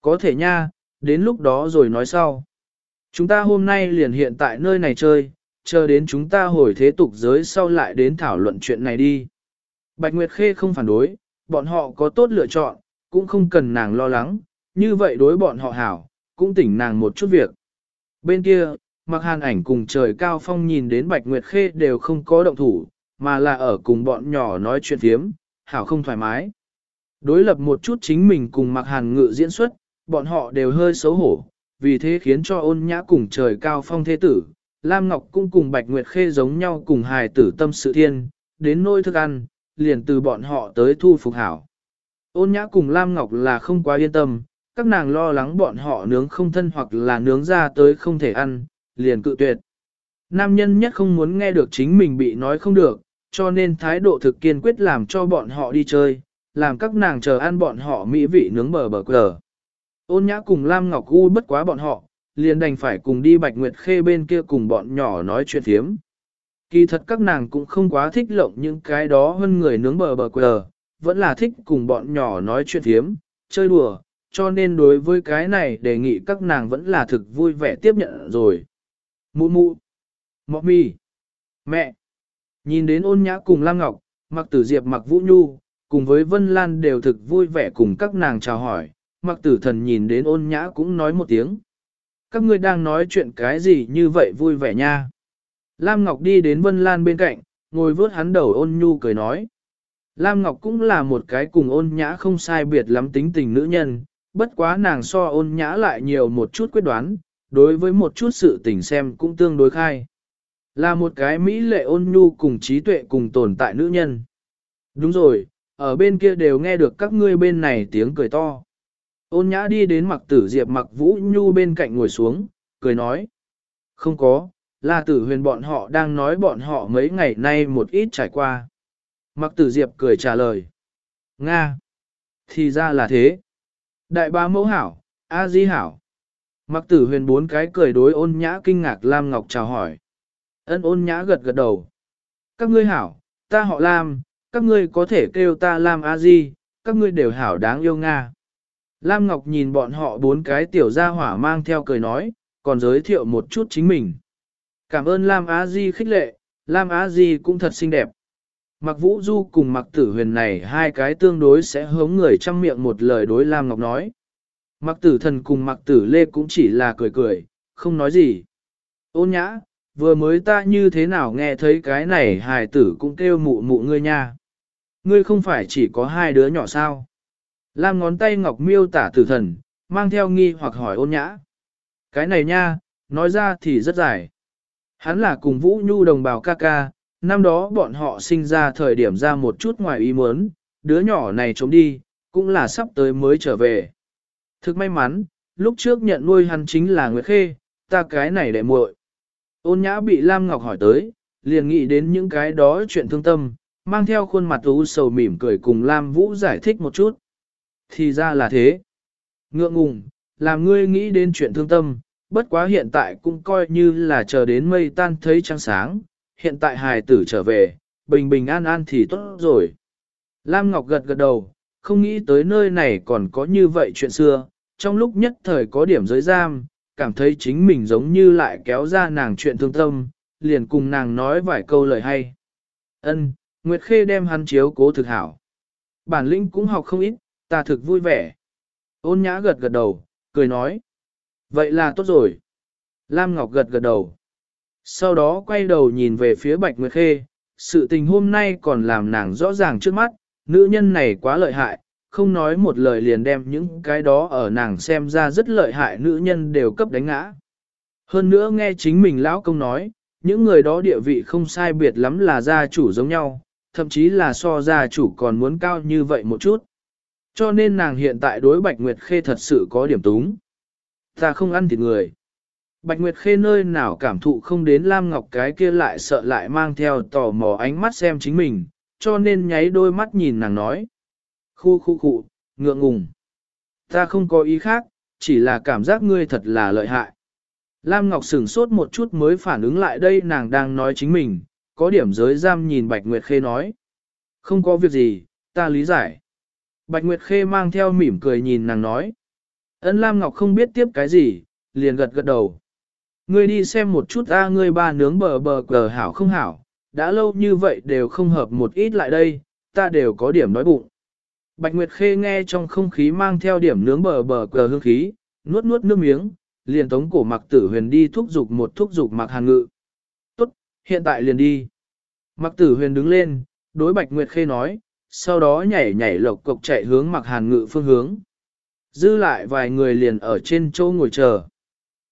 Speaker 1: Có thể nha, đến lúc đó rồi nói sau. Chúng ta hôm nay liền hiện tại nơi này chơi, chờ đến chúng ta hồi thế tục giới sau lại đến thảo luận chuyện này đi. Bạch Nguyệt Khê không phản đối, bọn họ có tốt lựa chọn, cũng không cần nàng lo lắng, như vậy đối bọn họ hảo, cũng tỉnh nàng một chút việc. Bên kia, mặc hàn ảnh cùng trời cao phong nhìn đến Bạch Nguyệt Khê đều không có động thủ, mà là ở cùng bọn nhỏ nói chuyện thiếm, hảo không thoải mái. Đối lập một chút chính mình cùng mặc hàn ngự diễn xuất, bọn họ đều hơi xấu hổ, vì thế khiến cho ôn nhã cùng trời cao phong thế tử, Lam Ngọc cũng cùng Bạch Nguyệt Khê giống nhau cùng hài tử tâm sự thiên, đến nôi thức ăn, liền từ bọn họ tới thu phục hảo. Ôn nhã cùng Lam Ngọc là không quá yên tâm, các nàng lo lắng bọn họ nướng không thân hoặc là nướng ra tới không thể ăn, liền cự tuyệt. Nam nhân nhất không muốn nghe được chính mình bị nói không được, cho nên thái độ thực kiên quyết làm cho bọn họ đi chơi, làm các nàng chờ ăn bọn họ mỹ vị nướng bờ bờ cờ. Ôn nhã cùng Lam Ngọc U bất quá bọn họ, liền đành phải cùng đi Bạch Nguyệt Khê bên kia cùng bọn nhỏ nói chuyện thiếm. Kỳ thật các nàng cũng không quá thích lộng những cái đó hơn người nướng bờ bờ quờ, vẫn là thích cùng bọn nhỏ nói chuyện thiếm, chơi đùa, cho nên đối với cái này đề nghị các nàng vẫn là thực vui vẻ tiếp nhận rồi. Mụ mụ, mọ mi, mẹ, nhìn đến ôn nhã cùng Lam Ngọc, mặc tử diệp mặc vũ nhu, cùng với Vân Lan đều thực vui vẻ cùng các nàng chào hỏi, mặc tử thần nhìn đến ôn nhã cũng nói một tiếng. Các ngươi đang nói chuyện cái gì như vậy vui vẻ nha. Lam Ngọc đi đến Vân Lan bên cạnh, ngồi vớt hắn đầu ôn nhu cười nói. Lam Ngọc cũng là một cái cùng ôn nhã không sai biệt lắm tính tình nữ nhân, bất quá nàng so ôn nhã lại nhiều một chút quyết đoán, đối với một chút sự tình xem cũng tương đối khai. Là một cái mỹ lệ ôn nhu cùng trí tuệ cùng tồn tại nữ nhân. Đúng rồi, ở bên kia đều nghe được các ngươi bên này tiếng cười to. Ôn nhã đi đến mặc tử diệp mặc vũ nhu bên cạnh ngồi xuống, cười nói. Không có, là tử huyền bọn họ đang nói bọn họ mấy ngày nay một ít trải qua. Mặc tử diệp cười trả lời. Nga. Thì ra là thế. Đại ba mẫu hảo, A di hảo. Mặc tử huyền bốn cái cười đối ôn nhã kinh ngạc Lam Ngọc chào hỏi. Ân ôn nhã gật gật đầu. Các ngươi hảo, ta họ Lam, các ngươi có thể kêu ta Lam A Di, các ngươi đều hảo đáng yêu Nga. Lam Ngọc nhìn bọn họ bốn cái tiểu gia hỏa mang theo cười nói, còn giới thiệu một chút chính mình. Cảm ơn Lam Á Di khích lệ, Lam Á Di cũng thật xinh đẹp. Mặc Vũ Du cùng Mặc Tử Huyền này hai cái tương đối sẽ hướng người trong miệng một lời đối Lam Ngọc nói. Mặc Tử Thần cùng Mặc Tử Lê cũng chỉ là cười cười, không nói gì. Ôn nhã, vừa mới ta như thế nào nghe thấy cái này hài tử cũng kêu mụ mụ ngươi nha. Ngươi không phải chỉ có hai đứa nhỏ sao? Lam ngón tay ngọc miêu tả tử thần, mang theo nghi hoặc hỏi ôn nhã. Cái này nha, nói ra thì rất dài. Hắn là cùng Vũ Nhu đồng bào ca ca, năm đó bọn họ sinh ra thời điểm ra một chút ngoài ý muốn, đứa nhỏ này trốn đi, cũng là sắp tới mới trở về. Thực may mắn, lúc trước nhận nuôi hắn chính là Nguyệt Khê, ta cái này đệ muội. Ôn nhã bị Lam Ngọc hỏi tới, liền nghĩ đến những cái đó chuyện thương tâm, mang theo khuôn mặt u sầu mỉm cười cùng Lam Vũ giải thích một chút. Thì ra là thế. Ngượng ngùng, làm ngươi nghĩ đến chuyện thương tâm, bất quá hiện tại cũng coi như là chờ đến mây tan thấy trăng sáng, hiện tại hài tử trở về, bình bình an an thì tốt rồi. Lam Ngọc gật gật đầu, không nghĩ tới nơi này còn có như vậy chuyện xưa, trong lúc nhất thời có điểm giới giam, cảm thấy chính mình giống như lại kéo ra nàng chuyện thương tâm, liền cùng nàng nói vài câu lời hay. Ân, Nguyệt Khê đem hắn chiếu cố thực hảo. Bản lĩnh cũng học không ít, ta thực vui vẻ. Ôn nhã gật gật đầu, cười nói. Vậy là tốt rồi. Lam Ngọc gật gật đầu. Sau đó quay đầu nhìn về phía Bạch Nguyệt Khê, sự tình hôm nay còn làm nàng rõ ràng trước mắt, nữ nhân này quá lợi hại, không nói một lời liền đem những cái đó ở nàng xem ra rất lợi hại nữ nhân đều cấp đánh ngã. Hơn nữa nghe chính mình lão công nói, những người đó địa vị không sai biệt lắm là gia chủ giống nhau, thậm chí là so gia chủ còn muốn cao như vậy một chút. Cho nên nàng hiện tại đối Bạch Nguyệt Khê thật sự có điểm túng. Ta không ăn thịt người. Bạch Nguyệt Khê nơi nào cảm thụ không đến Lam Ngọc cái kia lại sợ lại mang theo tò mò ánh mắt xem chính mình, cho nên nháy đôi mắt nhìn nàng nói. Khu khu khu, ngượng ngùng. Ta không có ý khác, chỉ là cảm giác ngươi thật là lợi hại. Lam Ngọc sửng sốt một chút mới phản ứng lại đây nàng đang nói chính mình, có điểm giới giam nhìn Bạch Nguyệt Khê nói. Không có việc gì, ta lý giải. Bạch Nguyệt Khê mang theo mỉm cười nhìn nàng nói. Ân Lam Ngọc không biết tiếp cái gì, liền gật gật đầu. Ngươi đi xem một chút a ngươi ba nướng bờ bờ cờ hảo không hảo, đã lâu như vậy đều không hợp một ít lại đây, ta đều có điểm nói bụng. Bạch Nguyệt Khê nghe trong không khí mang theo điểm nướng bờ bờ cờ hương khí, nuốt nuốt nước miếng, liền tống cổ mặc tử huyền đi thúc giục một thúc giục mặc hàn ngự. Tốt, hiện tại liền đi. Mặc tử huyền đứng lên, đối Bạch Nguyệt Khê nói, sau đó nhảy nhảy lộc cộc chạy hướng mặc hàn ngự phương hướng. Dư lại vài người liền ở trên chỗ ngồi chờ.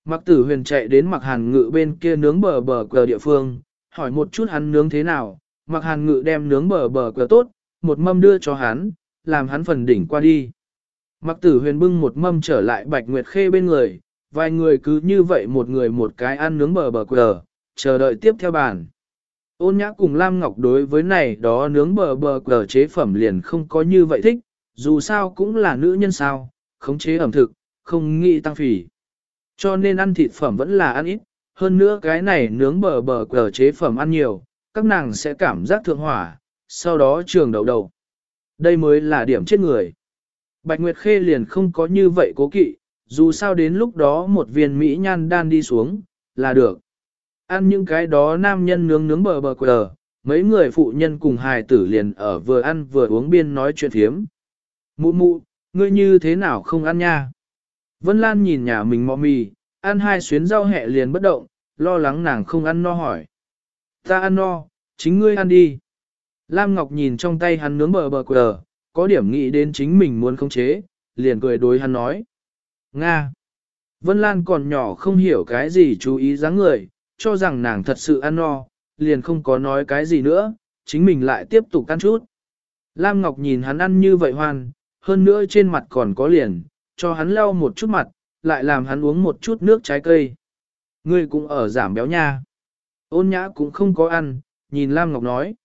Speaker 1: Mặc tử huyền chạy đến mặc hàn ngự bên kia nướng bờ bờ cờ địa phương, hỏi một chút hắn nướng thế nào, mặc hàn ngự đem nướng bờ bờ cờ tốt, một mâm đưa cho hắn, làm hắn phần đỉnh qua đi. Mặc tử huyền bưng một mâm trở lại bạch nguyệt khê bên người, vài người cứ như vậy một người một cái ăn nướng bờ bờ cờ, chờ đợi tiếp theo bàn. Ôn nhã cùng Lam Ngọc đối với này đó nướng bờ bờ cờ chế phẩm liền không có như vậy thích, dù sao cũng là nữ nhân sao, khống chế ẩm thực, không nghĩ tăng phỉ. Cho nên ăn thịt phẩm vẫn là ăn ít, hơn nữa cái này nướng bờ bờ cờ chế phẩm ăn nhiều, các nàng sẽ cảm giác thượng hỏa, sau đó trường đầu đầu. Đây mới là điểm chết người. Bạch Nguyệt Khê liền không có như vậy cố kỵ, dù sao đến lúc đó một viên Mỹ nhan đan đi xuống, là được. Ăn những cái đó nam nhân nướng nướng bờ bờ quờ, mấy người phụ nhân cùng hài tử liền ở vừa ăn vừa uống biên nói chuyện thiếm. Mụ mụ, ngươi như thế nào không ăn nha? Vân Lan nhìn nhà mình mò mì, ăn hai xuyến rau hẹ liền bất động, lo lắng nàng không ăn no hỏi. Ta ăn no, chính ngươi ăn đi. Lam Ngọc nhìn trong tay hắn nướng bờ bờ quờ, có điểm nghĩ đến chính mình muốn khống chế, liền cười đối hắn nói. Nga. Vân Lan còn nhỏ không hiểu cái gì chú ý dáng người, cho rằng nàng thật sự ăn no, liền không có nói cái gì nữa, chính mình lại tiếp tục ăn chút. Lam Ngọc nhìn hắn ăn như vậy hoan, hơn nữa trên mặt còn có liền, cho hắn lau một chút mặt, lại làm hắn uống một chút nước trái cây. Ngươi cũng ở giảm béo nha. Ôn nhã cũng không có ăn, nhìn Lam Ngọc nói.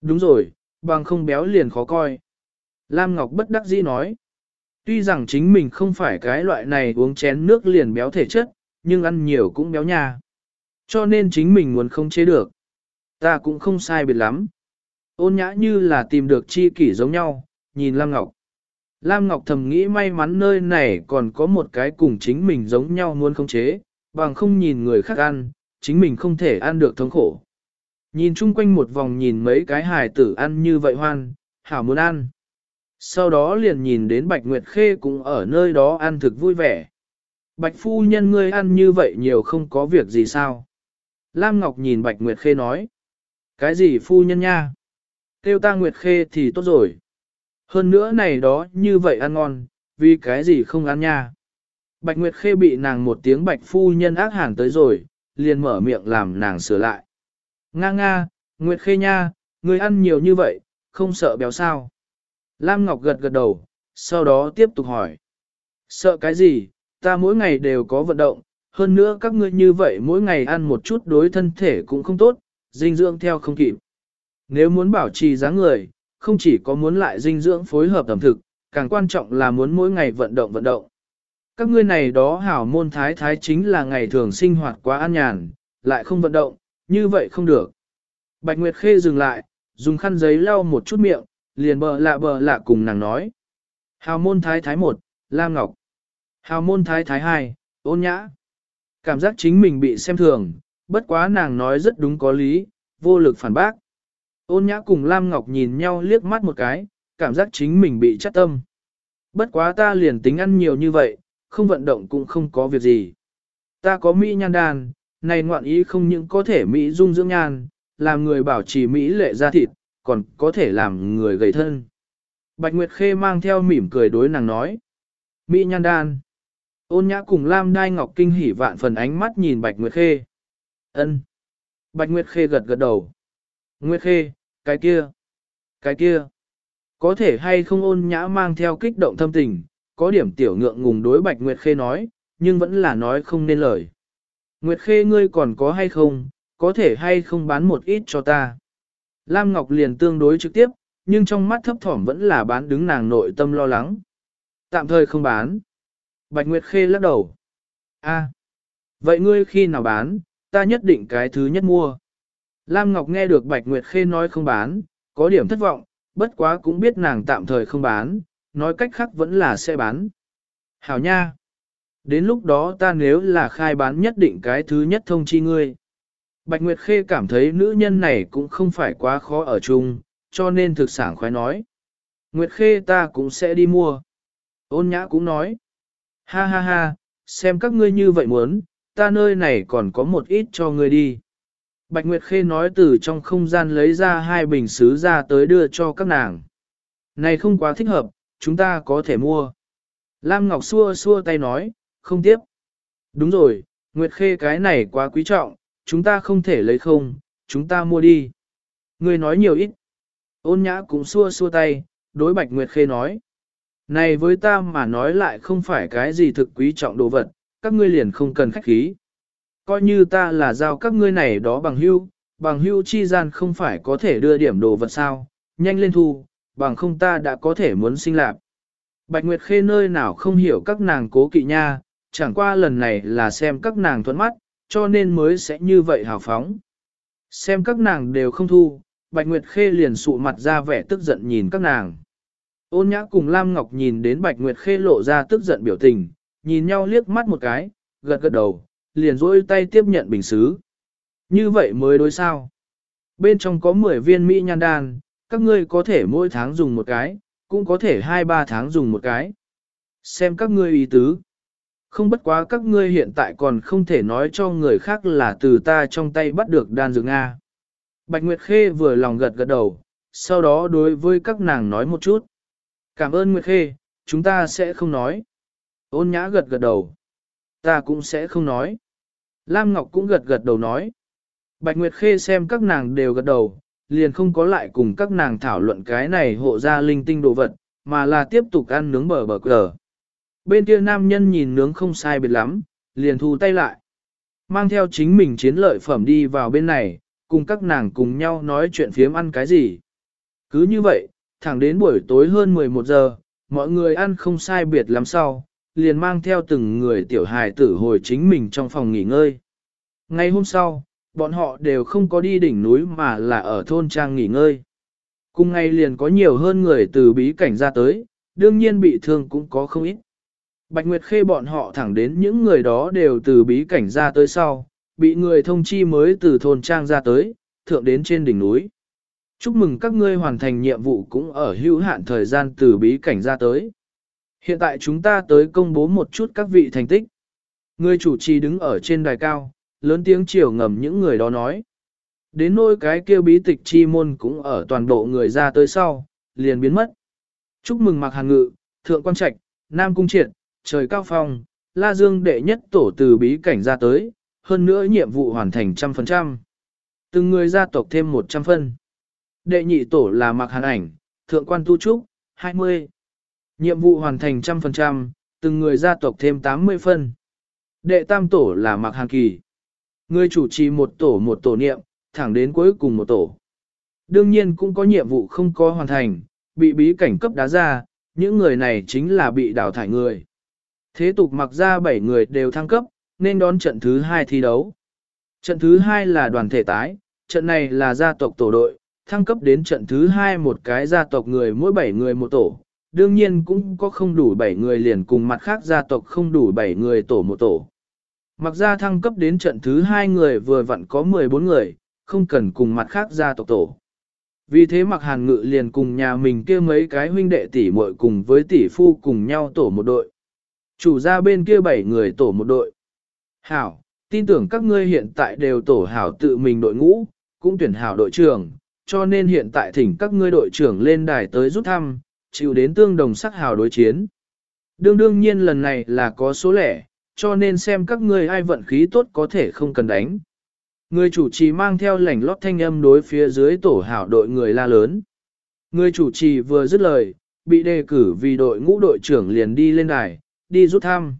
Speaker 1: Đúng rồi, bằng không béo liền khó coi. Lam Ngọc bất đắc dĩ nói. Tuy rằng chính mình không phải cái loại này uống chén nước liền béo thể chất, nhưng ăn nhiều cũng béo nha. Cho nên chính mình muốn không chế được. Ta cũng không sai biệt lắm. Ôn nhã như là tìm được chi kỷ giống nhau, nhìn Lam Ngọc. Lam Ngọc thầm nghĩ may mắn nơi này còn có một cái cùng chính mình giống nhau muốn không chế, bằng không nhìn người khác ăn, chính mình không thể ăn được thống khổ. Nhìn chung quanh một vòng nhìn mấy cái hài tử ăn như vậy hoan, hảo muốn ăn. Sau đó liền nhìn đến Bạch Nguyệt Khê cũng ở nơi đó ăn thực vui vẻ. Bạch phu nhân ngươi ăn như vậy nhiều không có việc gì sao? Lam Ngọc nhìn Bạch Nguyệt Khê nói. Cái gì phu nhân nha? Kêu ta Nguyệt Khê thì tốt rồi. Hơn nữa này đó như vậy ăn ngon, vì cái gì không ăn nha? Bạch Nguyệt Khê bị nàng một tiếng Bạch phu nhân ác hẳn tới rồi, liền mở miệng làm nàng sửa lại. Nga nga, Nguyệt Khê nha, người ăn nhiều như vậy, không sợ béo sao? Lam Ngọc gật gật đầu, sau đó tiếp tục hỏi. Sợ cái gì, ta mỗi ngày đều có vận động, hơn nữa các ngươi như vậy mỗi ngày ăn một chút đối thân thể cũng không tốt, dinh dưỡng theo không kịp. Nếu muốn bảo trì dáng người, không chỉ có muốn lại dinh dưỡng phối hợp ẩm thực, càng quan trọng là muốn mỗi ngày vận động vận động. Các ngươi này đó hảo môn thái thái chính là ngày thường sinh hoạt quá an nhàn, lại không vận động, như vậy không được. Bạch Nguyệt Khê dừng lại, dùng khăn giấy lau một chút miệng, liền bờ lạ bờ lạ cùng nàng nói. Hào môn thái thái một, Lam Ngọc. Hào môn thái thái hai, ôn nhã. Cảm giác chính mình bị xem thường, bất quá nàng nói rất đúng có lý, vô lực phản bác. Ôn nhã cùng Lam Ngọc nhìn nhau liếc mắt một cái, cảm giác chính mình bị chắc tâm. Bất quá ta liền tính ăn nhiều như vậy, không vận động cũng không có việc gì. Ta có Mỹ nhan đàn, này ngoạn ý không những có thể Mỹ dung dưỡng nhan, làm người bảo trì Mỹ lệ ra thịt, còn có thể làm người gầy thân. Bạch Nguyệt Khê mang theo mỉm cười đối nàng nói. Mỹ nhan đan. Ôn nhã cùng Lam Đai Ngọc kinh hỉ vạn phần ánh mắt nhìn Bạch Nguyệt Khê. ân Bạch Nguyệt Khê gật gật đầu. Nguyệt Khê, cái kia, cái kia. Có thể hay không ôn nhã mang theo kích động thâm tình, có điểm tiểu ngượng ngùng đối Bạch Nguyệt Khê nói, nhưng vẫn là nói không nên lời. Nguyệt Khê ngươi còn có hay không, có thể hay không bán một ít cho ta. Lam Ngọc liền tương đối trực tiếp, nhưng trong mắt thấp thỏm vẫn là bán đứng nàng nội tâm lo lắng. Tạm thời không bán. Bạch Nguyệt Khê lắc đầu. A, vậy ngươi khi nào bán, ta nhất định cái thứ nhất mua. Lam Ngọc nghe được Bạch Nguyệt Khê nói không bán, có điểm thất vọng, bất quá cũng biết nàng tạm thời không bán, nói cách khác vẫn là sẽ bán. Hảo nha! Đến lúc đó ta nếu là khai bán nhất định cái thứ nhất thông chi ngươi. Bạch Nguyệt Khê cảm thấy nữ nhân này cũng không phải quá khó ở chung, cho nên thực sản khoái nói. Nguyệt Khê ta cũng sẽ đi mua. Ôn nhã cũng nói. Ha ha ha, xem các ngươi như vậy muốn, ta nơi này còn có một ít cho ngươi đi. Bạch Nguyệt Khê nói từ trong không gian lấy ra hai bình sứ ra tới đưa cho các nàng. Này không quá thích hợp, chúng ta có thể mua. Lam Ngọc xua xua tay nói, không tiếp. Đúng rồi, Nguyệt Khê cái này quá quý trọng, chúng ta không thể lấy không, chúng ta mua đi. Ngươi nói nhiều ít. Ôn nhã cũng xua xua tay, đối Bạch Nguyệt Khê nói. Này với ta mà nói lại không phải cái gì thực quý trọng đồ vật, các ngươi liền không cần khách khí. Coi như ta là giao các ngươi này đó bằng hưu, bằng hưu chi gian không phải có thể đưa điểm đồ vật sao, nhanh lên thu, bằng không ta đã có thể muốn sinh lạc. Bạch Nguyệt Khê nơi nào không hiểu các nàng cố kỵ nha, chẳng qua lần này là xem các nàng thuẫn mắt, cho nên mới sẽ như vậy hào phóng. Xem các nàng đều không thu, Bạch Nguyệt Khê liền sụ mặt ra vẻ tức giận nhìn các nàng. Ôn nhã cùng Lam Ngọc nhìn đến Bạch Nguyệt Khê lộ ra tức giận biểu tình, nhìn nhau liếc mắt một cái, gật gật đầu, liền rôi tay tiếp nhận bình xứ. Như vậy mới đối sao. Bên trong có 10 viên Mỹ nhan đan, các ngươi có thể mỗi tháng dùng một cái, cũng có thể 2-3 tháng dùng một cái. Xem các ngươi ý tứ. Không bất quá các ngươi hiện tại còn không thể nói cho người khác là từ ta trong tay bắt được đan dược Nga. Bạch Nguyệt Khê vừa lòng gật gật đầu, sau đó đối với các nàng nói một chút. Cảm ơn Nguyệt Khê, chúng ta sẽ không nói. Ôn nhã gật gật đầu. Ta cũng sẽ không nói. Lam Ngọc cũng gật gật đầu nói. Bạch Nguyệt Khê xem các nàng đều gật đầu, liền không có lại cùng các nàng thảo luận cái này hộ ra linh tinh đồ vật, mà là tiếp tục ăn nướng bờ bờ cờ. Bên kia nam nhân nhìn nướng không sai biệt lắm, liền thu tay lại. Mang theo chính mình chiến lợi phẩm đi vào bên này, cùng các nàng cùng nhau nói chuyện phiếm ăn cái gì. Cứ như vậy, thẳng đến buổi tối hơn 11 giờ, mọi người ăn không sai biệt lắm sau, liền mang theo từng người tiểu hài tử hồi chính mình trong phòng nghỉ ngơi. Ngay hôm sau, bọn họ đều không có đi đỉnh núi mà là ở thôn trang nghỉ ngơi. Cùng ngày liền có nhiều hơn người từ bí cảnh ra tới, đương nhiên bị thương cũng có không ít. Bạch Nguyệt Khê bọn họ thẳng đến những người đó đều từ bí cảnh ra tới sau, bị người thông chi mới từ thôn trang ra tới, thượng đến trên đỉnh núi. Chúc mừng các ngươi hoàn thành nhiệm vụ cũng ở hữu hạn thời gian từ bí cảnh ra tới. Hiện tại chúng ta tới công bố một chút các vị thành tích. Người chủ trì đứng ở trên đài cao, lớn tiếng chiều ngầm những người đó nói. Đến nỗi cái kia bí tịch chi môn cũng ở toàn bộ người ra tới sau, liền biến mất. Chúc mừng Mạc Hàn Ngự, Thượng Quan Trạch, Nam Cung Triệt, Trời Cao Phong, La Dương đệ nhất tổ từ bí cảnh ra tới, hơn nữa nhiệm vụ hoàn thành trăm phần trăm. Từng người gia tộc thêm 100 phân. Đệ nhị tổ là Mạc Hàn Ảnh, Thượng Quan Tu Trúc, 20. Nhiệm vụ hoàn thành trăm phần trăm, từng người gia tộc thêm 80 phân. Đệ tam tổ là Mạc Hàn Kỳ. Người chủ trì một tổ một tổ niệm, thẳng đến cuối cùng một tổ. Đương nhiên cũng có nhiệm vụ không có hoàn thành, bị bí cảnh cấp đá ra, những người này chính là bị đào thải người. Thế tục mặc ra 7 người đều thăng cấp, nên đón trận thứ 2 thi đấu. Trận thứ 2 là đoàn thể tái, trận này là gia tộc tổ đội, thăng cấp đến trận thứ hai một cái gia tộc người mỗi 7 người một tổ. Đương nhiên cũng có không đủ 7 người liền cùng mặt khác gia tộc không đủ 7 người tổ một tổ. Mặc ra thăng cấp đến trận thứ hai người vừa vặn có 14 người, không cần cùng mặt khác gia tộc tổ. Vì thế mặc hàn ngự liền cùng nhà mình kia mấy cái huynh đệ tỷ muội cùng với tỷ phu cùng nhau tổ một đội. Chủ gia bên kia bảy người tổ một đội. Hảo, tin tưởng các ngươi hiện tại đều tổ hảo tự mình đội ngũ, cũng tuyển hảo đội trưởng, cho nên hiện tại thỉnh các ngươi đội trưởng lên đài tới rút thăm, chịu đến tương đồng sắc hào đối chiến. Đương đương nhiên lần này là có số lẻ, cho nên xem các ngươi ai vận khí tốt có thể không cần đánh. Người chủ trì mang theo lảnh lót thanh âm đối phía dưới tổ hảo đội người la lớn. Người chủ trì vừa dứt lời, bị đề cử vì đội ngũ đội trưởng liền đi lên đài, đi rút thăm.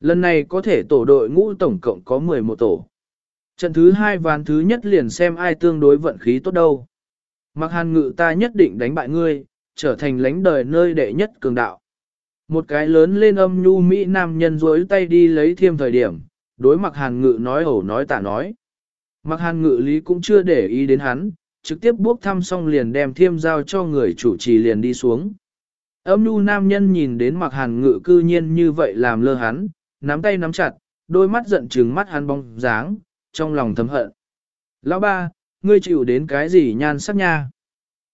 Speaker 1: Lần này có thể tổ đội ngũ tổng cộng có 11 tổ. Trận thứ hai ván thứ nhất liền xem ai tương đối vận khí tốt đâu. Mặc hàn ngự ta nhất định đánh bại ngươi, trở thành lãnh đời nơi đệ nhất cường đạo. Một cái lớn lên âm nhu Mỹ nam nhân rối tay đi lấy thiêm thời điểm, đối mặc hàn ngự nói ẩu nói tả nói. Mặc hàn ngự lý cũng chưa để ý đến hắn, trực tiếp bước thăm xong liền đem thiêm giao cho người chủ trì liền đi xuống. Âm nhu nam nhân nhìn đến mặc hàn ngự cư nhiên như vậy làm lơ hắn, nắm tay nắm chặt, đôi mắt giận trừng mắt hắn bóng dáng, trong lòng thấm hận. Lão ba, ngươi chịu đến cái gì nhan sắc nha?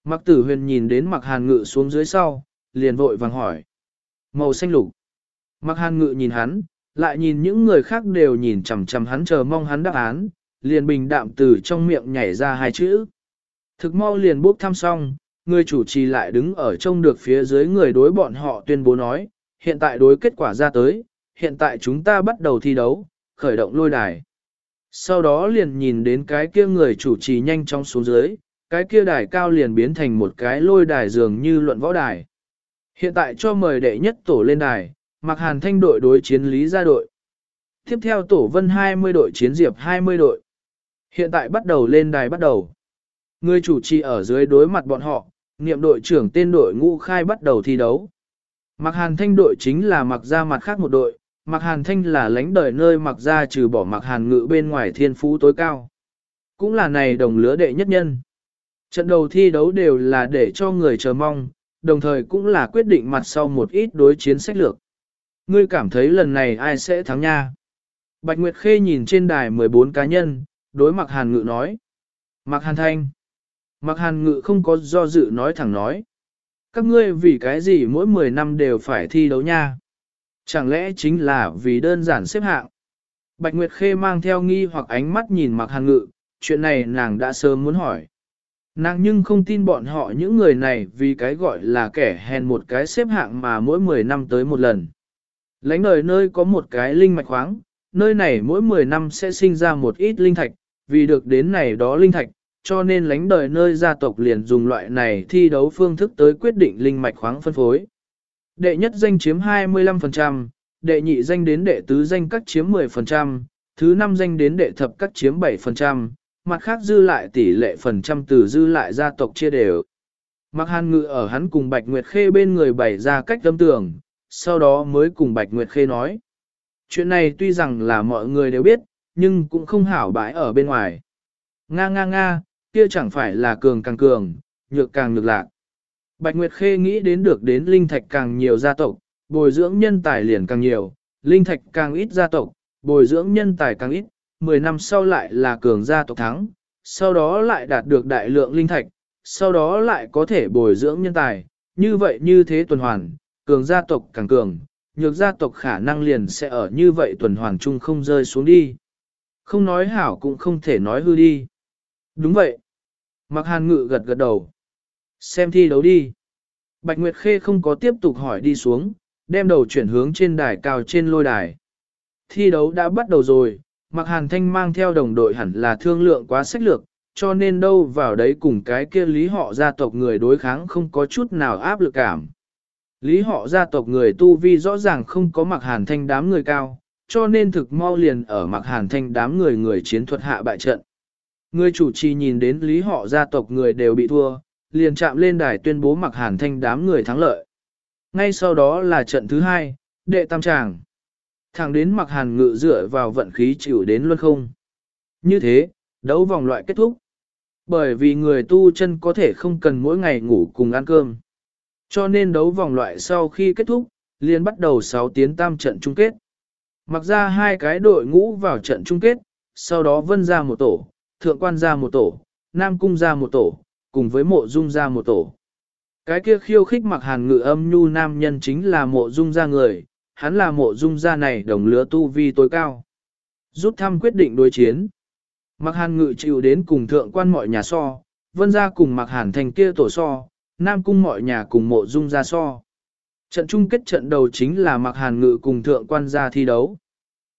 Speaker 1: Mặc tử huyền nhìn đến mặc hàn ngự xuống dưới sau, liền vội vàng hỏi. Màu xanh lục. Mặc hàn ngự nhìn hắn, lại nhìn những người khác đều nhìn chằm chằm hắn chờ mong hắn đáp án, liền bình đạm từ trong miệng nhảy ra hai chữ. Thực mau liền bốc thăm xong, người chủ trì lại đứng ở trông được phía dưới người đối bọn họ tuyên bố nói, hiện tại đối kết quả ra tới, hiện tại chúng ta bắt đầu thi đấu, khởi động lôi đài. Sau đó liền nhìn đến cái kia người chủ trì nhanh chóng xuống dưới, cái kia đài cao liền biến thành một cái lôi đài dường như luận võ đài. Hiện tại cho mời đệ nhất tổ lên đài, mặc hàn thanh đội đối chiến lý gia đội. Tiếp theo tổ vân 20 đội chiến diệp 20 đội. Hiện tại bắt đầu lên đài bắt đầu. Người chủ trì ở dưới đối mặt bọn họ, niệm đội trưởng tên đội ngũ khai bắt đầu thi đấu. Mặc hàn thanh đội chính là mặc ra mặt khác một đội, Mạc hàn thanh là lãnh đời nơi mặc ra trừ bỏ Mạc hàn ngự bên ngoài thiên phú tối cao. Cũng là này đồng lứa đệ nhất nhân. Trận đầu thi đấu đều là để cho người chờ mong, đồng thời cũng là quyết định mặt sau một ít đối chiến sách lược. Ngươi cảm thấy lần này ai sẽ thắng nha? Bạch Nguyệt Khê nhìn trên đài 14 cá nhân, đối Mạc hàn ngự nói. Mạc hàn thanh. Mạc hàn ngự không có do dự nói thẳng nói. Các ngươi vì cái gì mỗi 10 năm đều phải thi đấu nha? Chẳng lẽ chính là vì đơn giản xếp hạng? Bạch Nguyệt Khê mang theo nghi hoặc ánh mắt nhìn Mạc hàn ngự, chuyện này nàng đã sớm muốn hỏi. Nàng nhưng không tin bọn họ những người này vì cái gọi là kẻ hèn một cái xếp hạng mà mỗi 10 năm tới một lần. Lánh đời nơi có một cái linh mạch khoáng, nơi này mỗi 10 năm sẽ sinh ra một ít linh thạch, vì được đến này đó linh thạch, cho nên lánh đời nơi gia tộc liền dùng loại này thi đấu phương thức tới quyết định linh mạch khoáng phân phối. Đệ nhất danh chiếm 25%, đệ nhị danh đến đệ tứ danh các chiếm 10%, thứ năm danh đến đệ thập các chiếm 7%, mặt khác dư lại tỷ lệ phần trăm từ dư lại gia tộc chia đều. Mặc hàn ngự ở hắn cùng Bạch Nguyệt Khê bên người bày ra cách tâm tưởng, sau đó mới cùng Bạch Nguyệt Khê nói. Chuyện này tuy rằng là mọi người đều biết, nhưng cũng không hảo bãi ở bên ngoài. Nga nga nga, kia chẳng phải là cường càng cường, nhược càng nhược lạc. Bạch Nguyệt Khê nghĩ đến được đến linh thạch càng nhiều gia tộc, bồi dưỡng nhân tài liền càng nhiều, linh thạch càng ít gia tộc, bồi dưỡng nhân tài càng ít, 10 năm sau lại là cường gia tộc thắng, sau đó lại đạt được đại lượng linh thạch, sau đó lại có thể bồi dưỡng nhân tài, như vậy như thế tuần hoàn, cường gia tộc càng cường, nhược gia tộc khả năng liền sẽ ở như vậy tuần hoàn chung không rơi xuống đi. Không nói hảo cũng không thể nói hư đi. Đúng vậy. Mặc hàn ngự gật gật đầu. Xem thi đấu đi. Bạch Nguyệt Khê không có tiếp tục hỏi đi xuống, đem đầu chuyển hướng trên đài cao trên lôi đài. Thi đấu đã bắt đầu rồi, Mặc Hàn Thanh mang theo đồng đội hẳn là thương lượng quá sách lược, cho nên đâu vào đấy cùng cái kia lý họ gia tộc người đối kháng không có chút nào áp lực cảm. Lý họ gia tộc người tu vi rõ ràng không có Mặc Hàn Thanh đám người cao, cho nên thực mau liền ở Mặc Hàn Thanh đám người người chiến thuật hạ bại trận. Người chủ trì nhìn đến lý họ gia tộc người đều bị thua, liền chạm lên đài tuyên bố Mặc Hàn Thanh đám người thắng lợi. Ngay sau đó là trận thứ hai, đệ tam tràng. Thẳng đến Mặc Hàn ngự dựa vào vận khí chịu đến luân không. Như thế, đấu vòng loại kết thúc. Bởi vì người tu chân có thể không cần mỗi ngày ngủ cùng ăn cơm. Cho nên đấu vòng loại sau khi kết thúc, liền bắt đầu 6 tiến tam trận chung kết. Mặc ra hai cái đội ngũ vào trận chung kết, sau đó vân ra một tổ, thượng quan ra một tổ, nam cung ra một tổ, cùng với mộ dung ra một tổ. Cái kia khiêu khích mặc hàn ngự âm nhu nam nhân chính là mộ dung ra người, hắn là mộ dung ra này đồng lứa tu vi tối cao. Rút thăm quyết định đối chiến. Mặc hàn ngự chịu đến cùng thượng quan mọi nhà so, vân ra cùng mặc hàn thành kia tổ so, nam cung mọi nhà cùng mộ dung ra so. Trận chung kết trận đầu chính là mặc hàn ngự cùng thượng quan gia thi đấu.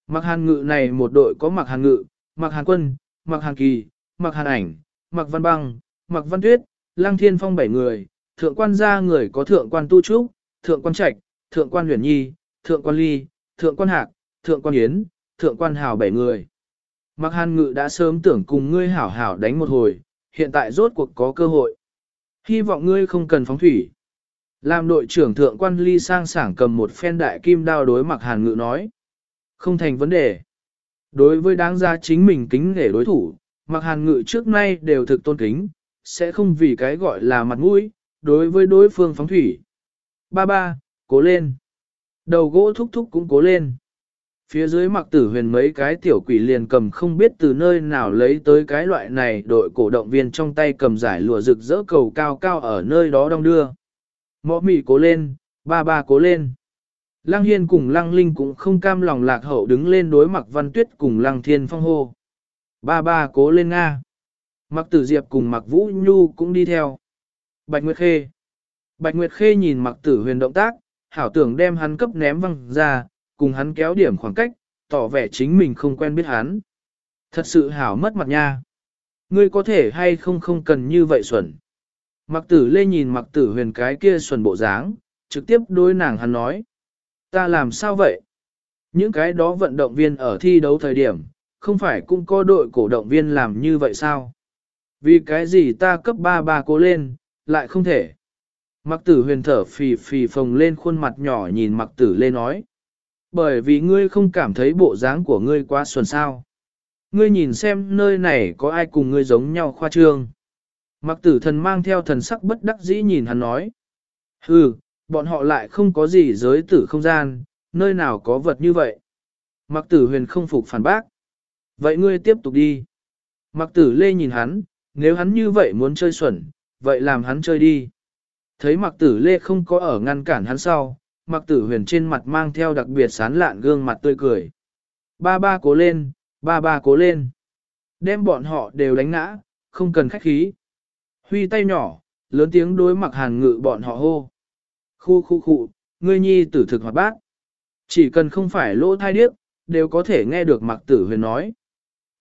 Speaker 1: Mặc hàn ngự này một đội có mặc hàn ngự, mặc hàn quân, mặc hàn kỳ, mặc hàn ảnh, mặc văn băng, mặc văn tuyết, lăng thiên phong bảy người, thượng quan gia người có thượng quan tu trúc, thượng quan trạch, thượng quan huyền nhi, thượng quan ly, thượng quan hạc, thượng quan yến, thượng quan hào bảy người. Mặc hàn ngự đã sớm tưởng cùng ngươi hảo hảo đánh một hồi, hiện tại rốt cuộc có cơ hội. Hy vọng ngươi không cần phóng thủy. Làm đội trưởng thượng quan ly sang sảng cầm một phen đại kim đao đối mặc hàn ngự nói. Không thành vấn đề. Đối với đáng ra chính mình kính nể đối thủ, mặc hàn ngự trước nay đều thực tôn kính, sẽ không vì cái gọi là mặt mũi, đối với đối phương phóng thủy. Ba ba, cố lên. Đầu gỗ thúc thúc cũng cố lên. Phía dưới mặc tử huyền mấy cái tiểu quỷ liền cầm không biết từ nơi nào lấy tới cái loại này đội cổ động viên trong tay cầm giải lụa rực rỡ cầu cao cao ở nơi đó đong đưa. Mõ mị cố lên, ba ba cố lên. Lăng Hiên cùng Lăng Linh cũng không cam lòng lạc hậu đứng lên đối mặt Văn Tuyết cùng Lăng Thiên Phong hô. Ba ba cố lên Nga. Mặc Tử Diệp cùng Mặc Vũ Nhu cũng đi theo. Bạch Nguyệt Khê. Bạch Nguyệt Khê nhìn Mặc Tử Huyền động tác, hảo tưởng đem hắn cấp ném văng ra, cùng hắn kéo điểm khoảng cách, tỏ vẻ chính mình không quen biết hắn. Thật sự hảo mất mặt nha. Ngươi có thể hay không không cần như vậy xuẩn. Mặc tử lê nhìn mặc tử huyền cái kia xuẩn bộ dáng, trực tiếp đối nàng hắn nói. Ta làm sao vậy? Những cái đó vận động viên ở thi đấu thời điểm, không phải cũng có đội cổ động viên làm như vậy sao? Vì cái gì ta cấp ba ba cố lên, lại không thể. Mặc tử huyền thở phì phì phồng lên khuôn mặt nhỏ nhìn mặc tử lê nói. Bởi vì ngươi không cảm thấy bộ dáng của ngươi quá xuân sao. Ngươi nhìn xem nơi này có ai cùng ngươi giống nhau khoa trương. Mặc tử thần mang theo thần sắc bất đắc dĩ nhìn hắn nói. Hừ, bọn họ lại không có gì giới tử không gian, nơi nào có vật như vậy. Mặc tử huyền không phục phản bác. Vậy ngươi tiếp tục đi. Mặc tử lê nhìn hắn, nếu hắn như vậy muốn chơi xuẩn, vậy làm hắn chơi đi. Thấy mặc tử lê không có ở ngăn cản hắn sau, mặc tử huyền trên mặt mang theo đặc biệt sán lạn gương mặt tươi cười. Ba ba cố lên, ba ba cố lên. Đem bọn họ đều đánh ngã, không cần khách khí. Huy tay nhỏ, lớn tiếng đối mặc hàn ngự bọn họ hô. Khu khu khu, ngươi nhi tử thực hoạt bát. Chỉ cần không phải lỗ thai điếc, đều có thể nghe được mặc tử huyền nói.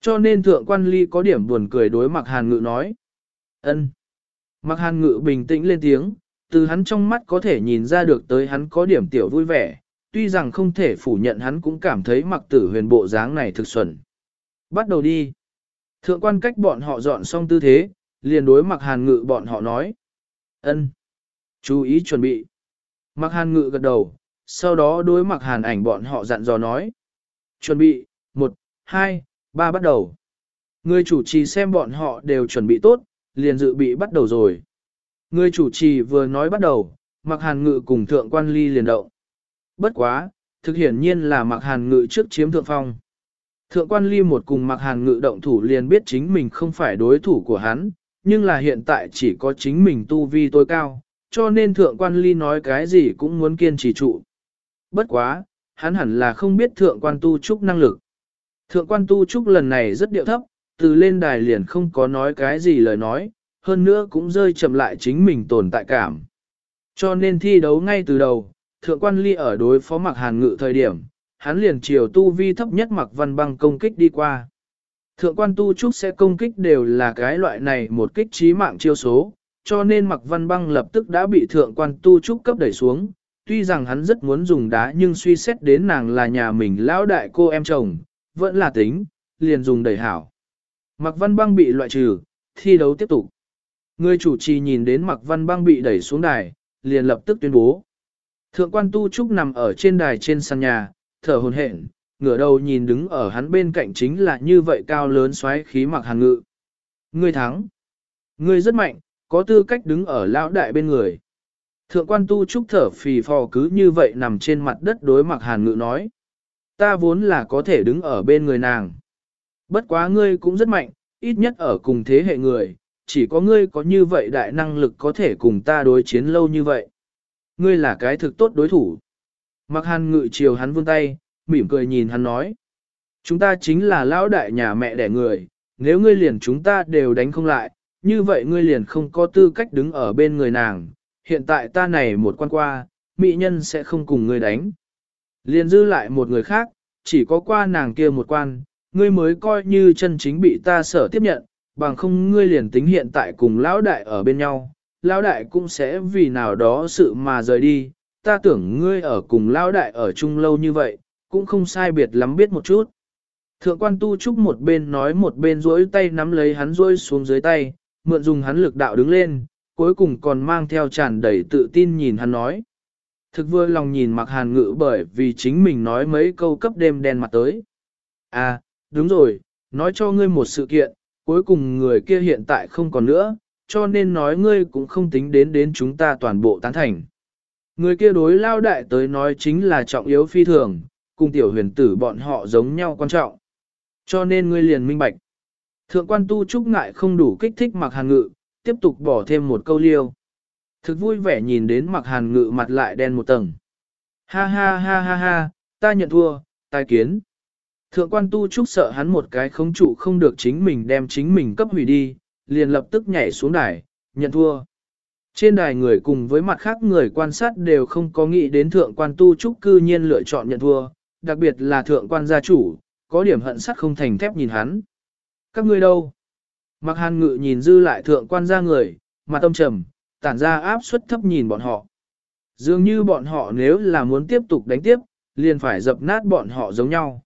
Speaker 1: Cho nên thượng quan ly có điểm buồn cười đối mặc hàn ngự nói. ân. Mặc hàn ngự bình tĩnh lên tiếng, từ hắn trong mắt có thể nhìn ra được tới hắn có điểm tiểu vui vẻ, tuy rằng không thể phủ nhận hắn cũng cảm thấy mặc tử huyền bộ dáng này thực xuẩn. Bắt đầu đi. Thượng quan cách bọn họ dọn xong tư thế, liền đối mặc hàn ngự bọn họ nói. ân, Chú ý chuẩn bị. Mặc hàn ngự gật đầu, sau đó đối mặc hàn ảnh bọn họ dặn dò nói. Chuẩn bị, một, hai, ba bắt đầu. Người chủ trì xem bọn họ đều chuẩn bị tốt, liền dự bị bắt đầu rồi. Người chủ trì vừa nói bắt đầu, mặc hàn ngự cùng thượng quan ly liền động. Bất quá, thực hiển nhiên là mặc hàn ngự trước chiếm thượng phong. Thượng quan ly một cùng mặc hàn ngự động thủ liền biết chính mình không phải đối thủ của hắn, nhưng là hiện tại chỉ có chính mình tu vi tối cao, cho nên thượng quan ly nói cái gì cũng muốn kiên trì trụ. Bất quá, hắn hẳn là không biết thượng quan tu trúc năng lực. Thượng quan tu trúc lần này rất điệu thấp, từ lên đài liền không có nói cái gì lời nói, hơn nữa cũng rơi chậm lại chính mình tồn tại cảm. Cho nên thi đấu ngay từ đầu, thượng quan ly ở đối phó mặc hàn ngự thời điểm, hắn liền chiều tu vi thấp nhất mặc văn băng công kích đi qua. Thượng quan tu trúc sẽ công kích đều là cái loại này một kích trí mạng chiêu số, cho nên mặc văn băng lập tức đã bị thượng quan tu trúc cấp đẩy xuống. Tuy rằng hắn rất muốn dùng đá nhưng suy xét đến nàng là nhà mình lão đại cô em chồng, vẫn là tính, liền dùng đẩy hảo. Mặc văn băng bị loại trừ, thi đấu tiếp tục. Người chủ trì nhìn đến mặc văn băng bị đẩy xuống đài, liền lập tức tuyên bố. Thượng quan tu trúc nằm ở trên đài trên sàn nhà, thở hồn hển, ngửa đầu nhìn đứng ở hắn bên cạnh chính là như vậy cao lớn xoáy khí mặc hàn ngự. Ngươi thắng. Ngươi rất mạnh, có tư cách đứng ở lão đại bên người. Thượng quan tu trúc thở phì phò cứ như vậy nằm trên mặt đất đối mặc hàn ngự nói. Ta vốn là có thể đứng ở bên người nàng. Bất quá ngươi cũng rất mạnh, ít nhất ở cùng thế hệ người, chỉ có ngươi có như vậy đại năng lực có thể cùng ta đối chiến lâu như vậy. Ngươi là cái thực tốt đối thủ. Mặc hàn ngự chiều hắn vươn tay, mỉm cười nhìn hắn nói. Chúng ta chính là lão đại nhà mẹ đẻ người, nếu ngươi liền chúng ta đều đánh không lại, như vậy ngươi liền không có tư cách đứng ở bên người nàng. Hiện tại ta này một quan qua, mỹ nhân sẽ không cùng ngươi đánh. Liền dư lại một người khác, chỉ có qua nàng kia một quan, ngươi mới coi như chân chính bị ta sở tiếp nhận, bằng không ngươi liền tính hiện tại cùng lão đại ở bên nhau, lão đại cũng sẽ vì nào đó sự mà rời đi, ta tưởng ngươi ở cùng lão đại ở chung lâu như vậy, cũng không sai biệt lắm biết một chút. Thượng quan tu trúc một bên nói một bên duỗi tay nắm lấy hắn duỗi xuống dưới tay, mượn dùng hắn lực đạo đứng lên, cuối cùng còn mang theo tràn đầy tự tin nhìn hắn nói. Thực vừa lòng nhìn mặc hàn ngự bởi vì chính mình nói mấy câu cấp đêm đen mặt tới. À, đúng rồi, nói cho ngươi một sự kiện, cuối cùng người kia hiện tại không còn nữa, cho nên nói ngươi cũng không tính đến đến chúng ta toàn bộ tán thành. Người kia đối lao đại tới nói chính là trọng yếu phi thường, cùng tiểu huyền tử bọn họ giống nhau quan trọng. Cho nên ngươi liền minh bạch. Thượng quan tu trúc ngại không đủ kích thích mặc hàn ngự, tiếp tục bỏ thêm một câu liêu. Thực vui vẻ nhìn đến mặc hàn ngự mặt lại đen một tầng. Ha ha ha ha ha, ta nhận thua, tai kiến. Thượng quan tu trúc sợ hắn một cái khống trụ không được chính mình đem chính mình cấp hủy đi, liền lập tức nhảy xuống đài, nhận thua. Trên đài người cùng với mặt khác người quan sát đều không có nghĩ đến thượng quan tu trúc cư nhiên lựa chọn nhận thua, đặc biệt là thượng quan gia chủ, có điểm hận sắt không thành thép nhìn hắn. Các ngươi đâu? Mặc hàn ngự nhìn dư lại thượng quan gia người, mặt tâm trầm, tản ra áp suất thấp nhìn bọn họ. Dường như bọn họ nếu là muốn tiếp tục đánh tiếp, liền phải dập nát bọn họ giống nhau.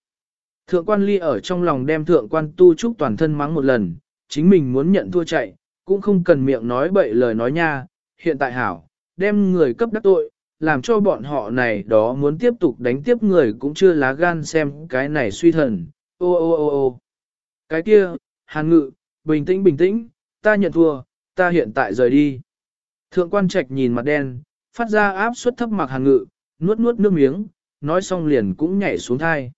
Speaker 1: Thượng quan ly ở trong lòng đem thượng quan tu trúc toàn thân mắng một lần, chính mình muốn nhận thua chạy, cũng không cần miệng nói bậy lời nói nha, hiện tại hảo, đem người cấp đắc tội, làm cho bọn họ này đó muốn tiếp tục đánh tiếp người cũng chưa lá gan xem cái này suy thần, ô ô ô ô. Cái kia, hàn ngự, bình tĩnh bình tĩnh, ta nhận thua, ta hiện tại rời đi. Thượng quan trạch nhìn mặt đen, phát ra áp suất thấp mặc hàn ngự, nuốt nuốt nước miếng, nói xong liền cũng nhảy xuống thai.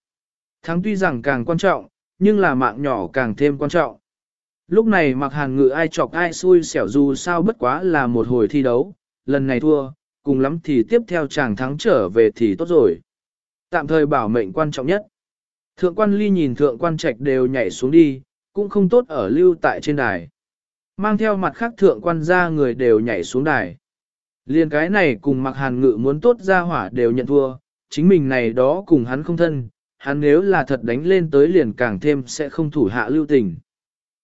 Speaker 1: Thắng tuy rằng càng quan trọng, nhưng là mạng nhỏ càng thêm quan trọng. Lúc này mặc hàn ngự ai chọc ai xui xẻo dù sao bất quá là một hồi thi đấu, lần này thua, cùng lắm thì tiếp theo chàng thắng trở về thì tốt rồi. Tạm thời bảo mệnh quan trọng nhất. Thượng quan ly nhìn thượng quan trạch đều nhảy xuống đi, cũng không tốt ở lưu tại trên đài. Mang theo mặt khác thượng quan ra người đều nhảy xuống đài. Liên cái này cùng mặc hàn ngự muốn tốt ra hỏa đều nhận thua, chính mình này đó cùng hắn không thân, hắn nếu là thật đánh lên tới liền càng thêm sẽ không thủ hạ lưu tình.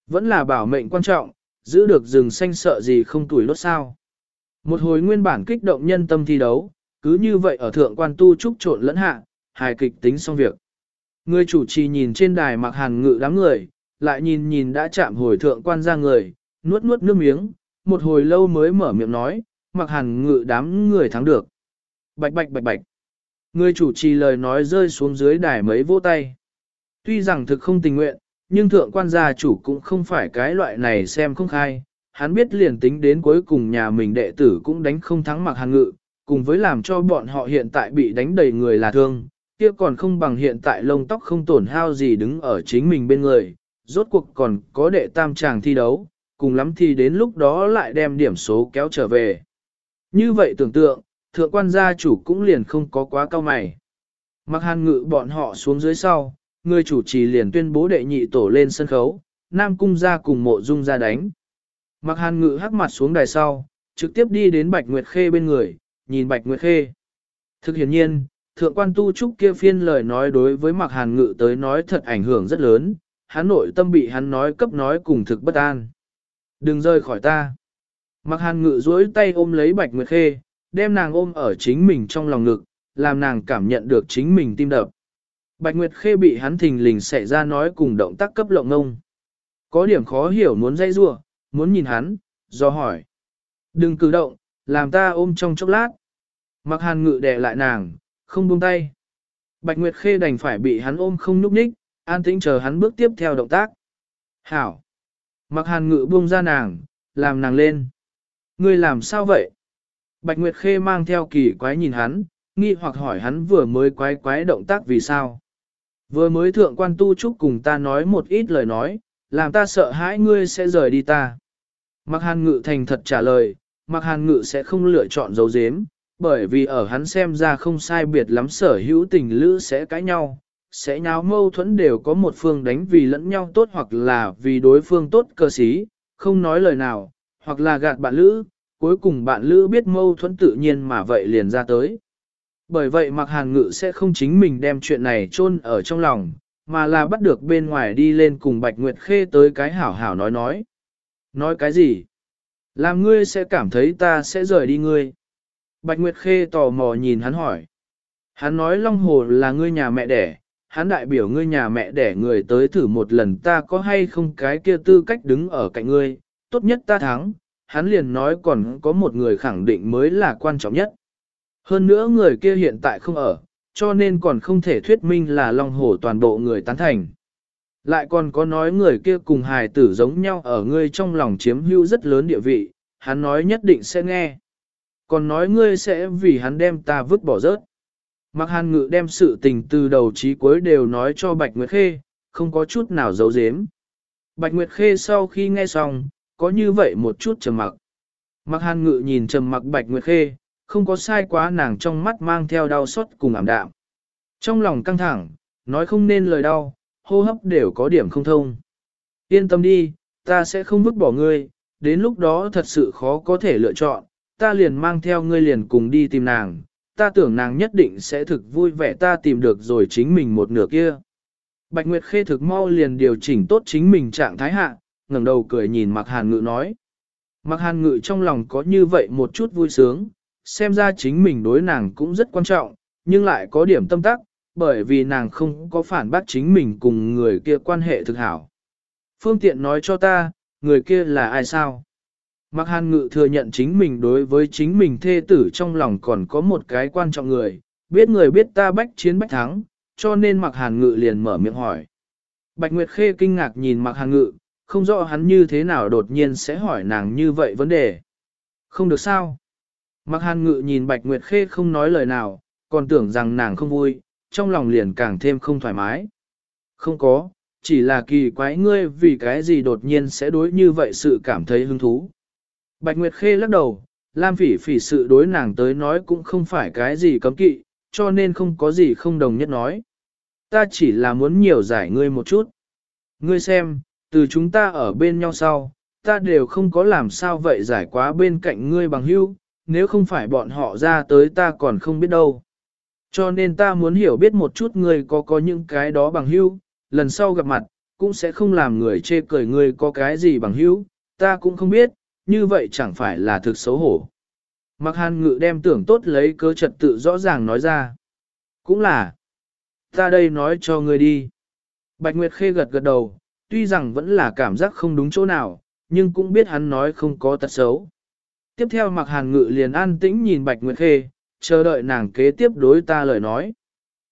Speaker 1: Vẫn là bảo mệnh quan trọng, giữ được rừng xanh sợ gì không tuổi lốt sao. Một hồi nguyên bản kích động nhân tâm thi đấu, cứ như vậy ở thượng quan tu trúc trộn lẫn hạ, hài kịch tính xong việc. Người chủ trì nhìn trên đài mặc hàn ngự đám người, lại nhìn nhìn đã chạm hồi thượng quan ra người, nuốt nuốt nước miếng, một hồi lâu mới mở miệng nói, mặc hàn ngự đám người thắng được. Bạch bạch bạch bạch. Người chủ trì lời nói rơi xuống dưới đài mấy vỗ tay. Tuy rằng thực không tình nguyện, nhưng thượng quan gia chủ cũng không phải cái loại này xem không khai, hắn biết liền tính đến cuối cùng nhà mình đệ tử cũng đánh không thắng mặc hàn ngự, cùng với làm cho bọn họ hiện tại bị đánh đầy người là thương, kia còn không bằng hiện tại lông tóc không tổn hao gì đứng ở chính mình bên người, rốt cuộc còn có đệ tam chàng thi đấu, cùng lắm thì đến lúc đó lại đem điểm số kéo trở về. Như vậy tưởng tượng, thượng quan gia chủ cũng liền không có quá cao mày. Mặc hàn ngự bọn họ xuống dưới sau, người chủ trì liền tuyên bố đệ nhị tổ lên sân khấu, Nam Cung ra cùng mộ dung ra đánh. Mặc hàn ngự hắc mặt xuống đài sau, trực tiếp đi đến Bạch Nguyệt Khê bên người, nhìn Bạch Nguyệt Khê. Thực hiển nhiên, thượng quan tu trúc kia phiên lời nói đối với mặc hàn ngự tới nói thật ảnh hưởng rất lớn, hắn nội tâm bị hắn nói cấp nói cùng thực bất an. Đừng rơi khỏi ta. Mặc hàn ngự duỗi tay ôm lấy Bạch Nguyệt Khê, đem nàng ôm ở chính mình trong lòng ngực, làm nàng cảm nhận được chính mình tim đập. Bạch Nguyệt Khê bị hắn thình lình xảy ra nói cùng động tác cấp lộng ngông. Có điểm khó hiểu muốn dây rua, muốn nhìn hắn, do hỏi. Đừng cử động, làm ta ôm trong chốc lát. Mặc hàn ngự đè lại nàng, không buông tay. Bạch Nguyệt Khê đành phải bị hắn ôm không nhúc nhích, an tĩnh chờ hắn bước tiếp theo động tác. Hảo! Mặc hàn ngự buông ra nàng, làm nàng lên. Ngươi làm sao vậy? Bạch Nguyệt Khê mang theo kỳ quái nhìn hắn, nghi hoặc hỏi hắn vừa mới quái quái động tác vì sao. Vừa mới thượng quan tu trúc cùng ta nói một ít lời nói, làm ta sợ hãi ngươi sẽ rời đi ta. Mặc hàn ngự thành thật trả lời, mặc hàn ngự sẽ không lựa chọn dấu dếm, bởi vì ở hắn xem ra không sai biệt lắm sở hữu tình lữ sẽ cãi nhau, sẽ nháo mâu thuẫn đều có một phương đánh vì lẫn nhau tốt hoặc là vì đối phương tốt cơ sĩ, không nói lời nào, hoặc là gạt bạn lữ, cuối cùng bạn lữ biết mâu thuẫn tự nhiên mà vậy liền ra tới. Bởi vậy mặc hàn ngự sẽ không chính mình đem chuyện này chôn ở trong lòng, mà là bắt được bên ngoài đi lên cùng Bạch Nguyệt Khê tới cái hảo hảo nói nói. Nói cái gì? Làm ngươi sẽ cảm thấy ta sẽ rời đi ngươi. Bạch Nguyệt Khê tò mò nhìn hắn hỏi. Hắn nói Long Hồ là ngươi nhà mẹ đẻ, hắn đại biểu ngươi nhà mẹ đẻ người tới thử một lần ta có hay không cái kia tư cách đứng ở cạnh ngươi, tốt nhất ta thắng, hắn liền nói còn có một người khẳng định mới là quan trọng nhất. Hơn nữa người kia hiện tại không ở, cho nên còn không thể thuyết minh là Long Hổ toàn bộ người tán thành. Lại còn có nói người kia cùng hài tử giống nhau ở ngươi trong lòng chiếm hữu rất lớn địa vị, hắn nói nhất định sẽ nghe. Còn nói ngươi sẽ vì hắn đem ta vứt bỏ rớt. Mặc hàn ngự đem sự tình từ đầu chí cuối đều nói cho Bạch Nguyệt Khê, không có chút nào giấu giếm. Bạch Nguyệt Khê sau khi nghe xong, có như vậy một chút trầm mặc. Mặc hàn ngự nhìn trầm mặc Bạch Nguyệt Khê, không có sai quá nàng trong mắt mang theo đau xót cùng ảm đạm. Trong lòng căng thẳng, nói không nên lời đau, hô hấp đều có điểm không thông. Yên tâm đi, ta sẽ không vứt bỏ ngươi, đến lúc đó thật sự khó có thể lựa chọn, ta liền mang theo ngươi liền cùng đi tìm nàng, ta tưởng nàng nhất định sẽ thực vui vẻ ta tìm được rồi chính mình một nửa kia. Bạch Nguyệt Khê thực mau liền điều chỉnh tốt chính mình trạng thái hạ, ngẩng đầu cười nhìn Mạc Hàn Ngự nói. Mạc Hàn Ngự trong lòng có như vậy một chút vui sướng, xem ra chính mình đối nàng cũng rất quan trọng, nhưng lại có điểm tâm tắc, bởi vì nàng không có phản bác chính mình cùng người kia quan hệ thực hảo. Phương tiện nói cho ta, người kia là ai sao? Mạc Hàn Ngự thừa nhận chính mình đối với chính mình thê tử trong lòng còn có một cái quan trọng người, biết người biết ta bách chiến bách thắng, cho nên Mạc Hàn Ngự liền mở miệng hỏi. Bạch Nguyệt Khê kinh ngạc nhìn Mạc Hàn Ngự, không rõ hắn như thế nào đột nhiên sẽ hỏi nàng như vậy vấn đề. Không được sao? Mạc Hàn Ngự nhìn Bạch Nguyệt Khê không nói lời nào, còn tưởng rằng nàng không vui, trong lòng liền càng thêm không thoải mái. Không có, chỉ là kỳ quái ngươi vì cái gì đột nhiên sẽ đối như vậy sự cảm thấy hứng thú. Bạch Nguyệt Khê lắc đầu, Lam phỉ phỉ sự đối nàng tới nói cũng không phải cái gì cấm kỵ, cho nên không có gì không đồng nhất nói. Ta chỉ là muốn nhiều giải ngươi một chút. Ngươi xem, từ chúng ta ở bên nhau sau, ta đều không có làm sao vậy giải quá bên cạnh ngươi bằng hữu, nếu không phải bọn họ ra tới ta còn không biết đâu. Cho nên ta muốn hiểu biết một chút ngươi có có những cái đó bằng hữu, lần sau gặp mặt, cũng sẽ không làm người chê cười ngươi có cái gì bằng hữu, ta cũng không biết, như vậy chẳng phải là thực xấu hổ. Mặc hàn ngự đem tưởng tốt lấy cơ trật tự rõ ràng nói ra. Cũng là, ta đây nói cho ngươi đi. Bạch Nguyệt Khê gật gật đầu, tuy rằng vẫn là cảm giác không đúng chỗ nào, nhưng cũng biết hắn nói không có tật xấu. Tiếp theo mặc hàn ngự liền an tĩnh nhìn Bạch Nguyệt Khê, chờ đợi nàng kế tiếp đối ta lời nói.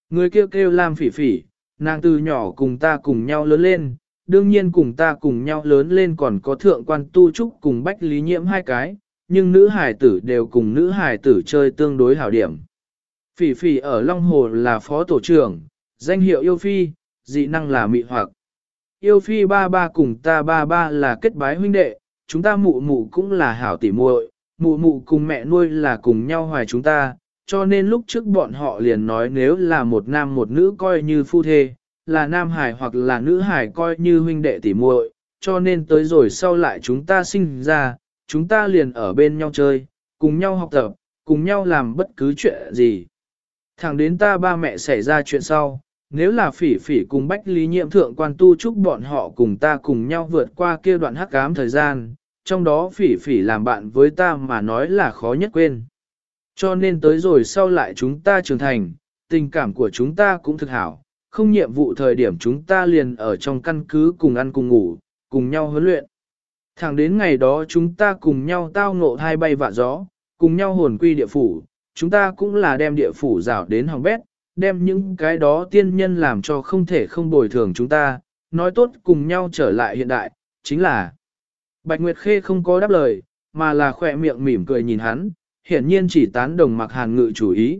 Speaker 1: Người kêu kêu Lam phỉ phỉ, nàng từ nhỏ cùng ta cùng nhau lớn lên, đương nhiên cùng ta cùng nhau lớn lên còn có thượng quan tu trúc cùng bách lý nhiễm hai cái, nhưng nữ hải tử đều cùng nữ hải tử chơi tương đối hảo điểm. Phỉ phỉ ở Long Hồ là phó tổ trưởng, danh hiệu yêu phi, dị năng là mị hoặc. Yêu phi ba ba cùng ta ba ba là kết bái huynh đệ, chúng ta mụ mụ cũng là hảo tỉ muội, mụ mụ cùng mẹ nuôi là cùng nhau hoài chúng ta, cho nên lúc trước bọn họ liền nói nếu là một nam một nữ coi như phu thê, là nam hải hoặc là nữ hải coi như huynh đệ tỉ muội, cho nên tới rồi sau lại chúng ta sinh ra, chúng ta liền ở bên nhau chơi, cùng nhau học tập, cùng nhau làm bất cứ chuyện gì. Thẳng đến ta ba mẹ xảy ra chuyện sau, nếu là phỉ phỉ cùng bách lý nhiệm thượng quan tu chúc bọn họ cùng ta cùng nhau vượt qua kia đoạn hắc ám thời gian, trong đó phỉ phỉ làm bạn với ta mà nói là khó nhất quên. Cho nên tới rồi sau lại chúng ta trưởng thành, tình cảm của chúng ta cũng thực hảo, không nhiệm vụ thời điểm chúng ta liền ở trong căn cứ cùng ăn cùng ngủ, cùng nhau huấn luyện. Thẳng đến ngày đó chúng ta cùng nhau tao ngộ hai bay vạ gió, cùng nhau hồn quy địa phủ, chúng ta cũng là đem địa phủ rào đến hòng bét, đem những cái đó tiên nhân làm cho không thể không bồi thường chúng ta, nói tốt cùng nhau trở lại hiện đại, chính là Bạch Nguyệt Khê không có đáp lời, mà là khỏe miệng mỉm cười nhìn hắn, hiển nhiên chỉ tán đồng mặc hàn ngự chủ ý.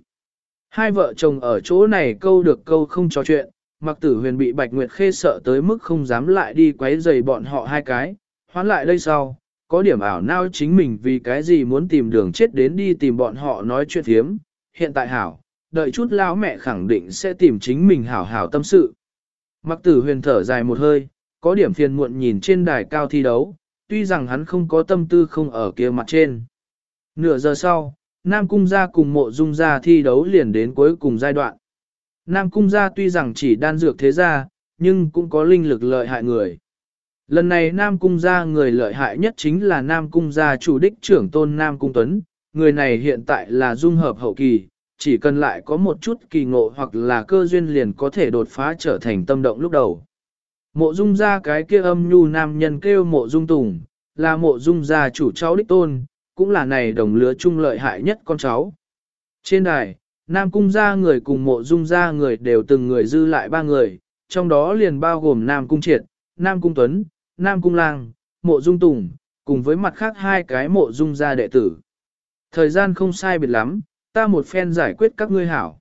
Speaker 1: Hai vợ chồng ở chỗ này câu được câu không trò chuyện, mặc tử huyền bị Bạch Nguyệt Khê sợ tới mức không dám lại đi quấy rầy bọn họ hai cái, hoán lại đây sau, có điểm ảo nao chính mình vì cái gì muốn tìm đường chết đến đi tìm bọn họ nói chuyện thiếm, hiện tại hảo, đợi chút lão mẹ khẳng định sẽ tìm chính mình hảo hảo tâm sự. Mặc tử huyền thở dài một hơi, có điểm phiền muộn nhìn trên đài cao thi đấu, tuy rằng hắn không có tâm tư không ở kia mặt trên. Nửa giờ sau, Nam Cung gia cùng mộ dung gia thi đấu liền đến cuối cùng giai đoạn. Nam Cung gia tuy rằng chỉ đan dược thế gia, nhưng cũng có linh lực lợi hại người. Lần này Nam Cung gia người lợi hại nhất chính là Nam Cung gia chủ đích trưởng tôn Nam Cung Tuấn, người này hiện tại là dung hợp hậu kỳ, chỉ cần lại có một chút kỳ ngộ hoặc là cơ duyên liền có thể đột phá trở thành tâm động lúc đầu. Mộ dung gia cái kia âm nhu nam nhân kêu mộ dung tùng, là mộ dung gia chủ cháu đích tôn, cũng là này đồng lứa chung lợi hại nhất con cháu. Trên đài, nam cung gia người cùng mộ dung gia người đều từng người dư lại ba người, trong đó liền bao gồm nam cung triệt, nam cung tuấn, nam cung lang, mộ dung tùng, cùng với mặt khác hai cái mộ dung gia đệ tử. Thời gian không sai biệt lắm, ta một phen giải quyết các ngươi hảo.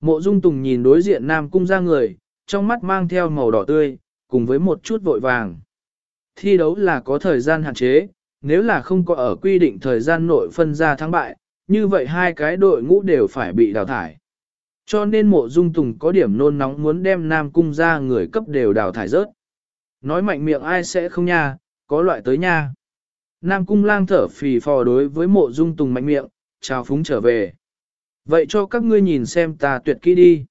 Speaker 1: Mộ dung tùng nhìn đối diện nam cung gia người, trong mắt mang theo màu đỏ tươi, cùng với một chút vội vàng. Thi đấu là có thời gian hạn chế, nếu là không có ở quy định thời gian nội phân ra thắng bại, như vậy hai cái đội ngũ đều phải bị đào thải. Cho nên mộ dung tùng có điểm nôn nóng muốn đem Nam Cung ra người cấp đều đào thải rớt. Nói mạnh miệng ai sẽ không nha, có loại tới nha. Nam Cung lang thở phì phò đối với mộ dung tùng mạnh miệng, chào phúng trở về. Vậy cho các ngươi nhìn xem ta tuyệt kỹ đi.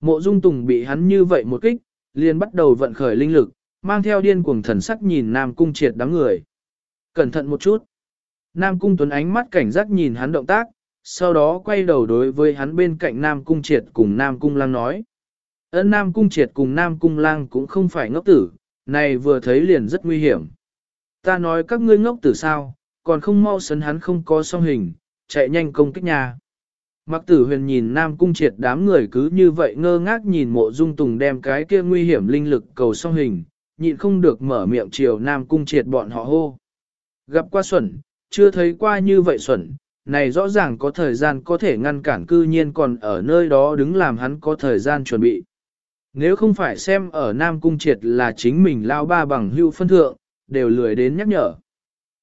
Speaker 1: Mộ dung tùng bị hắn như vậy một kích, liền bắt đầu vận khởi linh lực, mang theo điên cuồng thần sắc nhìn Nam Cung triệt đám người. Cẩn thận một chút. Nam Cung Tuấn ánh mắt cảnh giác nhìn hắn động tác, sau đó quay đầu đối với hắn bên cạnh Nam Cung triệt cùng Nam Cung lang nói. Ấn Nam Cung triệt cùng Nam Cung lang cũng không phải ngốc tử, này vừa thấy liền rất nguy hiểm. Ta nói các ngươi ngốc tử sao, còn không mau sấn hắn không có song hình, chạy nhanh công kích nhà. Mặc tử huyền nhìn Nam Cung triệt đám người cứ như vậy ngơ ngác nhìn mộ dung tùng đem cái kia nguy hiểm linh lực cầu song hình, nhịn không được mở miệng chiều Nam Cung triệt bọn họ hô. Gặp qua xuẩn, chưa thấy qua như vậy xuẩn, này rõ ràng có thời gian có thể ngăn cản cư nhiên còn ở nơi đó đứng làm hắn có thời gian chuẩn bị. Nếu không phải xem ở Nam Cung triệt là chính mình lao ba bằng hưu phân thượng, đều lười đến nhắc nhở.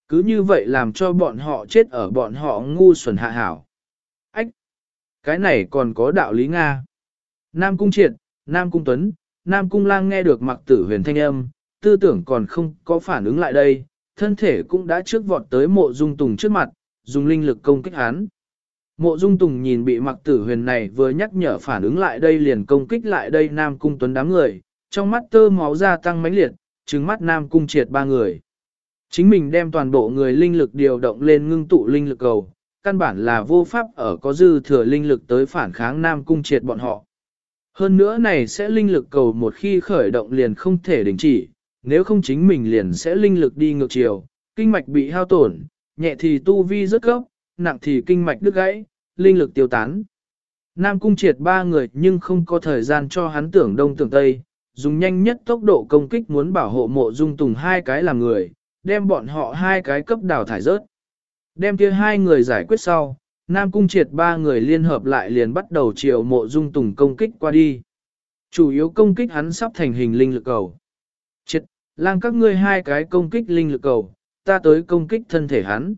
Speaker 1: Cứ như vậy làm cho bọn họ chết ở bọn họ ngu xuẩn hạ hảo. ách Cái này còn có đạo lý Nga. Nam Cung Triệt, Nam Cung Tuấn, Nam Cung Lang nghe được mặc tử huyền thanh âm, tư tưởng còn không có phản ứng lại đây, thân thể cũng đã trước vọt tới mộ dung tùng trước mặt, dùng linh lực công kích hắn. Mộ dung tùng nhìn bị mặc tử huyền này vừa nhắc nhở phản ứng lại đây liền công kích lại đây Nam Cung Tuấn đám người, trong mắt tơ máu gia tăng mãnh liệt, trừng mắt Nam Cung Triệt ba người. Chính mình đem toàn bộ người linh lực điều động lên ngưng tụ linh lực cầu, căn bản là vô pháp ở có dư thừa linh lực tới phản kháng Nam Cung triệt bọn họ. Hơn nữa này sẽ linh lực cầu một khi khởi động liền không thể đình chỉ, nếu không chính mình liền sẽ linh lực đi ngược chiều, kinh mạch bị hao tổn, nhẹ thì tu vi rất gốc, nặng thì kinh mạch đứt gãy, linh lực tiêu tán. Nam Cung triệt ba người nhưng không có thời gian cho hắn tưởng đông tưởng tây, dùng nhanh nhất tốc độ công kích muốn bảo hộ mộ dung tùng hai cái làm người, đem bọn họ hai cái cấp đào thải rớt. Đem kia hai người giải quyết sau, Nam Cung triệt ba người liên hợp lại liền bắt đầu chiều mộ dung tùng công kích qua đi. Chủ yếu công kích hắn sắp thành hình linh lực cầu. Lang các ngươi hai cái công kích linh lực cầu, ta tới công kích thân thể hắn.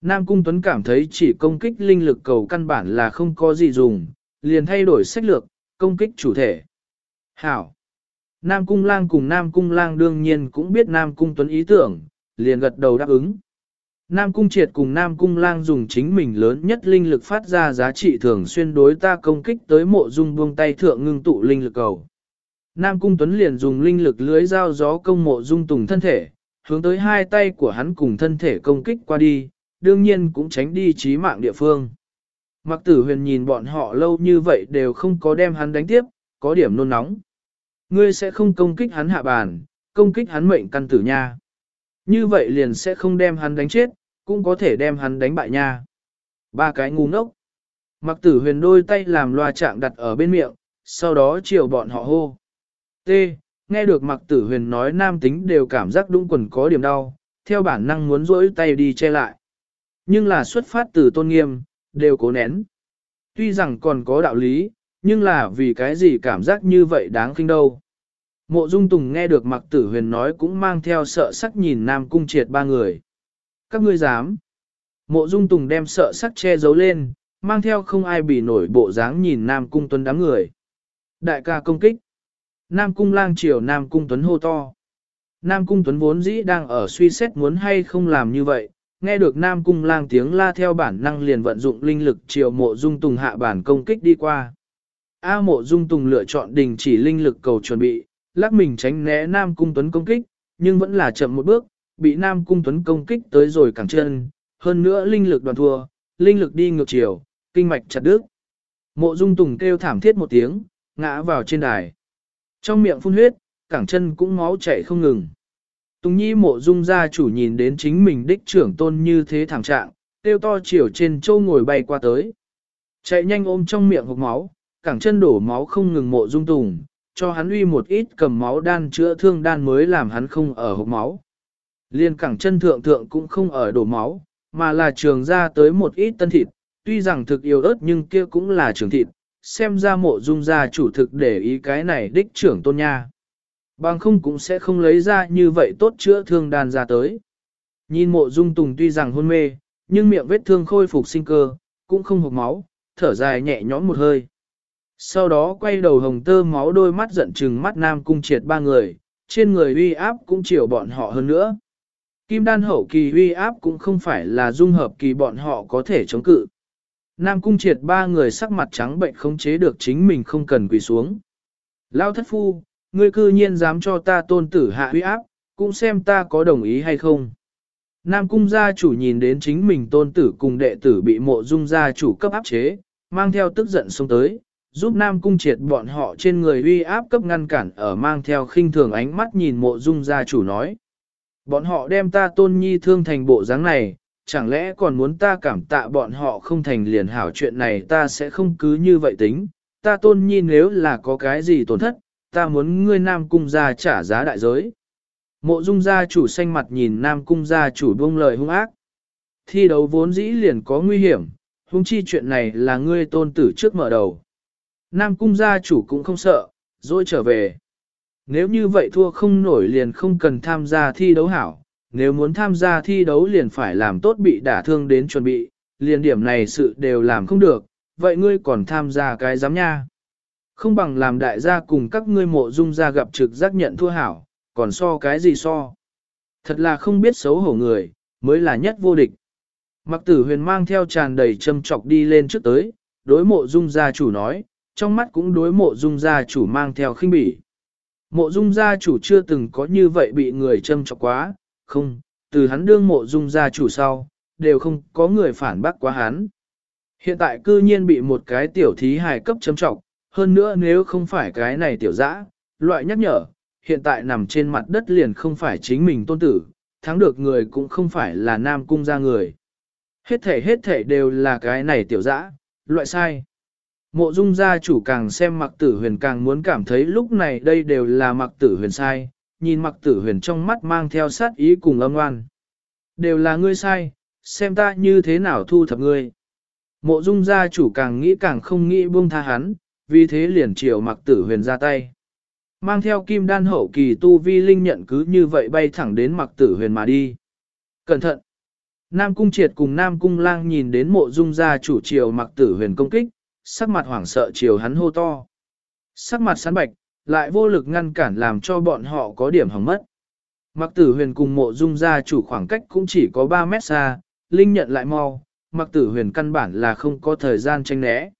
Speaker 1: Nam Cung Tuấn cảm thấy chỉ công kích linh lực cầu căn bản là không có gì dùng, liền thay đổi sách lược, công kích chủ thể. Hảo! Nam Cung Lang cùng Nam Cung Lang đương nhiên cũng biết Nam Cung Tuấn ý tưởng, liền gật đầu đáp ứng. Nam Cung Triệt cùng Nam Cung Lang dùng chính mình lớn nhất linh lực phát ra giá trị thường xuyên đối ta công kích tới mộ dung buông tay thượng ngưng tụ linh lực cầu. Nam Cung Tuấn liền dùng linh lực lưới dao gió công mộ dung tùng thân thể, hướng tới hai tay của hắn cùng thân thể công kích qua đi, đương nhiên cũng tránh đi trí mạng địa phương. Mặc tử huyền nhìn bọn họ lâu như vậy đều không có đem hắn đánh tiếp, có điểm nôn nóng. Ngươi sẽ không công kích hắn hạ bàn, công kích hắn mệnh căn tử nha. Như vậy liền sẽ không đem hắn đánh chết, cũng có thể đem hắn đánh bại nha. Ba cái ngu ngốc. Mặc tử huyền đôi tay làm loa trạng đặt ở bên miệng, sau đó chiều bọn họ hô. T. Nghe được mặc tử huyền nói nam tính đều cảm giác đúng quần có điểm đau, theo bản năng muốn rỗi tay đi che lại. Nhưng là xuất phát từ tôn nghiêm, đều cố nén. Tuy rằng còn có đạo lý, nhưng là vì cái gì cảm giác như vậy đáng kinh đâu. Mộ Dung Tùng nghe được Mặc Tử Huyền nói cũng mang theo sợ sắc nhìn Nam Cung Triệt ba người. Các ngươi dám. Mộ Dung Tùng đem sợ sắc che giấu lên, mang theo không ai bị nổi bộ dáng nhìn Nam Cung Tuấn đám người. Đại ca công kích. Nam Cung lang triều Nam Cung Tuấn hô to. Nam Cung Tuấn vốn dĩ đang ở suy xét muốn hay không làm như vậy, nghe được Nam Cung lang tiếng la theo bản năng liền vận dụng linh lực chiều mộ dung tùng hạ bản công kích đi qua. A mộ dung tùng lựa chọn đình chỉ linh lực cầu chuẩn bị, lắc mình tránh né Nam Cung Tuấn công kích, nhưng vẫn là chậm một bước, bị Nam Cung Tuấn công kích tới rồi cẳng chân, hơn nữa linh lực đoàn thua, linh lực đi ngược chiều, kinh mạch chặt đứt. Mộ dung tùng kêu thảm thiết một tiếng, ngã vào trên đài. Trong miệng phun huyết, cẳng chân cũng máu chảy không ngừng. Tùng Nhi mộ dung gia chủ nhìn đến chính mình đích trưởng tôn như thế thảm trạng, tiêu to chiều trên châu ngồi bay qua tới. Chạy nhanh ôm trong miệng hộp máu, cẳng chân đổ máu không ngừng mộ dung tùng, cho hắn uy một ít cầm máu đan chữa thương đan mới làm hắn không ở hộp máu. Liên cẳng chân thượng thượng cũng không ở đổ máu, mà là trường ra tới một ít tân thịt, tuy rằng thực yêu ớt nhưng kia cũng là trường thịt, xem ra mộ dung gia chủ thực để ý cái này đích trưởng tôn nha. Bằng không cũng sẽ không lấy ra như vậy tốt chữa thương đàn ra tới. Nhìn mộ dung tùng tuy rằng hôn mê, nhưng miệng vết thương khôi phục sinh cơ, cũng không hộp máu, thở dài nhẹ nhõm một hơi. Sau đó quay đầu hồng tơ máu đôi mắt giận trừng mắt nam cung triệt ba người, trên người uy áp cũng chiều bọn họ hơn nữa. Kim đan hậu kỳ uy áp cũng không phải là dung hợp kỳ bọn họ có thể chống cự. Nam cung triệt ba người sắc mặt trắng bệnh không chế được chính mình không cần quỳ xuống. Lao thất phu, ngươi cư nhiên dám cho ta tôn tử hạ uy áp, cũng xem ta có đồng ý hay không. Nam cung gia chủ nhìn đến chính mình tôn tử cùng đệ tử bị mộ dung gia chủ cấp áp chế, mang theo tức giận xông tới, giúp Nam cung triệt bọn họ trên người uy áp cấp ngăn cản ở mang theo khinh thường ánh mắt nhìn mộ dung gia chủ nói. Bọn họ đem ta tôn nhi thương thành bộ dáng này, chẳng lẽ còn muốn ta cảm tạ bọn họ không thành liền hảo chuyện này ta sẽ không cứ như vậy tính, ta tôn nhi nếu là có cái gì tổn thất, ta muốn ngươi nam cung gia trả giá đại giới. Mộ dung gia chủ xanh mặt nhìn nam cung gia chủ buông lời hung ác. Thi đấu vốn dĩ liền có nguy hiểm, hung chi chuyện này là ngươi tôn tử trước mở đầu. Nam cung gia chủ cũng không sợ, rồi trở về. Nếu như vậy thua không nổi liền không cần tham gia thi đấu hảo, nếu muốn tham gia thi đấu liền phải làm tốt bị đả thương đến chuẩn bị, liền điểm này sự đều làm không được, vậy ngươi còn tham gia cái giám nha. Không bằng làm đại gia cùng các ngươi mộ dung gia gặp trực giác nhận thua hảo, còn so cái gì so. Thật là không biết xấu hổ người, mới là nhất vô địch. Mặc tử huyền mang theo tràn đầy châm trọc đi lên trước tới, đối mộ dung gia chủ nói, trong mắt cũng đối mộ dung gia chủ mang theo khinh bỉ. Mộ dung gia chủ chưa từng có như vậy bị người châm trọc quá, không, từ hắn đương mộ dung gia chủ sau, đều không có người phản bác quá hắn. Hiện tại cư nhiên bị một cái tiểu thí hài cấp chấm trọng, hơn nữa nếu không phải cái này tiểu dã, loại nhắc nhở, hiện tại nằm trên mặt đất liền không phải chính mình tôn tử, thắng được người cũng không phải là nam cung gia người. Hết thể hết thể đều là cái này tiểu dã, loại sai. Mộ dung gia chủ càng xem mặc tử huyền càng muốn cảm thấy lúc này đây đều là mặc tử huyền sai, nhìn mặc tử huyền trong mắt mang theo sát ý cùng âm oan. Đều là ngươi sai, xem ta như thế nào thu thập ngươi. Mộ dung gia chủ càng nghĩ càng không nghĩ buông tha hắn, vì thế liền chiều mặc tử huyền ra tay. Mang theo kim đan hậu kỳ tu vi linh nhận cứ như vậy bay thẳng đến mặc tử huyền mà đi. Cẩn thận! Nam cung triệt cùng Nam cung lang nhìn đến mộ dung gia chủ chiều mặc tử huyền công kích, sắc mặt hoảng sợ chiều hắn hô to. Sắc mặt sán bạch, lại vô lực ngăn cản làm cho bọn họ có điểm hỏng mất. Mặc tử huyền cùng mộ dung gia chủ khoảng cách cũng chỉ có 3 mét xa, Linh nhận lại mau, mặc tử huyền căn bản là không có thời gian tranh né.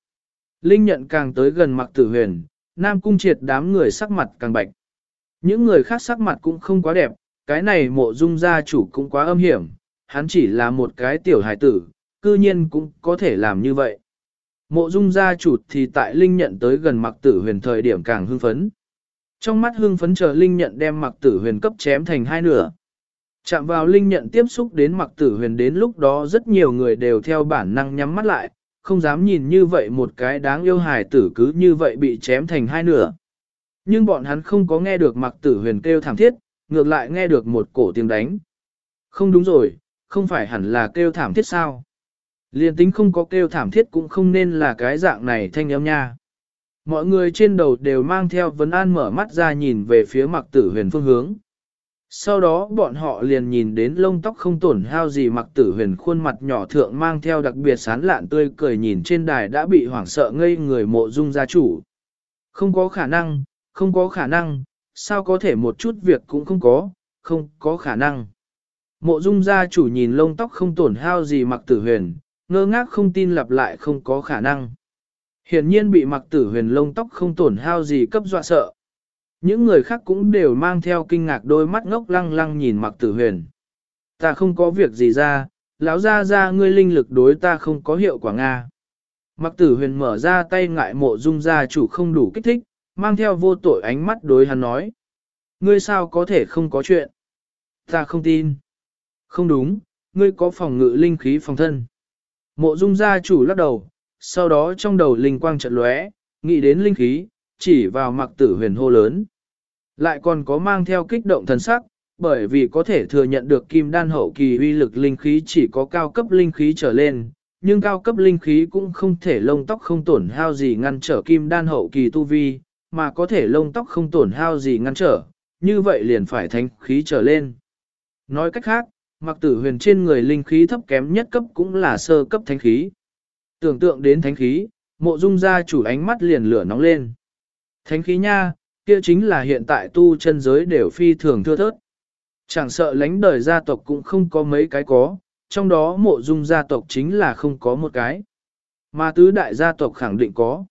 Speaker 1: Linh nhận càng tới gần mặc tử huyền, Nam Cung triệt đám người sắc mặt càng bạch. Những người khác sắc mặt cũng không quá đẹp, cái này mộ dung gia chủ cũng quá âm hiểm, hắn chỉ là một cái tiểu hài tử, cư nhiên cũng có thể làm như vậy. Mộ dung gia chủ thì tại Linh nhận tới gần mặc tử huyền thời điểm càng hưng phấn. Trong mắt hưng phấn chờ Linh nhận đem mặc tử huyền cấp chém thành hai nửa. Chạm vào Linh nhận tiếp xúc đến mặc tử huyền đến lúc đó rất nhiều người đều theo bản năng nhắm mắt lại, không dám nhìn như vậy một cái đáng yêu hài tử cứ như vậy bị chém thành hai nửa. Nhưng bọn hắn không có nghe được mặc tử huyền kêu thảm thiết, ngược lại nghe được một cổ tiếng đánh. Không đúng rồi, không phải hẳn là kêu thảm thiết sao? Liên tính không có kêu thảm thiết cũng không nên là cái dạng này thanh âm nha. Mọi người trên đầu đều mang theo vấn an mở mắt ra nhìn về phía mặc tử huyền phương hướng. Sau đó bọn họ liền nhìn đến lông tóc không tổn hao gì mặc tử huyền khuôn mặt nhỏ thượng mang theo đặc biệt sán lạn tươi cười nhìn trên đài đã bị hoảng sợ ngây người mộ dung gia chủ. Không có khả năng, không có khả năng, sao có thể một chút việc cũng không có, không có khả năng. Mộ dung gia chủ nhìn lông tóc không tổn hao gì mặc tử huyền, ngơ ngác không tin lặp lại không có khả năng. Hiển nhiên bị mặc tử huyền lông tóc không tổn hao gì cấp dọa sợ. Những người khác cũng đều mang theo kinh ngạc đôi mắt ngốc lăng lăng nhìn mặc tử huyền. Ta không có việc gì ra, lão ra ra ngươi linh lực đối ta không có hiệu quả Nga. Mặc tử huyền mở ra tay ngại mộ dung gia chủ không đủ kích thích, mang theo vô tội ánh mắt đối hắn nói. Ngươi sao có thể không có chuyện? Ta không tin. Không đúng, ngươi có phòng ngự linh khí phòng thân. Mộ dung gia chủ lắc đầu, sau đó trong đầu linh quang trận lóe, nghĩ đến linh khí, chỉ vào mặc tử huyền hô lớn. Lại còn có mang theo kích động thần sắc, bởi vì có thể thừa nhận được kim đan hậu kỳ uy lực linh khí chỉ có cao cấp linh khí trở lên, nhưng cao cấp linh khí cũng không thể lông tóc không tổn hao gì ngăn trở kim đan hậu kỳ tu vi, mà có thể lông tóc không tổn hao gì ngăn trở, như vậy liền phải thánh khí trở lên. Nói cách khác, mặc tử huyền trên người linh khí thấp kém nhất cấp cũng là sơ cấp thánh khí. Tưởng tượng đến thánh khí, mộ dung gia chủ ánh mắt liền lửa nóng lên. Thánh khí nha, kia chính là hiện tại tu chân giới đều phi thường thưa thớt. Chẳng sợ lãnh đời gia tộc cũng không có mấy cái có, trong đó mộ dung gia tộc chính là không có một cái. Mà tứ đại gia tộc khẳng định có.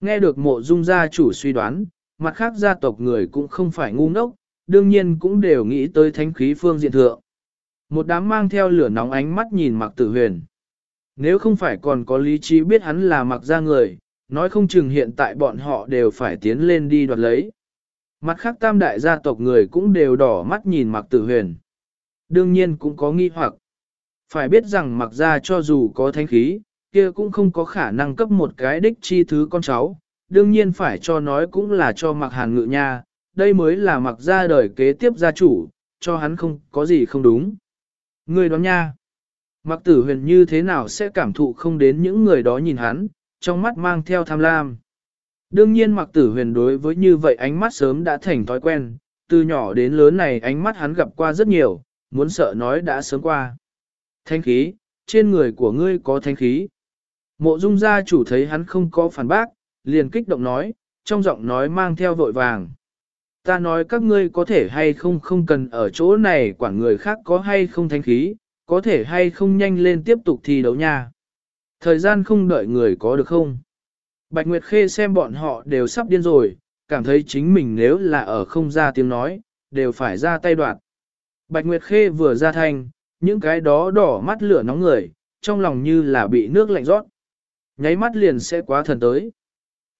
Speaker 1: Nghe được mộ dung gia chủ suy đoán, mặt khác gia tộc người cũng không phải ngu ngốc, đương nhiên cũng đều nghĩ tới thánh khí phương diện thượng. Một đám mang theo lửa nóng ánh mắt nhìn mặc tử huyền. Nếu không phải còn có lý trí biết hắn là mặc gia người, nói không chừng hiện tại bọn họ đều phải tiến lên đi đoạt lấy. Mặt khác tam đại gia tộc người cũng đều đỏ mắt nhìn mặc tử huyền. Đương nhiên cũng có nghi hoặc. Phải biết rằng mặc gia cho dù có thánh khí, kia cũng không có khả năng cấp một cái đích chi thứ con cháu. Đương nhiên phải cho nói cũng là cho mặc hàn ngự nha, đây mới là mặc gia đời kế tiếp gia chủ, cho hắn không có gì không đúng. Người đoán nha. Mặc tử huyền như thế nào sẽ cảm thụ không đến những người đó nhìn hắn, trong mắt mang theo tham lam. Đương nhiên mặc tử huyền đối với như vậy ánh mắt sớm đã thành thói quen, từ nhỏ đến lớn này ánh mắt hắn gặp qua rất nhiều, muốn sợ nói đã sớm qua. Thanh khí, trên người của ngươi có thanh khí. Mộ dung gia chủ thấy hắn không có phản bác, liền kích động nói, trong giọng nói mang theo vội vàng. Ta nói các ngươi có thể hay không không cần ở chỗ này quản người khác có hay không thanh khí, có thể hay không nhanh lên tiếp tục thi đấu nha. Thời gian không đợi người có được không? Bạch Nguyệt Khê xem bọn họ đều sắp điên rồi, cảm thấy chính mình nếu là ở không ra tiếng nói, đều phải ra tay đoạt. Bạch Nguyệt Khê vừa ra thanh, những cái đó đỏ mắt lửa nóng người, trong lòng như là bị nước lạnh rót. Nháy mắt liền sẽ quá thần tới.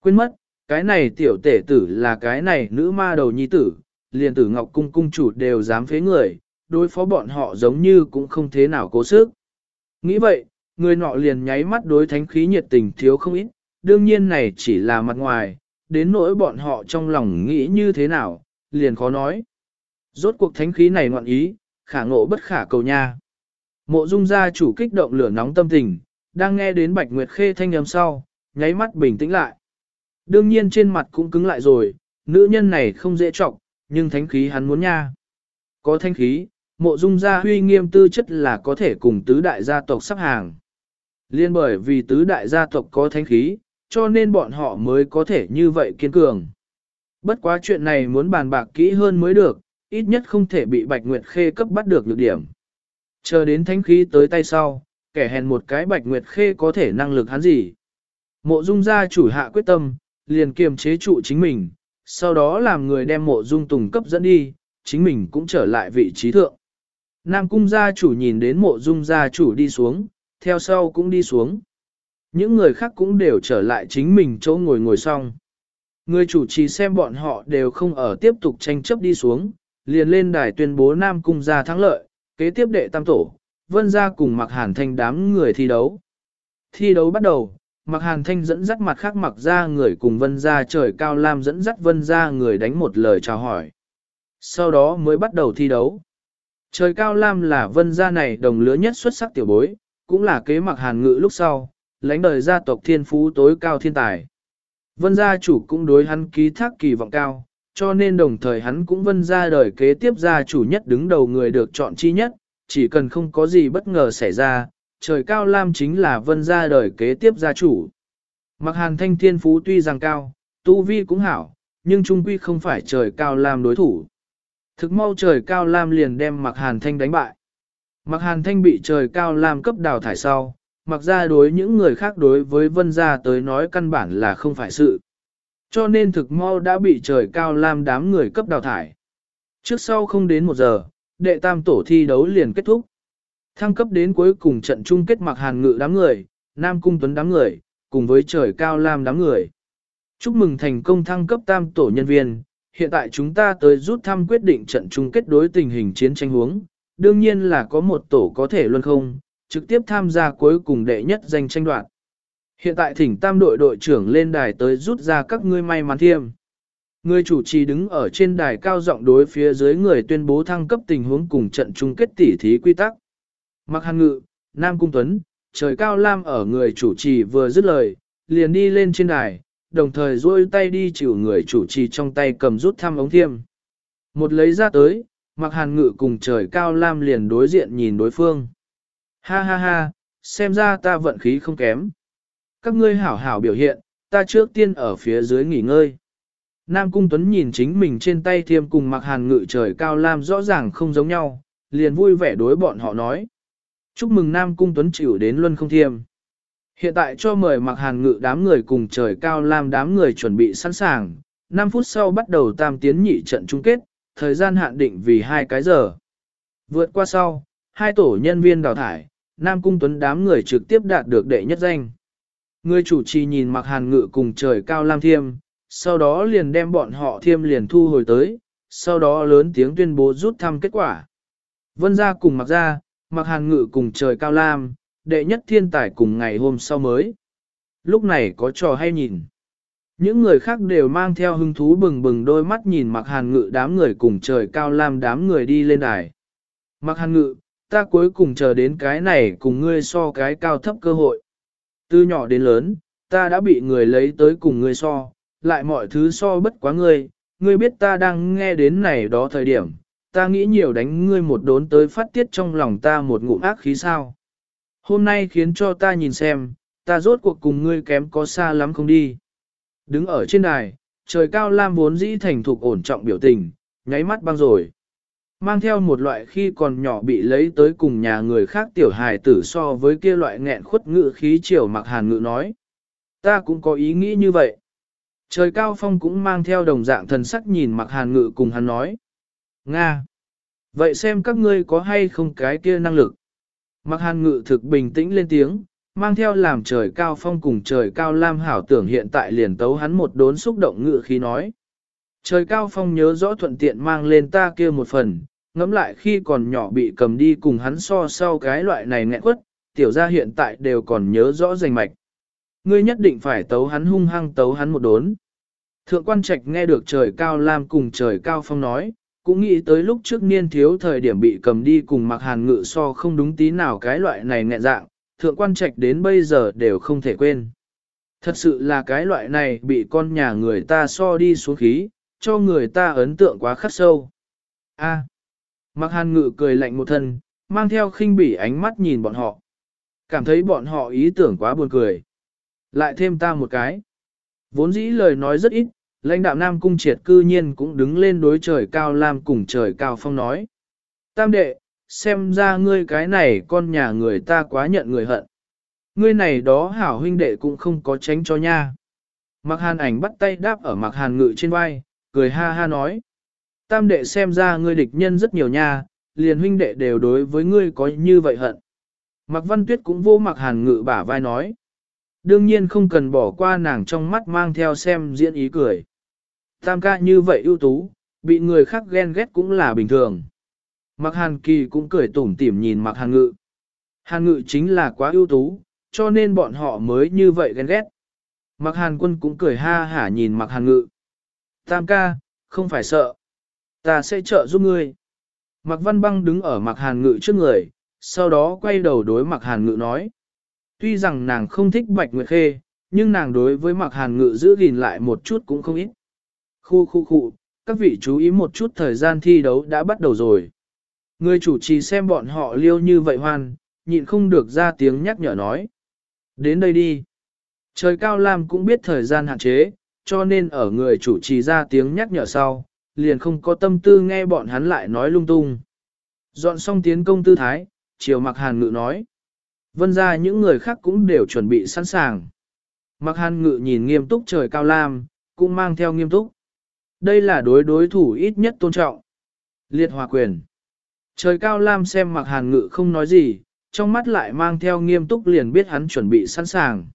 Speaker 1: Quên mất, cái này tiểu tể tử là cái này nữ ma đầu nhi tử, liền tử ngọc cung cung chủ đều dám phế người, đối phó bọn họ giống như cũng không thế nào cố sức. Nghĩ vậy, người nọ liền nháy mắt đối thánh khí nhiệt tình thiếu không ít, đương nhiên này chỉ là mặt ngoài, đến nỗi bọn họ trong lòng nghĩ như thế nào, liền khó nói. Rốt cuộc thánh khí này ngoạn ý, khả ngộ bất khả cầu nha. Mộ dung gia chủ kích động lửa nóng tâm tình, đang nghe đến Bạch Nguyệt Khê thanh âm sau, nháy mắt bình tĩnh lại. Đương nhiên trên mặt cũng cứng lại rồi, nữ nhân này không dễ trọng, nhưng thánh khí hắn muốn nha. Có thánh khí, mộ dung gia huy nghiêm tư chất là có thể cùng tứ đại gia tộc sắp hàng. Liên bởi vì tứ đại gia tộc có thánh khí, cho nên bọn họ mới có thể như vậy kiên cường. Bất quá chuyện này muốn bàn bạc kỹ hơn mới được, ít nhất không thể bị Bạch Nguyệt Khê cấp bắt được nhược điểm. Chờ đến thánh khí tới tay sau, kẻ hèn một cái Bạch Nguyệt Khê có thể năng lực hắn gì. Mộ dung gia chủ hạ quyết tâm, liền kiềm chế trụ chính mình, sau đó làm người đem mộ dung tùng cấp dẫn đi, chính mình cũng trở lại vị trí thượng. Nam cung gia chủ nhìn đến mộ dung gia chủ đi xuống, theo sau cũng đi xuống. Những người khác cũng đều trở lại chính mình chỗ ngồi ngồi xong. Người chủ trì xem bọn họ đều không ở tiếp tục tranh chấp đi xuống, liền lên đài tuyên bố Nam cung gia thắng lợi, kế tiếp đệ tam tổ, vân gia cùng mặc hàn thanh đám người thi đấu. Thi đấu bắt đầu, mặc hàn thanh dẫn dắt mặt khác mặc ra người cùng vân gia trời cao lam dẫn dắt vân gia người đánh một lời chào hỏi. Sau đó mới bắt đầu thi đấu. Trời cao lam là vân gia này đồng lứa nhất xuất sắc tiểu bối, cũng là kế mặc hàn ngự lúc sau, lãnh đời gia tộc thiên phú tối cao thiên tài. Vân gia chủ cũng đối hắn ký thác kỳ vọng cao, cho nên đồng thời hắn cũng vân gia đời kế tiếp gia chủ nhất đứng đầu người được chọn chi nhất, chỉ cần không có gì bất ngờ xảy ra, trời cao lam chính là vân gia đời kế tiếp gia chủ. Mặc hàn thanh thiên phú tuy rằng cao, tu vi cũng hảo, nhưng trung quy không phải trời cao lam đối thủ. Thực mau trời cao lam liền đem mặc hàn thanh đánh bại. Mặc hàn thanh bị trời cao lam cấp đào thải sau, mặc ra đối những người khác đối với vân gia tới nói căn bản là không phải sự. Cho nên thực mau đã bị trời cao lam đám người cấp đào thải. Trước sau không đến một giờ, đệ tam tổ thi đấu liền kết thúc. Thăng cấp đến cuối cùng trận chung kết mặc hàn ngự đám người, Nam Cung Tuấn đám người, cùng với trời cao lam đám người. Chúc mừng thành công thăng cấp tam tổ nhân viên, hiện tại chúng ta tới rút thăm quyết định trận chung kết đối tình hình chiến tranh huống. Đương nhiên là có một tổ có thể luân không, trực tiếp tham gia cuối cùng đệ nhất danh tranh đoạt. Hiện tại thỉnh tam đội đội trưởng lên đài tới rút ra các ngươi may mắn thiêm. Người chủ trì đứng ở trên đài cao giọng đối phía dưới người tuyên bố thăng cấp tình huống cùng trận chung kết tỉ thí quy tắc. Mặc hàn ngự, Nam Cung Tuấn, trời cao lam ở người chủ trì vừa dứt lời, liền đi lên trên đài, đồng thời duỗi tay đi chịu người chủ trì trong tay cầm rút thăm ống thiêm. Một lấy ra tới, mặc hàn ngự cùng trời cao lam liền đối diện nhìn đối phương. Ha ha ha, xem ra ta vận khí không kém các ngươi hảo hảo biểu hiện, ta trước tiên ở phía dưới nghỉ ngơi. Nam Cung Tuấn nhìn chính mình trên tay thiêm cùng mặc hàn ngự trời cao lam rõ ràng không giống nhau, liền vui vẻ đối bọn họ nói. Chúc mừng Nam Cung Tuấn chịu đến luân không thiêm. Hiện tại cho mời mặc hàn ngự đám người cùng trời cao lam đám người chuẩn bị sẵn sàng, 5 phút sau bắt đầu tam tiến nhị trận chung kết, thời gian hạn định vì hai cái giờ. Vượt qua sau, hai tổ nhân viên đào thải, Nam Cung Tuấn đám người trực tiếp đạt được đệ nhất danh. Người chủ trì nhìn mặc hàn ngự cùng trời cao lam thiêm, sau đó liền đem bọn họ thiêm liền thu hồi tới, sau đó lớn tiếng tuyên bố rút thăm kết quả. Vân ra cùng mặc ra, mặc hàn ngự cùng trời cao lam, đệ nhất thiên tài cùng ngày hôm sau mới. Lúc này có trò hay nhìn. Những người khác đều mang theo hứng thú bừng bừng đôi mắt nhìn mặc hàn ngự đám người cùng trời cao lam đám người đi lên đài. Mặc hàn ngự, ta cuối cùng chờ đến cái này cùng ngươi so cái cao thấp cơ hội. Từ nhỏ đến lớn, ta đã bị người lấy tới cùng ngươi so, lại mọi thứ so bất quá ngươi, ngươi biết ta đang nghe đến này đó thời điểm, ta nghĩ nhiều đánh ngươi một đốn tới phát tiết trong lòng ta một ngụm ác khí sao. Hôm nay khiến cho ta nhìn xem, ta rốt cuộc cùng ngươi kém có xa lắm không đi. Đứng ở trên đài, trời cao lam vốn dĩ thành thục ổn trọng biểu tình, nháy mắt băng rồi mang theo một loại khi còn nhỏ bị lấy tới cùng nhà người khác tiểu hài tử so với kia loại nghẹn khuất ngự khí chiều mặc hàn ngự nói. Ta cũng có ý nghĩ như vậy. Trời cao phong cũng mang theo đồng dạng thần sắc nhìn mặc hàn ngự cùng hắn nói. Nga! Vậy xem các ngươi có hay không cái kia năng lực. Mặc hàn ngự thực bình tĩnh lên tiếng, mang theo làm trời cao phong cùng trời cao lam hảo tưởng hiện tại liền tấu hắn một đốn xúc động ngự khí nói. Trời cao phong nhớ rõ thuận tiện mang lên ta kia một phần, ngẫm lại khi còn nhỏ bị cầm đi cùng hắn so sau cái loại này nghẹn quất, tiểu gia hiện tại đều còn nhớ rõ rành mạch. Ngươi nhất định phải tấu hắn hung hăng tấu hắn một đốn. Thượng quan trạch nghe được trời cao lam cùng trời cao phong nói, cũng nghĩ tới lúc trước niên thiếu thời điểm bị cầm đi cùng mặc hàn ngự so không đúng tí nào cái loại này nghẹn dạng, thượng quan trạch đến bây giờ đều không thể quên. Thật sự là cái loại này bị con nhà người ta so đi xuống khí, cho người ta ấn tượng quá khắc sâu. A. mặc hàn ngự cười lạnh một thân, mang theo khinh bỉ ánh mắt nhìn bọn họ. Cảm thấy bọn họ ý tưởng quá buồn cười. Lại thêm ta một cái. Vốn dĩ lời nói rất ít, lãnh đạo Nam Cung triệt cư nhiên cũng đứng lên đối trời cao lam cùng trời cao phong nói. Tam đệ, xem ra ngươi cái này con nhà người ta quá nhận người hận. Ngươi này đó hảo huynh đệ cũng không có tránh cho nha. Mặc hàn ảnh bắt tay đáp ở mặc hàn ngự trên vai, cười ha ha nói. Tam đệ xem ra ngươi địch nhân rất nhiều nha, liền huynh đệ đều đối với ngươi có như vậy hận. Mặc văn tuyết cũng vô mặc hàn ngự bả vai nói. Đương nhiên không cần bỏ qua nàng trong mắt mang theo xem diễn ý cười. Tam ca như vậy ưu tú, bị người khác ghen ghét cũng là bình thường. Mặc hàn kỳ cũng cười tủm tỉm nhìn mặc hàn ngự. Hàn ngự chính là quá ưu tú, cho nên bọn họ mới như vậy ghen ghét. Mặc hàn quân cũng cười ha hả nhìn mặc hàn ngự. Tam ca, không phải sợ. Ta sẽ trợ giúp ngươi. Mặc văn băng đứng ở mặc hàn ngự trước người, sau đó quay đầu đối mặc hàn ngự nói. Tuy rằng nàng không thích bạch nguyệt khê, nhưng nàng đối với mặc hàn ngự giữ gìn lại một chút cũng không ít. Khu khu khu, các vị chú ý một chút thời gian thi đấu đã bắt đầu rồi. Người chủ trì xem bọn họ liêu như vậy hoan, nhịn không được ra tiếng nhắc nhở nói. Đến đây đi. Trời cao lam cũng biết thời gian hạn chế, cho nên ở người chủ trì ra tiếng nhắc nhở sau, liền không có tâm tư nghe bọn hắn lại nói lung tung. Dọn xong tiến công tư thái, chiều mặc hàn ngự nói. Vân ra những người khác cũng đều chuẩn bị sẵn sàng. Mặc hàn ngự nhìn nghiêm túc trời cao lam, cũng mang theo nghiêm túc. Đây là đối đối thủ ít nhất tôn trọng. Liệt hòa quyền. Trời cao lam xem mặc hàn ngự không nói gì, trong mắt lại mang theo nghiêm túc liền biết hắn chuẩn bị sẵn sàng.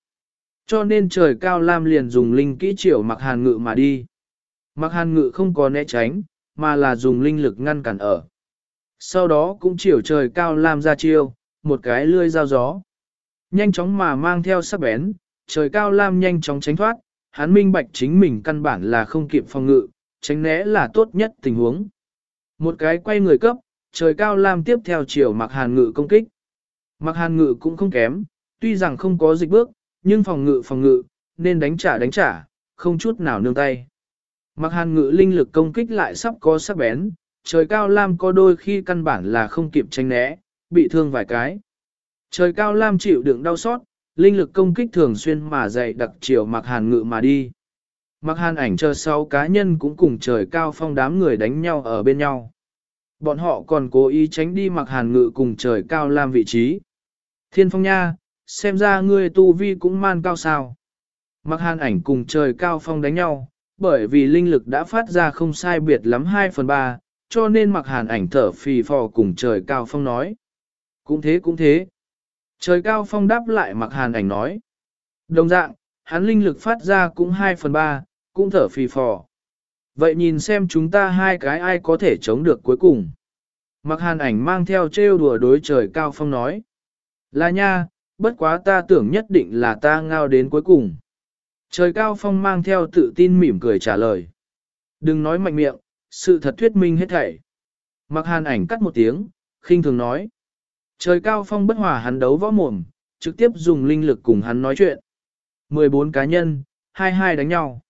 Speaker 1: Cho nên trời cao lam liền dùng linh kỹ triệu mặc hàn ngự mà đi. Mặc hàn ngự không có né tránh, mà là dùng linh lực ngăn cản ở. Sau đó cũng chiều trời cao lam ra chiêu, một cái lươi dao gió. Nhanh chóng mà mang theo sắc bén, trời cao lam nhanh chóng tránh thoát, hắn minh bạch chính mình căn bản là không kịp phòng ngự, tránh né là tốt nhất tình huống. Một cái quay người cấp, trời cao lam tiếp theo chiều mặc hàn ngự công kích. Mặc hàn ngự cũng không kém, tuy rằng không có dịch bước, nhưng phòng ngự phòng ngự, nên đánh trả đánh trả, không chút nào nương tay. Mặc hàn ngự linh lực công kích lại sắp có sắc bén, trời cao lam có đôi khi căn bản là không kịp tranh né, bị thương vài cái. Trời cao lam chịu đựng đau xót, linh lực công kích thường xuyên mà dày đặc chiều mặc hàn ngự mà đi. Mặc hàn ảnh chờ sau cá nhân cũng cùng trời cao phong đám người đánh nhau ở bên nhau. Bọn họ còn cố ý tránh đi mặc hàn ngự cùng trời cao làm vị trí. Thiên phong nha, xem ra ngươi tu vi cũng man cao sao. Mặc hàn ảnh cùng trời cao phong đánh nhau, bởi vì linh lực đã phát ra không sai biệt lắm 2 phần 3, cho nên mặc hàn ảnh thở phì phò cùng trời cao phong nói. Cũng thế cũng thế. Trời cao phong đáp lại mặc hàn ảnh nói. Đồng dạng, hắn linh lực phát ra cũng 2 phần 3, cũng thở phì phò. Vậy nhìn xem chúng ta hai cái ai có thể chống được cuối cùng. Mặc hàn ảnh mang theo trêu đùa đối trời cao phong nói. Là nha, bất quá ta tưởng nhất định là ta ngao đến cuối cùng. Trời cao phong mang theo tự tin mỉm cười trả lời. Đừng nói mạnh miệng, sự thật thuyết minh hết thảy. Mặc hàn ảnh cắt một tiếng, khinh thường nói. Trời cao phong bất hòa hắn đấu võ mồm, trực tiếp dùng linh lực cùng hắn nói chuyện. 14 cá nhân, hai hai đánh nhau.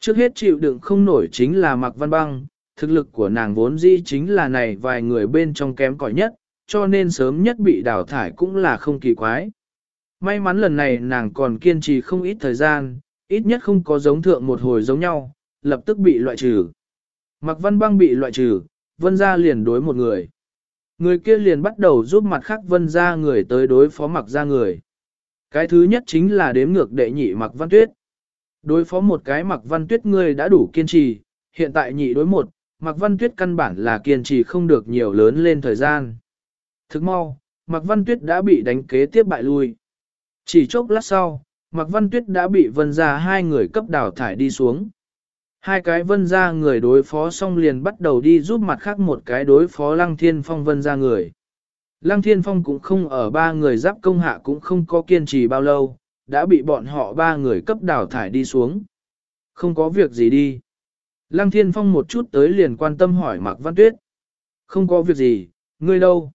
Speaker 1: Trước hết chịu đựng không nổi chính là Mạc Văn Băng, thực lực của nàng vốn dĩ chính là này vài người bên trong kém cỏi nhất, cho nên sớm nhất bị đào thải cũng là không kỳ quái. May mắn lần này nàng còn kiên trì không ít thời gian, ít nhất không có giống thượng một hồi giống nhau, lập tức bị loại trừ. Mạc Văn Băng bị loại trừ, Vân Gia liền đối một người. Người kia liền bắt đầu giúp mặt khác Vân Gia người tới đối phó Mạc Gia người. Cái thứ nhất chính là đếm ngược đệ nhị Mạc Văn Tuyết. Đối phó một cái Mạc Văn Tuyết người đã đủ kiên trì, hiện tại nhị đối một, Mạc Văn Tuyết căn bản là kiên trì không được nhiều lớn lên thời gian. Thức mau, Mạc Văn Tuyết đã bị đánh kế tiếp bại lui. Chỉ chốc lát sau, Mạc Văn Tuyết đã bị vân ra hai người cấp đào thải đi xuống. Hai cái vân ra người đối phó xong liền bắt đầu đi giúp mặt khác một cái đối phó Lăng Thiên Phong vân ra người. Lăng Thiên Phong cũng không ở ba người giáp công hạ cũng không có kiên trì bao lâu, đã bị bọn họ ba người cấp đào thải đi xuống. Không có việc gì đi. Lăng Thiên Phong một chút tới liền quan tâm hỏi Mạc Văn Tuyết. Không có việc gì, ngươi đâu?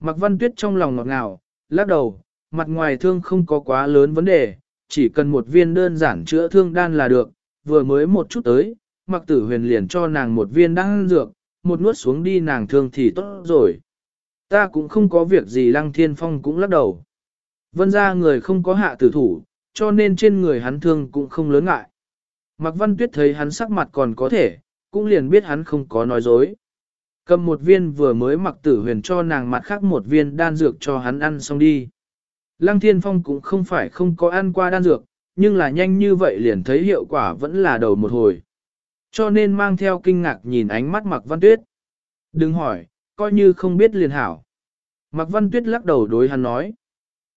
Speaker 1: Mạc Văn Tuyết trong lòng ngọt ngào, lắc đầu, mặt ngoài thương không có quá lớn vấn đề, chỉ cần một viên đơn giản chữa thương đan là được, vừa mới một chút tới, Mạc Tử Huyền liền cho nàng một viên đan dược, một nuốt xuống đi nàng thương thì tốt rồi. Ta cũng không có việc gì Lăng Thiên Phong cũng lắc đầu. Vân ra người không có hạ tử thủ, cho nên trên người hắn thương cũng không lớn ngại. Mạc Văn Tuyết thấy hắn sắc mặt còn có thể, cũng liền biết hắn không có nói dối. Cầm một viên vừa mới mặc tử huyền cho nàng mặt khác một viên đan dược cho hắn ăn xong đi. Lăng Thiên Phong cũng không phải không có ăn qua đan dược, nhưng là nhanh như vậy liền thấy hiệu quả vẫn là đầu một hồi. Cho nên mang theo kinh ngạc nhìn ánh mắt Mạc Văn Tuyết. Đừng hỏi, coi như không biết liền hảo. Mạc Văn Tuyết lắc đầu đối hắn nói.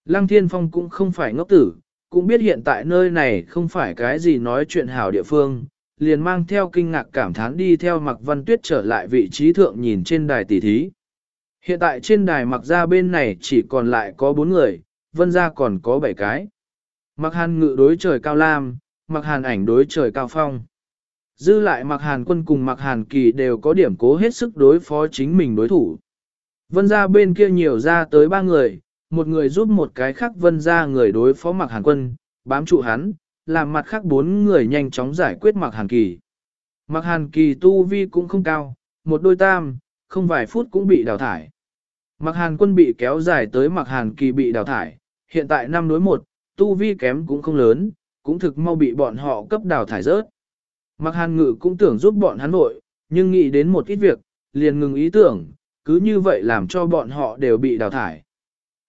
Speaker 1: Lăng Thiên Phong cũng không phải ngốc tử, cũng biết hiện tại nơi này không phải cái gì nói chuyện hảo địa phương, liền mang theo kinh ngạc cảm thán đi theo Mạc Văn Tuyết trở lại vị trí thượng nhìn trên đài tỷ thí. Hiện tại trên đài mặc ra bên này chỉ còn lại có bốn người, vân ra còn có bảy cái. Mặc hàn ngự đối trời cao lam, mặc hàn ảnh đối trời cao phong. Dư lại mặc hàn quân cùng mặc hàn kỳ đều có điểm cố hết sức đối phó chính mình đối thủ. Vân ra bên kia nhiều ra tới ba người, một người giúp một cái khác vân ra người đối phó mặc hàn quân, bám trụ hắn, làm mặt khác bốn người nhanh chóng giải quyết mặc hàn kỳ. Mặc hàn kỳ tu vi cũng không cao, một đôi tam, không vài phút cũng bị đào thải. Mặc hàn quân bị kéo dài tới mặc hàn kỳ bị đào thải, hiện tại năm đối một, tu vi kém cũng không lớn, cũng thực mau bị bọn họ cấp đào thải rớt. Mặc hàn ngự cũng tưởng giúp bọn hắn nội, nhưng nghĩ đến một ít việc, liền ngừng ý tưởng, cứ như vậy làm cho bọn họ đều bị đào thải.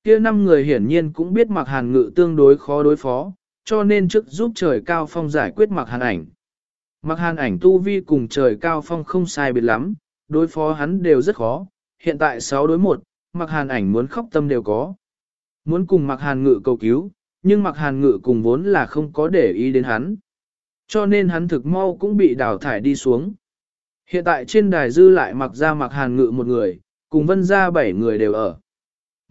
Speaker 1: Kia năm người hiển nhiên cũng biết mặc hàn ngự tương đối khó đối phó, cho nên trước giúp trời cao phong giải quyết mặc hàn ảnh. Mặc hàn ảnh tu vi cùng trời cao phong không sai biệt lắm, đối phó hắn đều rất khó, hiện tại 6 đối 1, mặc hàn ảnh muốn khóc tâm đều có. Muốn cùng mặc hàn ngự cầu cứu, nhưng mặc hàn ngự cùng vốn là không có để ý đến hắn. Cho nên hắn thực mau cũng bị đào thải đi xuống. Hiện tại trên đài dư lại mặc ra mặc hàn ngự một người, cùng vân ra bảy người đều ở.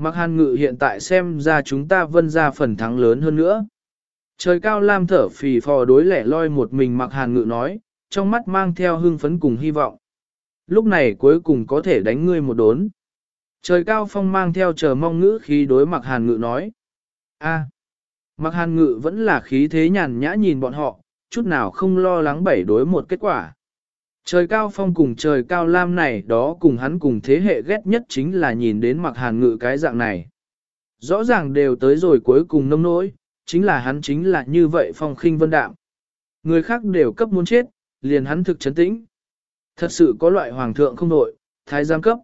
Speaker 1: Mặc hàn ngự hiện tại xem ra chúng ta vân ra phần thắng lớn hơn nữa. Trời cao lam thở phì phò đối lẻ loi một mình mặc hàn ngự nói, trong mắt mang theo hưng phấn cùng hy vọng. Lúc này cuối cùng có thể đánh ngươi một đốn. Trời cao phong mang theo chờ mong ngữ khí đối mặc hàn ngự nói. a mặc hàn ngự vẫn là khí thế nhàn nhã nhìn bọn họ, chút nào không lo lắng bảy đối một kết quả. Trời cao phong cùng trời cao lam này đó cùng hắn cùng thế hệ ghét nhất chính là nhìn đến mặc hàn ngự cái dạng này. Rõ ràng đều tới rồi cuối cùng nông nỗi, chính là hắn chính là như vậy phong khinh vân đạm. Người khác đều cấp muốn chết, liền hắn thực chấn tĩnh. Thật sự có loại hoàng thượng không nội, thái giám cấp.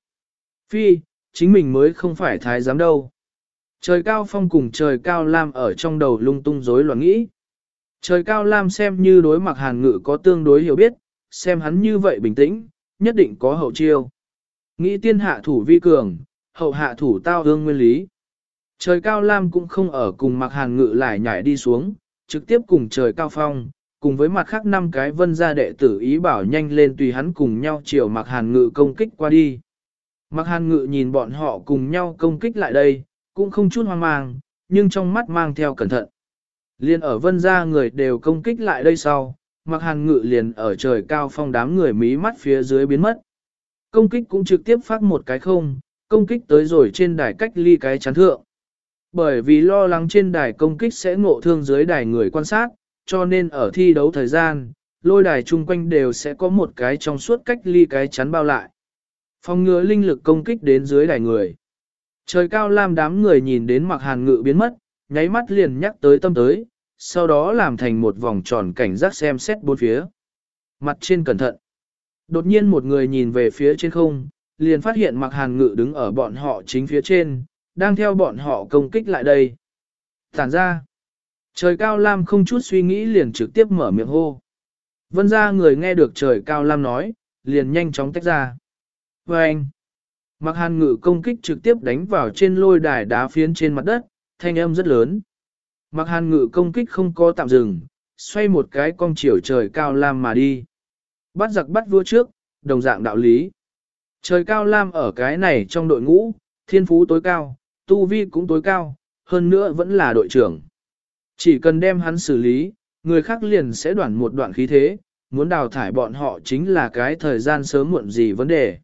Speaker 1: Phi, chính mình mới không phải thái giám đâu. Trời cao phong cùng trời cao lam ở trong đầu lung tung rối loạn nghĩ. Trời cao lam xem như đối mặt hàn ngự có tương đối hiểu biết, xem hắn như vậy bình tĩnh, nhất định có hậu chiêu. Nghĩ tiên hạ thủ vi cường, hậu hạ thủ tao hương nguyên lý. Trời cao lam cũng không ở cùng mặc hàn ngự lại nhảy đi xuống, trực tiếp cùng trời cao phong, cùng với mặt khác năm cái vân gia đệ tử ý bảo nhanh lên tùy hắn cùng nhau chiều mặc hàn ngự công kích qua đi. Mặc hàn ngự nhìn bọn họ cùng nhau công kích lại đây, cũng không chút hoang mang, nhưng trong mắt mang theo cẩn thận. Liên ở vân gia người đều công kích lại đây sau, mặc hàn ngự liền ở trời cao phong đám người mí mắt phía dưới biến mất. Công kích cũng trực tiếp phát một cái không, công kích tới rồi trên đài cách ly cái chắn thượng. Bởi vì lo lắng trên đài công kích sẽ ngộ thương dưới đài người quan sát, cho nên ở thi đấu thời gian, lôi đài chung quanh đều sẽ có một cái trong suốt cách ly cái chắn bao lại. Phòng ngừa linh lực công kích đến dưới đài người. Trời cao lam đám người nhìn đến mặc hàn ngự biến mất, nháy mắt liền nhắc tới tâm tới, sau đó làm thành một vòng tròn cảnh giác xem xét bốn phía. Mặt trên cẩn thận. Đột nhiên một người nhìn về phía trên không, liền phát hiện mặc hàn ngự đứng ở bọn họ chính phía trên, đang theo bọn họ công kích lại đây. Tản ra. Trời cao lam không chút suy nghĩ liền trực tiếp mở miệng hô. Vân ra người nghe được trời cao lam nói, liền nhanh chóng tách ra. Và anh. Mặc hàn ngự công kích trực tiếp đánh vào trên lôi đài đá phiến trên mặt đất, thanh âm rất lớn. Mặc hàn ngự công kích không có tạm dừng, xoay một cái cong chiều trời cao lam mà đi. Bắt giặc bắt vua trước, đồng dạng đạo lý. Trời cao lam ở cái này trong đội ngũ, thiên phú tối cao, tu vi cũng tối cao, hơn nữa vẫn là đội trưởng. Chỉ cần đem hắn xử lý, người khác liền sẽ đoạn một đoạn khí thế, muốn đào thải bọn họ chính là cái thời gian sớm muộn gì vấn đề.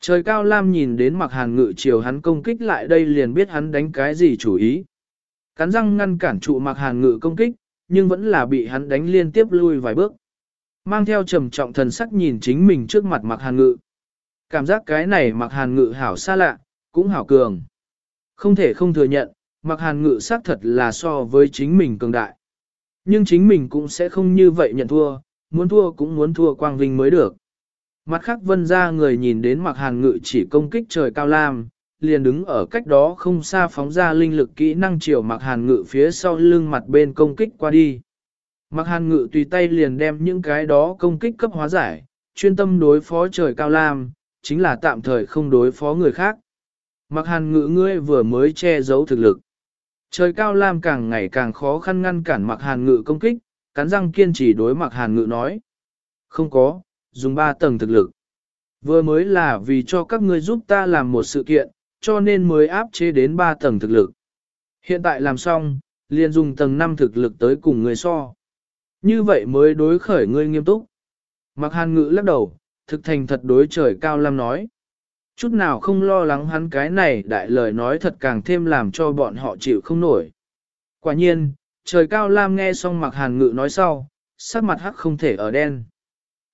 Speaker 1: Trời cao lam nhìn đến mặc hàn ngự chiều hắn công kích lại đây liền biết hắn đánh cái gì chủ ý. Cắn răng ngăn cản trụ mặc hàn ngự công kích, nhưng vẫn là bị hắn đánh liên tiếp lui vài bước. Mang theo trầm trọng thần sắc nhìn chính mình trước mặt mặc hàn ngự. Cảm giác cái này mặc hàn ngự hảo xa lạ, cũng hảo cường. Không thể không thừa nhận, mặc hàn ngự xác thật là so với chính mình cường đại. Nhưng chính mình cũng sẽ không như vậy nhận thua, muốn thua cũng muốn thua quang vinh mới được. Mặt khác vân ra người nhìn đến mặc hàn ngự chỉ công kích trời cao lam, liền đứng ở cách đó không xa phóng ra linh lực kỹ năng chiều mặc hàn ngự phía sau lưng mặt bên công kích qua đi. Mặc hàn ngự tùy tay liền đem những cái đó công kích cấp hóa giải, chuyên tâm đối phó trời cao lam, chính là tạm thời không đối phó người khác. Mặc hàn ngự ngươi vừa mới che giấu thực lực. Trời cao lam càng ngày càng khó khăn ngăn cản mặc hàn ngự công kích, cắn răng kiên trì đối mặc hàn ngự nói. Không có, dùng ba tầng thực lực. Vừa mới là vì cho các ngươi giúp ta làm một sự kiện, cho nên mới áp chế đến ba tầng thực lực. Hiện tại làm xong, liền dùng tầng 5 thực lực tới cùng người so. Như vậy mới đối khởi ngươi nghiêm túc. Mặc hàn ngữ lắc đầu, thực thành thật đối trời cao lam nói. Chút nào không lo lắng hắn cái này đại lời nói thật càng thêm làm cho bọn họ chịu không nổi. Quả nhiên, trời cao lam nghe xong mặc hàn ngự nói sau, sắc mặt hắc không thể ở đen.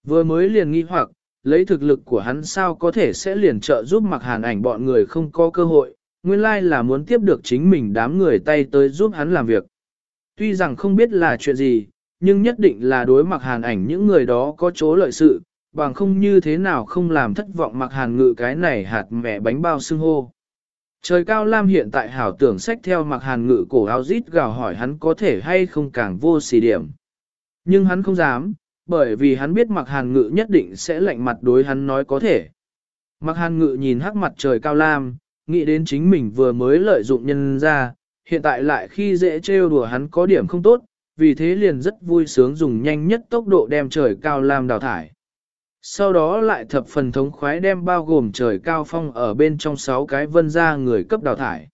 Speaker 1: Vừa mới liền nghi hoặc, lấy thực lực của hắn sao có thể sẽ liền trợ giúp mặc hàn ảnh bọn người không có cơ hội, nguyên lai là muốn tiếp được chính mình đám người tay tới giúp hắn làm việc. Tuy rằng không biết là chuyện gì, nhưng nhất định là đối mặc hàn ảnh những người đó có chỗ lợi sự, bằng không như thế nào không làm thất vọng mặc hàn ngự cái này hạt mẹ bánh bao xưng hô. Trời cao lam hiện tại hảo tưởng sách theo mặc hàn ngự cổ áo rít gào hỏi hắn có thể hay không càng vô xì điểm. Nhưng hắn không dám, bởi vì hắn biết mặc hàn ngự nhất định sẽ lạnh mặt đối hắn nói có thể. Mặc hàn ngự nhìn hắc mặt trời cao lam, nghĩ đến chính mình vừa mới lợi dụng nhân ra, hiện tại lại khi dễ trêu đùa hắn có điểm không tốt, vì thế liền rất vui sướng dùng nhanh nhất tốc độ đem trời cao lam đào thải. Sau đó lại thập phần thống khoái đem bao gồm trời cao phong ở bên trong sáu cái vân ra người cấp đào thải.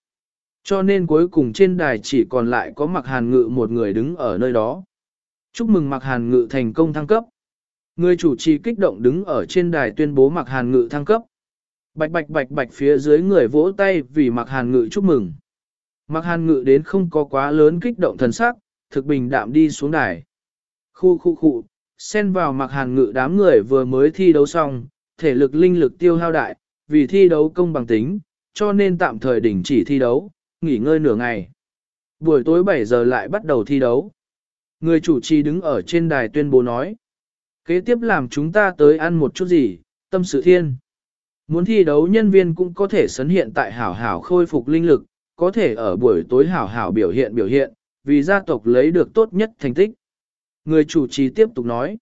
Speaker 1: Cho nên cuối cùng trên đài chỉ còn lại có mặc hàn ngự một người đứng ở nơi đó. Chúc mừng mặc hàn ngự thành công thăng cấp. Người chủ trì kích động đứng ở trên đài tuyên bố mặc hàn ngự thăng cấp. Bạch bạch bạch bạch phía dưới người vỗ tay vì mặc hàn ngự chúc mừng. Mặc hàn ngự đến không có quá lớn kích động thần sắc, thực bình đạm đi xuống đài. Khu khu khu, xen vào mặc hàn ngự đám người vừa mới thi đấu xong, thể lực linh lực tiêu hao đại, vì thi đấu công bằng tính, cho nên tạm thời đình chỉ thi đấu, nghỉ ngơi nửa ngày. Buổi tối 7 giờ lại bắt đầu thi đấu. Người chủ trì đứng ở trên đài tuyên bố nói. Kế tiếp làm chúng ta tới ăn một chút gì, tâm sự thiên. Muốn thi đấu nhân viên cũng có thể sấn hiện tại hảo hảo khôi phục linh lực, có thể ở buổi tối hảo hảo biểu hiện biểu hiện, vì gia tộc lấy được tốt nhất thành tích. Người chủ trì tiếp tục nói.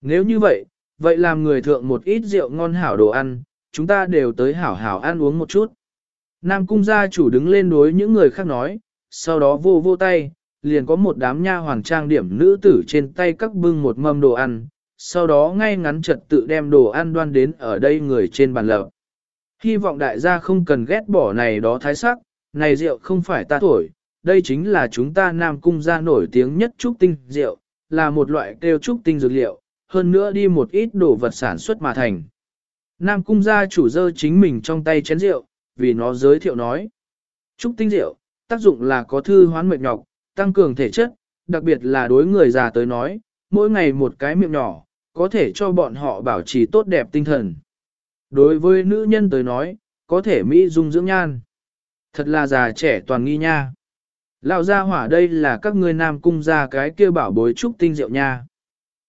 Speaker 1: Nếu như vậy, vậy làm người thượng một ít rượu ngon hảo đồ ăn, chúng ta đều tới hảo hảo ăn uống một chút. Nam cung gia chủ đứng lên đối những người khác nói, sau đó vô vô tay, liền có một đám nha hoàng trang điểm nữ tử trên tay các bưng một mâm đồ ăn, sau đó ngay ngắn trật tự đem đồ ăn đoan đến ở đây người trên bàn lợp. Hy vọng đại gia không cần ghét bỏ này đó thái sắc, này rượu không phải ta thổi, đây chính là chúng ta Nam Cung gia nổi tiếng nhất trúc tinh rượu, là một loại kêu trúc tinh dược liệu, hơn nữa đi một ít đồ vật sản xuất mà thành. Nam Cung gia chủ dơ chính mình trong tay chén rượu, vì nó giới thiệu nói. Trúc tinh rượu, tác dụng là có thư hoán mệt nhọc, tăng cường thể chất, đặc biệt là đối người già tới nói, mỗi ngày một cái miệng nhỏ, có thể cho bọn họ bảo trì tốt đẹp tinh thần. Đối với nữ nhân tới nói, có thể mỹ dung dưỡng nhan. Thật là già trẻ toàn nghi nha. Lão gia hỏa đây là các ngươi nam cung ra cái kia bảo bối trúc tinh rượu nha.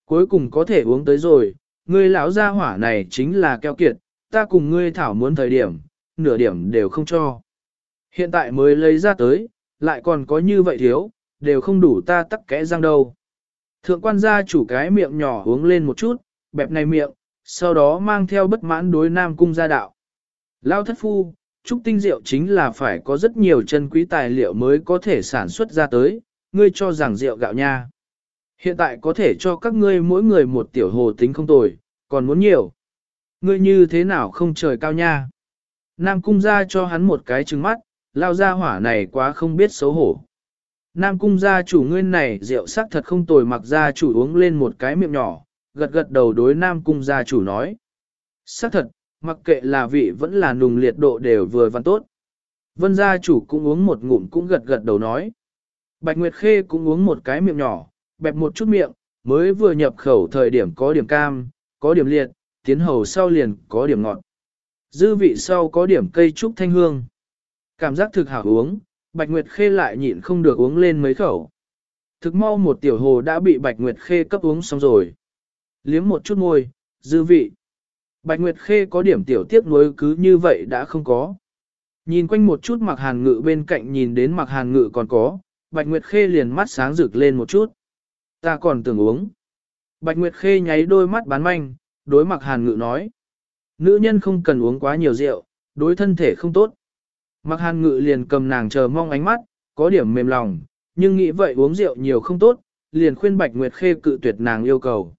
Speaker 1: Cuối cùng có thể uống tới rồi, ngươi lão gia hỏa này chính là keo kiệt, ta cùng ngươi thảo muốn thời điểm, nửa điểm đều không cho. Hiện tại mới lấy ra tới, lại còn có như vậy thiếu, đều không đủ ta tắc kẽ răng đâu. Thượng quan gia chủ cái miệng nhỏ uống lên một chút, bẹp này miệng, sau đó mang theo bất mãn đối nam cung gia đạo. Lao thất phu, trúc tinh rượu chính là phải có rất nhiều chân quý tài liệu mới có thể sản xuất ra tới, ngươi cho rằng rượu gạo nha. Hiện tại có thể cho các ngươi mỗi người một tiểu hồ tính không tồi, còn muốn nhiều. Ngươi như thế nào không trời cao nha. Nam cung ra cho hắn một cái trừng mắt, lao ra hỏa này quá không biết xấu hổ. Nam cung gia chủ nguyên này rượu sắc thật không tồi mặc gia chủ uống lên một cái miệng nhỏ, gật gật đầu đối Nam cung gia chủ nói. Sắc thật, mặc kệ là vị vẫn là nùng liệt độ đều vừa văn tốt. Vân gia chủ cũng uống một ngụm cũng gật gật đầu nói. Bạch Nguyệt Khê cũng uống một cái miệng nhỏ, bẹp một chút miệng, mới vừa nhập khẩu thời điểm có điểm cam, có điểm liệt, tiến hầu sau liền có điểm ngọt. Dư vị sau có điểm cây trúc thanh hương. Cảm giác thực hảo uống, Bạch Nguyệt Khê lại nhịn không được uống lên mấy khẩu. Thực mau một tiểu hồ đã bị Bạch Nguyệt Khê cấp uống xong rồi. Liếm một chút môi, dư vị. Bạch Nguyệt Khê có điểm tiểu tiếc nuối cứ như vậy đã không có. Nhìn quanh một chút mặc hàn ngự bên cạnh nhìn đến mặc hàn ngự còn có, Bạch Nguyệt Khê liền mắt sáng rực lên một chút. Ta còn tưởng uống. Bạch Nguyệt Khê nháy đôi mắt bán manh, đối mặc hàn ngự nói. Nữ nhân không cần uống quá nhiều rượu, đối thân thể không tốt. Mặc hàn ngự liền cầm nàng chờ mong ánh mắt, có điểm mềm lòng, nhưng nghĩ vậy uống rượu nhiều không tốt, liền khuyên Bạch Nguyệt Khê cự tuyệt nàng yêu cầu.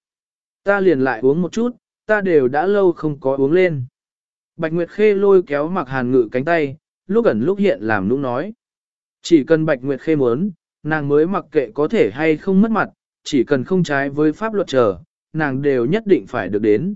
Speaker 1: Ta liền lại uống một chút, ta đều đã lâu không có uống lên. Bạch Nguyệt Khê lôi kéo mặc hàn ngự cánh tay, lúc ẩn lúc hiện làm nũng nói. Chỉ cần Bạch Nguyệt Khê muốn, nàng mới mặc kệ có thể hay không mất mặt, chỉ cần không trái với pháp luật chờ, nàng đều nhất định phải được đến.